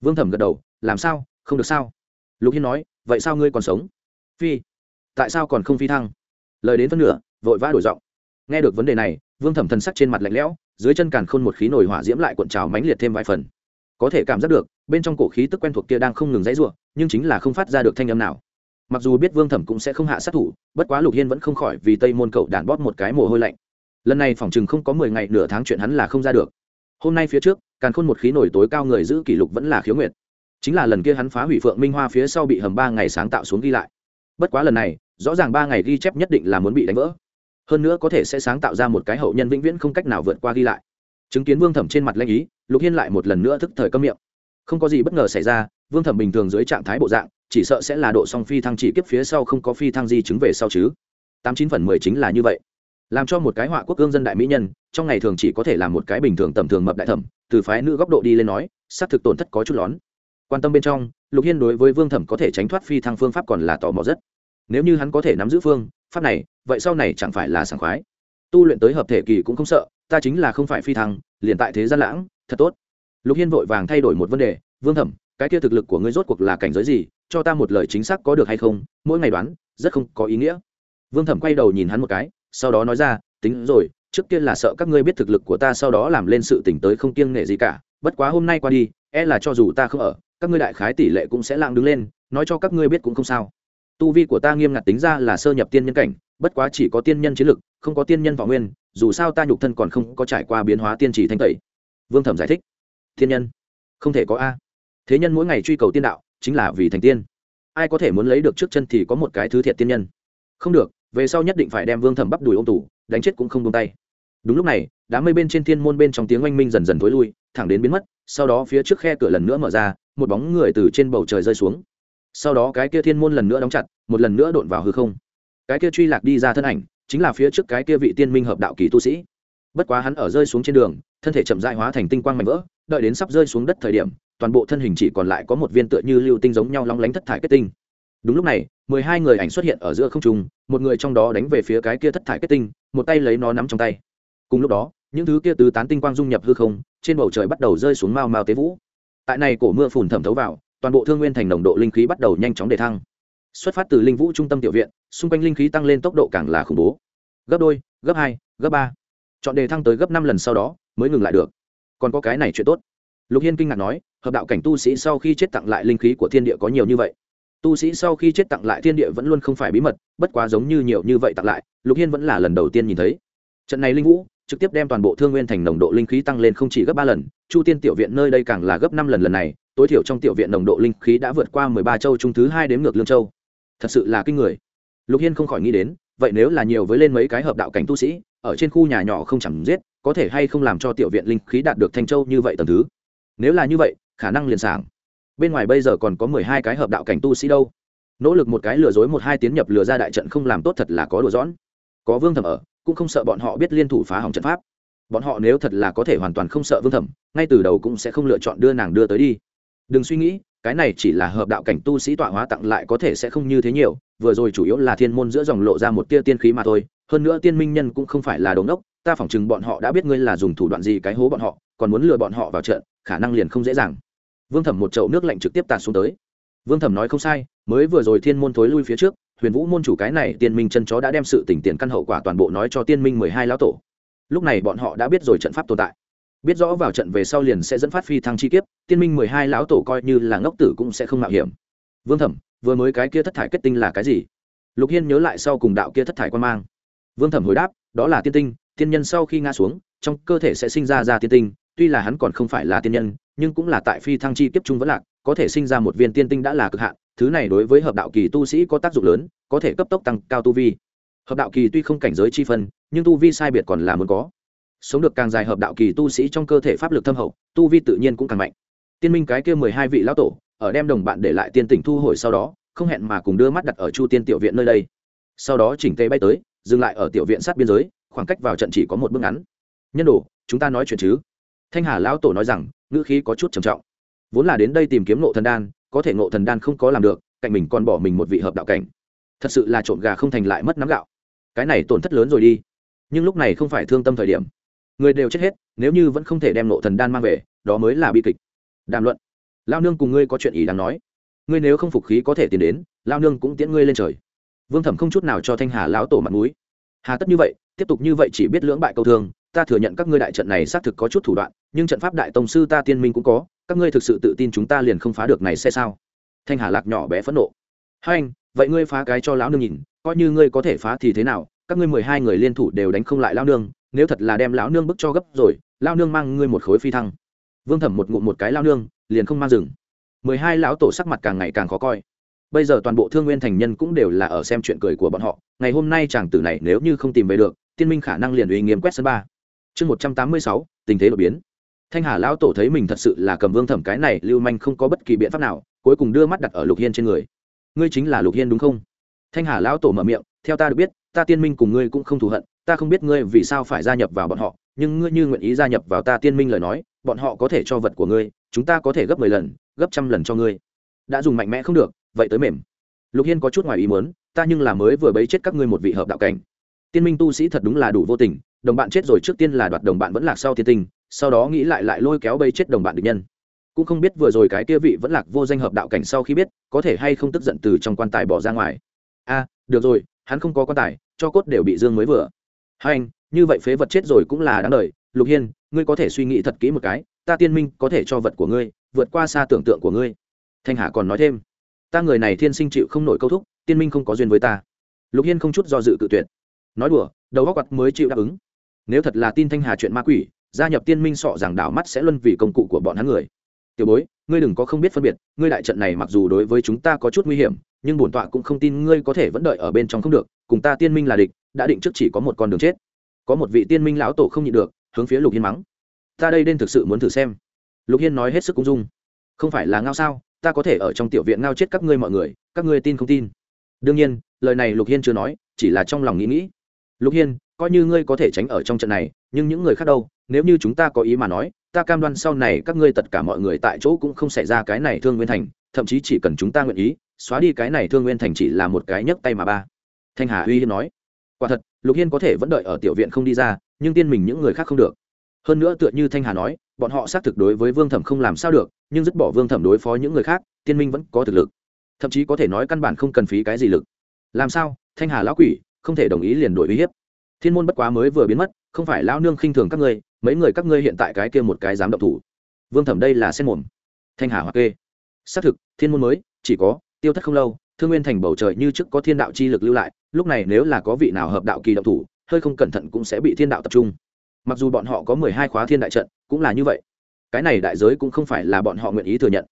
Vương thẩm gật đầu, làm sao? Không được sao? Lục hiên nói, vậy sao ngươi còn sống? Phi? Tại sao còn không phi thăng? Lời đến phân nửa, vội vã đổi giọng. Nghe được vấn đề này, vương thẩm thần sắc trên mặt lạnh lẽo, dưới chân càn khôn một khí nổi hỏa diễm lại cuộn trào mãnh liệt thêm vài phần. Có thể cảm giác được bên trong cổ khí tức quen thuộc kia đang không ngừng dãy rủa, nhưng chính là không phát ra được thanh âm nào. Mặc dù biết vương thẩm cũng sẽ không hạ sát thủ bất quá lục hiên vẫn không khỏi vì tây môn cậu đàn bóp một cái mồ hôi lạnh. Lần này phòng trường không có mười ngày nửa tháng chuyện hắn là không ra được. Hôm nay phía trước càn khôn một khí nổi tối cao người giữ kỷ lục vẫn là khiếu nguyệt. Chính là lần kia hắn phá hủy phượng minh hoa phía sau bị hầm ba ngày sáng tạo xuống ghi lại. Bất quá lần này rõ ràng ba ngày ghi chép nhất định là muốn bị đánh vỡ. Hơn nữa có thể sẽ sáng tạo ra một cái hậu nhân vĩnh viễn không cách nào vượt qua ghi lại. Chứng kiến vương thẩm trên mặt lanh ý lục hiên lại một lần nữa thức thời câm miệng không có gì bất ngờ xảy ra, vương thẩm bình thường dưới trạng thái bộ dạng, chỉ sợ sẽ là độ song phi thăng chỉ kiếp phía sau không có phi thăng di chứng về sau chứ. Tám chín phần mười chính là như vậy. Làm cho một cái họa quốc gương dân đại mỹ nhân, trong ngày thường chỉ có thể là một cái bình thường tầm thường mập đại thẩm, từ phái nữ góc độ đi lên nói, xác thực tổn thất có chút lón. Quan tâm bên trong, lục hiên đối với vương thẩm có thể tránh thoát phi thăng phương pháp còn là tò mò rất. Nếu như hắn có thể nắm giữ phương, pháp này, vậy sau này chẳng phải là sảng khoái. Tu luyện tới hợp thể kỳ cũng không sợ, ta chính là không phải phi thăng, liền tại thế gian lãng, thật tốt lục hiên vội vàng thay đổi một vấn đề, vương thẩm, cái kia thực lực của ngươi rốt cuộc là cảnh giới gì? Cho ta một lời chính xác có được hay không? Mỗi ngày đoán, rất không có ý nghĩa. Vương thẩm quay đầu nhìn hắn một cái, sau đó nói ra, tính rồi, trước kia là sợ các ngươi biết thực lực của ta, sau đó làm lên sự tỉnh tới không kiêng nể gì cả. Bất quá hôm nay qua đi e là cho dù ta không ở, các ngươi đại khái tỷ lệ cũng sẽ lạng đứng lên, nói cho các ngươi biết cũng không sao. Tu vi của ta nghiêm ngặt tính ra là sơ nhập tiên nhân cảnh, bất quá chỉ có tiên nhân chiến lực, không có tiên nhân võ nguyên, dù sao ta nhục thân còn không có trải qua biến hóa tiên trì thanh tẩy. Vương thẩm giải thích thiên nhân. Không thể có a. Thế nhân mỗi ngày truy cầu tiên đạo, chính là vì thành tiên. Ai có thể muốn lấy được trước chân thì có một cái thứ thiệt tiên nhân. Không được, về sau nhất định phải đem vương thẩm bắp đùi ô m tủ, đánh chết cũng không tung tay. Đúng lúc này, đám mây bên trên thiên môn bên trong tiếng oanh minh dần dần thối lui, thẳng đến biến mất, sau đó phía trước khe cửa lần nữa mở ra, một bóng người từ trên bầu trời rơi xuống. Sau đó cái kia thiên môn lần nữa đóng chặt, một lần nữa đột vào hư không. Cái kia truy lạc đi ra thân ảnh, chính là phía trước cái kia vị tiên minh hợp đạo kỳ tu sĩ. Bất quá hắn ở rơi xuống trên đường, thân thể chậm dại hóa thành tinh quang mạnh vỡ đợi đến sắp rơi xuống đất thời điểm, toàn bộ thân hình chỉ còn lại có một viên tựa như lưu tinh giống nhau long lánh thất thải kết tinh. Đúng lúc này, mười hai người ảnh xuất hiện ở giữa không trung, một người trong đó đánh về phía cái kia thất thải kết tinh, một tay lấy nó nắm trong tay. Cùng lúc đó, những thứ kia tứ tán tinh quang dung nhập hư không, trên bầu trời bắt đầu rơi xuống mau mao tế vũ. Tại này cổ mưa phùn thẩm thấu vào, toàn bộ thương nguyên thành nồng độ linh khí bắt đầu nhanh chóng đề thăng. Xuất phát từ linh vũ trung tâm tiểu viện, xung quanh linh khí tăng lên tốc độ càng là khủng bố. Gấp đôi, gấp hai, gấp ba. Chọn đề thăng tới gấp năm lần sau đó, mới ngừng lại được còn có cái này chuyện tốt. Lục hiên kinh ngạc nói, hợp đạo cảnh tu sĩ sau khi chết tặng lại linh khí của thiên địa có nhiều như vậy. Tu sĩ sau khi chết tặng lại thiên địa vẫn luôn không phải bí mật, bất quá giống như nhiều như vậy tặng lại, lục hiên vẫn là lần đầu tiên nhìn thấy. Trận này linh vũ, trực tiếp đem toàn bộ thương nguyên thành nồng độ linh khí tăng lên không chỉ gấp ba lần, chu tiên tiểu viện nơi đây càng là gấp năm lần lần này, tối thiểu trong tiểu viện nồng độ linh khí đã vượt qua mười ba châu trung thứ hai đến ngược lương châu. Thật sự là kinh người. Lục hiên không khỏi nghĩ đến, vậy nếu là nhiều với lên mấy cái hợp đạo cảnh tu sĩ, ở trên khu nhà nhỏ không chẳng giết có thể hay không làm cho tiểu viện linh khí đạt được thanh châu như vậy tầm thứ? Nếu là như vậy, khả năng liền sảng. Bên ngoài bây giờ còn có mười hai cái hợp đạo cảnh tu sĩ đâu. Nỗ lực một cái lừa dối một hai tiến nhập lừa ra đại trận không làm tốt thật là có đùa dõn có vương thẩm ở, cũng không sợ bọn họ biết liên thủ phá hỏng trận pháp. Bọn họ nếu thật là có thể hoàn toàn không sợ vương thẩm, ngay từ đầu cũng sẽ không lựa chọn đưa nàng đưa tới đi. Đừng suy nghĩ, cái này chỉ là hợp đạo cảnh tu sĩ tọa hóa tặng lại có thể sẽ không như thế nhiều, vừa rồi chủ yếu là thiên môn giữa dòng lộ ra một tia tiên khí mà thôi hơn nữa tiên minh nhân cũng không phải là đống đốc ta phỏng chừng bọn họ đã biết ngươi là dùng thủ đoạn gì cái hố bọn họ, còn muốn lừa bọn họ vào trận, khả năng liền không dễ dàng. Vương thẩm một chậu nước lạnh trực tiếp tạt xuống tới. Vương thẩm nói không sai, mới vừa rồi thiên môn thối lui phía trước, huyền vũ môn chủ cái này tiên minh chân chó đã đem sự tỉnh tiền căn hậu quả toàn bộ nói cho tiên minh mười hai lão tổ. Lúc này bọn họ đã biết rồi trận pháp tồn tại. Biết rõ vào trận về sau liền sẽ dẫn phát phi thăng chi kiếp, tiên minh mười hai lão tổ coi như là ngốc tử cũng sẽ không mạo hiểm. Vương thẩm, vừa mới cái kia thất thải kết tinh là cái gì? Lục hiên nhớ lại sau cùng đạo kia thất thải quan mang vương thẩm hồi đáp, đó là tiên tinh, tiên nhân sau khi ngã xuống, trong cơ thể sẽ sinh ra ra tiên tinh. Tuy là hắn còn không phải là tiên nhân, nhưng cũng là tại phi thăng chi kiếp trung vẫn lạc, có thể sinh ra một viên tiên tinh đã là cực hạn. Thứ này đối với hợp đạo kỳ tu sĩ có tác dụng lớn, có thể cấp tốc tăng cao tu vi. Hợp đạo kỳ tuy không cảnh giới chi phân, nhưng tu vi sai biệt còn là muốn có. Sống được càng dài hợp đạo kỳ tu sĩ trong cơ thể pháp lực thâm hậu, tu vi tự nhiên cũng càng mạnh. Tiên minh cái kia mười hai vị lão tổ, ở đem đồng bạn để lại tiên tỉnh thu hồi sau đó, không hẹn mà cùng đưa mắt đặt ở chu tiên tiểu viện nơi đây. Sau đó chỉnh tê bay tới dừng lại ở tiểu viện sát biên giới, khoảng cách vào trận chỉ có một bước ngắn. Nhân đồ, chúng ta nói chuyện chứ? Thanh hà lão tổ nói rằng, ngữ khí có chút trầm trọng. Vốn là đến đây tìm kiếm ngộ thần đan, có thể ngộ thần đan không có làm được, cạnh mình còn bỏ mình một vị hợp đạo cảnh. Thật sự là trộm gà không thành lại mất nắm gạo. Cái này tổn thất lớn rồi đi. Nhưng lúc này không phải thương tâm thời điểm. Người đều chết hết, nếu như vẫn không thể đem ngộ thần đan mang về, đó mới là bi kịch. Đàm luận. Lao nương cùng ngươi có chuyện ý đáng nói? Ngươi nếu không phục khí có thể tiến đến, lao nương cũng tiễn ngươi lên trời vương thẩm không chút nào cho thanh hà lão tổ mặt mũi. hà tất như vậy, tiếp tục như vậy chỉ biết lưỡng bại câu thương, ta thừa nhận các ngươi đại trận này xác thực có chút thủ đoạn, nhưng trận pháp đại tông sư ta tiên minh cũng có, các ngươi thực sự tự tin chúng ta liền không phá được này sẽ sao? Thanh hà lạc nhỏ bé phẫn nộ. Hai anh, vậy ngươi phá cái cho lão nương nhìn, coi như ngươi có thể phá thì thế nào, các ngươi mười hai người liên thủ đều đánh không lại lão nương, nếu thật là đem lão nương bức cho gấp rồi, lão nương mang ngươi một khối phi thăng. Vương thẩm một ngụm một cái lão nương, liền không mang rừng. Mười hai lão tổ sắc mặt càng ngày càng khó coi bây giờ toàn bộ thương nguyên thành nhân cũng đều là ở xem chuyện cười của bọn họ. Ngày hôm nay chàng tử này nếu như không tìm về được, tiên minh khả năng liền uy nghiêm quét sân ba. Chương một trăm tám mươi sáu, tình thế đột biến. Thanh hà lão tổ thấy mình thật sự là cầm vương thẩm cái này, lưu manh không có bất kỳ biện pháp nào, cuối cùng đưa mắt đặt ở lục hiên trên người. Ngươi chính là lục hiên đúng không? Thanh hà lão tổ mở miệng, theo ta được biết, ta tiên minh cùng ngươi cũng không thù hận, ta không biết ngươi vì sao phải gia nhập vào bọn họ, nhưng ngươi như nguyện ý gia nhập vào ta tiên minh lời nói, bọn họ có thể cho vật của ngươi, chúng ta có thể gấp mười lần, gấp trăm lần cho ngươi. Đã dùng mạnh mẽ không được vậy tới mềm. Lục hiên có chút ngoài ý muốn, ta nhưng là mới vừa bấy chết các ngươi một vị hợp đạo cảnh. Tiên minh tu sĩ thật đúng là đủ vô tình, đồng bạn chết rồi trước tiên là đoạt đồng bạn vẫn lạc sau tiên tinh, sau đó nghĩ lại lại lôi kéo bây chết đồng bạn địch nhân. Cũng không biết vừa rồi cái kia vị vẫn lạc vô danh hợp đạo cảnh sau khi biết, có thể hay không tức giận từ trong quan tài bỏ ra ngoài. A, được rồi, hắn không có quan tài, cho cốt đều bị dương mới vừa. Hai anh, như vậy phế vật chết rồi cũng là đáng đời. Lục hiên, ngươi có thể suy nghĩ thật kỹ một cái, ta tiên minh có thể cho vật của ngươi, vượt qua xa tưởng tượng của ngươi. Thanh hà còn nói thêm ta người này thiên sinh chịu không nổi câu thúc, tiên minh không có duyên với ta. Lục hiên không chút do dự cự tuyệt. Nói đùa, đầu góc quặt mới chịu đáp ứng. Nếu thật là tin thanh hà chuyện ma quỷ, gia nhập tiên minh sọ rằng đảo mắt sẽ luân vì công cụ của bọn hắn người. Tiểu bối, ngươi đừng có không biết phân biệt, ngươi đại trận này mặc dù đối với chúng ta có chút nguy hiểm, nhưng bổn tọa cũng không tin ngươi có thể vẫn đợi ở bên trong không được, cùng ta tiên minh là địch, đã định trước chỉ có một con đường chết. Có một vị tiên minh lão tổ không nhịn được, hướng phía lục hiên mắng. Ta đây nên thực sự muốn thử xem. Lục hiên nói hết sức cung dung. Không phải là ngao sao ta có thể ở trong tiểu viện ngao chết các ngươi mọi người, các ngươi tin không tin? Đương nhiên, lời này lục hiên chưa nói, chỉ là trong lòng nghĩ nghĩ. Lục hiên, coi như ngươi có thể tránh ở trong trận này, nhưng những người khác đâu? Nếu như chúng ta có ý mà nói, ta cam đoan sau này các ngươi tất cả mọi người tại chỗ cũng không xảy ra cái này thương nguyên thành, thậm chí chỉ cần chúng ta nguyện ý, xóa đi cái này thương nguyên thành chỉ là một cái nhấc tay mà ba. Thanh hà uy hiên nói. Quả thật, lục hiên có thể vẫn đợi ở tiểu viện không đi ra, nhưng tiên mình những người khác không được. Hơn nữa tựa như thanh hà nói bọn họ xác thực đối với vương thẩm không làm sao được, nhưng dứt bỏ vương thẩm đối phó những người khác, tiên minh vẫn có thực lực. Thậm chí có thể nói căn bản không cần phí cái gì lực. Làm sao? Thanh hà lão quỷ, không thể đồng ý liền đổi uy hiếp. Thiên môn bất quá mới vừa biến mất, không phải lão nương khinh thường các ngươi, mấy người các ngươi hiện tại cái kia một cái dám động thủ. Vương thẩm đây là sen mồm. Thanh hà hoặc kê. Xác thực, thiên môn mới, chỉ có tiêu thất không lâu, thương nguyên thành bầu trời như trước có thiên đạo chi lực lưu lại, lúc này nếu là có vị nào hợp đạo kỳ động thủ, hơi không cẩn thận cũng sẽ bị thiên đạo tập trung mặc dù bọn họ có mười hai khóa thiên đại trận, cũng là như vậy. Cái này đại giới cũng không phải là bọn họ nguyện ý thừa nhận.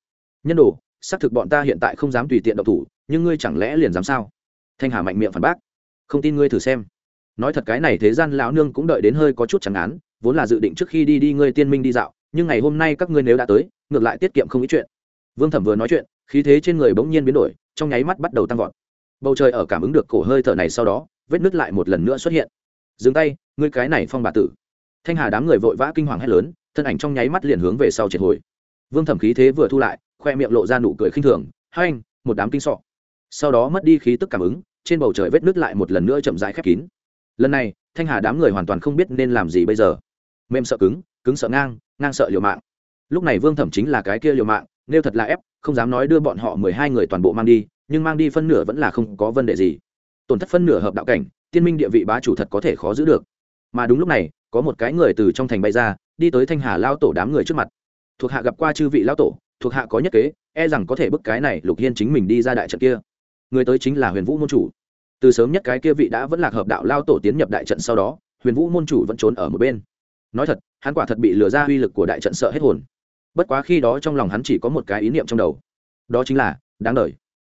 Nhân đồ, xác thực bọn ta hiện tại không dám tùy tiện động thủ, nhưng ngươi chẳng lẽ liền dám sao? Thanh hà mạnh miệng phản bác. Không tin ngươi thử xem. Nói thật cái này thế gian lão nương cũng đợi đến hơi có chút chẳng án, vốn là dự định trước khi đi đi ngươi tiên minh đi dạo, nhưng ngày hôm nay các ngươi nếu đã tới, ngược lại tiết kiệm không ít chuyện. Vương thẩm vừa nói chuyện, khí thế trên người bỗng nhiên biến đổi, trong nháy mắt bắt đầu tăng vọt. Bầu trời ở cảm ứng được cổ hơi thở này sau đó, vết nứt lại một lần nữa xuất hiện. Dừng tay, ngươi cái này phong bà tử thanh hà đám người vội vã kinh hoàng hét lớn, thân ảnh trong nháy mắt liền hướng về sau triệt hồi. Vương thẩm khí thế vừa thu lại, khoe miệng lộ ra nụ cười khinh thường, hai anh, một đám kinh sọ. Sau đó mất đi khí tức cảm ứng, trên bầu trời vết nứt lại một lần nữa chậm rãi khép kín. Lần này, thanh hà đám người hoàn toàn không biết nên làm gì bây giờ. Mềm sợ cứng cứng sợ ngang ngang sợ liều mạng. Lúc này vương thẩm chính là cái kia liều mạng nếu thật là ép, không dám nói đưa bọn họ mười hai người toàn bộ mang đi, nhưng mang đi phân nửa vẫn là không có vấn đề gì. Tổn thất phân nửa hợp đạo cảnh, tiên minh địa vị bá chủ thật có thể khó giữ được. Mà đúng lúc này có một cái người từ trong thành bay ra, đi tới thanh hà lao tổ đám người trước mặt. Thuộc hạ gặp qua chư vị lao tổ, thuộc hạ có nhất kế e rằng có thể bức cái này lục hiên chính mình đi ra đại trận kia. Người tới chính là huyền vũ môn chủ. Từ sớm nhất cái kia vị đã vẫn lạc hợp đạo lao tổ tiến nhập đại trận sau đó, huyền vũ môn chủ vẫn trốn ở một bên. Nói thật, hắn quả thật bị lừa ra uy lực của đại trận sợ hết hồn. Bất quá khi đó trong lòng hắn chỉ có một cái ý niệm trong đầu. Đó chính là, đáng đời.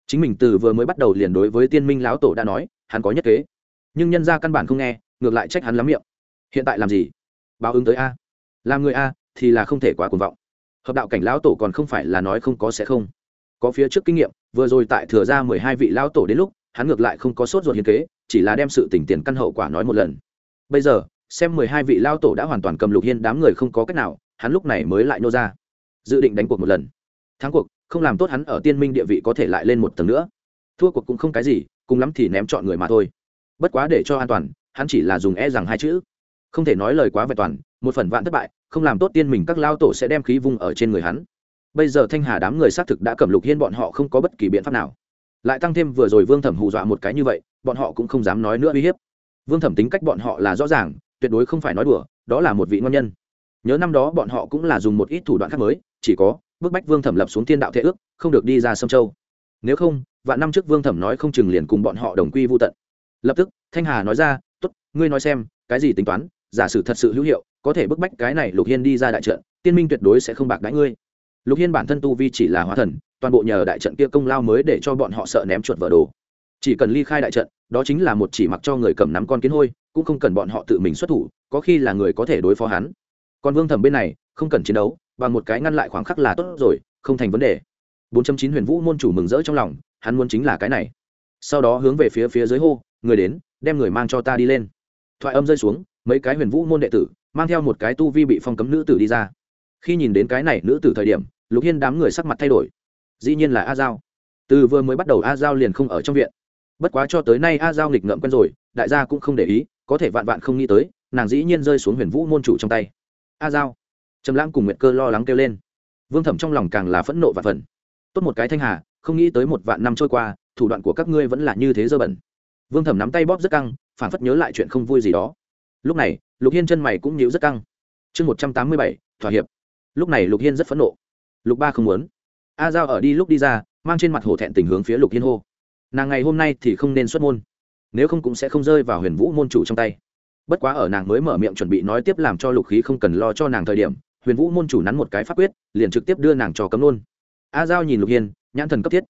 Chính mình từ vừa mới bắt đầu liền đối với tiên minh lão tổ đã nói, hắn có nhất kế. Nhưng nhân ra căn bản không nghe, ngược lại trách hắn lắm miệng hiện tại làm gì? Báo ứng tới a. Làm người a thì là không thể quá cuồng vọng. Hợp đạo cảnh lão tổ còn không phải là nói không có sẽ không. Có phía trước kinh nghiệm, vừa rồi tại thừa ra mười hai vị lão tổ đến lúc, hắn ngược lại không có sốt ruột hiến kế, chỉ là đem sự tỉnh tiền căn hậu quả nói một lần. Bây giờ, xem mười hai vị lão tổ đã hoàn toàn cầm lục hiên đám người không có cách nào, hắn lúc này mới lại nô ra. Dự định đánh cuộc một lần. Thắng cuộc, không làm tốt hắn ở tiên minh địa vị có thể lại lên một tầng nữa. Thua cuộc cũng không cái gì, cùng lắm thì ném chọn người mà thôi. Bất quá để cho an toàn, hắn chỉ là dùng e rằng hai chữ không thể nói lời quá vẹn toàn, một phần vạn thất bại, không làm tốt tiên mình các lao tổ sẽ đem khí vung ở trên người hắn. Bây giờ thanh hà đám người xác thực đã cầm lục hiên bọn họ không có bất kỳ biện pháp nào. Lại tăng thêm vừa rồi vương thẩm hù dọa một cái như vậy, bọn họ cũng không dám nói nữa uy hiếp. Vương thẩm tính cách bọn họ là rõ ràng, tuyệt đối không phải nói đùa, đó là một vị ngon nhân. Nhớ năm đó bọn họ cũng là dùng một ít thủ đoạn khác mới, chỉ có, bức bách vương thẩm lập xuống thiên đạo thế ước, không được đi ra sông châu. Nếu không, vạn năm trước vương thẩm nói không chừng liền cùng bọn họ đồng quy vô tận. Lập tức, thanh hà nói ra t ố t ngươi nói xem, cái gì tính toán giả sử thật sự hữu hiệu, có thể bức bách cái này lục hiên đi ra đại trận, tiên minh tuyệt đối sẽ không bạc đãi ngươi. Lục hiên bản thân tu vi chỉ là hóa thần, toàn bộ nhờ đại trận kia công lao mới để cho bọn họ sợ ném chuột vỡ đồ. Chỉ cần ly khai đại trận, đó chính là một chỉ mặc cho người cầm nắm con kiến hôi, cũng không cần bọn họ tự mình xuất thủ, có khi là người có thể đối phó hắn. Còn vương thẩm bên này, không cần chiến đấu, bằng một cái ngăn lại khoảng khắc là tốt rồi, không thành vấn đề. 4.9 huyền vũ môn chủ mừng rỡ trong lòng, hắn muốn chính là cái này. Sau đó hướng về phía phía dưới hô, người đến, đem người mang cho ta đi lên. Thoại âm rơi xuống mấy cái huyền vũ môn đệ tử, mang theo một cái tu vi bị phong cấm nữ tử đi ra. Khi nhìn đến cái này nữ tử thời điểm, lục hiên đám người sắc mặt thay đổi. Dĩ nhiên là a giao. Từ vừa mới bắt đầu a giao liền không ở trong viện. Bất quá cho tới nay a giao nghịch ngợm quen rồi, đại gia cũng không để ý, có thể vạn vạn không nghĩ tới, nàng dĩ nhiên rơi xuống huyền vũ môn chủ trong tay. A giao. Trầm lãng cùng nguyệt cơ lo lắng kêu lên. Vương thẩm trong lòng càng là phẫn nộ và phần. Tốt một cái thanh hà, không nghĩ tới một vạn năm trôi qua, thủ đoạn của các ngươi vẫn là như thế dơ bẩn. Vương thẩm nắm tay bóp rất căng phản phất nhớ lại chuyện không vui gì đó lúc này, lục hiên chân mày cũng nhíu rất căng. Chương một trăm tám mươi bảy, thỏa hiệp. Lúc này lục hiên rất phẫn nộ. Lục ba không muốn. A giao ở đi lúc đi ra, mang trên mặt hổ thẹn tình hướng phía lục hiên hô. Nàng ngày hôm nay thì không nên xuất môn. Nếu không cũng sẽ không rơi vào huyền vũ môn chủ trong tay. Bất quá ở nàng mới mở miệng chuẩn bị nói tiếp làm cho lục khí không cần lo cho nàng thời điểm, huyền vũ môn chủ nắn một cái pháp quyết, liền trực tiếp đưa nàng cho cấm luôn. A giao nhìn lục hiên, nhãn thần cấp thiết.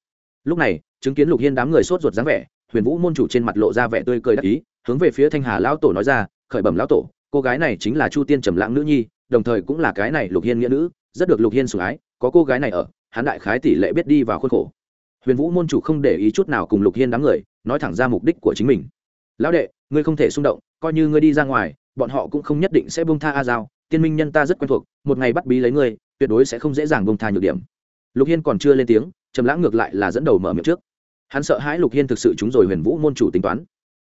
Lúc này, chứng kiến lục hiên đám người sốt ruột dáng vẻ, huyền vũ môn chủ trên mặt lộ ra vẻ tươi cười đắc ý, hướng về phía thanh hà lão tổ nói ra khởi bẩm lão tổ, cô gái này chính là chu tiên trầm lãng nữ nhi, đồng thời cũng là cái này lục hiên nghĩa nữ, rất được lục hiên sủng ái, có cô gái này ở, hắn đại khái tỷ lệ biết đi vào khuôn khổ. Huyền vũ môn chủ không để ý chút nào cùng lục hiên đám người, nói thẳng ra mục đích của chính mình. Lão đệ, ngươi không thể xung động, coi như ngươi đi ra ngoài, bọn họ cũng không nhất định sẽ bông tha a giao, tiên minh nhân ta rất quen thuộc, một ngày bắt bí lấy ngươi, tuyệt đối sẽ không dễ dàng bông tha nhược điểm. Lục hiên còn chưa lên tiếng, trầm lãng ngược lại là dẫn đầu mở miệng trước. Hắn sợ hãi lục hiên thực sự chúng rồi huyền vũ môn chủ tính toán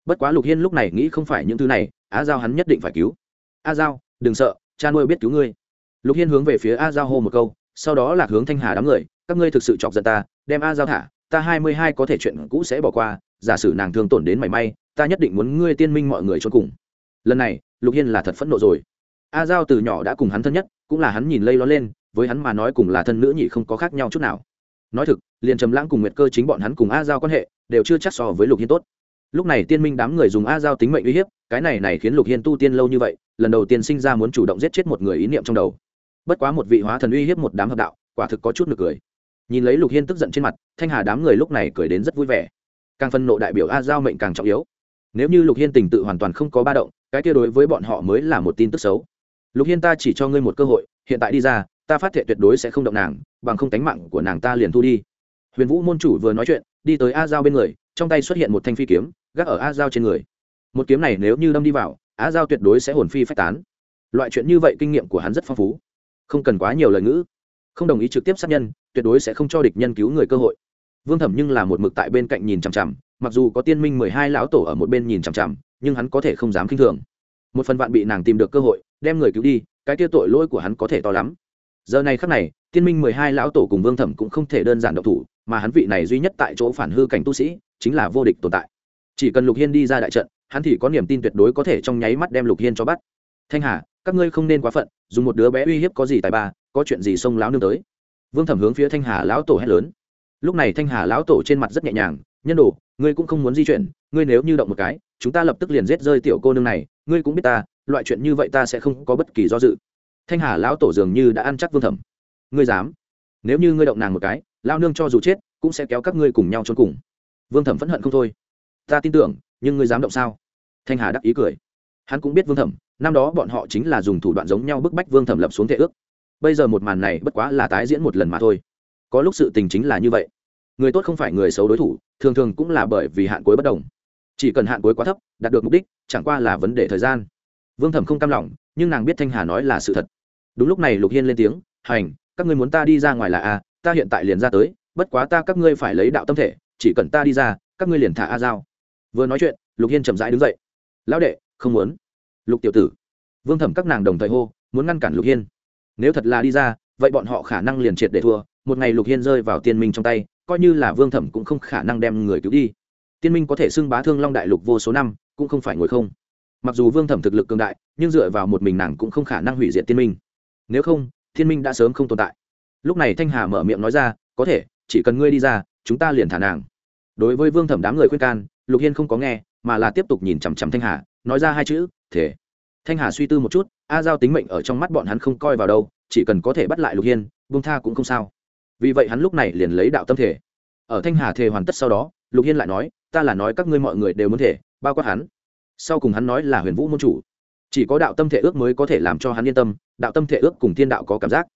bất quá lục hiên lúc này nghĩ không phải những thứ này, a giao hắn nhất định phải cứu. A giao, đừng sợ, cha nuôi biết cứu ngươi. Lục hiên hướng về phía a giao hô một câu, sau đó lạc hướng thanh hà đám người, các ngươi thực sự chọc giận ta, đem a giao thả, ta hai mươi hai có thể chuyện cũ sẽ bỏ qua, giả sử nàng thương tổn đến mảy may, ta nhất định muốn ngươi tiên minh mọi người cho cùng. Lần này, lục hiên là thật phẫn nộ rồi. A giao từ nhỏ đã cùng hắn thân nhất, cũng là hắn nhìn lây lo lên, với hắn mà nói cùng là thân nữ nhị không có khác nhau chút nào. Nói thực, liền trầm lãng cùng nguyệt cơ chính bọn hắn cùng a giao quan hệ, đều chưa chắc so với lục hiên tốt lúc này tiên minh đám người dùng a giao tính mệnh uy hiếp, cái này này khiến lục hiên tu tiên lâu như vậy, lần đầu tiên sinh ra muốn chủ động giết chết một người ý niệm trong đầu. Bất quá một vị hóa thần uy hiếp một đám hợp đạo, quả thực có chút nực cười. Nhìn lấy lục hiên tức giận trên mặt, thanh hà đám người lúc này cười đến rất vui vẻ. Càng phân nộ đại biểu a giao mệnh càng trọng yếu. Nếu như lục hiên tình tự hoàn toàn không có ba động, cái kia đối với bọn họ mới là một tin tức xấu. Lục hiên ta chỉ cho ngươi một cơ hội, hiện tại đi ra, ta phát thệ tuyệt đối sẽ không động nàng, bằng không tánh mạng của nàng ta liền thu đi. Huyền vũ môn chủ vừa nói chuyện, đi tới a giao bên người, trong tay xuất hiện một thanh phi kiếm gác ở a giao trên người. Một kiếm này nếu như đâm đi vào, a giao tuyệt đối sẽ hồn phi phách tán. Loại chuyện như vậy kinh nghiệm của hắn rất phong phú. Không cần quá nhiều lời ngữ. Không đồng ý trực tiếp sát nhân, tuyệt đối sẽ không cho địch nhân cứu người cơ hội. Vương thẩm nhưng là một mực tại bên cạnh nhìn chằm chằm, mặc dù có tiên minh mười hai lão tổ ở một bên nhìn chằm chằm, nhưng hắn có thể không dám k i n h thường. Một phần bạn bị nàng tìm được cơ hội, đem người cứu đi, cái kia tội lỗi của hắn có thể to lắm. Giờ này khắc này, tiên minh mười hai lão tổ cùng vương thẩm cũng không thể đơn giản độc thủ, mà hắn vị này duy nhất tại chỗ phản hư cảnh tu sĩ, chính là vô địch tồn tại chỉ cần lục hiên đi ra đại trận, hắn thì có niềm tin tuyệt đối có thể trong nháy mắt đem lục hiên cho bắt. Thanh hà, các ngươi không nên quá phận, dùng một đứa bé uy hiếp có gì tài ba, có chuyện gì xông lão nương tới. Vương thẩm hướng phía thanh hà lão tổ hét lớn. Lúc này thanh hà lão tổ trên mặt rất nhẹ nhàng, nhân đồ, ngươi cũng không muốn di chuyển, ngươi nếu như động một cái, chúng ta lập tức liền giết rơi tiểu cô nương này, ngươi cũng biết ta, loại chuyện như vậy ta sẽ không có bất kỳ do dự. Thanh hà lão tổ dường như đã ăn chắc vương thẩm. Ngươi dám? Nếu như ngươi động nàng một cái lao nương cho dù chết, cũng sẽ kéo các ngươi cùng nhau trốn cùng. Vương thẩm phẫn hận không thôi ta tin tưởng, nhưng ngươi dám động sao? Thanh hà đắc ý cười. Hắn cũng biết vương thẩm, năm đó bọn họ chính là dùng thủ đoạn giống nhau bức bách vương thẩm lập xuống thể ước. Bây giờ một màn này bất quá là tái diễn một lần mà thôi. Có lúc sự tình chính là như vậy. Người tốt không phải người xấu đối thủ, thường thường cũng là bởi vì hạn cuối bất đồng. Chỉ cần hạn cuối quá thấp, đạt được mục đích, chẳng qua là vấn đề thời gian. Vương thẩm không cam lòng, nhưng nàng biết thanh hà nói là sự thật. Đúng lúc này lục hiên lên tiếng, hành, các ngươi muốn ta đi ra ngoài là a, ta hiện tại liền ra tới, bất quá ta các ngươi phải lấy đạo tâm thể, chỉ cần ta đi ra, các ngươi liền thả a giao vừa nói chuyện, lục hiên chậm rãi đứng dậy. Lão đệ, không muốn. Lục tiểu tử. Vương thẩm các nàng đồng thời hô, muốn ngăn cản lục hiên. Nếu thật là đi ra, vậy bọn họ khả năng liền triệt để thua. Một ngày lục hiên rơi vào tiên minh trong tay, coi như là vương thẩm cũng không khả năng đem người cứu đi. Tiên minh có thể xưng bá thương long đại lục vô số năm, cũng không phải ngồi không. Mặc dù vương thẩm thực lực cường đại, nhưng dựa vào một mình nàng cũng không khả năng hủy diệt tiên minh. Nếu không thiên minh đã sớm không tồn tại. Lúc này thanh hà mở miệng nói ra, có thể, chỉ cần ngươi đi ra, chúng ta liền thả nàng. Đối với vương thẩm đám người khuyên can lục hiên không có nghe, mà là tiếp tục nhìn chằm chằm thanh hà, nói ra hai chữ thế. thanh hà suy tư một chút, a giao tính mệnh ở trong mắt bọn hắn không coi vào đâu, chỉ cần có thể bắt lại lục hiên bông tha cũng không sao. Vì vậy hắn lúc này liền lấy đạo tâm thể. Ở thanh hà thề hoàn tất sau đó, lục hiên lại nói, ta là nói các ngươi mọi người đều muốn thể, bao quát hắn. Sau cùng hắn nói là huyền vũ môn chủ. Chỉ có đạo tâm thể ước mới có thể làm cho hắn yên tâm, đạo tâm thể ước cùng thiên đạo có cảm giác.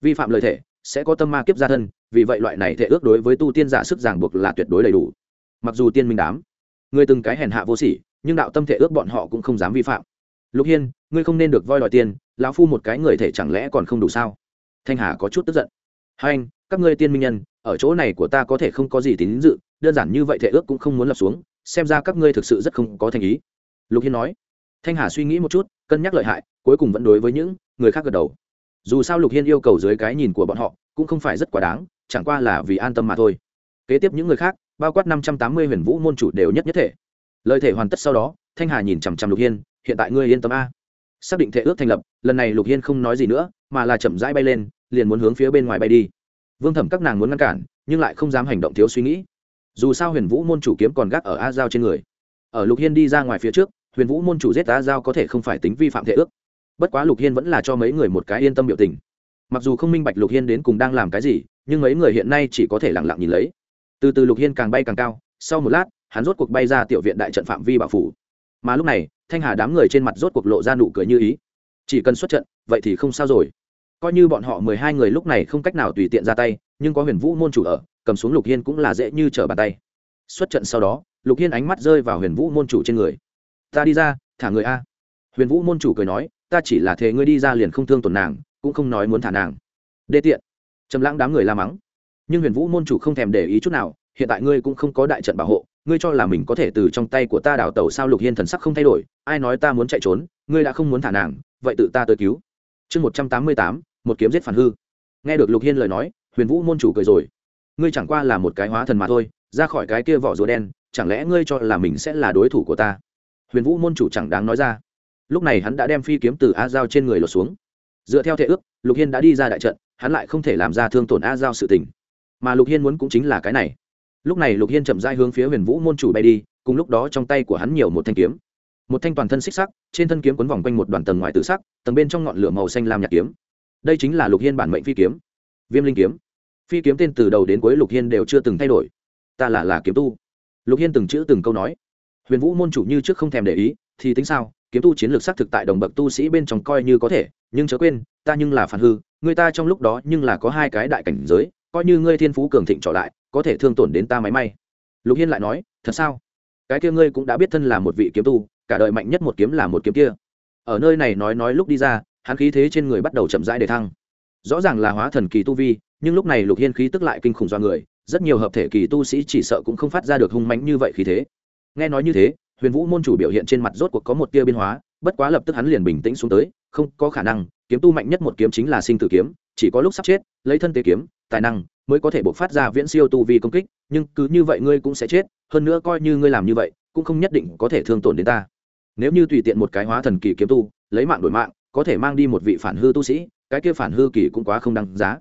Vi phạm lời thể, sẽ có tâm ma kiếp gia thân, vì vậy loại này thể ước đối với tu tiên giả sức ràng buộc là tuyệt đối đầy đủ. Mặc dù tiên minh đám người từng cái hèn hạ vô sỉ, nhưng đạo tâm thể ước bọn họ cũng không dám vi phạm. Lục hiên, ngươi không nên được voi đòi tiền, lão phu một cái người thể chẳng lẽ còn không đủ sao? Thanh hà có chút tức giận. Hai anh, các ngươi tiên minh nhân, ở chỗ này của ta có thể không có gì tín dự, đơn giản như vậy thể ước cũng không muốn lập xuống, xem ra các ngươi thực sự rất không có thành ý. Lục hiên nói. Thanh hà suy nghĩ một chút, cân nhắc lợi hại, cuối cùng vẫn đối với những người khác gật đầu. Dù sao lục hiên yêu cầu dưới cái nhìn của bọn họ, cũng không phải rất quá đáng, chẳng qua là vì an tâm mà thôi. Kế tiếp những người khác bao quát năm trăm tám mươi huyền vũ môn chủ đều nhất nhất thể. Lời thể hoàn tất sau đó, thanh hà nhìn chằm chằm lục hiên, hiện tại ngươi yên tâm a. Xác định thể ước thành lập, lần này lục hiên không nói gì nữa, mà là chậm rãi bay lên, liền muốn hướng phía bên ngoài bay đi. Vương thẩm các nàng muốn ngăn cản, nhưng lại không dám hành động thiếu suy nghĩ. Dù sao huyền vũ môn chủ kiếm còn gác ở a giao trên người. Ở lục hiên đi ra ngoài phía trước, huyền vũ môn chủ giết a giao có thể không phải tính vi phạm thể ước. Bất quá lục hiên vẫn là cho mấy người một cái yên tâm biểu tình. Mặc dù không minh bạch lục hiên đến cùng đang làm cái gì, nhưng mấy người hiện nay chỉ có thể lẳng lặng nhìn lấy từ từ lục hiên càng bay càng cao, sau một lát, hắn rốt cuộc bay ra tiểu viện đại trận phạm vi bảo phủ. Mà lúc này, thanh hà đám người trên mặt rốt cuộc lộ ra nụ cười như ý. Chỉ cần xuất trận, vậy thì không sao rồi. Coi như bọn họ mười hai người lúc này không cách nào tùy tiện ra tay, nhưng có huyền vũ môn chủ ở, cầm xuống lục hiên cũng là dễ như trở bàn tay. Xuất trận sau đó, lục hiên ánh mắt rơi vào huyền vũ môn chủ trên người. Ta đi ra, thả người a. Huyền vũ môn chủ cười nói, ta chỉ là thề ngươi đi ra liền không thương tổn nàng, cũng không nói muốn thả nàng. Đê tiện. Trầm lãng đám người la mắng nhưng huyền vũ môn chủ không thèm để ý chút nào, hiện tại ngươi cũng không có đại trận bảo hộ, ngươi cho là mình có thể từ trong tay của ta đào tẩu sao lục hiên thần sắc không thay đổi, ai nói ta muốn chạy trốn, ngươi đã không muốn thả nàng, vậy tự ta tới cứu. Chương một trăm tám mươi tám, một kiếm giết phản hư. Nghe được lục hiên lời nói, huyền vũ môn chủ cười rồi. Ngươi chẳng qua là một cái hóa thần mà thôi, ra khỏi cái kia vỏ rùa đen, chẳng lẽ ngươi cho là mình sẽ là đối thủ của ta? Huyền vũ môn chủ chẳng đáng nói ra. Lúc này hắn đã đem phi kiếm từ a giao trên người lột xuống. Dựa theo thể ước, lục hiên đã đi ra đại trận, hắn lại không thể làm ra thương tổn a giao sự tình mà lục hiên muốn cũng chính là cái này lúc này lục hiên chậm dai hướng phía huyền vũ môn chủ bay đi cùng lúc đó trong tay của hắn nhiều một thanh kiếm một thanh toàn thân xích sắc trên thân kiếm quấn vòng quanh một đoàn tầng ngoài tự sắc tầng bên trong ngọn lửa màu xanh lam nhạt kiếm đây chính là lục hiên bản mệnh phi kiếm viêm linh kiếm phi kiếm tên từ đầu đến cuối lục hiên đều chưa từng thay đổi ta là là kiếm tu lục hiên từng chữ từng câu nói huyền vũ môn chủ như trước không thèm để ý thì tính sao kiếm tu chiến lược xác thực tại đồng bậc tu sĩ bên trong coi như có thể nhưng chớ quên ta nhưng là phản hư người ta trong lúc đó nhưng là có hai cái đại cảnh giới coi như ngươi thiên phú cường thịnh trở lại, có thể thương tổn đến ta máy may. Lục hiên lại nói, thật sao? Cái kia ngươi cũng đã biết thân là một vị kiếm tu, cả đời mạnh nhất một kiếm là một kiếm kia. Ở nơi này nói nói lúc đi ra, hắn khí thế trên người bắt đầu chậm rãi để thăng. Rõ ràng là hóa thần kỳ tu vi, nhưng lúc này lục hiên khí tức lại kinh khủng do người, rất nhiều hợp thể kỳ tu sĩ chỉ sợ cũng không phát ra được hung mãnh như vậy khí thế. Nghe nói như thế, huyền vũ môn chủ biểu hiện trên mặt rốt cuộc có một tia biến hóa, bất quá lập tức hắn liền bình tĩnh xuống tới, không có khả năng, kiếm tu mạnh nhất một kiếm chính là sinh tử kiếm, chỉ có lúc sắp chết, lấy thân tế kiếm tài năng mới có thể bộc phát ra viễn siêu tu vi công kích, nhưng cứ như vậy ngươi cũng sẽ chết, hơn nữa coi như ngươi làm như vậy, cũng không nhất định có thể thương tổn đến ta. Nếu như tùy tiện một cái hóa thần kỳ kiếm tu, lấy mạng đổi mạng, có thể mang đi một vị phản hư tu sĩ, cái kia phản hư kỳ cũng quá không đăng giá.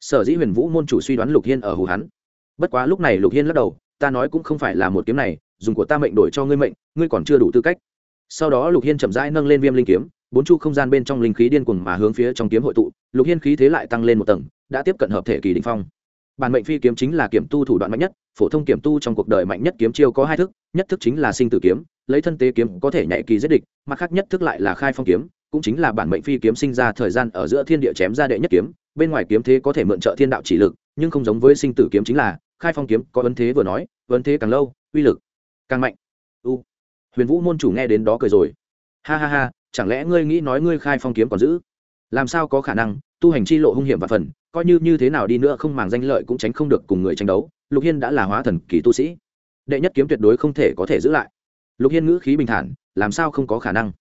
Sở dĩ huyền vũ môn chủ suy đoán lục hiên ở hù hắn. Bất quá lúc này lục hiên lắc đầu, ta nói cũng không phải là một kiếm này, dùng của ta mệnh đổi cho ngươi mệnh, ngươi còn chưa đủ tư cách. Sau đó lục hiên chậm rãi nâng lên viêm linh kiếm bốn chu không gian bên trong linh khí điên cuồng mà hướng phía trong kiếm hội tụ, lục hiên khí thế lại tăng lên một tầng, đã tiếp cận hợp thể kỳ đình phong. Bản mệnh phi kiếm chính là kiểm tu thủ đoạn mạnh nhất, phổ thông kiểm tu trong cuộc đời mạnh nhất kiếm chiêu có hai thức, nhất thức chính là sinh tử kiếm, lấy thân tế kiếm có thể nhạy kỳ giết địch, mặt khác nhất thức lại là khai phong kiếm, cũng chính là bản mệnh phi kiếm sinh ra thời gian ở giữa thiên địa chém ra đệ nhất kiếm, bên ngoài kiếm thế có thể mượn trợ thiên đạo chỉ lực, nhưng không giống với sinh tử kiếm chính là, khai phong kiếm có vấn thế vừa nói vấn thế càng lâu, uy lực càng mạnh. U, huyền vũ môn chủ nghe đến đó cười rồi. Ha ha ha chẳng lẽ ngươi nghĩ nói ngươi khai phong kiếm còn giữ? Làm sao có khả năng? Tu hành chi lộ hung hiểm và phần, coi như như thế nào đi nữa không màng danh lợi cũng tránh không được cùng người tranh đấu. Lục hiên đã là hóa thần kỳ tu sĩ. Đệ nhất kiếm tuyệt đối không thể có thể giữ lại. Lục hiên ngữ khí bình thản, làm sao không có khả năng?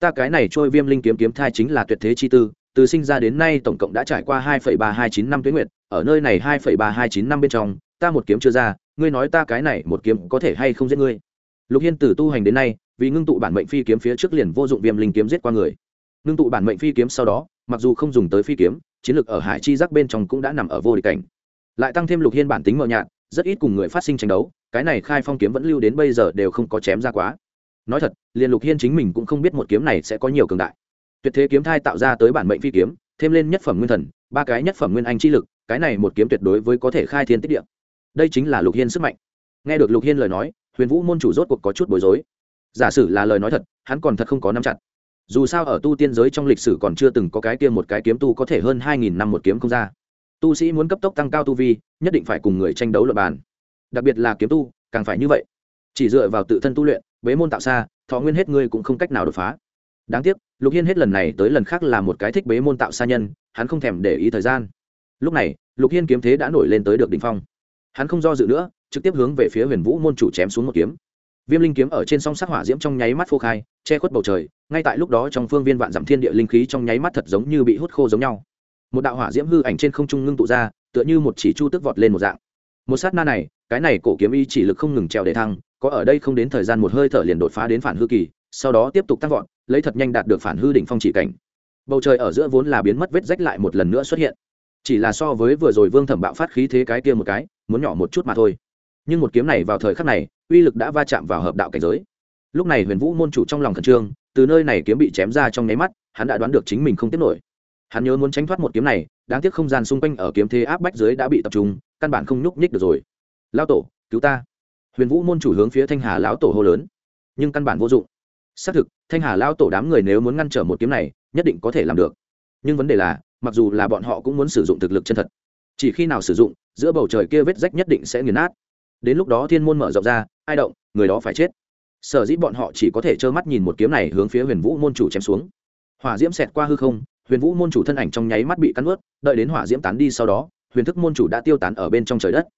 Ta cái này trôi viêm linh kiếm kiếm thai chính là tuyệt thế chi tư, từ sinh ra đến nay tổng cộng đã trải qua hai ba hai chín năm tuyến nguyệt, ở nơi này hai ba hai chín năm bên trong, ta một kiếm chưa ra, ngươi nói ta cái này một kiếm có thể hay không giết ngươi? Lục hiên từ tu hành đến nay vì ngưng tụ bản mệnh phi kiếm phía trước liền vô dụng viêm linh kiếm giết qua người. Ngưng tụ bản mệnh phi kiếm sau đó, mặc dù không dùng tới phi kiếm, chiến lược ở hải chi giác bên trong cũng đã nằm ở vô địch cảnh. Lại tăng thêm lục hiên bản tính mờ nhạt, rất ít cùng người phát sinh tranh đấu, cái này khai phong kiếm vẫn lưu đến bây giờ đều không có chém ra quá. Nói thật, liền lục hiên chính mình cũng không biết một kiếm này sẽ có nhiều cường đại. Tuyệt thế kiếm thai tạo ra tới bản mệnh phi kiếm, thêm lên nhất phẩm nguyên thần, ba cái nhất phẩm nguyên anh chi lực, cái này một kiếm tuyệt đối với có thể khai thiên tích địa. Đây chính là lục hiên sức mạnh. Nghe được lục hiên lời nói, huyền vũ môn chủ rốt cuộc có chút bối rối giả sử là lời nói thật, hắn còn thật không có nắm chặt. Dù sao ở tu tiên giới trong lịch sử còn chưa từng có cái kia một cái kiếm tu có thể hơn hai nghìn năm một kiếm không ra. Tu sĩ muốn cấp tốc tăng cao tu vi, nhất định phải cùng người tranh đấu luật bàn. Đặc biệt là kiếm tu, càng phải như vậy. Chỉ dựa vào tự thân tu luyện, bế môn tạo xa, thọ nguyên hết ngươi cũng không cách nào đột phá. Đáng tiếc, lục hiên hết lần này tới lần khác là một cái thích bế môn tạo xa nhân, hắn không thèm để ý thời gian. Lúc này, lục hiên kiếm thế đã nổi lên tới được đ ỉ n h phong. Hắn không do dự nữa, trực tiếp hướng về phía huyền vũ môn chủ chém xuống một kiếm viêm linh kiếm ở trên song sắc hỏa diễm trong nháy mắt phô khai, che khuất bầu trời, ngay tại lúc đó trong phương viên vạn dặm thiên địa linh khí trong nháy mắt thật giống như bị hút khô giống nhau. Một đạo hỏa diễm hư ảnh trên không trung ngưng tụ ra, tựa như một chỉ chu tức vọt lên một dạng. Một sát na này, cái này cổ kiếm y chỉ lực không ngừng trèo để thăng, có ở đây không đến thời gian một hơi thở liền đột phá đến phản hư kỳ, sau đó tiếp tục tăng vọt, lấy thật nhanh đạt được phản hư đỉnh phong chỉ cảnh. Bầu trời ở giữa vốn là biến mất vết rách lại một lần nữa xuất hiện. Chỉ là so với vừa rồi vương thẩm bạo phát khí thế cái kia một cái, muốn nhỏ một chút mà thôi. Nhưng một kiếm này vào thời khắc này uy lực đã va chạm vào hợp đạo cảnh giới. Lúc này huyền vũ môn chủ trong lòng khẩn trương, từ nơi này kiếm bị chém ra trong nháy mắt, hắn đã đoán được chính mình không tiếp nổi. Hắn nhớ muốn tránh thoát một kiếm này, đáng tiếc không gian xung quanh ở kiếm thế áp bách dưới đã bị tập trung, căn bản không nhúc nhích được rồi. Lao tổ, cứu ta. Huyền vũ môn chủ hướng phía thanh hà lão tổ hô lớn, nhưng căn bản vô dụng. Xác thực, thanh hà lão tổ đám người nếu muốn ngăn trở một kiếm này, nhất định có thể làm được. Nhưng vấn đề là, mặc dù là bọn họ cũng muốn sử dụng thực lực chân thật, chỉ khi nào sử dụng, giữa bầu trời kia vết rách nhất định sẽ nghiền nát. Đến lúc đó thiên môn mở rộng ra ai động, người đó phải chết. Sở dĩ bọn họ chỉ có thể trơ mắt nhìn một kiếm này hướng phía huyền vũ môn chủ chém xuống. Hỏa diễm xẹt qua hư không, huyền vũ môn chủ thân ảnh trong nháy mắt bị cắn ướt đợi đến hỏa diễm tán đi sau đó, huyền thức môn chủ đã tiêu tán ở bên trong trời đất.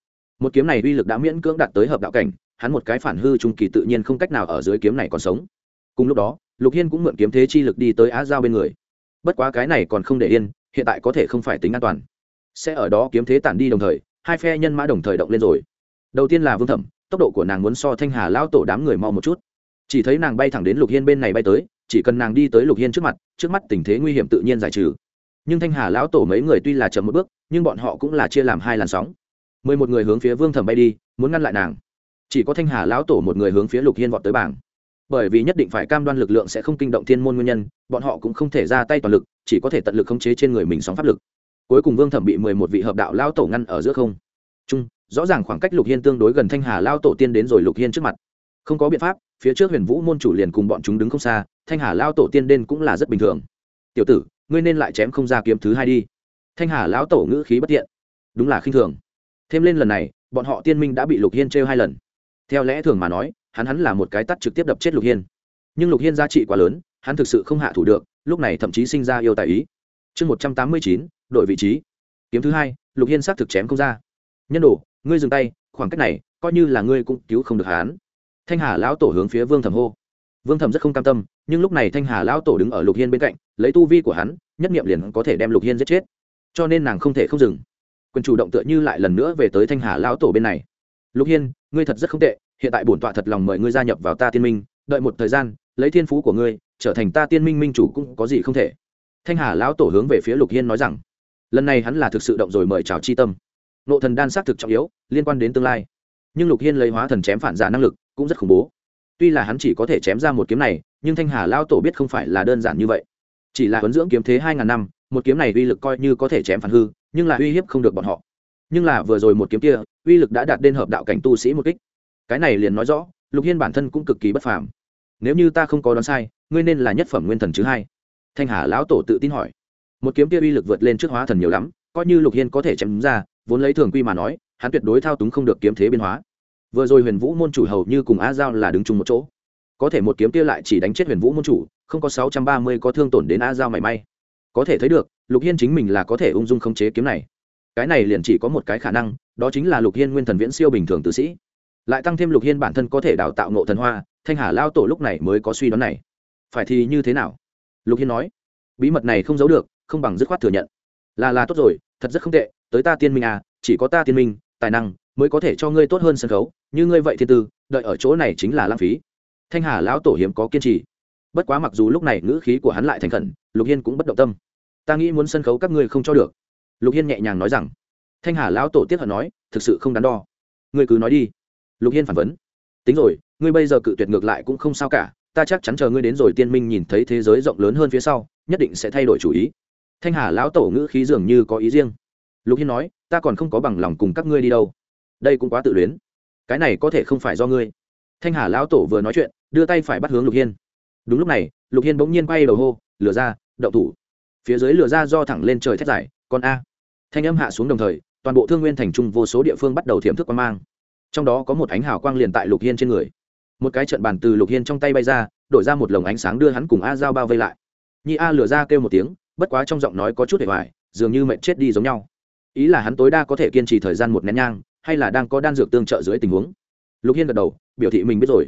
Một kiếm này uy lực đã miễn cưỡng đạt tới hợp đạo cảnh, hắn một cái phản hư trung kỳ tự nhiên không cách nào ở dưới kiếm này còn sống. Cùng lúc đó, lục hiên cũng mượn kiếm thế chi lực đi tới á giao bên người. Bất quá cái này còn không để yên, hiện tại có thể không phải tính an toàn. Sẽ ở đó kiếm thế tản đi đồng thời, hai phe nhân mã đồng thời động lên rồi. Đầu tiên là vương thẩm tốc độ của nàng muốn so thanh hà lao tổ đám người mau một chút. Chỉ thấy nàng bay thẳng đến lục hiên bên này bay tới, chỉ cần nàng đi tới lục hiên trước mặt, trước mắt tình thế nguy hiểm tự nhiên giải trừ. Nhưng thanh hà lão tổ mấy người tuy là chậm một bước, nhưng bọn họ cũng là chia làm hai làn sóng. Mười một người hướng phía vương thẩm bay đi, muốn ngăn lại nàng. Chỉ có thanh hà lão tổ một người hướng phía lục hiên vọt tới bảng. Bởi vì nhất định phải cam đoan lực lượng sẽ không kinh động thiên môn nguyên nhân, bọn họ cũng không thể ra tay toàn lực, chỉ có thể tận lực khống chế trên người mình sóng pháp lực. Cuối cùng vương thẩm bị mười một vị hợp đạo Lão tổ ngăn ở giữa không. Trung rõ ràng khoảng cách lục hiên tương đối gần thanh hà lao tổ tiên đến rồi lục hiên trước mặt. Không có biện pháp, phía trước huyền vũ môn chủ liền cùng bọn chúng đứng không xa, thanh hà lao tổ tiên đến cũng là rất bình thường. Tiểu tử, ngươi nên lại chém không ra kiếm thứ hai đi. Thanh hà lão tổ ngữ khí bất thiện. Đúng là khinh thường. Thêm lên lần này, bọn họ tiên minh đã bị lục hiên trêu hai lần. Theo lẽ thường mà nói, hắn hắn là một cái tắt trực tiếp đập chết lục hiên. Nhưng lục hiên giá trị quá lớn, hắn thực sự không hạ thủ được, lúc này thậm chí sinh ra yêu tài ý. Chương một trăm tám mươi chín đội vị trí. Kiếm thứ hai, lục hiên xác thực chém không ra. Nhân đồ ngươi dừng tay, khoảng cách này, coi như là ngươi cũng cứu không được hắn. Thanh hà lão tổ hướng phía vương thẩm hô. Vương thẩm rất không cam tâm, nhưng lúc này thanh hà lão tổ đứng ở lục hiên bên cạnh, lấy tu vi của hắn, nhất nghiệm liền có thể đem lục hiên giết chết. Cho nên nàng không thể không dừng. Quyền chủ động tựa như lại lần nữa về tới thanh hà lão tổ bên này. Lục hiên, ngươi thật rất không tệ, hiện tại bổn tọa thật lòng mời ngươi gia nhập vào ta tiên minh, đợi một thời gian, lấy thiên phú của ngươi, trở thành ta tiên minh minh chủ cũng có gì không thể. Thanh hà lão tổ hướng về phía lục hiên nói rằng, lần này hắn là thực sự động rồi mời chào chi tâm nộ thần đan xác thực trọng yếu, liên quan đến tương lai. Nhưng lục hiên lấy hóa thần chém phản giả năng lực cũng rất khủng bố. Tuy là hắn chỉ có thể chém ra một kiếm này, nhưng thanh hà lao tổ biết không phải là đơn giản như vậy. Chỉ là huấn dưỡng kiếm thế hai ngàn năm, một kiếm này uy lực coi như có thể chém phản hư, nhưng là uy hiếp không được bọn họ. Nhưng là vừa rồi một kiếm kia, uy lực đã đạt đến hợp đạo cảnh tu sĩ một kích. Cái này liền nói rõ, lục hiên bản thân cũng cực kỳ bất phàm. Nếu như ta không có đoán sai, ngươi nên là nhất phẩm nguyên thần chứ hai. Thanh hà lão tổ tự tin hỏi. Một kiếm kia uy lực vượt lên trước hóa thần nhiều lắm, coi như lục hiên có thể chém ra vốn lấy thường quy mà nói, hắn tuyệt đối thao túng không được kiếm thế biến hóa. Vừa rồi huyền vũ môn chủ hầu như cùng a giao là đứng chung một chỗ. Có thể một kiếm kia lại chỉ đánh chết huyền vũ môn chủ, không có sáu trăm ba mươi có thương tổn đến a giao mảy may. Có thể thấy được, lục hiên chính mình là có thể ung dung khống chế kiếm này. Cái này liền chỉ có một cái khả năng, đó chính là lục hiên nguyên thần viễn siêu bình thường tử sĩ. Lại tăng thêm lục hiên bản thân có thể đào tạo nộ thần hoa, thanh hà lao tổ lúc này mới có suy đoán này. Phải thì như thế nào? Lục hiên nói. Bí mật này không giấu được, không bằng dứt khoát thừa nhận. Là là tốt rồi, thật rất không tệ tới ta tiên minh à chỉ có ta tiên minh, tài năng mới có thể cho ngươi tốt hơn sân khấu, như ngươi vậy thiên tư, đợi ở chỗ này chính là lãng phí. Thanh hà lão tổ hiếm có kiên trì. Bất quá mặc dù lúc này ngữ khí của hắn lại thành khẩn, lục hiên cũng bất động tâm. Ta nghĩ muốn sân khấu các ngươi không cho được. Lục hiên nhẹ nhàng nói rằng. Thanh hà lão tổ tiếp hận nói, thực sự không đắn đo. Ngươi cứ nói đi. Lục hiên phản vấn. Tính rồi, ngươi bây giờ cự tuyệt ngược lại cũng không sao cả, ta chắc chắn chờ ngươi đến rồi tiên minh nhìn thấy thế giới rộng lớn hơn phía sau, nhất định sẽ thay đổi chủ ý. Thanh hà lão tổ ngữ khí dường như có ý riêng lục hiên nói, ta còn không có bằng lòng cùng các ngươi đi đâu. Đây cũng quá tự luyến. Cái này có thể không phải do ngươi. Thanh hà lão tổ vừa nói chuyện, đưa tay phải bắt hướng lục hiên. Đúng lúc này, lục hiên bỗng nhiên quay đầu hô, lửa ra đậu thủ. Phía dưới lửa ra do thẳng lên trời thét dài, con a. Thanh âm hạ xuống đồng thời, toàn bộ thương nguyên thành trung vô số địa phương bắt đầu thiểm thức quan mang. Trong đó có một ánh hào quang liền tại lục hiên trên người. Một cái trận bàn từ lục hiên trong tay bay ra, đổi ra một lồng ánh sáng đưa hắn cùng a dao bao vây lại. Nhi a lửa ra kêu một tiếng, bất quá trong giọng nói có chút hề hoài, dường như mệnh chết đi giống nhau ý là hắn tối đa có thể kiên trì thời gian một nén nhang, hay là đang có đan dược tương trợ dưới tình huống. Lục hiên gật đầu, biểu thị mình biết rồi.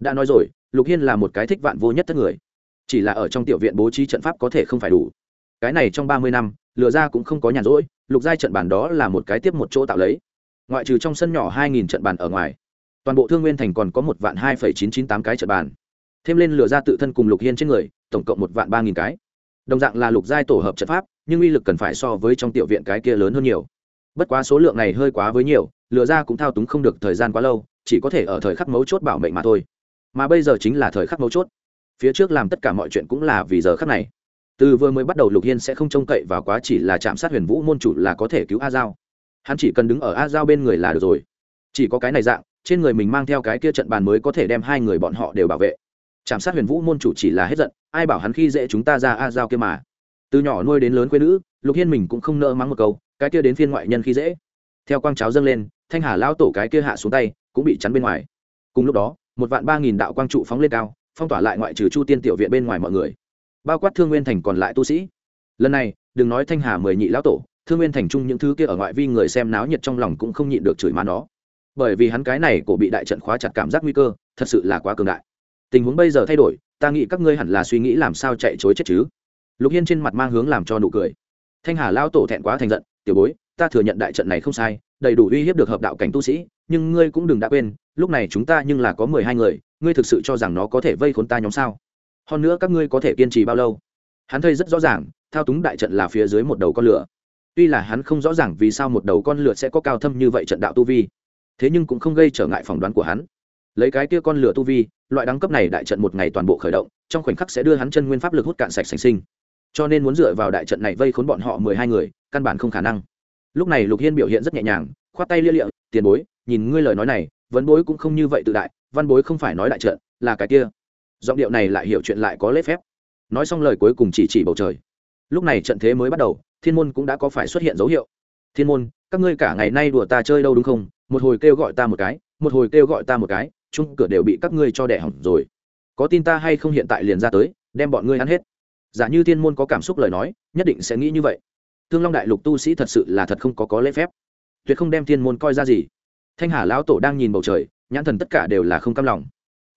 Đã nói rồi, lục hiên là một cái thích vạn vô nhất thất người. Chỉ là ở trong tiểu viện bố trí trận pháp có thể không phải đủ. Cái này trong ba mươi năm lừa ra cũng không có nhàn rỗi, lục giai trận bàn đó là một cái tiếp một chỗ tạo lấy. Ngoại trừ trong sân nhỏ hai nghìn trận bàn ở ngoài, toàn bộ thương nguyên thành còn có một vạn hai phẩy chín chín tám cái trận bàn. Thêm lên lừa ra tự thân cùng lục hiên trên người, tổng cộng một vạn ba nghìn cái. Đồng dạng là lục giai tổ hợp trận pháp nhưng uy lực cần phải so với trong tiểu viện cái kia lớn hơn nhiều. Bất quá số lượng này hơi quá với nhiều, lừa ra cũng thao túng không được thời gian quá lâu, chỉ có thể ở thời khắc mấu chốt bảo mệnh mà thôi. Mà bây giờ chính là thời khắc mấu chốt. Phía trước làm tất cả mọi chuyện cũng là vì giờ khắc này. Từ vừa mới bắt đầu lục hiên sẽ không trông cậy vào quá chỉ là chạm sát huyền vũ môn chủ là có thể cứu a giao. Hắn chỉ cần đứng ở a giao bên người là được rồi. Chỉ có cái này dạng, trên người mình mang theo cái kia trận bàn mới có thể đem hai người bọn họ đều bảo vệ. Chạm sát huyền vũ môn chủ chỉ là hết giận, ai bảo hắn khi dễ chúng ta ra a giao kia mà từ nhỏ nuôi đến lớn quê nữ, lục hiên mình cũng không nỡ mắng một câu, cái kia đến phiên ngoại nhân khi dễ. Theo quang cháo dâng lên, thanh hà lao tổ cái kia hạ xuống tay, cũng bị chắn bên ngoài. Cùng lúc đó, một vạn ba nghìn đạo quang trụ phóng lên cao, phong tỏa lại ngoại trừ chu tiên tiểu viện bên ngoài mọi người. Bao quát thương nguyên thành còn lại tu sĩ. Lần này, đừng nói thanh hà mười nhị lão tổ, thương nguyên thành chung những thứ kia ở ngoại vi người xem náo nhiệt trong lòng cũng không nhịn được chửi má nó. Bởi vì hắn cái này cổ bị đại trận khóa chặt cảm giác nguy cơ, thật sự là quá cường đại. Tình huống bây giờ thay đổi, ta nghĩ các ngươi hẳn là suy nghĩ làm sao chạy chối chết chứ lục hiên trên mặt mang hướng làm cho nụ cười. Thanh hà lao tổ thẹn quá thành giận, tiểu bối, ta thừa nhận đại trận này không sai, đầy đủ uy hiếp được hợp đạo cảnh tu sĩ, nhưng ngươi cũng đừng đã quên, lúc này chúng ta nhưng là có mười hai người, ngươi thực sự cho rằng nó có thể vây khốn ta nhóm sao? Hơn nữa các ngươi có thể kiên trì bao lâu? Hắn thấy rất rõ ràng, thao túng đại trận là phía dưới một đầu con lửa. Tuy là hắn không rõ ràng vì sao một đầu con lửa sẽ có cao thâm như vậy trận đạo tu vi, thế nhưng cũng không gây trở ngại phỏng đoán của hắn. Lấy cái kia con lửa tu vi, loại đẳng cấp này đại trận một ngày toàn bộ khởi động, trong khoảnh khắc sẽ đưa hắn chân nguyên pháp lực hút cạn sạch sành sinh cho nên muốn dựa vào đại trận này vây khốn bọn họ mười hai người, căn bản không khả năng. Lúc này lục hiên biểu hiện rất nhẹ nhàng, khoát tay lia lịa, tiền bối, nhìn ngươi lời nói này, vấn bối cũng không như vậy tự đại, văn bối không phải nói đại trận, là cái kia. Giọng điệu này lại hiểu chuyện lại có lễ phép. Nói xong lời cuối cùng chỉ chỉ bầu trời. Lúc này trận thế mới bắt đầu, thiên môn cũng đã có phải xuất hiện dấu hiệu. Thiên môn, các ngươi cả ngày nay đùa ta chơi đâu đúng không? Một hồi kêu gọi ta một cái, một hồi kêu gọi ta một cái, chung cửa đều bị các ngươi cho đẻ hỏng rồi. Có tin ta hay không hiện tại liền ra tới, đem bọn ngươi ăn hết giả như thiên môn có cảm xúc lời nói, nhất định sẽ nghĩ như vậy. Thương long đại lục tu sĩ thật sự là thật không có có lễ phép. Tuyệt không đem thiên môn coi ra gì. Thanh hà lão tổ đang nhìn bầu trời, nhãn thần tất cả đều là không cam lòng.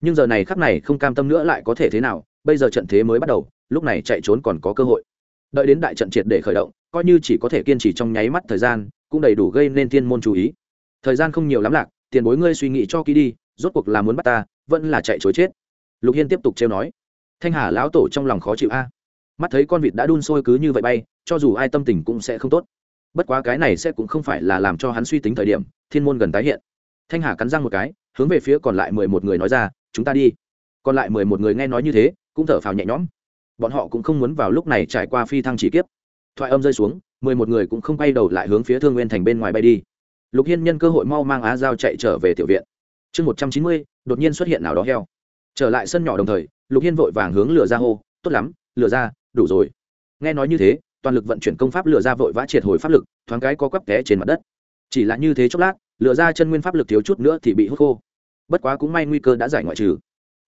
Nhưng giờ này khắc này không cam tâm nữa lại có thể thế nào, bây giờ trận thế mới bắt đầu, lúc này chạy trốn còn có cơ hội. Đợi đến đại trận triệt để khởi động, coi như chỉ có thể kiên trì trong nháy mắt thời gian, cũng đầy đủ gây nên thiên môn chú ý. Thời gian không nhiều lắm lạc, tiền bối ngươi suy nghĩ cho kỹ đi, rốt cuộc là muốn bắt ta, vẫn là chạy chối chết. Lục hiên tiếp tục trêu nói. Thanh hà lão tổ trong lòng khó chịu a mắt thấy con vịt đã đun sôi cứ như vậy bay, cho dù ai tâm tình cũng sẽ không tốt. Bất quá cái này sẽ cũng không phải là làm cho hắn suy tính thời điểm, thiên môn gần tái hiện. Thanh hà cắn răng một cái, hướng về phía còn lại mười một người nói ra, chúng ta đi. Còn lại mười một người nghe nói như thế, cũng thở phào nhẹ nhõm. Bọn họ cũng không muốn vào lúc này trải qua phi thăng chỉ kiếp. Thoại âm rơi xuống, mười một người cũng không bay đầu lại hướng phía thương nguyên thành bên ngoài bay đi. Lục hiên nhân cơ hội mau mang á giao chạy trở về tiểu viện. Chương một trăm chín mươi, đột nhiên xuất hiện nào đó heo. Trở lại sân nhỏ đồng thời, lục hiên vội vàng hướng lửa ra hô, tốt lắm, lửa ra đủ rồi. Nghe nói như thế, toàn lực vận chuyển công pháp lửa ra vội vã triệt hồi pháp lực, thoáng cái có quắp té trên mặt đất. Chỉ là như thế chốc lát, lửa ra chân nguyên pháp lực thiếu chút nữa thì bị hút khô. Bất quá cũng may nguy cơ đã giải ngoại trừ.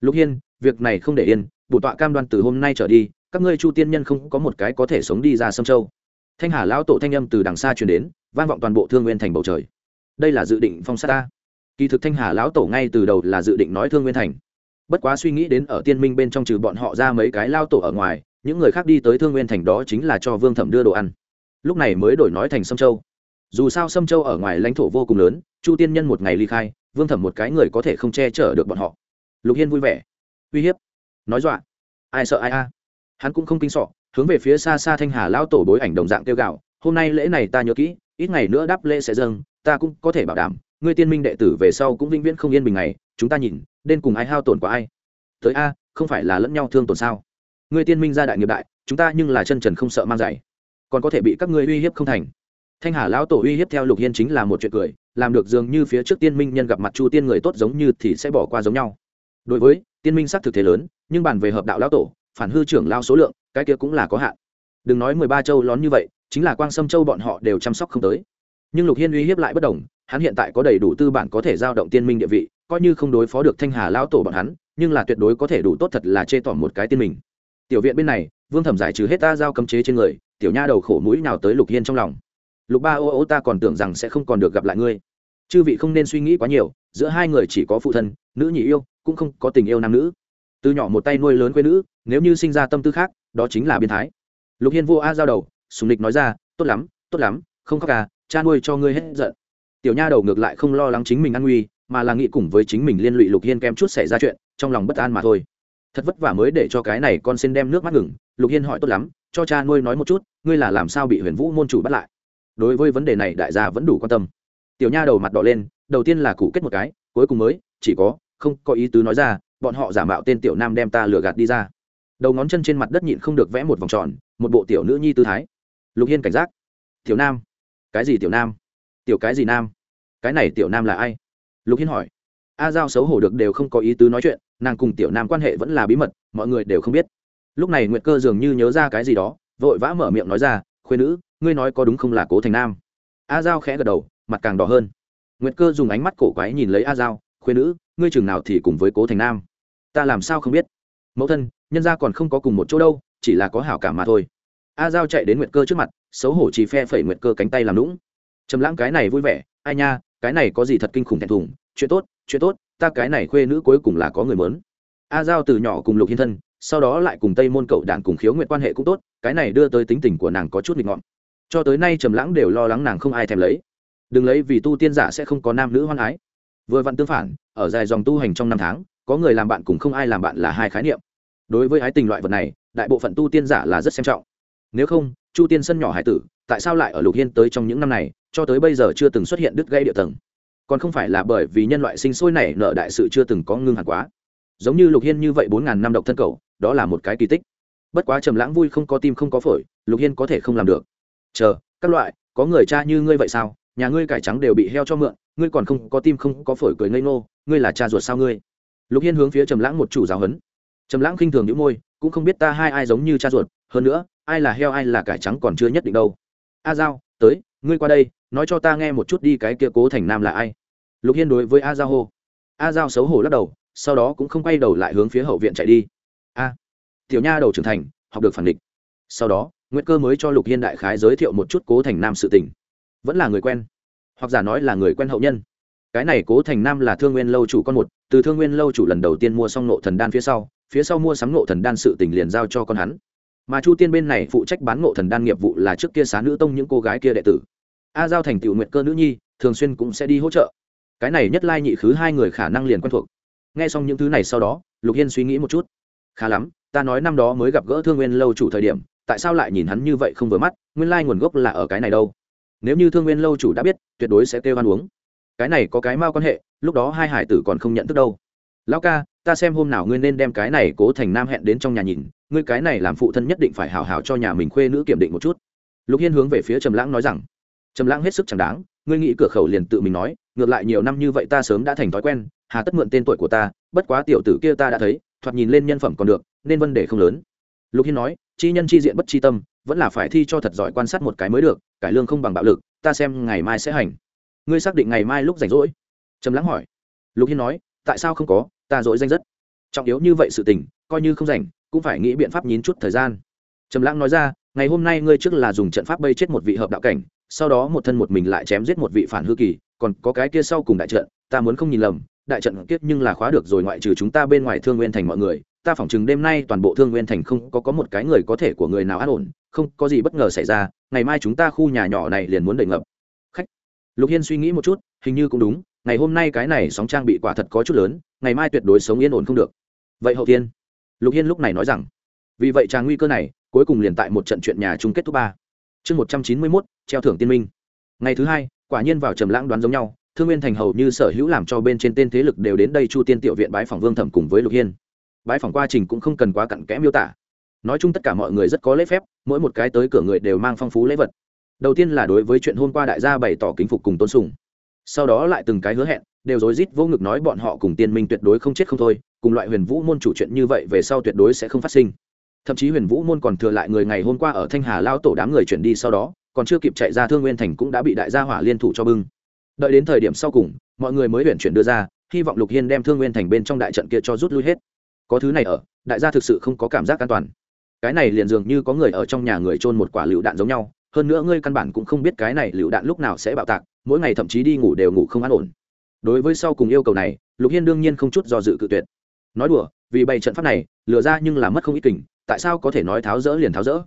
Lục hiên, việc này không để yên, bổ tọa cam đoan từ hôm nay trở đi, các ngươi chu tiên nhân không có một cái có thể sống đi ra sông châu. Thanh hà lão tổ thanh âm từ đằng xa truyền đến, vang vọng toàn bộ thương nguyên thành bầu trời. Đây là dự định phong sát ta. Kỳ thực thanh hà lão tổ ngay từ đầu là dự định nói thương nguyên thành. Bất quá suy nghĩ đến ở tiên minh bên trong trừ bọn họ ra mấy cái lao tổ ở ngoài những người khác đi tới thương nguyên thành đó chính là cho vương thẩm đưa đồ ăn. Lúc này mới đổi nói thành sâm châu. Dù sao sâm châu ở ngoài lãnh thổ vô cùng lớn, chu tiên nhân một ngày ly khai, vương thẩm một cái người có thể không che chở được bọn họ. Lục hiên vui vẻ. Uy hiếp. Nói dọa. Ai sợ ai a? Hắn cũng không kinh sọ, hướng về phía xa xa thanh hà lao tổ bối ảnh đồng dạng kêu gạo hôm nay lễ này ta nhớ kỹ, ít ngày nữa đáp lễ sẽ dâng, ta cũng có thể bảo đảm, ngươi tiên minh đệ tử về sau cũng vĩnh viễn không yên bình ngày, chúng ta nhìn nên cùng ai hao tổn của ai. Tới a, không phải là lẫn nhau thương tổn sao? Ngươi tiên minh gia đại nghiệp đại, chúng ta nhưng là chân trần không sợ mang giày còn có thể bị các ngươi uy hiếp không thành. Thanh hà lão tổ uy hiếp theo lục hiên chính là một chuyện cười, làm được dường như phía trước tiên minh nhân gặp mặt chu tiên người tốt giống như thì sẽ bỏ qua giống nhau. Đối với, tiên minh xác thực thế lớn, nhưng bàn về hợp đạo lão tổ, phản hư trưởng lao số lượng, cái kia cũng là có hạn. Đừng nói mười ba châu lón như vậy, chính là quang sâm châu bọn họ đều chăm sóc không tới. Nhưng lục hiên uy hiếp lại bất đồng, hắn hiện tại có đầy đủ tư bản có thể giao động tiên minh địa vị, coi như không đối phó được thanh hà lão tổ bọn hắn, nhưng là tuyệt đối có thể đủ tốt thật là chê tỏ một cái tiên mình tiểu viện bên này, vương thẩm giải trừ hết ta giao cấm chế trên người, tiểu nha đầu khổ mũi nào tới lục hiên trong lòng. Lục ba ô ô, ta còn tưởng rằng sẽ không còn được gặp lại ngươi. Chư vị không nên suy nghĩ quá nhiều, giữa hai người chỉ có phụ thân, nữ nhị yêu, cũng không có tình yêu nam nữ. Từ nhỏ một tay nuôi lớn quê nữ, nếu như sinh ra tâm tư khác, đó chính là biến thái. Lục hiên vô a giao đầu, sùng địch nói ra, tốt lắm tốt lắm, không khóc à cha nuôi cho ngươi hết giận. Tiểu nha đầu ngược lại không lo lắng chính mình an nguy, mà là nghĩ cùng với chính mình liên lụy lục hiên kem chút xảy ra chuyện, trong lòng bất an mà thôi thật vất vả mới để cho cái này con xin đem nước mắt ngừng, lục hiên hỏi tốt lắm, cho cha nuôi nói một chút, ngươi là làm sao bị huyền vũ môn chủ bắt lại? Đối với vấn đề này đại gia vẫn đủ quan tâm. Tiểu nha đầu mặt đỏ lên, đầu tiên là cụ kết một cái, cuối cùng mới, chỉ có, không, có ý tứ nói ra, bọn họ giả mạo tên tiểu nam đem ta lừa gạt đi ra. Đầu ngón chân trên mặt đất nhịn không được vẽ một vòng tròn, một bộ tiểu nữ nhi tư thái. Lục hiên cảnh giác. Tiểu nam. Cái gì tiểu nam? Tiểu cái gì nam? Cái này tiểu nam là ai? Lục hiên hỏi. A giao xấu hổ được đều không có ý tứ nói chuyện nàng cùng tiểu nam quan hệ vẫn là bí mật, mọi người đều không biết. Lúc này nguyệt cơ dường như nhớ ra cái gì đó, vội vã mở miệng nói ra khuyên nữ, ngươi nói có đúng không là cố thành nam? A giao khẽ gật đầu, mặt càng đỏ hơn. Nguyệt cơ dùng ánh mắt cổ quái nhìn lấy a giao khuyên nữ, ngươi chừng nào thì cùng với cố thành nam? Ta làm sao không biết? Mẫu thân, nhân gia còn không có cùng một chỗ đâu, chỉ là có hảo cảm mà thôi. A giao chạy đến nguyệt cơ trước mặt, xấu hổ chỉ phe phẩy nguyệt cơ cánh tay làm lũng trầm lãng cái này vui vẻ, ai nha, cái này có gì thật kinh khủng thẹn thùng, chuyện tốt chuyện tốt ta cái này khuê nữ cuối cùng là có người mớn. A giao từ nhỏ cùng lục hiên thân, sau đó lại cùng tây môn cậu đạn cùng khiếu nguyện quan hệ cũng tốt, cái này đưa tới tính tình của nàng có chút nghịch ngọn cho tới nay trầm lãng đều lo lắng nàng không ai thèm lấy. Đừng lấy vì tu tiên giả sẽ không có nam nữ hoan ái vừa vặn tương phản, ở dài dòng tu hành trong năm tháng, có người làm bạn cùng không ai làm bạn là hai khái niệm. Đối với ái tình loại vật này, đại bộ phận tu tiên giả là rất xem trọng. Nếu không, chu tiên sân nhỏ hải tử, tại sao lại ở lục hiên tới trong những năm này, cho tới bây giờ chưa từng xuất hiện đứt gây địa tầng? Còn không phải là bởi vì nhân loại sinh sôi này nợ đại sự chưa từng có ngưng hẳn quá. Giống như lục hiên như vậy bốn ngàn năm độc thân cầu, đó là một cái kỳ tích. Bất quá trầm lãng vui không có tim không có phổi, lục hiên có thể không làm được. Chờ, các loại, có người cha như ngươi vậy sao? Nhà ngươi cải trắng đều bị heo cho mượn, ngươi còn không có tim không có phổi cười ngây ngô, ngươi là cha ruột sao ngươi? Lục hiên hướng phía trầm lãng một chủ giáo huấn. Trầm lãng khinh thường những môi, cũng không biết ta hai ai giống như cha ruột, hơn nữa, ai là heo ai là cải trắng còn chưa nhất định đâu. A giao, tới, ngươi qua đây, nói cho ta nghe một chút đi cái kia cố thành nam là ai lục hiên đối với a giao hô. A giao xấu hổ lắc đầu, sau đó cũng không quay đầu lại hướng phía hậu viện chạy đi. A, tiểu nha đầu trưởng thành, học được phản địch sau đó nguyễn cơ mới cho lục hiên đại khái giới thiệu một chút cố thành nam sự tình. Vẫn là người quen, hoặc giả nói là người quen hậu nhân. Cái này cố thành nam là thương nguyên lâu chủ con một, từ thương nguyên lâu chủ lần đầu tiên mua xong nộ thần đan phía sau phía sau mua sắm nộ thần đan sự tình liền giao cho con hắn. Mà chu tiên bên này phụ trách bán nộ thần đan nghiệp vụ là trước kia xá nữ tông những cô gái kia đệ tử. A giao thành Tiểu nguyện cơ nữ nhi, thường xuyên cũng sẽ đi hỗ trợ cái này nhất lai nhị khứ hai người khả năng liền quen thuộc. Nghe xong những thứ này sau đó, lục hiên suy nghĩ một chút. Khá lắm, ta nói năm đó mới gặp gỡ thương nguyên lâu chủ thời điểm, tại sao lại nhìn hắn như vậy không vừa mắt, nguyên lai nguồn gốc là ở cái này đâu? Nếu như thương nguyên lâu chủ đã biết, tuyệt đối sẽ kêu ăn uống. Cái này có cái mao quan hệ, lúc đó hai hải tử còn không nhận thức đâu. Lão ca, ta xem hôm nào ngươi nên đem cái này cố thành nam hẹn đến trong nhà nhìn, ngươi cái này làm phụ thân nhất định phải hào hào cho nhà mình khuê nữ kiểm định một chút. Lục hiên hướng về phía trầm lãng nói rằng, trầm lãng hết sức chẳng đáng, ngươi nghĩ cửa khẩu liền tự mình nói ngược lại nhiều năm như vậy ta sớm đã thành thói quen, hà tất mượn tên tuổi của ta, bất quá tiểu tử kia ta đã thấy, thoạt nhìn lên nhân phẩm còn được, nên vấn đề không lớn. Lục hiên nói, chi nhân chi diện bất chi tâm, vẫn là phải thi cho thật giỏi quan sát một cái mới được, cải lương không bằng bạo lực, ta xem ngày mai sẽ hành. Ngươi xác định ngày mai lúc rảnh rỗi? Trầm lãng hỏi. Lục hiên nói, tại sao không có, ta dỗi danh rất. Trọng yếu như vậy sự tình, coi như không rảnh, cũng phải nghĩ biện pháp nhín chút thời gian. Trầm lãng nói ra, ngày hôm nay ngươi trước là dùng trận pháp bây chết một vị hợp đạo cảnh, sau đó một thân một mình lại chém giết một vị phản hư kỳ còn có cái kia sau cùng đại trận, ta muốn không nhìn lầm, đại trận kiếp nhưng là khóa được rồi ngoại trừ chúng ta bên ngoài thương nguyên thành mọi người, ta phỏng chừng đêm nay toàn bộ thương nguyên thành không có có một cái người có thể của người nào an ổn, không có gì bất ngờ xảy ra, ngày mai chúng ta khu nhà nhỏ này liền muốn đầy ngập. Khách. Lục hiên suy nghĩ một chút, hình như cũng đúng, ngày hôm nay cái này sóng trang bị quả thật có chút lớn, ngày mai tuyệt đối sống yên ổn không được. Vậy hậu thiên? Lục hiên lúc này nói rằng, vì vậy tràng nguy cơ này, cuối cùng liền tại một trận chuyện nhà chung kết thúc ba. Chương một trăm chín mươi mốt, treo thưởng tiên minh. Ngày thứ hai quả nhiên vào trầm lãng đoán giống nhau, thương nguyên thành hầu như sở hữu làm cho bên trên tên thế lực đều đến đây chu tiên tiểu viện bái phòng vương thẩm cùng với lục hiên. Bái phòng quá trình cũng không cần quá cặn kẽ miêu tả. Nói chung tất cả mọi người rất có lễ phép, mỗi một cái tới cửa người đều mang phong phú lễ vật. Đầu tiên là đối với chuyện hôm qua đại gia bày tỏ kính phục cùng tôn sùng. Sau đó lại từng cái hứa hẹn, đều rối rít vô ngực nói bọn họ cùng tiên minh tuyệt đối không chết không thôi, cùng loại huyền vũ môn chủ chuyện như vậy về sau tuyệt đối sẽ không phát sinh. Thậm chí huyền vũ môn còn thừa lại người ngày hôm qua ở thanh hà lao tổ đám người chuyển đi sau đó còn chưa kịp chạy ra thương nguyên thành cũng đã bị đại gia hỏa liên thủ cho bưng. Đợi đến thời điểm sau cùng, mọi người mới huyện chuyển đưa ra, hy vọng lục hiên đem thương nguyên thành bên trong đại trận kia cho rút lui hết. Có thứ này ở, đại gia thực sự không có cảm giác an toàn. Cái này liền dường như có người ở trong nhà người trôn một quả lựu đạn giống nhau, hơn nữa ngươi căn bản cũng không biết cái này lựu đạn lúc nào sẽ bạo tạc, mỗi ngày thậm chí đi ngủ đều ngủ không an ổn. Đối với sau cùng yêu cầu này, lục hiên đương nhiên không chút do dự cự tuyệt. Nói đùa, vì bày trận pháp này, lừa ra nhưng là mất không ít kình, tại sao có thể nói tháo rỡ liền tháo rỡ?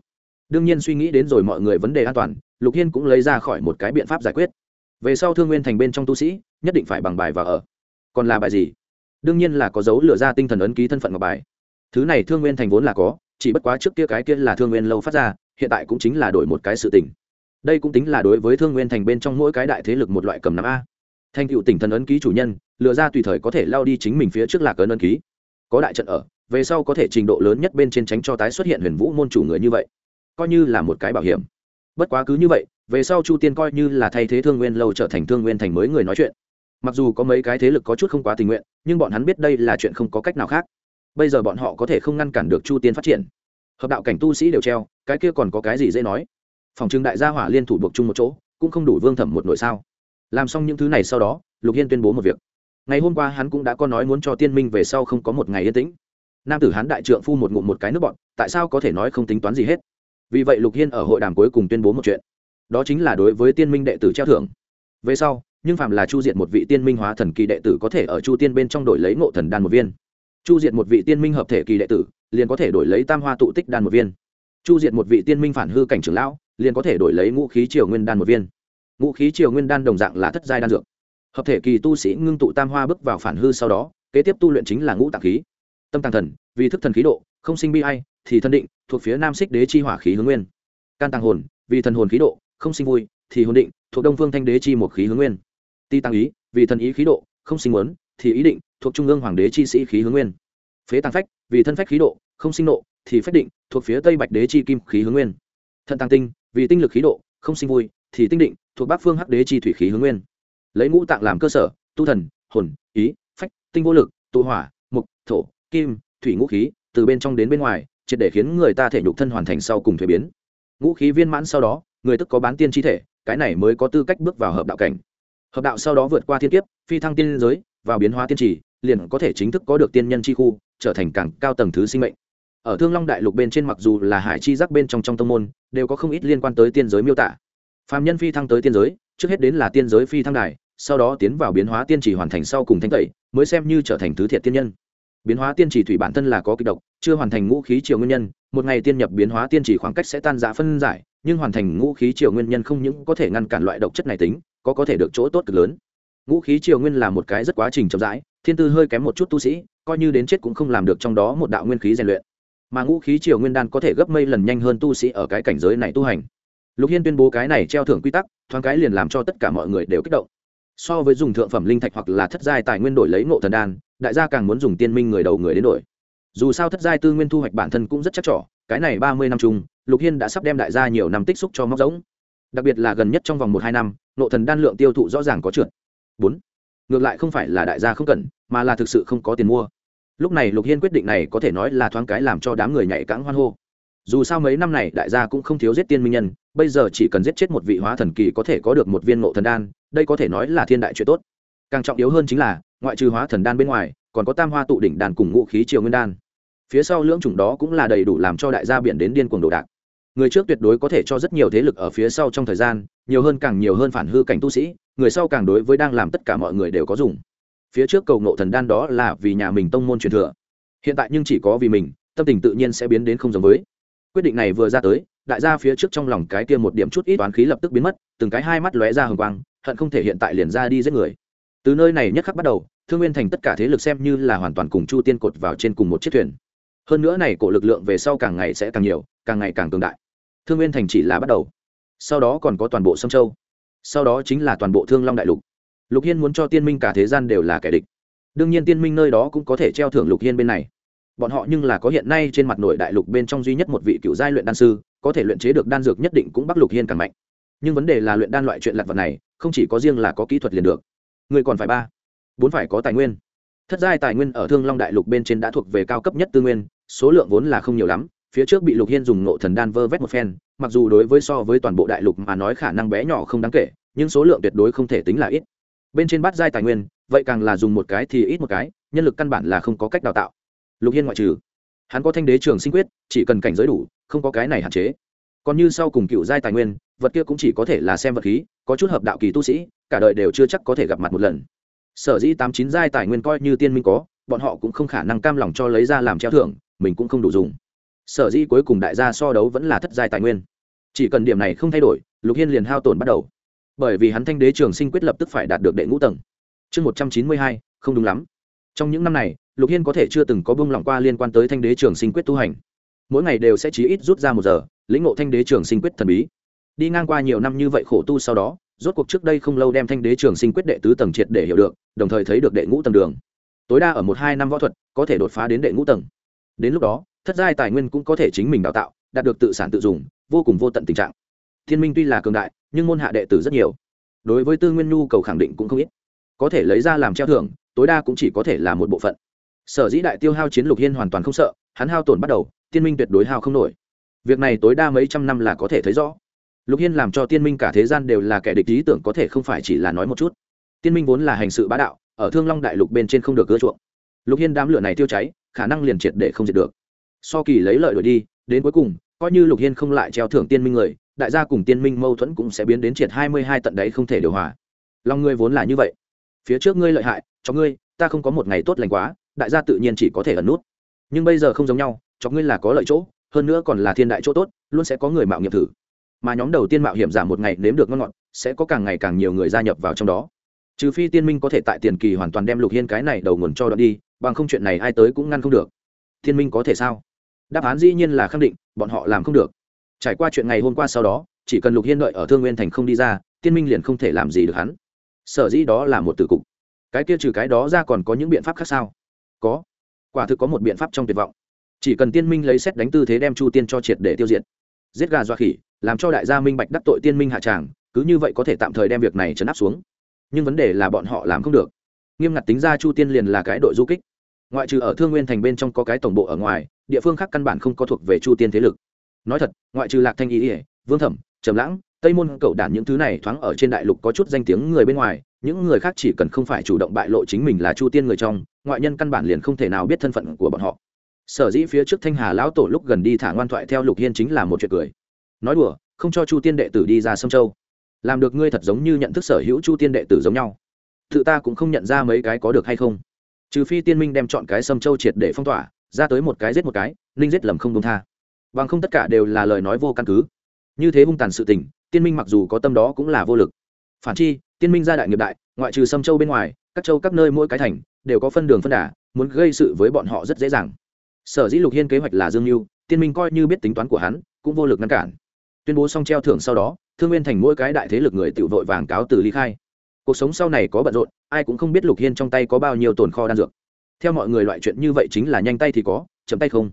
Đương nhiên suy nghĩ đến rồi mọi người vấn đề an toàn, lục hiên cũng lấy ra khỏi một cái biện pháp giải quyết. Về sau thương nguyên thành bên trong tu sĩ, nhất định phải bằng bài và ở. Còn là bài gì? Đương nhiên là có dấu lừa ra tinh thần ấn ký thân phận ngọc bài. Thứ này thương nguyên thành vốn là có, chỉ bất quá trước kia cái kia là thương nguyên lâu phát ra, hiện tại cũng chính là đổi một cái sự tình. đây cũng tính là đối với thương nguyên thành bên trong mỗi cái đại thế lực một loại cầm nắm a. Thành cựu tỉnh thần ấn ký chủ nhân, lừa ra tùy thời có thể lao đi chính mình phía trước lạc ấn ấn ký. Có đại trận ở, về sau có thể trình độ lớn nhất bên trên tránh cho tái xuất hiện huyền vũ môn chủ người như vậy coi như là một cái bảo hiểm. Bất quá cứ như vậy, về sau chu tiên coi như là thay thế thương nguyên lâu trở thành thương nguyên thành mới người nói chuyện. Mặc dù có mấy cái thế lực có chút không quá tình nguyện, nhưng bọn hắn biết đây là chuyện không có cách nào khác. Bây giờ bọn họ có thể không ngăn cản được chu tiên phát triển. Hợp đạo cảnh tu sĩ đều treo, cái kia còn có cái gì dễ nói? Phòng trưng đại gia hỏa liên thủ buộc chung một chỗ, cũng không đủ vương thẩm một nội sao? Làm xong những thứ này sau đó, lục hiên tuyên bố một việc. Ngày hôm qua hắn cũng đã có nói muốn cho tiên minh về sau không có một ngày yên tĩnh. Nam tử hắn đại trượng phu một ngụm một cái nước bọn, tại sao có thể nói không tính toán gì hết? Vì vậy lục hiên ở hội đàm cuối cùng tuyên bố một chuyện. Đó chính là đối với tiên minh đệ tử treo thưởng. Về sau, nhưng phạm là chu diện một vị tiên minh hóa thần kỳ đệ tử có thể ở chu tiên bên trong đổi lấy ngộ thần đan một viên. Chu diện một vị tiên minh hợp thể kỳ đệ tử, liền có thể đổi lấy tam hoa tụ tích đan một viên. Chu diện một vị tiên minh phản hư cảnh trưởng lão, liền có thể đổi lấy ngũ khí triều nguyên đan một viên. Ngũ khí triều nguyên đan đồng dạng là thất giai đan dược. Hợp thể kỳ tu sĩ ngưng tụ tam hoa bước vào phản hư sau đó, kế tiếp tu luyện chính là ngũ tạng khí. Tâm tàng thần, vì thức thần khí độ, không sinh bi ai thì thân định, thuộc phía nam xích đế chi hỏa khí hướng nguyên. Can tàng hồn, vì thần hồn khí độ, không sinh vui, thì hồn định, thuộc đông phương thanh đế chi một khí hướng nguyên. Ti tăng ý, vì thần ý khí độ, không sinh muốn thì ý định, thuộc trung ương hoàng đế chi sĩ khí hướng nguyên. Phế tăng phách, vì thân phách khí độ, không sinh nộ, thì phách định, thuộc phía tây bạch đế chi kim khí hướng nguyên. Thận tăng tinh, vì tinh lực khí độ, không sinh vui, thì tinh định, thuộc bắc phương hắc đế chi thủy khí hướng nguyên. Lấy ngũ tạng làm cơ sở, tu thần, hồn, ý, phách, tinh vô lực, tụ hỏa, mục, thổ, kim, thủy ngũ khí, từ bên trong đến bên ngoài triệt để khiến người ta thể nhục thân hoàn thành sau cùng thuế biến. Ngũ khí viên mãn sau đó, người tức có bán tiên chi thể, cái này mới có tư cách bước vào hợp đạo cảnh. Hợp đạo sau đó vượt qua thiên kiếp, phi thăng tiên giới, vào biến hóa tiên trì, liền có thể chính thức có được tiên nhân chi khu, trở thành càng cao tầng thứ sinh mệnh. Ở thương long đại lục bên trên mặc dù là hải chi giác bên trong trong tông môn, đều có không ít liên quan tới tiên giới miêu tả. Phạm nhân phi thăng tới tiên giới, trước hết đến là tiên giới phi thăng đài, sau đó tiến vào biến hóa tiên trì hoàn thành sau cùng thanh tẩy, mới xem như trở thành thứ thiệt tiên nhân biến hóa tiên trì thủy bản thân là có kịch độc, chưa hoàn thành ngũ khí triều nguyên nhân, một ngày tiên nhập biến hóa tiên trì khoảng cách sẽ tan giã phân giải, nhưng hoàn thành ngũ khí triều nguyên nhân không những có thể ngăn cản loại độc chất này tính, có có thể được chỗ tốt cực lớn. Ngũ khí triều nguyên là một cái rất quá trình chậm rãi, thiên tư hơi kém một chút tu sĩ, coi như đến chết cũng không làm được trong đó một đạo nguyên khí rèn luyện. Mà ngũ khí triều nguyên đan có thể gấp mây lần nhanh hơn tu sĩ ở cái cảnh giới này tu hành. Lục hiên tuyên bố cái này treo thưởng quy tắc, thoáng cái liền làm cho tất cả mọi người đều kích động. So với dùng thượng phẩm linh thạch hoặc là thất giai tài nguyên đổi lấy ngộ thần đan đại gia càng muốn dùng tiên minh người đầu người đến đổi. Dù sao thất giai tư nguyên thu hoạch bản thân cũng rất chắc trỏ cái này ba mươi năm chung, lục hiên đã sắp đem đại gia nhiều năm tích xúc cho móc giống. Đặc biệt là gần nhất trong vòng một hai năm, nộ thần đan lượng tiêu thụ rõ ràng có trượt. Bốn. Ngược lại không phải là đại gia không cần, mà là thực sự không có tiền mua. Lúc này lục hiên quyết định này có thể nói là thoáng cái làm cho đám người nhảy cãng hoan hô. Dù sao mấy năm này đại gia cũng không thiếu giết tiên minh nhân, bây giờ chỉ cần giết chết một vị hóa thần kỳ có thể có được một viên ngộ thần đan, đây có thể nói là thiên đại chuyện tốt. Càng trọng yếu hơn chính là ngoại trừ hóa thần đan bên ngoài, còn có tam hoa tụ đỉnh đàn cùng ngũ khí triều nguyên đan. Phía sau lưỡng chủng đó cũng là đầy đủ làm cho đại gia biển đến điên cuồng đồ đạc. Người trước tuyệt đối có thể cho rất nhiều thế lực ở phía sau trong thời gian, nhiều hơn càng nhiều hơn phản hư cảnh tu sĩ, người sau càng đối với đang làm tất cả mọi người đều có dùng. Phía trước cầu ngộ thần đan đó là vì nhà mình tông môn truyền thừa. Hiện tại nhưng chỉ có vì mình, tâm tình tự nhiên sẽ biến đến không giống với. Quyết định này vừa ra tới, đại gia phía trước trong lòng cái kia một điểm chút ít toán khí lập tức biến mất, từng cái hai mắt lóe ra hồng quang, hận không thể hiện tại liền ra đi giết người. Từ nơi này nhất khắc bắt đầu thương nguyên thành tất cả thế lực xem như là hoàn toàn cùng chu tiên cột vào trên cùng một chiếc thuyền. Hơn nữa này cổ lực lượng về sau càng ngày sẽ càng nhiều, càng ngày càng cường đại. Thương nguyên thành chỉ là bắt đầu. Sau đó còn có toàn bộ sông châu. Sau đó chính là toàn bộ thương long đại lục. Lục hiên muốn cho tiên minh cả thế gian đều là kẻ địch. Đương nhiên tiên minh nơi đó cũng có thể treo thưởng lục hiên bên này. Bọn họ nhưng là có hiện nay trên mặt nội đại lục bên trong duy nhất một vị cựu giai luyện đan sư, có thể luyện chế được đan dược nhất định cũng bắt lục hiên càng mạnh. Nhưng vấn đề là luyện đan loại chuyện lặt vật này, không chỉ có riêng là có kỹ thuật liền được. Người còn phải ba bốn phải có tài nguyên. Thất giai tài nguyên ở thương long đại lục bên trên đã thuộc về cao cấp nhất tư nguyên, số lượng vốn là không nhiều lắm, phía trước bị lục hiên dùng nộ thần đan vơ vét một phen, mặc dù đối với so với toàn bộ đại lục mà nói khả năng bé nhỏ không đáng kể, nhưng số lượng tuyệt đối không thể tính là ít. Bên trên bát giai tài nguyên, vậy càng là dùng một cái thì ít một cái, nhân lực căn bản là không có cách đào tạo. Lục hiên ngoại trừ, hắn có thanh đế trường sinh quyết, chỉ cần cảnh giới đủ, không có cái này hạn chế. Còn như sau cùng cựu giai tài nguyên, vật kia cũng chỉ có thể là xem vật khí, có chút hợp đạo kỳ tu sĩ, cả đời đều chưa chắc có thể gặp mặt một lần sở dĩ tám chín giai tài nguyên coi như tiên minh có, bọn họ cũng không khả năng cam lòng cho lấy ra làm treo thưởng, mình cũng không đủ dùng. Sở dĩ cuối cùng đại gia so đấu vẫn là thất giai tài nguyên. Chỉ cần điểm này không thay đổi, lục hiên liền hao tổn bắt đầu. Bởi vì hắn thanh đế trường sinh quyết lập tức phải đạt được đệ ngũ tầng. Chương một trăm chín mươi hai, không đúng lắm. Trong những năm này, lục hiên có thể chưa từng có bông lỏng qua liên quan tới thanh đế trường sinh quyết tu hành. Mỗi ngày đều sẽ chí ít rút ra một giờ, lĩnh ngộ thanh đế trường sinh quyết thần bí. Đi ngang qua nhiều năm như vậy khổ tu sau đó rốt cuộc trước đây không lâu đem thanh đế trường sinh quyết đệ tứ tầng triệt để hiểu được, đồng thời thấy được đệ ngũ tầng đường. Tối đa ở một hai năm võ thuật, có thể đột phá đến đệ ngũ tầng. Đến lúc đó, thất giai tài nguyên cũng có thể chính mình đào tạo, đạt được tự sản tự dùng, vô cùng vô tận tình trạng. Thiên minh tuy là cường đại, nhưng môn hạ đệ tử rất nhiều. Đối với tư nguyên nhu cầu khẳng định cũng không ít. Có thể lấy ra làm treo thưởng, tối đa cũng chỉ có thể là một bộ phận. Sở dĩ đại tiêu hao chiến lục hiên hoàn toàn không sợ, hắn hao tổn bắt đầu tiên minh tuyệt đối hao không nổi. Việc này tối đa mấy trăm năm là có thể thấy rõ lục hiên làm cho tiên minh cả thế gian đều là kẻ địch lý tưởng có thể không phải chỉ là nói một chút. Tiên minh vốn là hành sự bá đạo, ở thương long đại lục bên trên không được ưa chuộng. Lục hiên đám lửa này tiêu cháy, khả năng liền triệt để không diệt được. So kỳ lấy lợi đổi đi, đến cuối cùng, coi như lục hiên không lại treo thưởng tiên minh người, đại gia cùng tiên minh mâu thuẫn cũng sẽ biến đến triệt hai mươi hai tận đấy không thể điều hòa. Lòng ngươi vốn là như vậy. Phía trước ngươi lợi hại, cho ngươi, ta không có một ngày tốt lành quá, đại gia tự nhiên chỉ có thể ẩn nút. Nhưng bây giờ không giống nhau, cho ngươi là có lợi chỗ, hơn nữa còn là thiên đại chỗ tốt, luôn sẽ có người mạo nghiệp thử mà nhóm đầu tiên mạo hiểm giảm một ngày nếm được ngon ngọt, sẽ có càng ngày càng nhiều người gia nhập vào trong đó. Trừ phi tiên minh có thể tại tiền kỳ hoàn toàn đem lục hiên cái này đầu nguồn cho đoạn đi, bằng không chuyện này ai tới cũng ngăn không được. Thiên minh có thể sao? Đáp án dĩ nhiên là khẳng định, bọn họ làm không được. Trải qua chuyện ngày hôm qua sau đó, chỉ cần lục hiên đợi ở thương nguyên thành không đi ra, tiên minh liền không thể làm gì được hắn. Sở dĩ đó là một từ cục. Cái kia trừ cái đó ra còn có những biện pháp khác sao? Có. Quả thực có một biện pháp trong tuyệt vọng. Chỉ cần tiên minh lấy xét đánh tư thế đem chu tiên cho triệt để tiêu diệt. Giết gà dọa khỉ làm cho đại gia minh bạch đắc tội tiên minh hạ tràng, cứ như vậy có thể tạm thời đem việc này chấn áp xuống. Nhưng vấn đề là bọn họ làm không được. Nghiêm ngặt tính ra chu tiên liền là cái đội du kích. Ngoại trừ ở thương nguyên thành bên trong có cái tổng bộ ở ngoài, địa phương khác căn bản không có thuộc về chu tiên thế lực. Nói thật, ngoại trừ lạc thanh ý ỉa vương thẩm, trầm lãng, tây môn cậu đản những thứ này thoáng ở trên đại lục có chút danh tiếng người bên ngoài, những người khác chỉ cần không phải chủ động bại lộ chính mình là chu tiên người trong, ngoại nhân căn bản liền không thể nào biết thân phận của bọn họ. Sở dĩ phía trước thanh hà lão tổ lúc gần đi thả ngoan thoại theo lục hiên chính là một chuyện cười nói đùa, không cho chu tiên đệ tử đi ra sông châu. Làm được ngươi thật giống như nhận thức sở hữu chu tiên đệ tử giống nhau. Tự ta cũng không nhận ra mấy cái có được hay không. Trừ phi tiên minh đem chọn cái sâm châu triệt để phong tỏa, ra tới một cái giết một cái, ninh giết lầm không đúng tha. Bằng không tất cả đều là lời nói vô căn cứ. Như thế hung tàn sự tình, tiên minh mặc dù có tâm đó cũng là vô lực. Phản chi, tiên minh gia đại nghiệp đại, ngoại trừ sâm châu bên ngoài, các châu các nơi mỗi cái thành, đều có phân đường phân đà, muốn gây sự với bọn họ rất dễ dàng. Sở dĩ lục hiên kế hoạch là dương mưu tiên minh coi như biết tính toán của hắn, cũng vô lực ngăn cản tuyên bố xong treo thưởng sau đó, thương nguyên thành mỗi cái đại thế lực người tự vội vàng cáo từ ly khai. Cuộc sống sau này có bận rộn, ai cũng không biết lục hiên trong tay có bao nhiêu tồn kho đan dược. Theo mọi người loại chuyện như vậy chính là nhanh tay thì có, chậm tay không.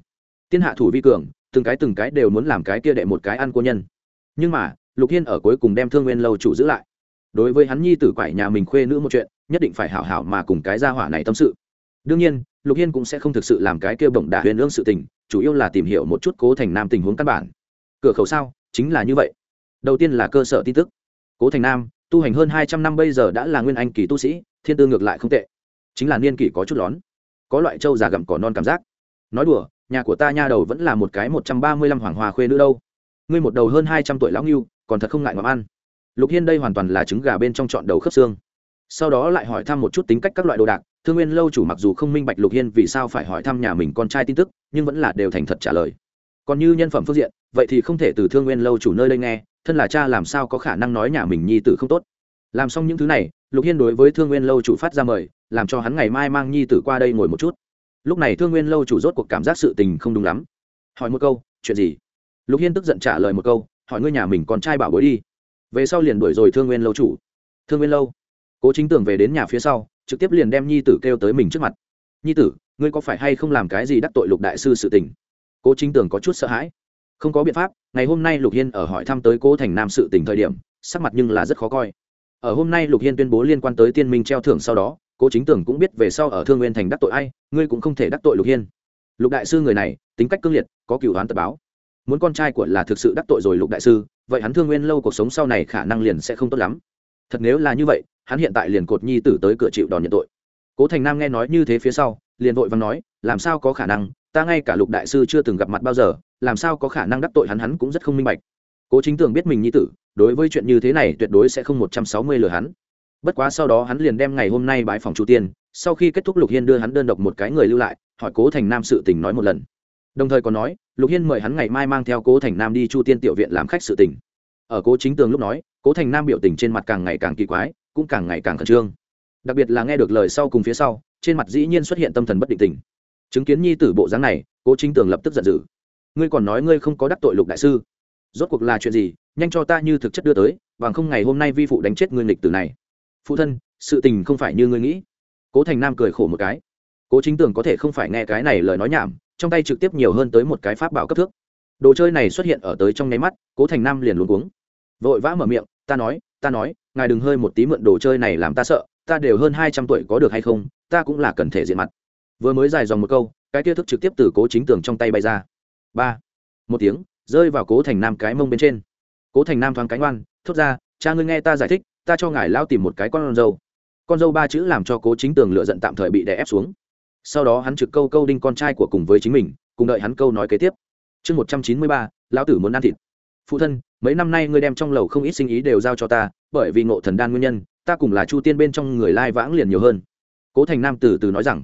Tiên hạ thủ vi cường, từng cái từng cái đều muốn làm cái kia đệ một cái ăn cô nhân. Nhưng mà, lục hiên ở cuối cùng đem thương nguyên lâu chủ giữ lại. Đối với hắn nhi tử quải nhà mình khuê nữ một chuyện, nhất định phải hảo hảo mà cùng cái gia hỏa này tâm sự. Đương nhiên, lục hiên cũng sẽ không thực sự làm cái kia bổng đả huyền ương sự tình, chủ yếu là tìm hiểu một chút cố thành nam tình huống căn bản. Cửa khẩu sao? Chính là như vậy. Đầu tiên là cơ sở tin tức. Cố thành nam, tu hành hơn hai trăm năm bây giờ đã là nguyên anh kỳ tu sĩ, thiên tư ngược lại không tệ. Chính là niên kỷ có chút lón. Có loại trâu già gặm cỏ non cảm giác. Nói đùa, nhà của ta nha đầu vẫn là một cái một trăm ba mươi lăm hoàng hoa khuê nữ đâu. Ngươi một đầu hơn hai trăm tuổi lão nghiêu còn thật không ngại ngọc ăn. Lục hiên đây hoàn toàn là trứng gà bên trong trọn đầu khớp xương. Sau đó lại hỏi thăm một chút tính cách các loại đồ đạc, thương nguyên lâu chủ mặc dù không minh bạch lục hiên vì sao phải hỏi thăm nhà mình con trai tin tức, nhưng vẫn là đều thành thật trả lời. Còn như nhân phẩm phương diện vậy thì không thể từ thương nguyên lâu chủ nơi đây nghe, thân là cha làm sao có khả năng nói nhà mình nhi tử không tốt. Làm xong những thứ này, lục hiên đối với thương nguyên lâu chủ phát ra mời, làm cho hắn ngày mai mang nhi tử qua đây ngồi một chút. Lúc này thương nguyên lâu chủ rốt cuộc cảm giác sự tình không đúng lắm. Hỏi một câu, chuyện gì? Lục hiên tức giận trả lời một câu, hỏi ngươi nhà mình con trai bảo bối đi. Về sau liền đuổi rồi thương nguyên lâu chủ. Thương nguyên lâu, cố chính tưởng về đến nhà phía sau, trực tiếp liền đem nhi tử kêu tới mình trước mặt. Nhi tử, ngươi có phải hay không làm cái gì đắc tội lục đại sư sự tình? Cố chính tưởng có chút sợ hãi không có biện pháp, ngày hôm nay lục hiên ở hỏi thăm tới cố thành nam sự tình thời điểm, sắc mặt nhưng là rất khó coi. Ở hôm nay lục hiên tuyên bố liên quan tới tiên minh treo thưởng sau đó, cố chính tưởng cũng biết về sau ở thương nguyên thành đắc tội ai, ngươi cũng không thể đắc tội lục hiên. Lục đại sư người này, tính cách cương liệt, có cựu đoán tập báo. Muốn con trai của là thực sự đắc tội rồi lục đại sư, vậy hắn thương nguyên lâu cuộc sống sau này khả năng liền sẽ không tốt lắm. Thật nếu là như vậy, hắn hiện tại liền cột nhi tử tới cửa chịu đòn nhận tội. Cố thành nam nghe nói như thế phía sau, liền vội và nói làm sao có khả năng, ta ngay cả lục đại sư chưa từng gặp mặt bao giờ, làm sao có khả năng đắc tội hắn hắn cũng rất không minh bạch. Cố chính tưởng biết mình nhi tử, đối với chuyện như thế này tuyệt đối sẽ không một trăm sáu mươi lừa hắn. Bất quá sau đó hắn liền đem ngày hôm nay bãi phòng chu tiên, sau khi kết thúc lục hiên đưa hắn đơn độc một cái người lưu lại, hỏi cố thành nam sự tình nói một lần. Đồng thời còn nói, lục hiên mời hắn ngày mai mang theo cố thành nam đi chu tiên tiểu viện làm khách sự tình. Ở cố chính tường lúc nói, cố thành nam biểu tình trên mặt càng ngày càng kỳ quái, cũng càng ngày càng khẩn trương. Đặc biệt là nghe được lời sau cùng phía sau, trên mặt dĩ nhiên xuất hiện tâm thần bất định tình chứng kiến nhi tử bộ dáng này, cố chính tường lập tức giận dữ. Ngươi còn nói ngươi không có đắc tội lục đại sư. Rốt cuộc là chuyện gì? Nhanh cho ta như thực chất đưa tới, bằng không ngày hôm nay vi phụ đánh chết ngươi nghịch tử này. Phụ thân, sự tình không phải như ngươi nghĩ. Cố thành nam cười khổ một cái. Cố chính tường có thể không phải nghe cái này lời nói nhảm, trong tay trực tiếp nhiều hơn tới một cái pháp bảo cấp thước. Đồ chơi này xuất hiện ở tới trong nháy mắt, cố thành nam liền luống cuống. Vội vã mở miệng, ta nói ta nói, ngài đừng hơi một tí mượn đồ chơi này làm ta sợ, ta đều hơn hai trăm tuổi có được hay không, ta cũng là cần thể diện mặt vừa mới dài dòng một câu, cái tia thức trực tiếp từ cố chính tường trong tay bay ra. Ba. Một tiếng, rơi vào cố thành nam cái mông bên trên. Cố thành nam thoáng cánh oan thốt ra, cha ngươi nghe ta giải thích, ta cho ngài lao tìm một cái con dâu. Con dâu ba chữ làm cho cố chính tường lựa giận tạm thời bị đè ép xuống. Sau đó hắn trực câu câu đinh con trai của cùng với chính mình, cùng đợi hắn câu nói kế tiếp. Chương một trăm chín mươi ba, lão tử muốn ăn thịt. Phụ thân, mấy năm nay ngươi đem trong lầu không ít sinh ý đều giao cho ta, bởi vì ngộ thần đan nguyên nhân, ta cùng là chu tiên bên trong người lai vãng liền nhiều hơn. Cố thành nam từ từ nói rằng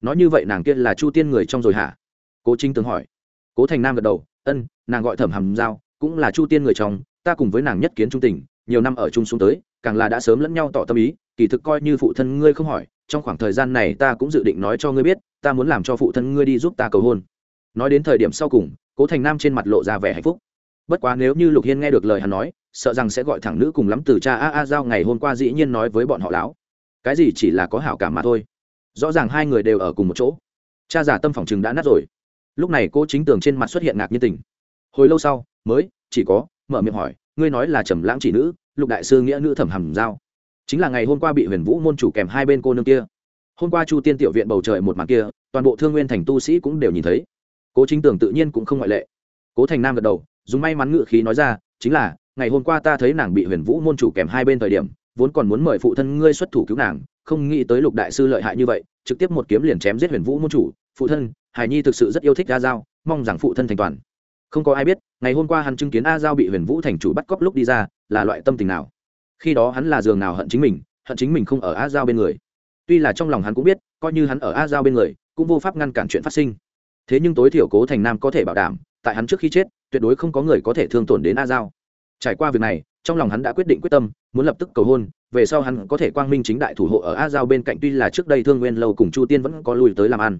nói như vậy nàng kia là chu tiên người trong rồi hả? Cố chính tướng hỏi. Cố thành nam gật đầu, ân, nàng gọi thẩm hầm giao, cũng là chu tiên người trong, ta cùng với nàng nhất kiến trung tình, nhiều năm ở chung xuống tới, càng là đã sớm lẫn nhau tỏ tâm ý, kỳ thực coi như phụ thân ngươi không hỏi, trong khoảng thời gian này ta cũng dự định nói cho ngươi biết, ta muốn làm cho phụ thân ngươi đi giúp ta cầu hôn. Nói đến thời điểm sau cùng, cố thành nam trên mặt lộ ra vẻ hạnh phúc. Bất quá nếu như lục hiên nghe được lời hắn nói, sợ rằng sẽ gọi thẳng nữ cùng lắm từ cha a a giao ngày hôm qua dĩ nhiên nói với bọn họ láo. Cái gì chỉ là có hảo cảm mà thôi rõ ràng hai người đều ở cùng một chỗ. Cha giả tâm phòng chừng đã nát rồi. Lúc này cô chính tường trên mặt xuất hiện ngạc nhiên tình. Hồi lâu sau, mới, chỉ có, mở miệng hỏi, ngươi nói là trầm lãng chỉ nữ, lục đại sư nghĩa nữ thẩm hầm giao? Chính là ngày hôm qua bị huyền vũ môn chủ kèm hai bên cô nương kia. Hôm qua chu tiên tiểu viện bầu trời một màn kia, toàn bộ thương nguyên thành tu sĩ cũng đều nhìn thấy. Cố chính Tưởng tự nhiên cũng không ngoại lệ. Cố thành nam gật đầu, dùng may mắn ngự khí nói ra, chính là, ngày hôm qua ta thấy nàng bị huyền vũ môn chủ kèm hai bên thời điểm, vốn còn muốn mời phụ thân ngươi xuất thủ cứu nàng không nghĩ tới lục đại sư lợi hại như vậy, trực tiếp một kiếm liền chém giết huyền vũ môn chủ, phụ thân hải nhi thực sự rất yêu thích a giao, mong rằng phụ thân thành toàn. Không có ai biết, ngày hôm qua hắn chứng kiến a giao bị huyền vũ thành chủ bắt cóc lúc đi ra, là loại tâm tình nào. Khi đó hắn là giường nào hận chính mình, hận chính mình không ở a giao bên người. Tuy là trong lòng hắn cũng biết, coi như hắn ở a giao bên người, cũng vô pháp ngăn cản chuyện phát sinh. Thế nhưng tối thiểu cố thành nam có thể bảo đảm, tại hắn trước khi chết, tuyệt đối không có người có thể thương tổn đến a giao. Trải qua việc này, trong lòng hắn đã quyết định quyết tâm, muốn lập tức cầu hôn về sau hắn có thể quang minh chính đại thủ hộ ở a giao bên cạnh, tuy là trước đây thương nguyên lâu cùng chu tiên vẫn có lùi tới làm ăn.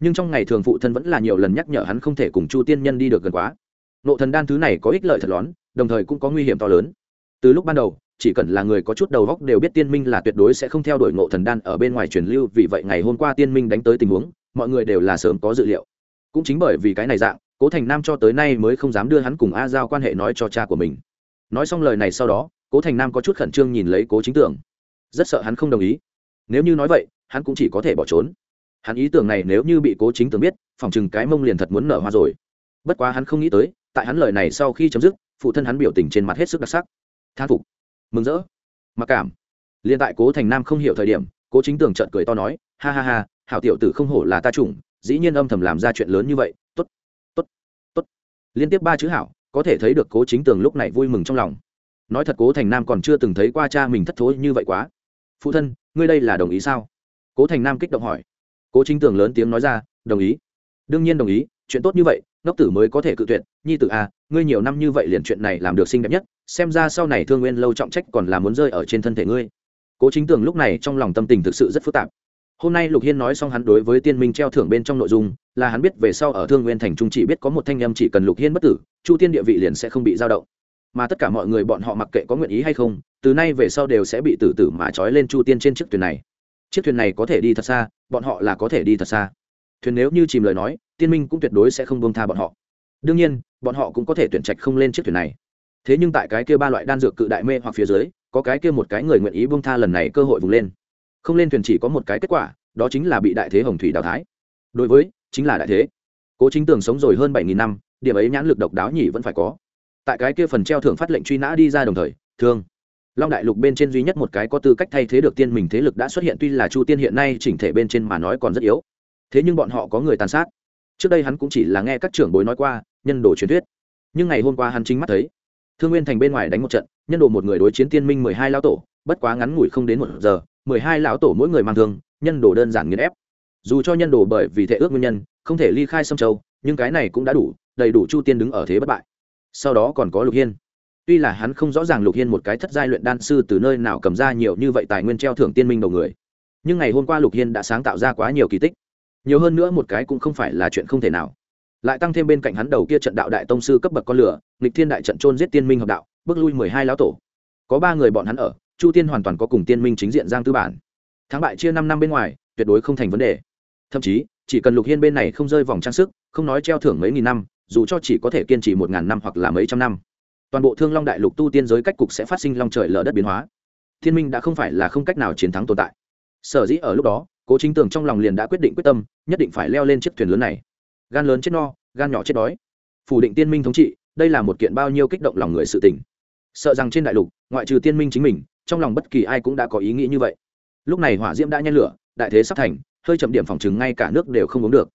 Nhưng trong ngày thường phụ thân vẫn là nhiều lần nhắc nhở hắn không thể cùng chu tiên nhân đi được gần quá. Nộ thần đan thứ này có ích lợi thật lón, đồng thời cũng có nguy hiểm to lớn. Từ lúc ban đầu, chỉ cần là người có chút đầu góc đều biết tiên minh là tuyệt đối sẽ không theo đuổi ngộ thần đan ở bên ngoài truyền lưu, vì vậy ngày hôm qua tiên minh đánh tới tình huống, mọi người đều là sớm có dự liệu. Cũng chính bởi vì cái này dạng, cố thành nam cho tới nay mới không dám đưa hắn cùng a giao quan hệ nói cho cha của mình. Nói xong lời này sau đó cố thành nam có chút khẩn trương nhìn lấy cố chính tưởng. Rất sợ hắn không đồng ý. Nếu như nói vậy, hắn cũng chỉ có thể bỏ trốn. Hắn ý tưởng này nếu như bị cố chính tưởng biết, phòng chừng cái mông liền thật muốn nở hoa rồi. Bất quá hắn không nghĩ tới, tại hắn lời này sau khi chấm dứt, phụ thân hắn biểu tình trên mặt hết sức đặc sắc. Thán phục. Mừng rỡ. Mặc cảm. Liền tại cố thành nam không hiểu thời điểm, cố chính tưởng trợn cười to nói, ha ha ha, hảo tiểu tử không hổ là ta chủng, dĩ nhiên âm thầm làm ra chuyện lớn như vậy t ố t t ố t t ố t liên tiếp ba chữ hảo, có thể thấy được cố chính tường lúc này vui mừng trong lòng nói thật cố thành nam còn chưa từng thấy qua cha mình thất thối như vậy quá. Phụ thân, ngươi đây là đồng ý sao? Cố thành nam kích động hỏi. Cố chính tường lớn tiếng nói ra, đồng ý. Đương nhiên đồng ý, chuyện tốt như vậy, ngốc tử mới có thể cự tuyệt. Nhi tử à ngươi nhiều năm như vậy liền chuyện này làm được xinh đẹp nhất, xem ra sau này thương nguyên lâu trọng trách còn là muốn rơi ở trên thân thể ngươi. Cố chính tường lúc này trong lòng tâm tình thực sự rất phức tạp. Hôm nay lục hiên nói xong hắn đối với tiên minh treo thưởng bên trong nội dung, là hắn biết về sau ở thương nguyên thành trung chỉ biết có một thanh âm chỉ cần lục hiên bất tử, chu tiên địa vị liền sẽ không bị dao động mà tất cả mọi người bọn họ mặc kệ có nguyện ý hay không, từ nay về sau đều sẽ bị tử tử mà trói lên chu tiên trên chiếc thuyền này. Chiếc thuyền này có thể đi thật xa, bọn họ là có thể đi thật xa. Thuyền nếu như chìm lời nói, tiên minh cũng tuyệt đối sẽ không bông tha bọn họ. Đương nhiên, bọn họ cũng có thể tuyển trạch không lên chiếc thuyền này. Thế nhưng tại cái kia ba loại đan dược cự đại mê hoặc phía dưới, có cái kia một cái người nguyện ý bông tha lần này cơ hội vùng lên. Không lên thuyền chỉ có một cái kết quả, đó chính là bị đại thế hồng thủy đào thái đối với, chính là đại thế. Cố chính tường sống rồi hơn bảy nghìn năm, điểm ấy nhãn lực độc đáo nhỉ vẫn phải có tại cái kia phần treo thưởng phát lệnh truy nã đi ra đồng thời, thương. Long đại lục bên trên duy nhất một cái có tư cách thay thế được tiên mình thế lực đã xuất hiện, tuy là chu tiên hiện nay chỉnh thể bên trên mà nói còn rất yếu. Thế nhưng bọn họ có người tàn sát. Trước đây hắn cũng chỉ là nghe các trưởng bối nói qua, nhân đồ truyền thuyết. Nhưng ngày hôm qua hắn chính mắt thấy, thương nguyên thành bên ngoài đánh một trận, nhân đồ một người đối chiến tiên minh mười hai lão tổ, bất quá ngắn ngủi không đến một giờ, mười hai lão tổ mỗi người mang thương, nhân đồ đơn giản nghiền ép. Dù cho nhân đồ bởi vì thể ước nguyên nhân, không thể ly khai sông châu, nhưng cái này cũng đã đủ, đầy đủ chu tiên đứng ở thế bất bại sau đó còn có lục hiên. Tuy là hắn không rõ ràng lục hiên một cái thất giai luyện đan sư từ nơi nào cầm ra nhiều như vậy tài nguyên treo thưởng tiên minh đầu người, nhưng ngày hôm qua lục hiên đã sáng tạo ra quá nhiều kỳ tích. Nhiều hơn nữa một cái cũng không phải là chuyện không thể nào. Lại tăng thêm bên cạnh hắn đầu kia trận đạo đại tông sư cấp bậc con lửa, nghịch thiên đại trận trôn giết tiên minh hợp đạo, bước lui mười hai lão tổ. Có ba người bọn hắn ở, chu tiên hoàn toàn có cùng tiên minh chính diện giang tư bản. Thắng bại chia năm năm bên ngoài, tuyệt đối không thành vấn đề. Thậm chí, chỉ cần lục hiên bên này không rơi vòng trang sức, không nói treo thưởng mấy nghìn năm dù cho chỉ có thể kiên trì một ngàn năm hoặc là mấy trăm năm, toàn bộ thương long đại lục tu tiên giới cách cục sẽ phát sinh long trời lở đất biến hóa. Thiên minh đã không phải là không cách nào chiến thắng tồn tại. Sở dĩ ở lúc đó, cố chính tường trong lòng liền đã quyết định quyết tâm, nhất định phải leo lên chiếc thuyền lớn này. Gan lớn chết no, gan nhỏ chết đói. Phủ định tiên minh thống trị, đây là một kiện bao nhiêu kích động lòng người sự tình. Sợ rằng trên đại lục, ngoại trừ tiên minh chính mình, trong lòng bất kỳ ai cũng đã có ý nghĩ như vậy. Lúc này hỏa diễm đã nhen lửa, đại thế sắp thành, hơi chậm điểm phòng chứng ngay cả nước đều không uống được.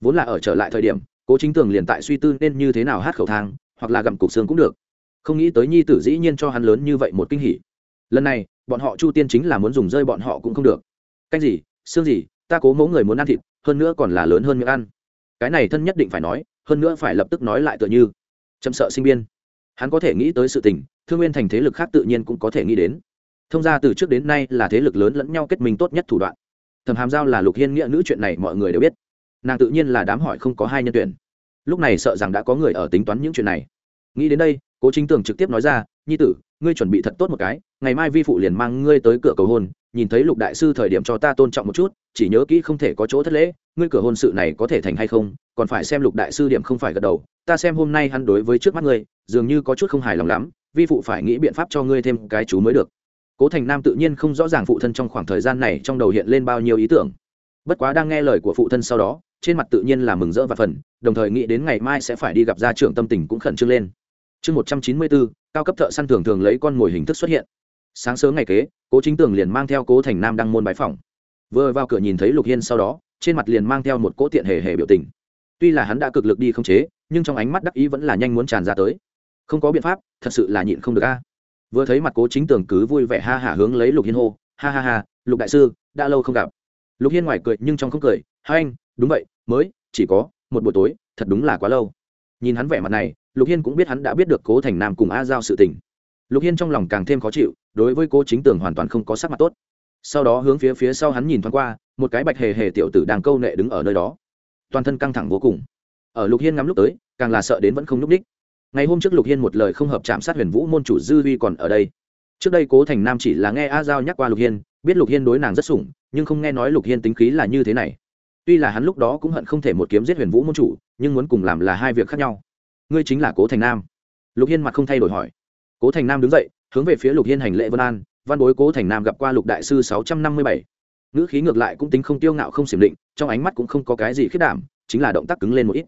Vốn là ở trở lại thời điểm cố chính tường liền tại suy tư nên như thế nào hát khẩu thang, hoặc là gặm cục xương cũng được. Không nghĩ tới nhi tử dĩ nhiên cho hắn lớn như vậy một kinh hỉ. Lần này, bọn họ chu tiên chính là muốn dùng rơi bọn họ cũng không được. Canh gì, xương gì, ta cố mẫu người muốn ăn thịt, hơn nữa còn là lớn hơn miệng ăn. Cái này thân nhất định phải nói, hơn nữa phải lập tức nói lại tựa như. Chậm sợ sinh biên. Hắn có thể nghĩ tới sự tình, thương nguyên thành thế lực khác tự nhiên cũng có thể nghĩ đến. Thông ra từ trước đến nay là thế lực lớn lẫn nhau kết minh tốt nhất thủ đoạn. Thẩm hàm giao là lục hiên nghĩa nữ chuyện này mọi người đều biết nàng tự nhiên là đám hỏi không có hai nhân tuyển. Lúc này sợ rằng đã có người ở tính toán những chuyện này. Nghĩ đến đây, cố chính tường trực tiếp nói ra, nhi tử, ngươi chuẩn bị thật tốt một cái, ngày mai vi phụ liền mang ngươi tới cửa cầu hôn, nhìn thấy lục đại sư thời điểm cho ta tôn trọng một chút, chỉ nhớ kỹ không thể có chỗ thất lễ, ngươi cửa hôn sự này có thể thành hay không, còn phải xem lục đại sư điểm không phải gật đầu, ta xem hôm nay hắn đối với trước mắt ngươi, dường như có chút không hài lòng lắm, vi phụ phải nghĩ biện pháp cho ngươi thêm cái chú mới được. Cố thành nam tự nhiên không rõ ràng phụ thân trong khoảng thời gian này trong đầu hiện lên bao nhiêu ý tưởng. Bất quá đang nghe lời của phụ thân sau đó trên mặt tự nhiên là mừng rỡ và phần, đồng thời nghĩ đến ngày mai sẽ phải đi gặp gia trưởng tâm tình cũng khẩn trương lên. Chương một trăm chín mươi bốn, cao cấp thợ săn thường thường lấy con mồi hình thức xuất hiện. Sáng sớm ngày kế, cố chính tường liền mang theo cố thành nam đăng môn bái phòng vừa vào cửa nhìn thấy lục hiên sau đó, trên mặt liền mang theo một cỗ tiện hề hề biểu tình. Tuy là hắn đã cực lực đi không chế, nhưng trong ánh mắt đắc ý vẫn là nhanh muốn tràn ra tới. Không có biện pháp, thật sự là nhịn không được a. Vừa thấy mặt cố chính tường cứ vui vẻ ha hả hướng lấy lục hiên hô, ha ha ha, lục đại sư, đã lâu không gặp. Lục hiên ngoài cười nhưng trong không cười, hai anh đúng vậy, mới, chỉ có một buổi tối, thật đúng là quá lâu. Nhìn hắn vẻ mặt này, lục hiên cũng biết hắn đã biết được cố thành nam cùng a giao sự tình. Lục hiên trong lòng càng thêm khó chịu, đối với cố chính tường hoàn toàn không có sắc mặt tốt. Sau đó hướng phía phía sau hắn nhìn thoáng qua, một cái bạch hề hề tiểu tử đang câu nệ đứng ở nơi đó. Toàn thân căng thẳng vô cùng. Ở lục hiên ngắm lúc tới, càng là sợ đến vẫn không n ú c ních ngày hôm trước lục hiên một lời không hợp chạm sát huyền vũ môn chủ dư huy còn ở đây. Trước đây cố thành nam chỉ là nghe a giao nhắc qua lục hiên, biết lục hiên đối nàng rất sủng, nhưng không nghe nói lục hiên tính khí là như thế này tuy là hắn lúc đó cũng hận không thể một kiếm giết huyền vũ môn chủ, nhưng muốn cùng làm là hai việc khác nhau. Ngươi chính là cố thành nam. Lục hiên mặt không thay đổi hỏi. Cố thành nam đứng dậy, hướng về phía lục hiên hành lễ vân an, văn bối cố thành nam gặp qua lục đại sư sáu trăm năm mươi bảy. Ngữ khí ngược lại cũng tính không tiêu ngạo không xiểm định, trong ánh mắt cũng không có cái gì khiết đảm, chính là động tác cứng lên một ít.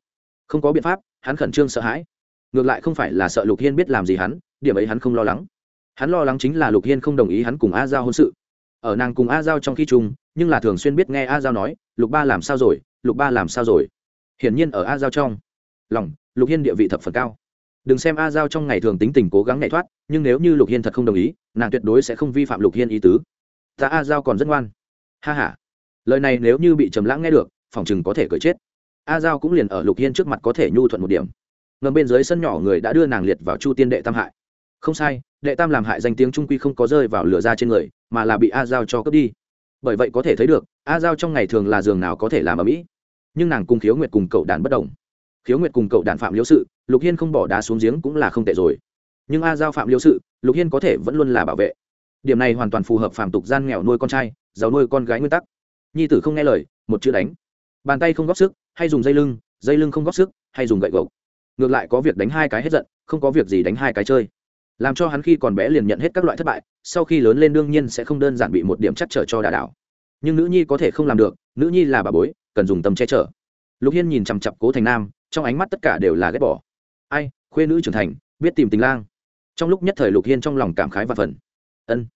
Không có biện pháp, hắn khẩn trương sợ hãi. Ngược lại không phải là sợ lục hiên biết làm gì hắn, điểm ấy hắn không lo lắng. Hắn lo lắng chính là lục hiên không đồng ý hắn cùng a giao hôn sự. Ở nàng cùng a giao trong khi chung, nhưng là thường xuyên biết nghe a giao nói lục ba làm sao rồi, lục ba làm sao rồi? Hiển nhiên ở a giao trong lòng, lục hiên địa vị thập phần cao. Đừng xem a giao trong ngày thường tính tình cố gắng nhảy thoát, nhưng nếu như lục hiên thật không đồng ý, nàng tuyệt đối sẽ không vi phạm lục hiên ý tứ. Ta a giao còn rất ngoan. Ha h a lời này nếu như bị trầm lãng nghe được, phòng chừng có thể cởi chết. A giao cũng liền ở lục hiên trước mặt có thể nhu thuận một điểm. Ngầm bên dưới sân nhỏ người đã đưa nàng liệt vào chu tiên đệ tam hại. Không sai, đệ tam làm hại danh tiếng trung quy không có rơi vào lửa ra trên người, mà là bị a giao cho cướp đi bởi vậy có thể thấy được, a giao trong ngày thường là giường nào có thể làm ở mỹ. Nhưng nàng cùng khiếu nguyệt cùng cậu đàn bất đồng. Khiếu nguyệt cùng cậu đàn phạm liễu sự, lục hiên không bỏ đá xuống giếng cũng là không tệ rồi. Nhưng a giao phạm liễu sự, lục hiên có thể vẫn luôn là bảo vệ. Điểm này hoàn toàn phù hợp phàm tục gian nghèo nuôi con trai, giàu nuôi con gái nguyên tắc. Nhi tử không nghe lời, một chữ đánh. Bàn tay không góp sức, hay dùng dây lưng dây lưng không góp sức, hay dùng gậy gộc. Ngược lại có việc đánh hai cái hết giận, không có việc gì đánh hai cái chơi làm cho hắn khi còn bé liền nhận hết các loại thất bại, sau khi lớn lên đương nhiên sẽ không đơn giản bị một điểm chắc trở cho đà đảo. Nhưng nữ nhi có thể không làm được, nữ nhi là bà bối, cần dùng tâm che chở. Lục hiên nhìn chằm chặp cố thành nam, trong ánh mắt tất cả đều là ghét bỏ. Ai, khuê nữ trưởng thành, biết tìm tình lang. Trong lúc nhất thời lục hiên trong lòng cảm khái và phần ân.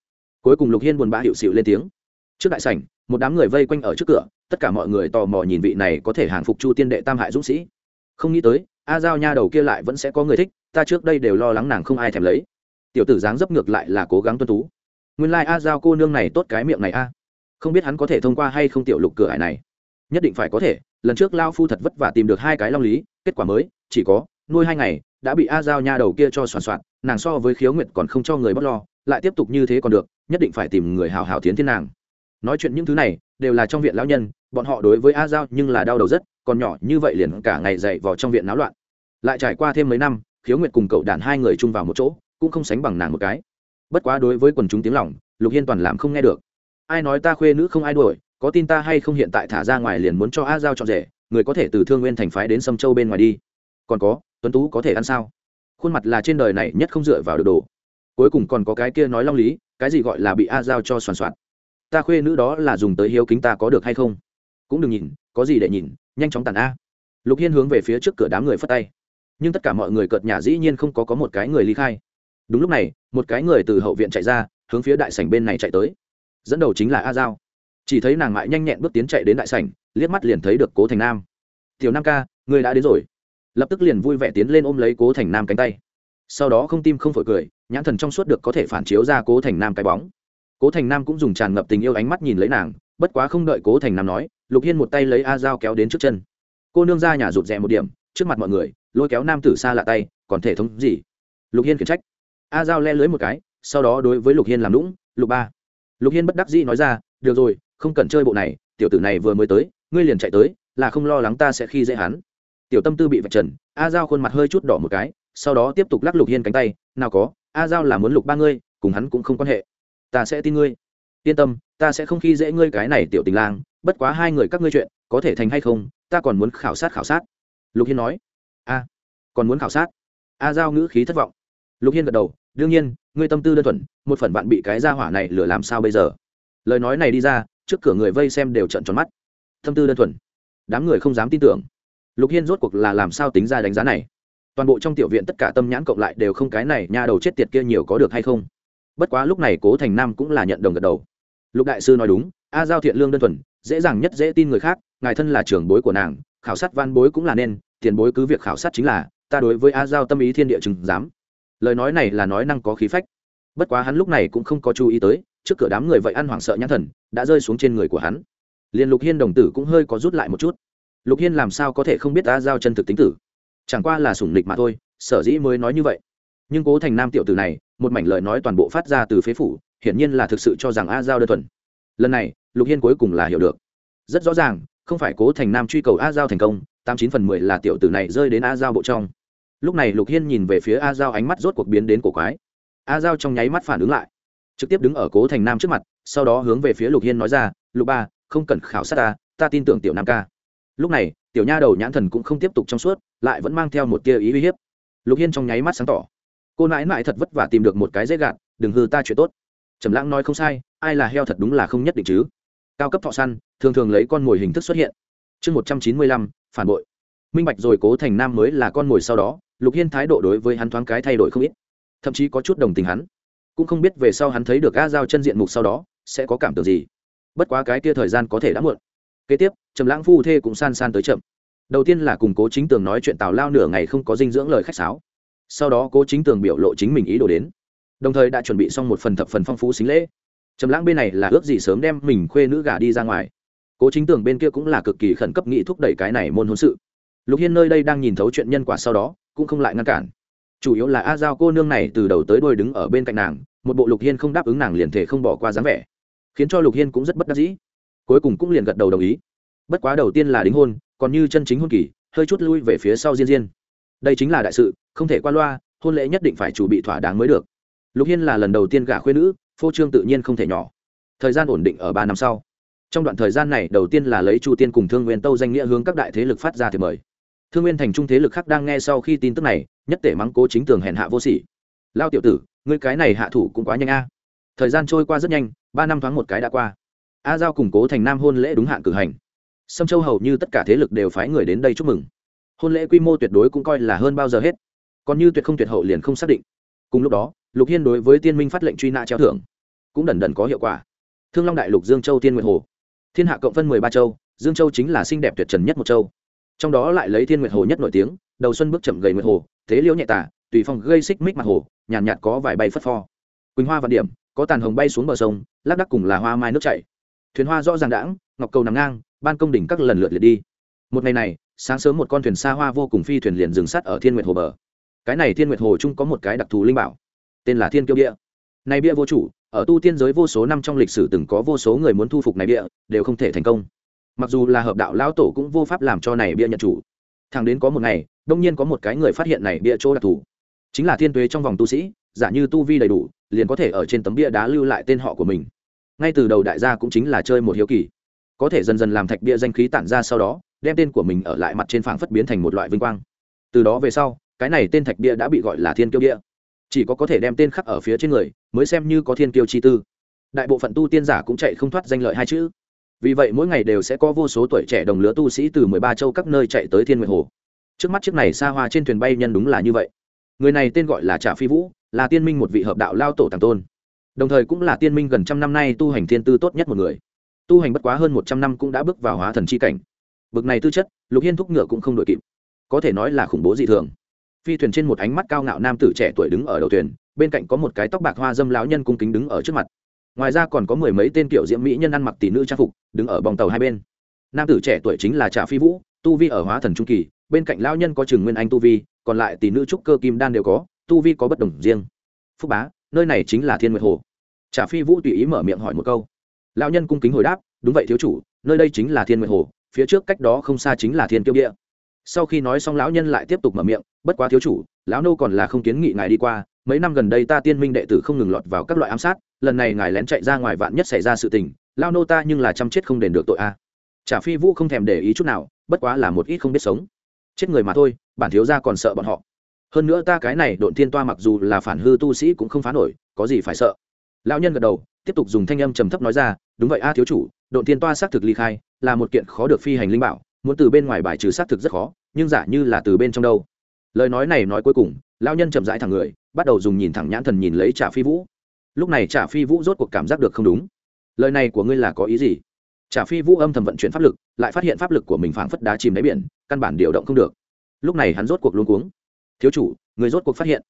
Cuối cùng lục hiên buồn bã hiệu xịu lên tiếng. Trước đại sảnh, một đám người vây quanh ở trước cửa, tất cả mọi người tò mò nhìn vị này có thể hàng phục chu tiên đệ tam hại dũng sĩ. Không nghĩ tới, a giao nha đầu kia lại vẫn sẽ có người thích, ta trước đây đều lo lắng nàng không ai thèm lấy tiểu tử dáng dấp ngược lại là cố gắng tuân tú. Nguyên lai、like、a giao cô nương này tốt cái miệng này a. Không biết hắn có thể thông qua hay không tiểu lục cửa ải này. Nhất định phải có thể, lần trước lao phu thật vất vả tìm được hai cái long lý, kết quả mới, chỉ có, nuôi hai ngày, đã bị a giao nha đầu kia cho soàn soạn, nàng so với khiếu nguyệt còn không cho người bất lo, lại tiếp tục như thế còn được, nhất định phải tìm người hào hào tiến thiên nàng. Nói chuyện những thứ này, đều là trong viện lão nhân, bọn họ đối với a giao nhưng là đau đầu rất, còn nhỏ như vậy liền cả ngày dậy vào trong viện náo loạn. Lại trải qua thêm mấy năm, khiếu nguyệt cùng cậu đàn hai người chung vào một chỗ cũng không sánh bằng nàng một cái. Bất quá đối với quần chúng tiếng lòng, lục hiên toàn làm không nghe được. Ai nói ta khuê nữ không ai đuổi, có tin ta hay không hiện tại thả ra ngoài liền muốn cho a giao chọn rể, người có thể từ thương nguyên thành phái đến sâm châu bên ngoài đi. Còn có, tuấn tú có thể ăn sao? Khuôn mặt là trên đời này nhất không dựa vào được đồ. Cuối cùng còn có cái kia nói long lý, cái gì gọi là bị a giao cho soàn soạn? Ta khuê nữ đó là dùng tới hiếu kính ta có được hay không? Cũng đừng nhìn, có gì để nhìn, nhanh chóng tàn a. Lục hiên hướng về phía trước cửa đám người phất tay. Nhưng tất cả mọi người cợt nhà dĩ nhiên không có có một cái người ly khai đúng lúc này, một cái người từ hậu viện chạy ra, hướng phía đại sảnh bên này chạy tới. Dẫn đầu chính là a giao. Chỉ thấy nàng mại nhanh nhẹn bước tiến chạy đến đại sảnh, liếc mắt liền thấy được cố thành nam. Tiểu nam ca, người đã đến rồi. Lập tức liền vui vẻ tiến lên ôm lấy cố thành nam cánh tay. Sau đó không tim không phổi cười, nhãn thần trong suốt được có thể phản chiếu ra cố thành nam cái bóng. Cố thành nam cũng dùng tràn ngập tình yêu ánh mắt nhìn lấy nàng, bất quá không đợi cố thành nam nói, lục hiên một tay lấy a dao kéo đến trước chân. Cô nương ra nhà rụt rè một điểm, trước mặt mọi người, lôi kéo nam tử xa lạ tay, còn thể thống gì? Lục hiên khiển trách a Giao le lưới một cái, sau đó đối với lục hiên làm lũng lục ba. Lục hiên bất đắc dĩ nói ra, được rồi, không cần chơi bộ này, tiểu tử này vừa mới tới, ngươi liền chạy tới, là không lo lắng ta sẽ khi dễ hắn. Tiểu tâm tư bị vạch trần, a giao khuôn mặt hơi chút đỏ một cái, sau đó tiếp tục lắc lục hiên cánh tay, nào có, a giao là muốn lục ba ngươi, cùng hắn cũng không quan hệ. Ta sẽ tin ngươi. Yên tâm, ta sẽ không khi dễ ngươi cái này tiểu tình lang, bất quá hai người các ngươi chuyện, có thể thành hay không, ta còn muốn khảo sát khảo sát. Lục hiên nói. A, còn muốn khảo sát? A giao ngữ khí thất vọng. Lục hiên gật đầu đương nhiên, ngươi tâm tư đơn thuần, một phần bạn bị cái gia hỏa này lừa làm sao bây giờ? Lời nói này đi ra, trước cửa người vây xem đều trận tròn mắt. Tâm tư đơn thuần. Đám người không dám tin tưởng. Lục hiên rốt cuộc là làm sao tính ra đánh giá này? Toàn bộ trong tiểu viện tất cả tâm nhãn cộng lại đều không cái này, nha đầu chết tiệt kia nhiều có được hay không? Bất quá lúc này cố thành nam cũng là nhận đồng gật đầu. Lục đại sư nói đúng, a giao thiện lương đơn thuần, dễ dàng nhất dễ tin người khác, ngài thân là trưởng bối của nàng, khảo sát văn bối cũng là nên, tiền bối cứ việc khảo sát chính là, ta đối với a giao tâm ý thiên địa chừng dám lời nói này là nói năng có khí phách. Bất quá hắn lúc này cũng không có chú ý tới, trước cửa đám người vậy ăn hoảng sợ nhãn thần, đã rơi xuống trên người của hắn. Liền lục hiên đồng tử cũng hơi có rút lại một chút. Lục hiên làm sao có thể không biết a giao chân thực tính tử? Chẳng qua là sủng lịch mà thôi, sở dĩ mới nói như vậy. Nhưng cố thành nam tiểu tử này, một mảnh lời nói toàn bộ phát ra từ phế phủ, hiển nhiên là thực sự cho rằng a giao đơn thuần. Lần này, lục hiên cuối cùng là hiểu được. Rất rõ ràng, không phải cố thành nam truy cầu a giao thành công, tám chín phần mười là tiểu tử này rơi đến a giao bộ trong lúc này lục hiên nhìn về phía a giao ánh mắt rốt cuộc biến đến cổ quái. A giao trong nháy mắt phản ứng lại, trực tiếp đứng ở cố thành nam trước mặt, sau đó hướng về phía lục hiên nói ra, lục ba, không cần khảo sát ta ta tin tưởng tiểu nam ca. Lúc này, tiểu nha đầu nhãn thần cũng không tiếp tục trong suốt, lại vẫn mang theo một tia ý uy hiếp. Lục hiên trong nháy mắt sáng tỏ, cô nãi nãi thật vất vả tìm được một cái dễ gạt, đừng hư ta chuyện tốt. Trầm lãng nói không sai, ai là heo thật đúng là không nhất định chứ. Cao cấp thọ săn, thường thường lấy con mồi hình thức xuất hiện. Chương một trăm chín mươi lăm, phản bội. Minh bạch rồi cố thành nam mới là con mồi sau đó lục hiên thái độ đối với hắn thoáng cái thay đổi không ít. Thậm chí có chút đồng tình hắn. Cũng không biết về sau hắn thấy được ga dao chân diện mục sau đó, sẽ có cảm tưởng gì. Bất quá cái kia thời gian có thể đã muộn. Kế tiếp, trầm lãng phu thê cũng san san tới chậm. Đầu tiên là cùng cố chính tường nói chuyện tào lao nửa ngày không có dinh dưỡng lời khách sáo. Sau đó cố chính tường biểu lộ chính mình ý đồ đến. Đồng thời đã chuẩn bị xong một phần thập phần phong phú xính lễ. Trầm lãng bên này là ước gì sớm đem mình khuê nữ gả đi ra ngoài. Cố chính tường bên kia cũng là cực kỳ khẩn cấp nghĩ thúc đẩy cái này môn hôn sự. Lục hiên nơi đây đang nhìn thấu chuyện nhân quả sau đó cũng không lại ngăn cản. Chủ yếu là a giao cô nương này từ đầu tới đuôi đứng ở bên cạnh nàng, một bộ lục hiên không đáp ứng nàng liền thể không bỏ qua dáng vẻ, khiến cho lục hiên cũng rất bất đắc dĩ. Cuối cùng cũng liền gật đầu đồng ý. Bất quá đầu tiên là đính hôn, còn như chân chính hôn kỳ, hơi chút lui về phía sau diên diên. Đây chính là đại sự, không thể qua loa, hôn lễ nhất định phải chủ bị thỏa đáng mới được. Lục hiên là lần đầu tiên gả khuyên nữ, phô trương tự nhiên không thể nhỏ. Thời gian ổn định ở ba năm sau. Trong đoạn thời gian này, đầu tiên là lấy chu tiên cùng thương nguyên tâu danh nghĩa hướng các đại thế lực phát ra thì mời thương nguyên thành trung thế lực khác đang nghe sau khi tin tức này, nhất tể mắng cố chính tường hèn hạ vô sỉ. Lao tiểu tử, ngươi cái này hạ thủ cũng quá nhanh a. Thời gian trôi qua rất nhanh, ba năm thoáng một cái đã qua. A giao củng cố thành nam hôn lễ đúng hạn cử hành. Sâm châu hầu như tất cả thế lực đều phái người đến đây chúc mừng. Hôn lễ quy mô tuyệt đối cũng coi là hơn bao giờ hết. Còn như tuyệt không tuyệt hậu liền không xác định. Cùng lúc đó, lục hiên đối với tiên minh phát lệnh truy nã treo thưởng, cũng đần đần có hiệu quả. Thương long đại lục dương châu tiên nguyện hồ. Thiên hạ cộng phân mười ba châu, dương châu chính là xinh đẹp tuyệt trần nhất một châu trong đó lại lấy thiên nguyệt hồ nhất nổi tiếng đầu xuân bước chậm gầy nguyệt hồ thế liễu nhẹ tả tùy phong gây xích mích mặt hồ nhàn nhạt, nhạt có vài bay phất pho. Quỳnh hoa vạn điểm có tàn hồng bay xuống bờ sông lác đắc cùng là hoa mai nước chảy. Thuyền hoa rõ ràng đãng ngọc cầu nằm ngang ban công đỉnh các lần lượt liệt đi. Một ngày này sáng sớm một con thuyền xa hoa vô cùng phi thuyền liền dừng sắt ở thiên nguyệt hồ bờ. Cái này thiên nguyệt hồ chung có một cái đặc thù linh bảo tên là thiên kiêu bia. Này bia vô chủ ở tu tiên giới vô số năm trong lịch sử từng có vô số người muốn thu phục này bia đều không thể thành công mặc dù là hợp đạo lão tổ cũng vô pháp làm cho này bia nhận chủ. Thằng đến có một ngày, đông nhiên có một cái người phát hiện này bia chỗ đặc thù. Chính là thiên tuế trong vòng tu sĩ, giả như tu vi đầy đủ, liền có thể ở trên tấm bia đá lưu lại tên họ của mình. Ngay từ đầu đại gia cũng chính là chơi một hiếu kỳ. Có thể dần dần làm thạch bia danh khí tản ra sau đó, đem tên của mình ở lại mặt trên phảng phất biến thành một loại vinh quang. Từ đó về sau, cái này tên thạch bia đã bị gọi là thiên kiêu bia. Chỉ có có thể đem tên khắc ở phía trên người, mới xem như có thiên kiêu chi tư. Đại bộ phận tu tiên giả cũng chạy không thoát danh lợi hai chữ vì vậy mỗi ngày đều sẽ có vô số tuổi trẻ đồng lứa tu sĩ từ mười ba châu các nơi chạy tới thiên nguyệt hồ. Trước mắt chiếc này xa hoa trên thuyền bay nhân đúng là như vậy. Người này tên gọi là trả phi vũ, là tiên minh một vị hợp đạo lao tổ tàng tôn. Đồng thời cũng là tiên minh gần trăm năm nay tu hành thiên tư tốt nhất một người. Tu hành bất quá hơn một trăm năm cũng đã bước vào hóa thần c h i cảnh. Bực này tư chất, lục hiên thúc ngựa cũng không đội kịp. Có thể nói là khủng bố dị thường. Phi thuyền trên một ánh mắt cao ngạo nam tử trẻ tuổi đứng ở đầu thuyền, bên cạnh có một cái tóc bạc hoa dâm lão nhân cung kính đứng ở trước mặt ngoài ra còn có mười mấy tên kiểu diễm mỹ nhân ăn mặc tỷ nữ trang phục, đứng ở bòng tàu hai bên. Nam tử trẻ tuổi chính là trà phi vũ, tu vi ở hóa thần trung kỳ, bên cạnh lão nhân có trường nguyên anh tu vi, còn lại tỷ nữ trúc cơ kim đan đều có, tu vi có bất đồng riêng. Phúc bá, nơi này chính là thiên nguyệt hồ. Trà phi vũ tùy ý mở miệng hỏi một câu. Lão nhân cung kính hồi đáp, đúng vậy thiếu chủ, nơi đây chính là thiên nguyệt hồ, phía trước cách đó không xa chính là thiên kiêu địa. Sau khi nói xong lão nhân lại tiếp tục mở miệng, bất quá thiếu chủ, lão nô còn là không kiến nghị ngài đi qua mấy năm gần đây ta tiên minh đệ tử không ngừng lọt vào các loại ám sát, lần này ngài lén chạy ra ngoài vạn nhất xảy ra sự tình, lao nô ta nhưng là chăm chết không đền được tội a. À. phi vũ không thèm để ý chút nào, bất quá là một ít không biết sống. Chết người mà thôi, bản thiếu gia còn sợ bọn họ. Hơn nữa ta cái này độn thiên toa mặc dù là phản hư tu sĩ cũng không phá nổi, có gì phải sợ. Lão nhân gật đầu, tiếp tục dùng thanh âm trầm thấp nói ra, đúng vậy a thiếu chủ, độn thiên toa xác thực ly khai, là một kiện khó được phi hành linh bảo, muốn từ bên ngoài bài trừ xác thực rất khó, nhưng giả như là từ bên trong đâu. Lời nói này nói cuối cùng, lão nhân chậm rãi thẳng người bắt đầu dùng nhìn thẳng nhãn thần nhìn lấy trả phi vũ. Lúc này trả phi vũ rốt cuộc cảm giác được không đúng. Lời này của ngươi là có ý gì? Trả phi vũ âm thầm vận chuyển pháp lực, lại phát hiện pháp lực của mình phảng phất đá chìm đáy biển, căn bản điều động không được. Lúc này hắn rốt cuộc luôn cuống. Thiếu chủ người rốt cuộc phát hiện.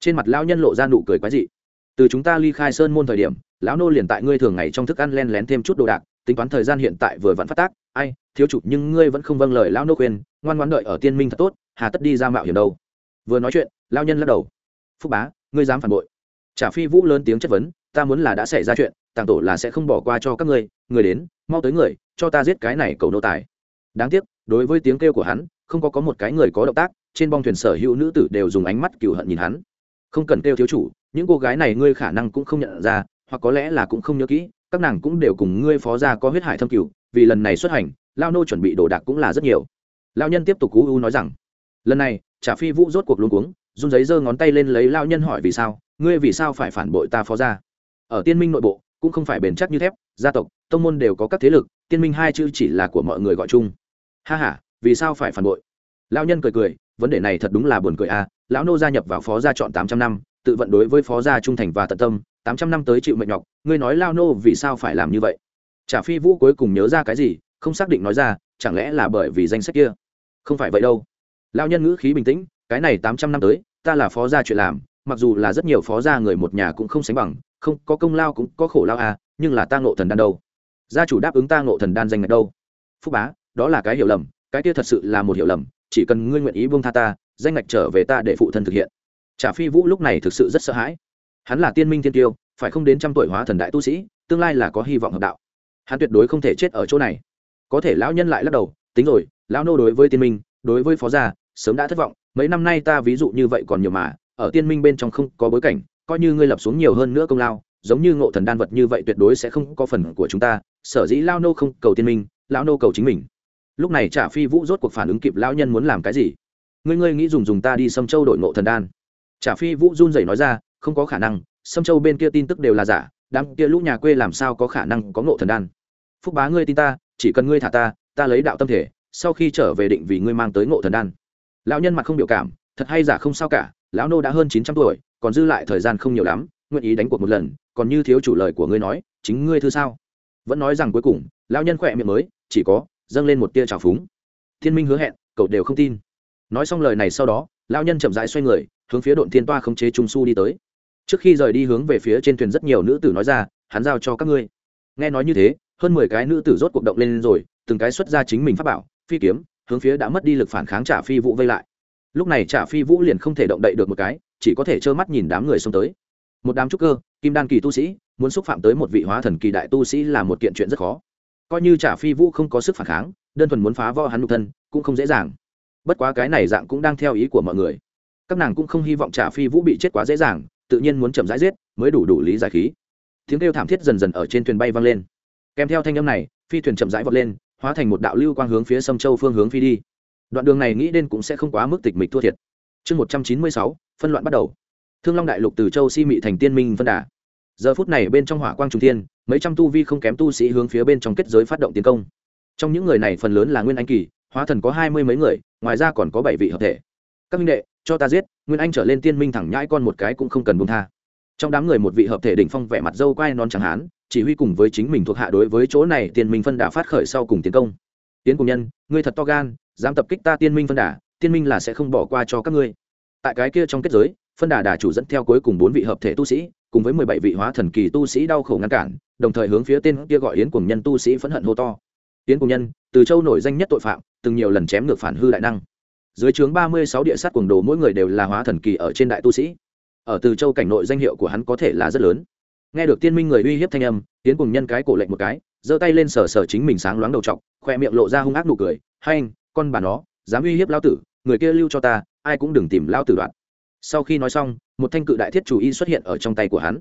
Trên mặt lão nhân lộ ra nụ cười quái dị. Từ chúng ta ly khai sơn môn thời điểm, lão nô liền tại ngươi thường ngày trong thức ăn len lén thêm chút đồ đạc, tính toán thời gian hiện tại vừa vẫn phát tác. Ai, thiếu chủ, nhưng ngươi vẫn không vâng lời lão nô khuyên, ngoan ngoãn đợi ở tiên minh thật tốt, hà tất đi ra mạo hiểm đâu. Vừa nói chuyện, lão nhân lắc đầu phúc bá, ngươi dám phản bội. Trả phi vũ lớn tiếng chất vấn, ta muốn là đã xảy ra chuyện, tàng tổ là sẽ không bỏ qua cho các ngươi, người đến, mau tới người, cho ta giết cái này cầu nô tài. Đáng tiếc, đối với tiếng kêu của hắn, không có có một cái người có động tác, trên bong thuyền sở hữu nữ tử đều dùng ánh mắt cừu hận nhìn hắn. Không cần kêu thiếu chủ, những cô gái này ngươi khả năng cũng không nhận ra, hoặc có lẽ là cũng không nhớ kỹ, các nàng cũng đều cùng ngươi phó gia có huyết hải thâm cừu, vì lần này xuất hành, lao nô chuẩn bị đồ đạc cũng là rất nhiều. Lao nhân tiếp tục cú u nói rằng, lần này trả phi vũ rốt cuộc luôn cuống, run giấy giơ ngón tay lên lấy lao nhân hỏi vì sao, ngươi vì sao phải phản bội ta phó gia? Ở tiên minh nội bộ, cũng không phải bền chắc như thép, gia tộc, tông môn đều có các thế lực, tiên minh hai chữ chỉ là của mọi người gọi chung. Ha h a vì sao phải phản bội? Lao nhân cười cười, vấn đề này thật đúng là buồn cười à lão nô gia nhập vào phó gia chọn tám trăm năm, tự vận đối với phó gia trung thành và tận tâm, tám trăm năm tới chịu mệnh nhọc, ngươi nói lao nô vì sao phải làm như vậy? Trả phi vũ cuối cùng nhớ ra cái gì, không xác định nói ra, chẳng lẽ là bởi vì danh sách kia? Không phải vậy đâu lao nhân ngữ khí bình tĩnh, cái này tám trăm năm tới, ta là phó gia chuyện làm, mặc dù là rất nhiều phó gia người một nhà cũng không sánh bằng, không, có công lao cũng có khổ lao à nhưng là ta ngộ thần đan đâu? Gia chủ đáp ứng ta ngộ thần đan danh ngạch đâu? Phúc bá, đó là cái hiểu lầm, cái kia thật sự là một hiểu lầm, chỉ cần ngươi nguyện ý buông tha ta, danh ngạch trở về ta để phụ thân thực hiện. Trả phi vũ lúc này thực sự rất sợ hãi. Hắn là tiên minh thiên tiêu, phải không đến trăm tuổi hóa thần đại tu sĩ, tương lai là có hy vọng hợp đạo. Hắn tuyệt đối không thể chết ở chỗ này. Có thể lão nhân lại lắc đầu, tính rồi, lão nô đối với tiên minh, đối với phó gia sớm đã thất vọng, mấy năm nay ta ví dụ như vậy còn nhiều mà, ở tiên minh bên trong không có bối cảnh, coi như ngươi lập xuống nhiều hơn nữa công lao, giống như ngộ thần đan vật như vậy tuyệt đối sẽ không có phần của chúng ta, sở dĩ lao nô không cầu tiên minh lão nô cầu chính mình. Lúc này trả phi vũ rốt cuộc phản ứng kịp lão nhân muốn làm cái gì? Ngươi ngươi nghĩ dùng dùng ta đi xâm châu đội ngộ thần đan. Trả phi vũ run rẩy nói ra, không có khả năng xâm châu bên kia tin tức đều là giả, đám kia lũ nhà quê làm sao có khả năng có ngộ thần đan? Phúc bá ngươi tin ta, chỉ cần ngươi thả ta ta lấy đạo tâm thể, sau khi trở về định vì ngươi mang tới ngộ thần đan lão nhân mặt không biểu cảm, thật hay giả không sao cả, lão nô đã hơn chín trăm tuổi, còn dư lại thời gian không nhiều lắm, nguyện ý đánh cuộc một lần, còn như thiếu chủ lời của ngươi nói, chính ngươi thư sao? Vẫn nói rằng cuối cùng, lão nhân khỏe miệng mới, chỉ có, dâng lên một tia trào phúng. Thiên minh hứa hẹn, cậu đều không tin. Nói xong lời này sau đó, lão nhân chậm rãi xoay người, hướng phía độn thiên toa khống chế trung su đi tới. Trước khi rời đi hướng về phía trên thuyền rất nhiều nữ tử nói ra, hắn giao cho các ngươi. Nghe nói như thế, hơn mười cái nữ tử rốt cuộc động lên rồi, từng cái xuất ra chính mình pháp bảo, phi kiếm hướng phía đã mất đi lực phản kháng trả phi vũ vây lại. Lúc này trả phi vũ liền không thể động đậy được một cái, chỉ có thể trơ mắt nhìn đám người xông tới. Một đám trúc cơ, kim đan kỳ tu sĩ, muốn xúc phạm tới một vị hóa thần kỳ đại tu sĩ là một kiện chuyện rất khó. Coi như trả phi vũ không có sức phản kháng, đơn thuần muốn phá vo hắn nhục thân, cũng không dễ dàng. Bất quá cái này dạng cũng đang theo ý của mọi người. Các nàng cũng không hy vọng trả phi vũ bị chết quá dễ dàng, tự nhiên muốn chậm rãi giết, mới đủ đủ lý giải khí. Tiếng kêu thảm thiết dần dần ở trên thuyền bay vang lên. Kèm theo thanh âm này, phi thuyền chậm rãi vọt lên hóa thành một đạo lưu quang hướng phía sâm châu phương hướng phi đi. Đoạn đường này nghĩ đến cũng sẽ không quá mức tịch mịch thua thiệt. Chương một trăm chín mươi sáu, phân loạn bắt đầu. Thương long đại lục từ châu si mị thành tiên minh phân đà. Giờ phút này bên trong hỏa quang trung thiên, mấy trăm tu vi không kém tu sĩ hướng phía bên trong kết giới phát động tiến công. Trong những người này phần lớn là nguyên anh kỳ, hóa thần có hai mươi mấy người, ngoài ra còn có bảy vị hợp thể. Các minh đệ, cho ta giết, nguyên anh trở lên tiên minh thẳng nhãi con một cái cũng không cần buông tha. Trong đám người một vị hợp thể đỉnh phong vẻ mặt dâu quai non chẳng hán chỉ huy cùng với chính mình thuộc hạ đối với chỗ này tiên minh phân đà phát khởi sau cùng tiến công. Tiến cùng nhân, ngươi thật to gan, dám tập kích ta tiên minh phân đà, tiên minh là sẽ không bỏ qua cho các ngươi. Tại cái kia trong kết giới, phân đà đà chủ dẫn theo cuối cùng bốn vị hợp thể tu sĩ, cùng với mười bảy vị hóa thần kỳ tu sĩ đau khổ ngăn cản, đồng thời hướng phía tên kia gọi yến cùng nhân tu sĩ phẫn hận hô to. Yến cùng nhân, từ châu nổi danh nhất tội phạm, từng nhiều lần chém ngược phản hư đại năng. Dưới trướng ba mươi sáu địa sát cuồng đồ mỗi người đều là hóa thần kỳ ở trên đại tu sĩ. Ở từ châu cảnh nội danh hiệu của hắn có thể là rất lớn nghe được tiên minh người uy hiếp thanh âm tiến cùng nhân cái cổ lệnh một cái, giơ tay lên sờ sờ chính mình sáng loáng đầu t khoe miệng lộ ra hung ác nụ cười. Hay anh, con bà nó, dám uy hiếp lao tử, người kia lưu cho ta, ai cũng đừng tìm lao tử đoạn sau khi nói xong, một thanh cự đại thiết chủ y xuất hiện ở trong tay của hắn.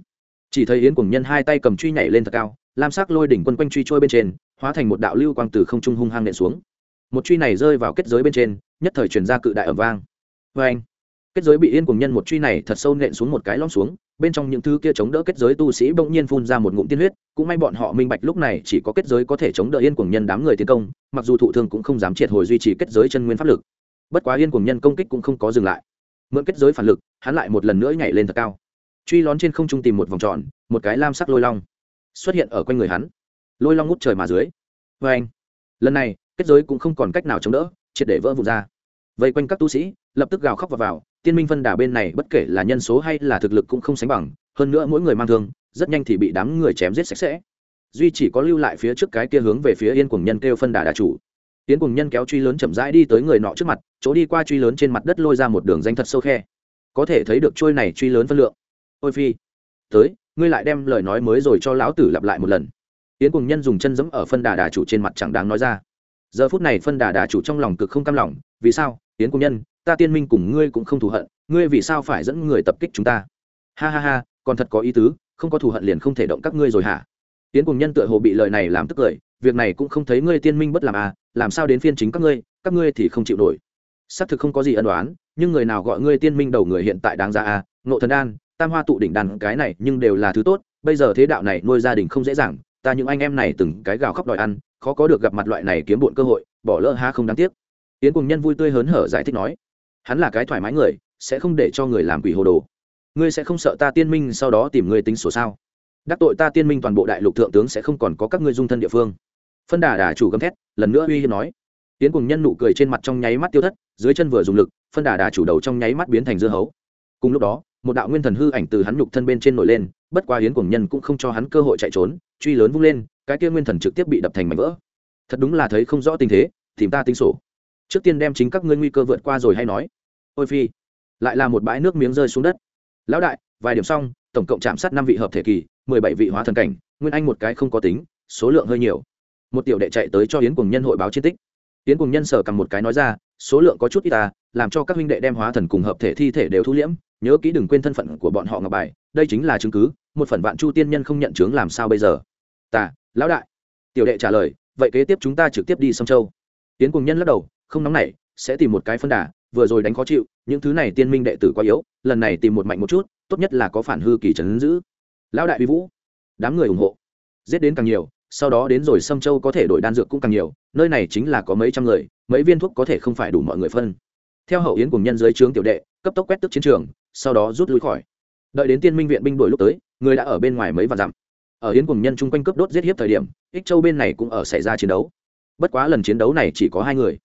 Chỉ thấy yến cùng nhân hai tay cầm truy nhảy lên thật cao, lam sắc lôi đỉnh quân quanh truy trôi bên trên, hóa thành một đạo lưu quang từ không trung hung hăng nện xuống. Một truy này rơi vào kết giới bên trên, nhất thời truyền ra cự đại ẩm vang. Vê anh kết giới bị yên cùng nhân một truy này thật sâu nện xuống một cái lõm xuống bên trong những thứ kia chống đỡ kết giới tu sĩ bỗng nhiên phun ra một ngụm tiên huyết, cũng may bọn họ minh bạch lúc này chỉ có kết giới có thể chống đỡ yên cuồng nhân đám người tiến công, mặc dù thụ thương cũng không dám triệt hồi duy trì kết giới chân nguyên pháp lực. Bất quá yên cuồng nhân công kích cũng không có dừng lại. Mượn kết giới phản lực, hắn lại một lần nữa nhảy lên thật cao. Truy lón trên không trung tìm một vòng tròn, một cái lam sắc lôi long xuất hiện ở quanh người hắn. Lôi long ngút trời mà dưới. Vê anh lần này, kết giới cũng không còn cách nào chống đỡ, triệt để vỡ vụn ra vây quanh các tu sĩ lập tức gào khóc vào, vào tiên minh phân đà bên này bất kể là nhân số hay là thực lực cũng không sánh bằng hơn nữa mỗi người mang thương rất nhanh thì bị đám người chém giết sạch sẽ. Duy chỉ có lưu lại phía trước cái kia hướng về phía yên cùng nhân kêu phân đà đà chủ. Tiến cùng nhân kéo truy lớn chậm rãi đi tới người nọ trước mặt chỗ đi qua truy lớn trên mặt đất lôi ra một đường danh thật sâu khe. Có thể thấy được trôi này truy lớn phân lượng. Ôi phi tới ngươi lại đem lời nói mới rồi cho lão tử lặp lại một lần. Tiến cùng nhân dùng chân giẫm ở phân đà đà chủ trên mặt chẳng đáng nói ra giờ phút này phân đà đà chủ trong lòng cực không cam lòng, vì sao? Tiến công nhân, ta tiên minh cùng ngươi cũng không thù hận, ngươi vì sao phải dẫn người tập kích chúng ta? Ha ha ha, còn thật có ý tứ, không có thù hận liền không thể động các ngươi rồi hả? Tiến cùng nhân tựa hồ bị lời này làm tức cười, việc này cũng không thấy ngươi tiên minh bất làm à làm sao đến phiên chính các ngươi các ngươi thì không chịu nổi. Xác thực không có gì ân đoán nhưng người nào gọi ngươi tiên minh đầu người hiện tại đáng ra à ngộ thần đan, tam hoa tụ đỉnh đàn cái này nhưng đều là thứ tốt, bây giờ thế đạo này nuôi gia đình không dễ dàng, ta những anh em này từng cái gào khóc đòi ăn khó có được gặp mặt loại này kiếm bộn cơ hội, bỏ lỡ ha không đáng tiếc. Yến cùng nhân vui tươi hớn hở giải thích nói, hắn là cái thoải mái người, sẽ không để cho người làm quỷ hồ đồ. Ngươi sẽ không sợ ta tiên minh sau đó tìm ngươi tính sổ sao? Đắc tội ta tiên minh toàn bộ đại lục thượng tướng sẽ không còn có các ngươi dung thân địa phương. Phân đà đà chủ gầm thét, lần nữa uy hiếp nói. Tiến cùng nhân nụ cười trên mặt trong nháy mắt tiêu thất, dưới chân vừa dùng lực, phân đà đà chủ đầu trong nháy mắt biến thành dưa hấu. Cùng lúc đó, một đạo nguyên thần hư ảnh từ hắn nhục thân bên trên nổi lên, bất quá hiến cùng nhân cũng không cho hắn cơ hội chạy trốn, truy lớn vung lên cái kia nguyên thần trực tiếp bị đập thành mảnh vỡ. Thật đúng là thấy không rõ tình thế, tìm ta tính sổ. Trước tiên đem chính các ngươi nguy cơ vượt qua rồi hay nói. Ôi phi, lại là một bãi nước miếng rơi xuống đất. Lão đại, vài điểm xong, tổng cộng chạm sát năm vị hợp thể kỳ, mười bảy vị hóa thần cảnh, nguyên anh một cái không có tính, số lượng hơi nhiều. Một tiểu đệ chạy tới cho yến cùng nhân hội báo chiến tích. Yến cùng nhân sở cầm một cái nói ra, số lượng có chút ít ta làm cho các huynh đệ đem hóa thần cùng hợp thể thi thể đều thu liễm, nhớ kỹ đừng quên thân phận của bọn họ ngọc bài, đây chính là chứng cứ, một phần vạn chu tiên nhân không nhận chứng làm sao bây giờ? Ta lão đại. Tiểu đệ trả lời, vậy kế tiếp chúng ta trực tiếp đi sông châu. Tiến cùng nhân lắc đầu, không nóng nảy, sẽ tìm một cái phân đà, vừa rồi đánh khó chịu, những thứ này tiên minh đệ tử quá yếu, lần này tìm một mạnh một chút, tốt nhất là có phản hư kỳ trấn giữ. Lão đại uy vũ. Đám người ủng hộ. Giết đến càng nhiều, sau đó đến rồi sâm châu có thể đổi đan dược cũng càng nhiều, nơi này chính là có mấy trăm người, mấy viên thuốc có thể không phải đủ mọi người phân. Theo hậu yến cùng nhân dưới trướng tiểu đệ, cấp tốc quét tức chiến trường, sau đó rút lui khỏi. Đợi đến tiên minh viện binh đổi lúc tới, người đã ở bên ngoài mấy vạn dặm ở yến cùng nhân chung quanh cướp đốt giết hiếp thời điểm, ích châu bên này cũng ở xảy ra chiến đấu. Bất quá lần chiến đấu này chỉ có hai người.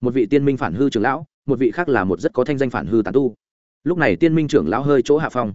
Một vị tiên minh phản hư trưởng lão, một vị khác là một rất có thanh danh phản hư tàn tu. Lúc này tiên minh trưởng lão hơi chỗ hạ phong.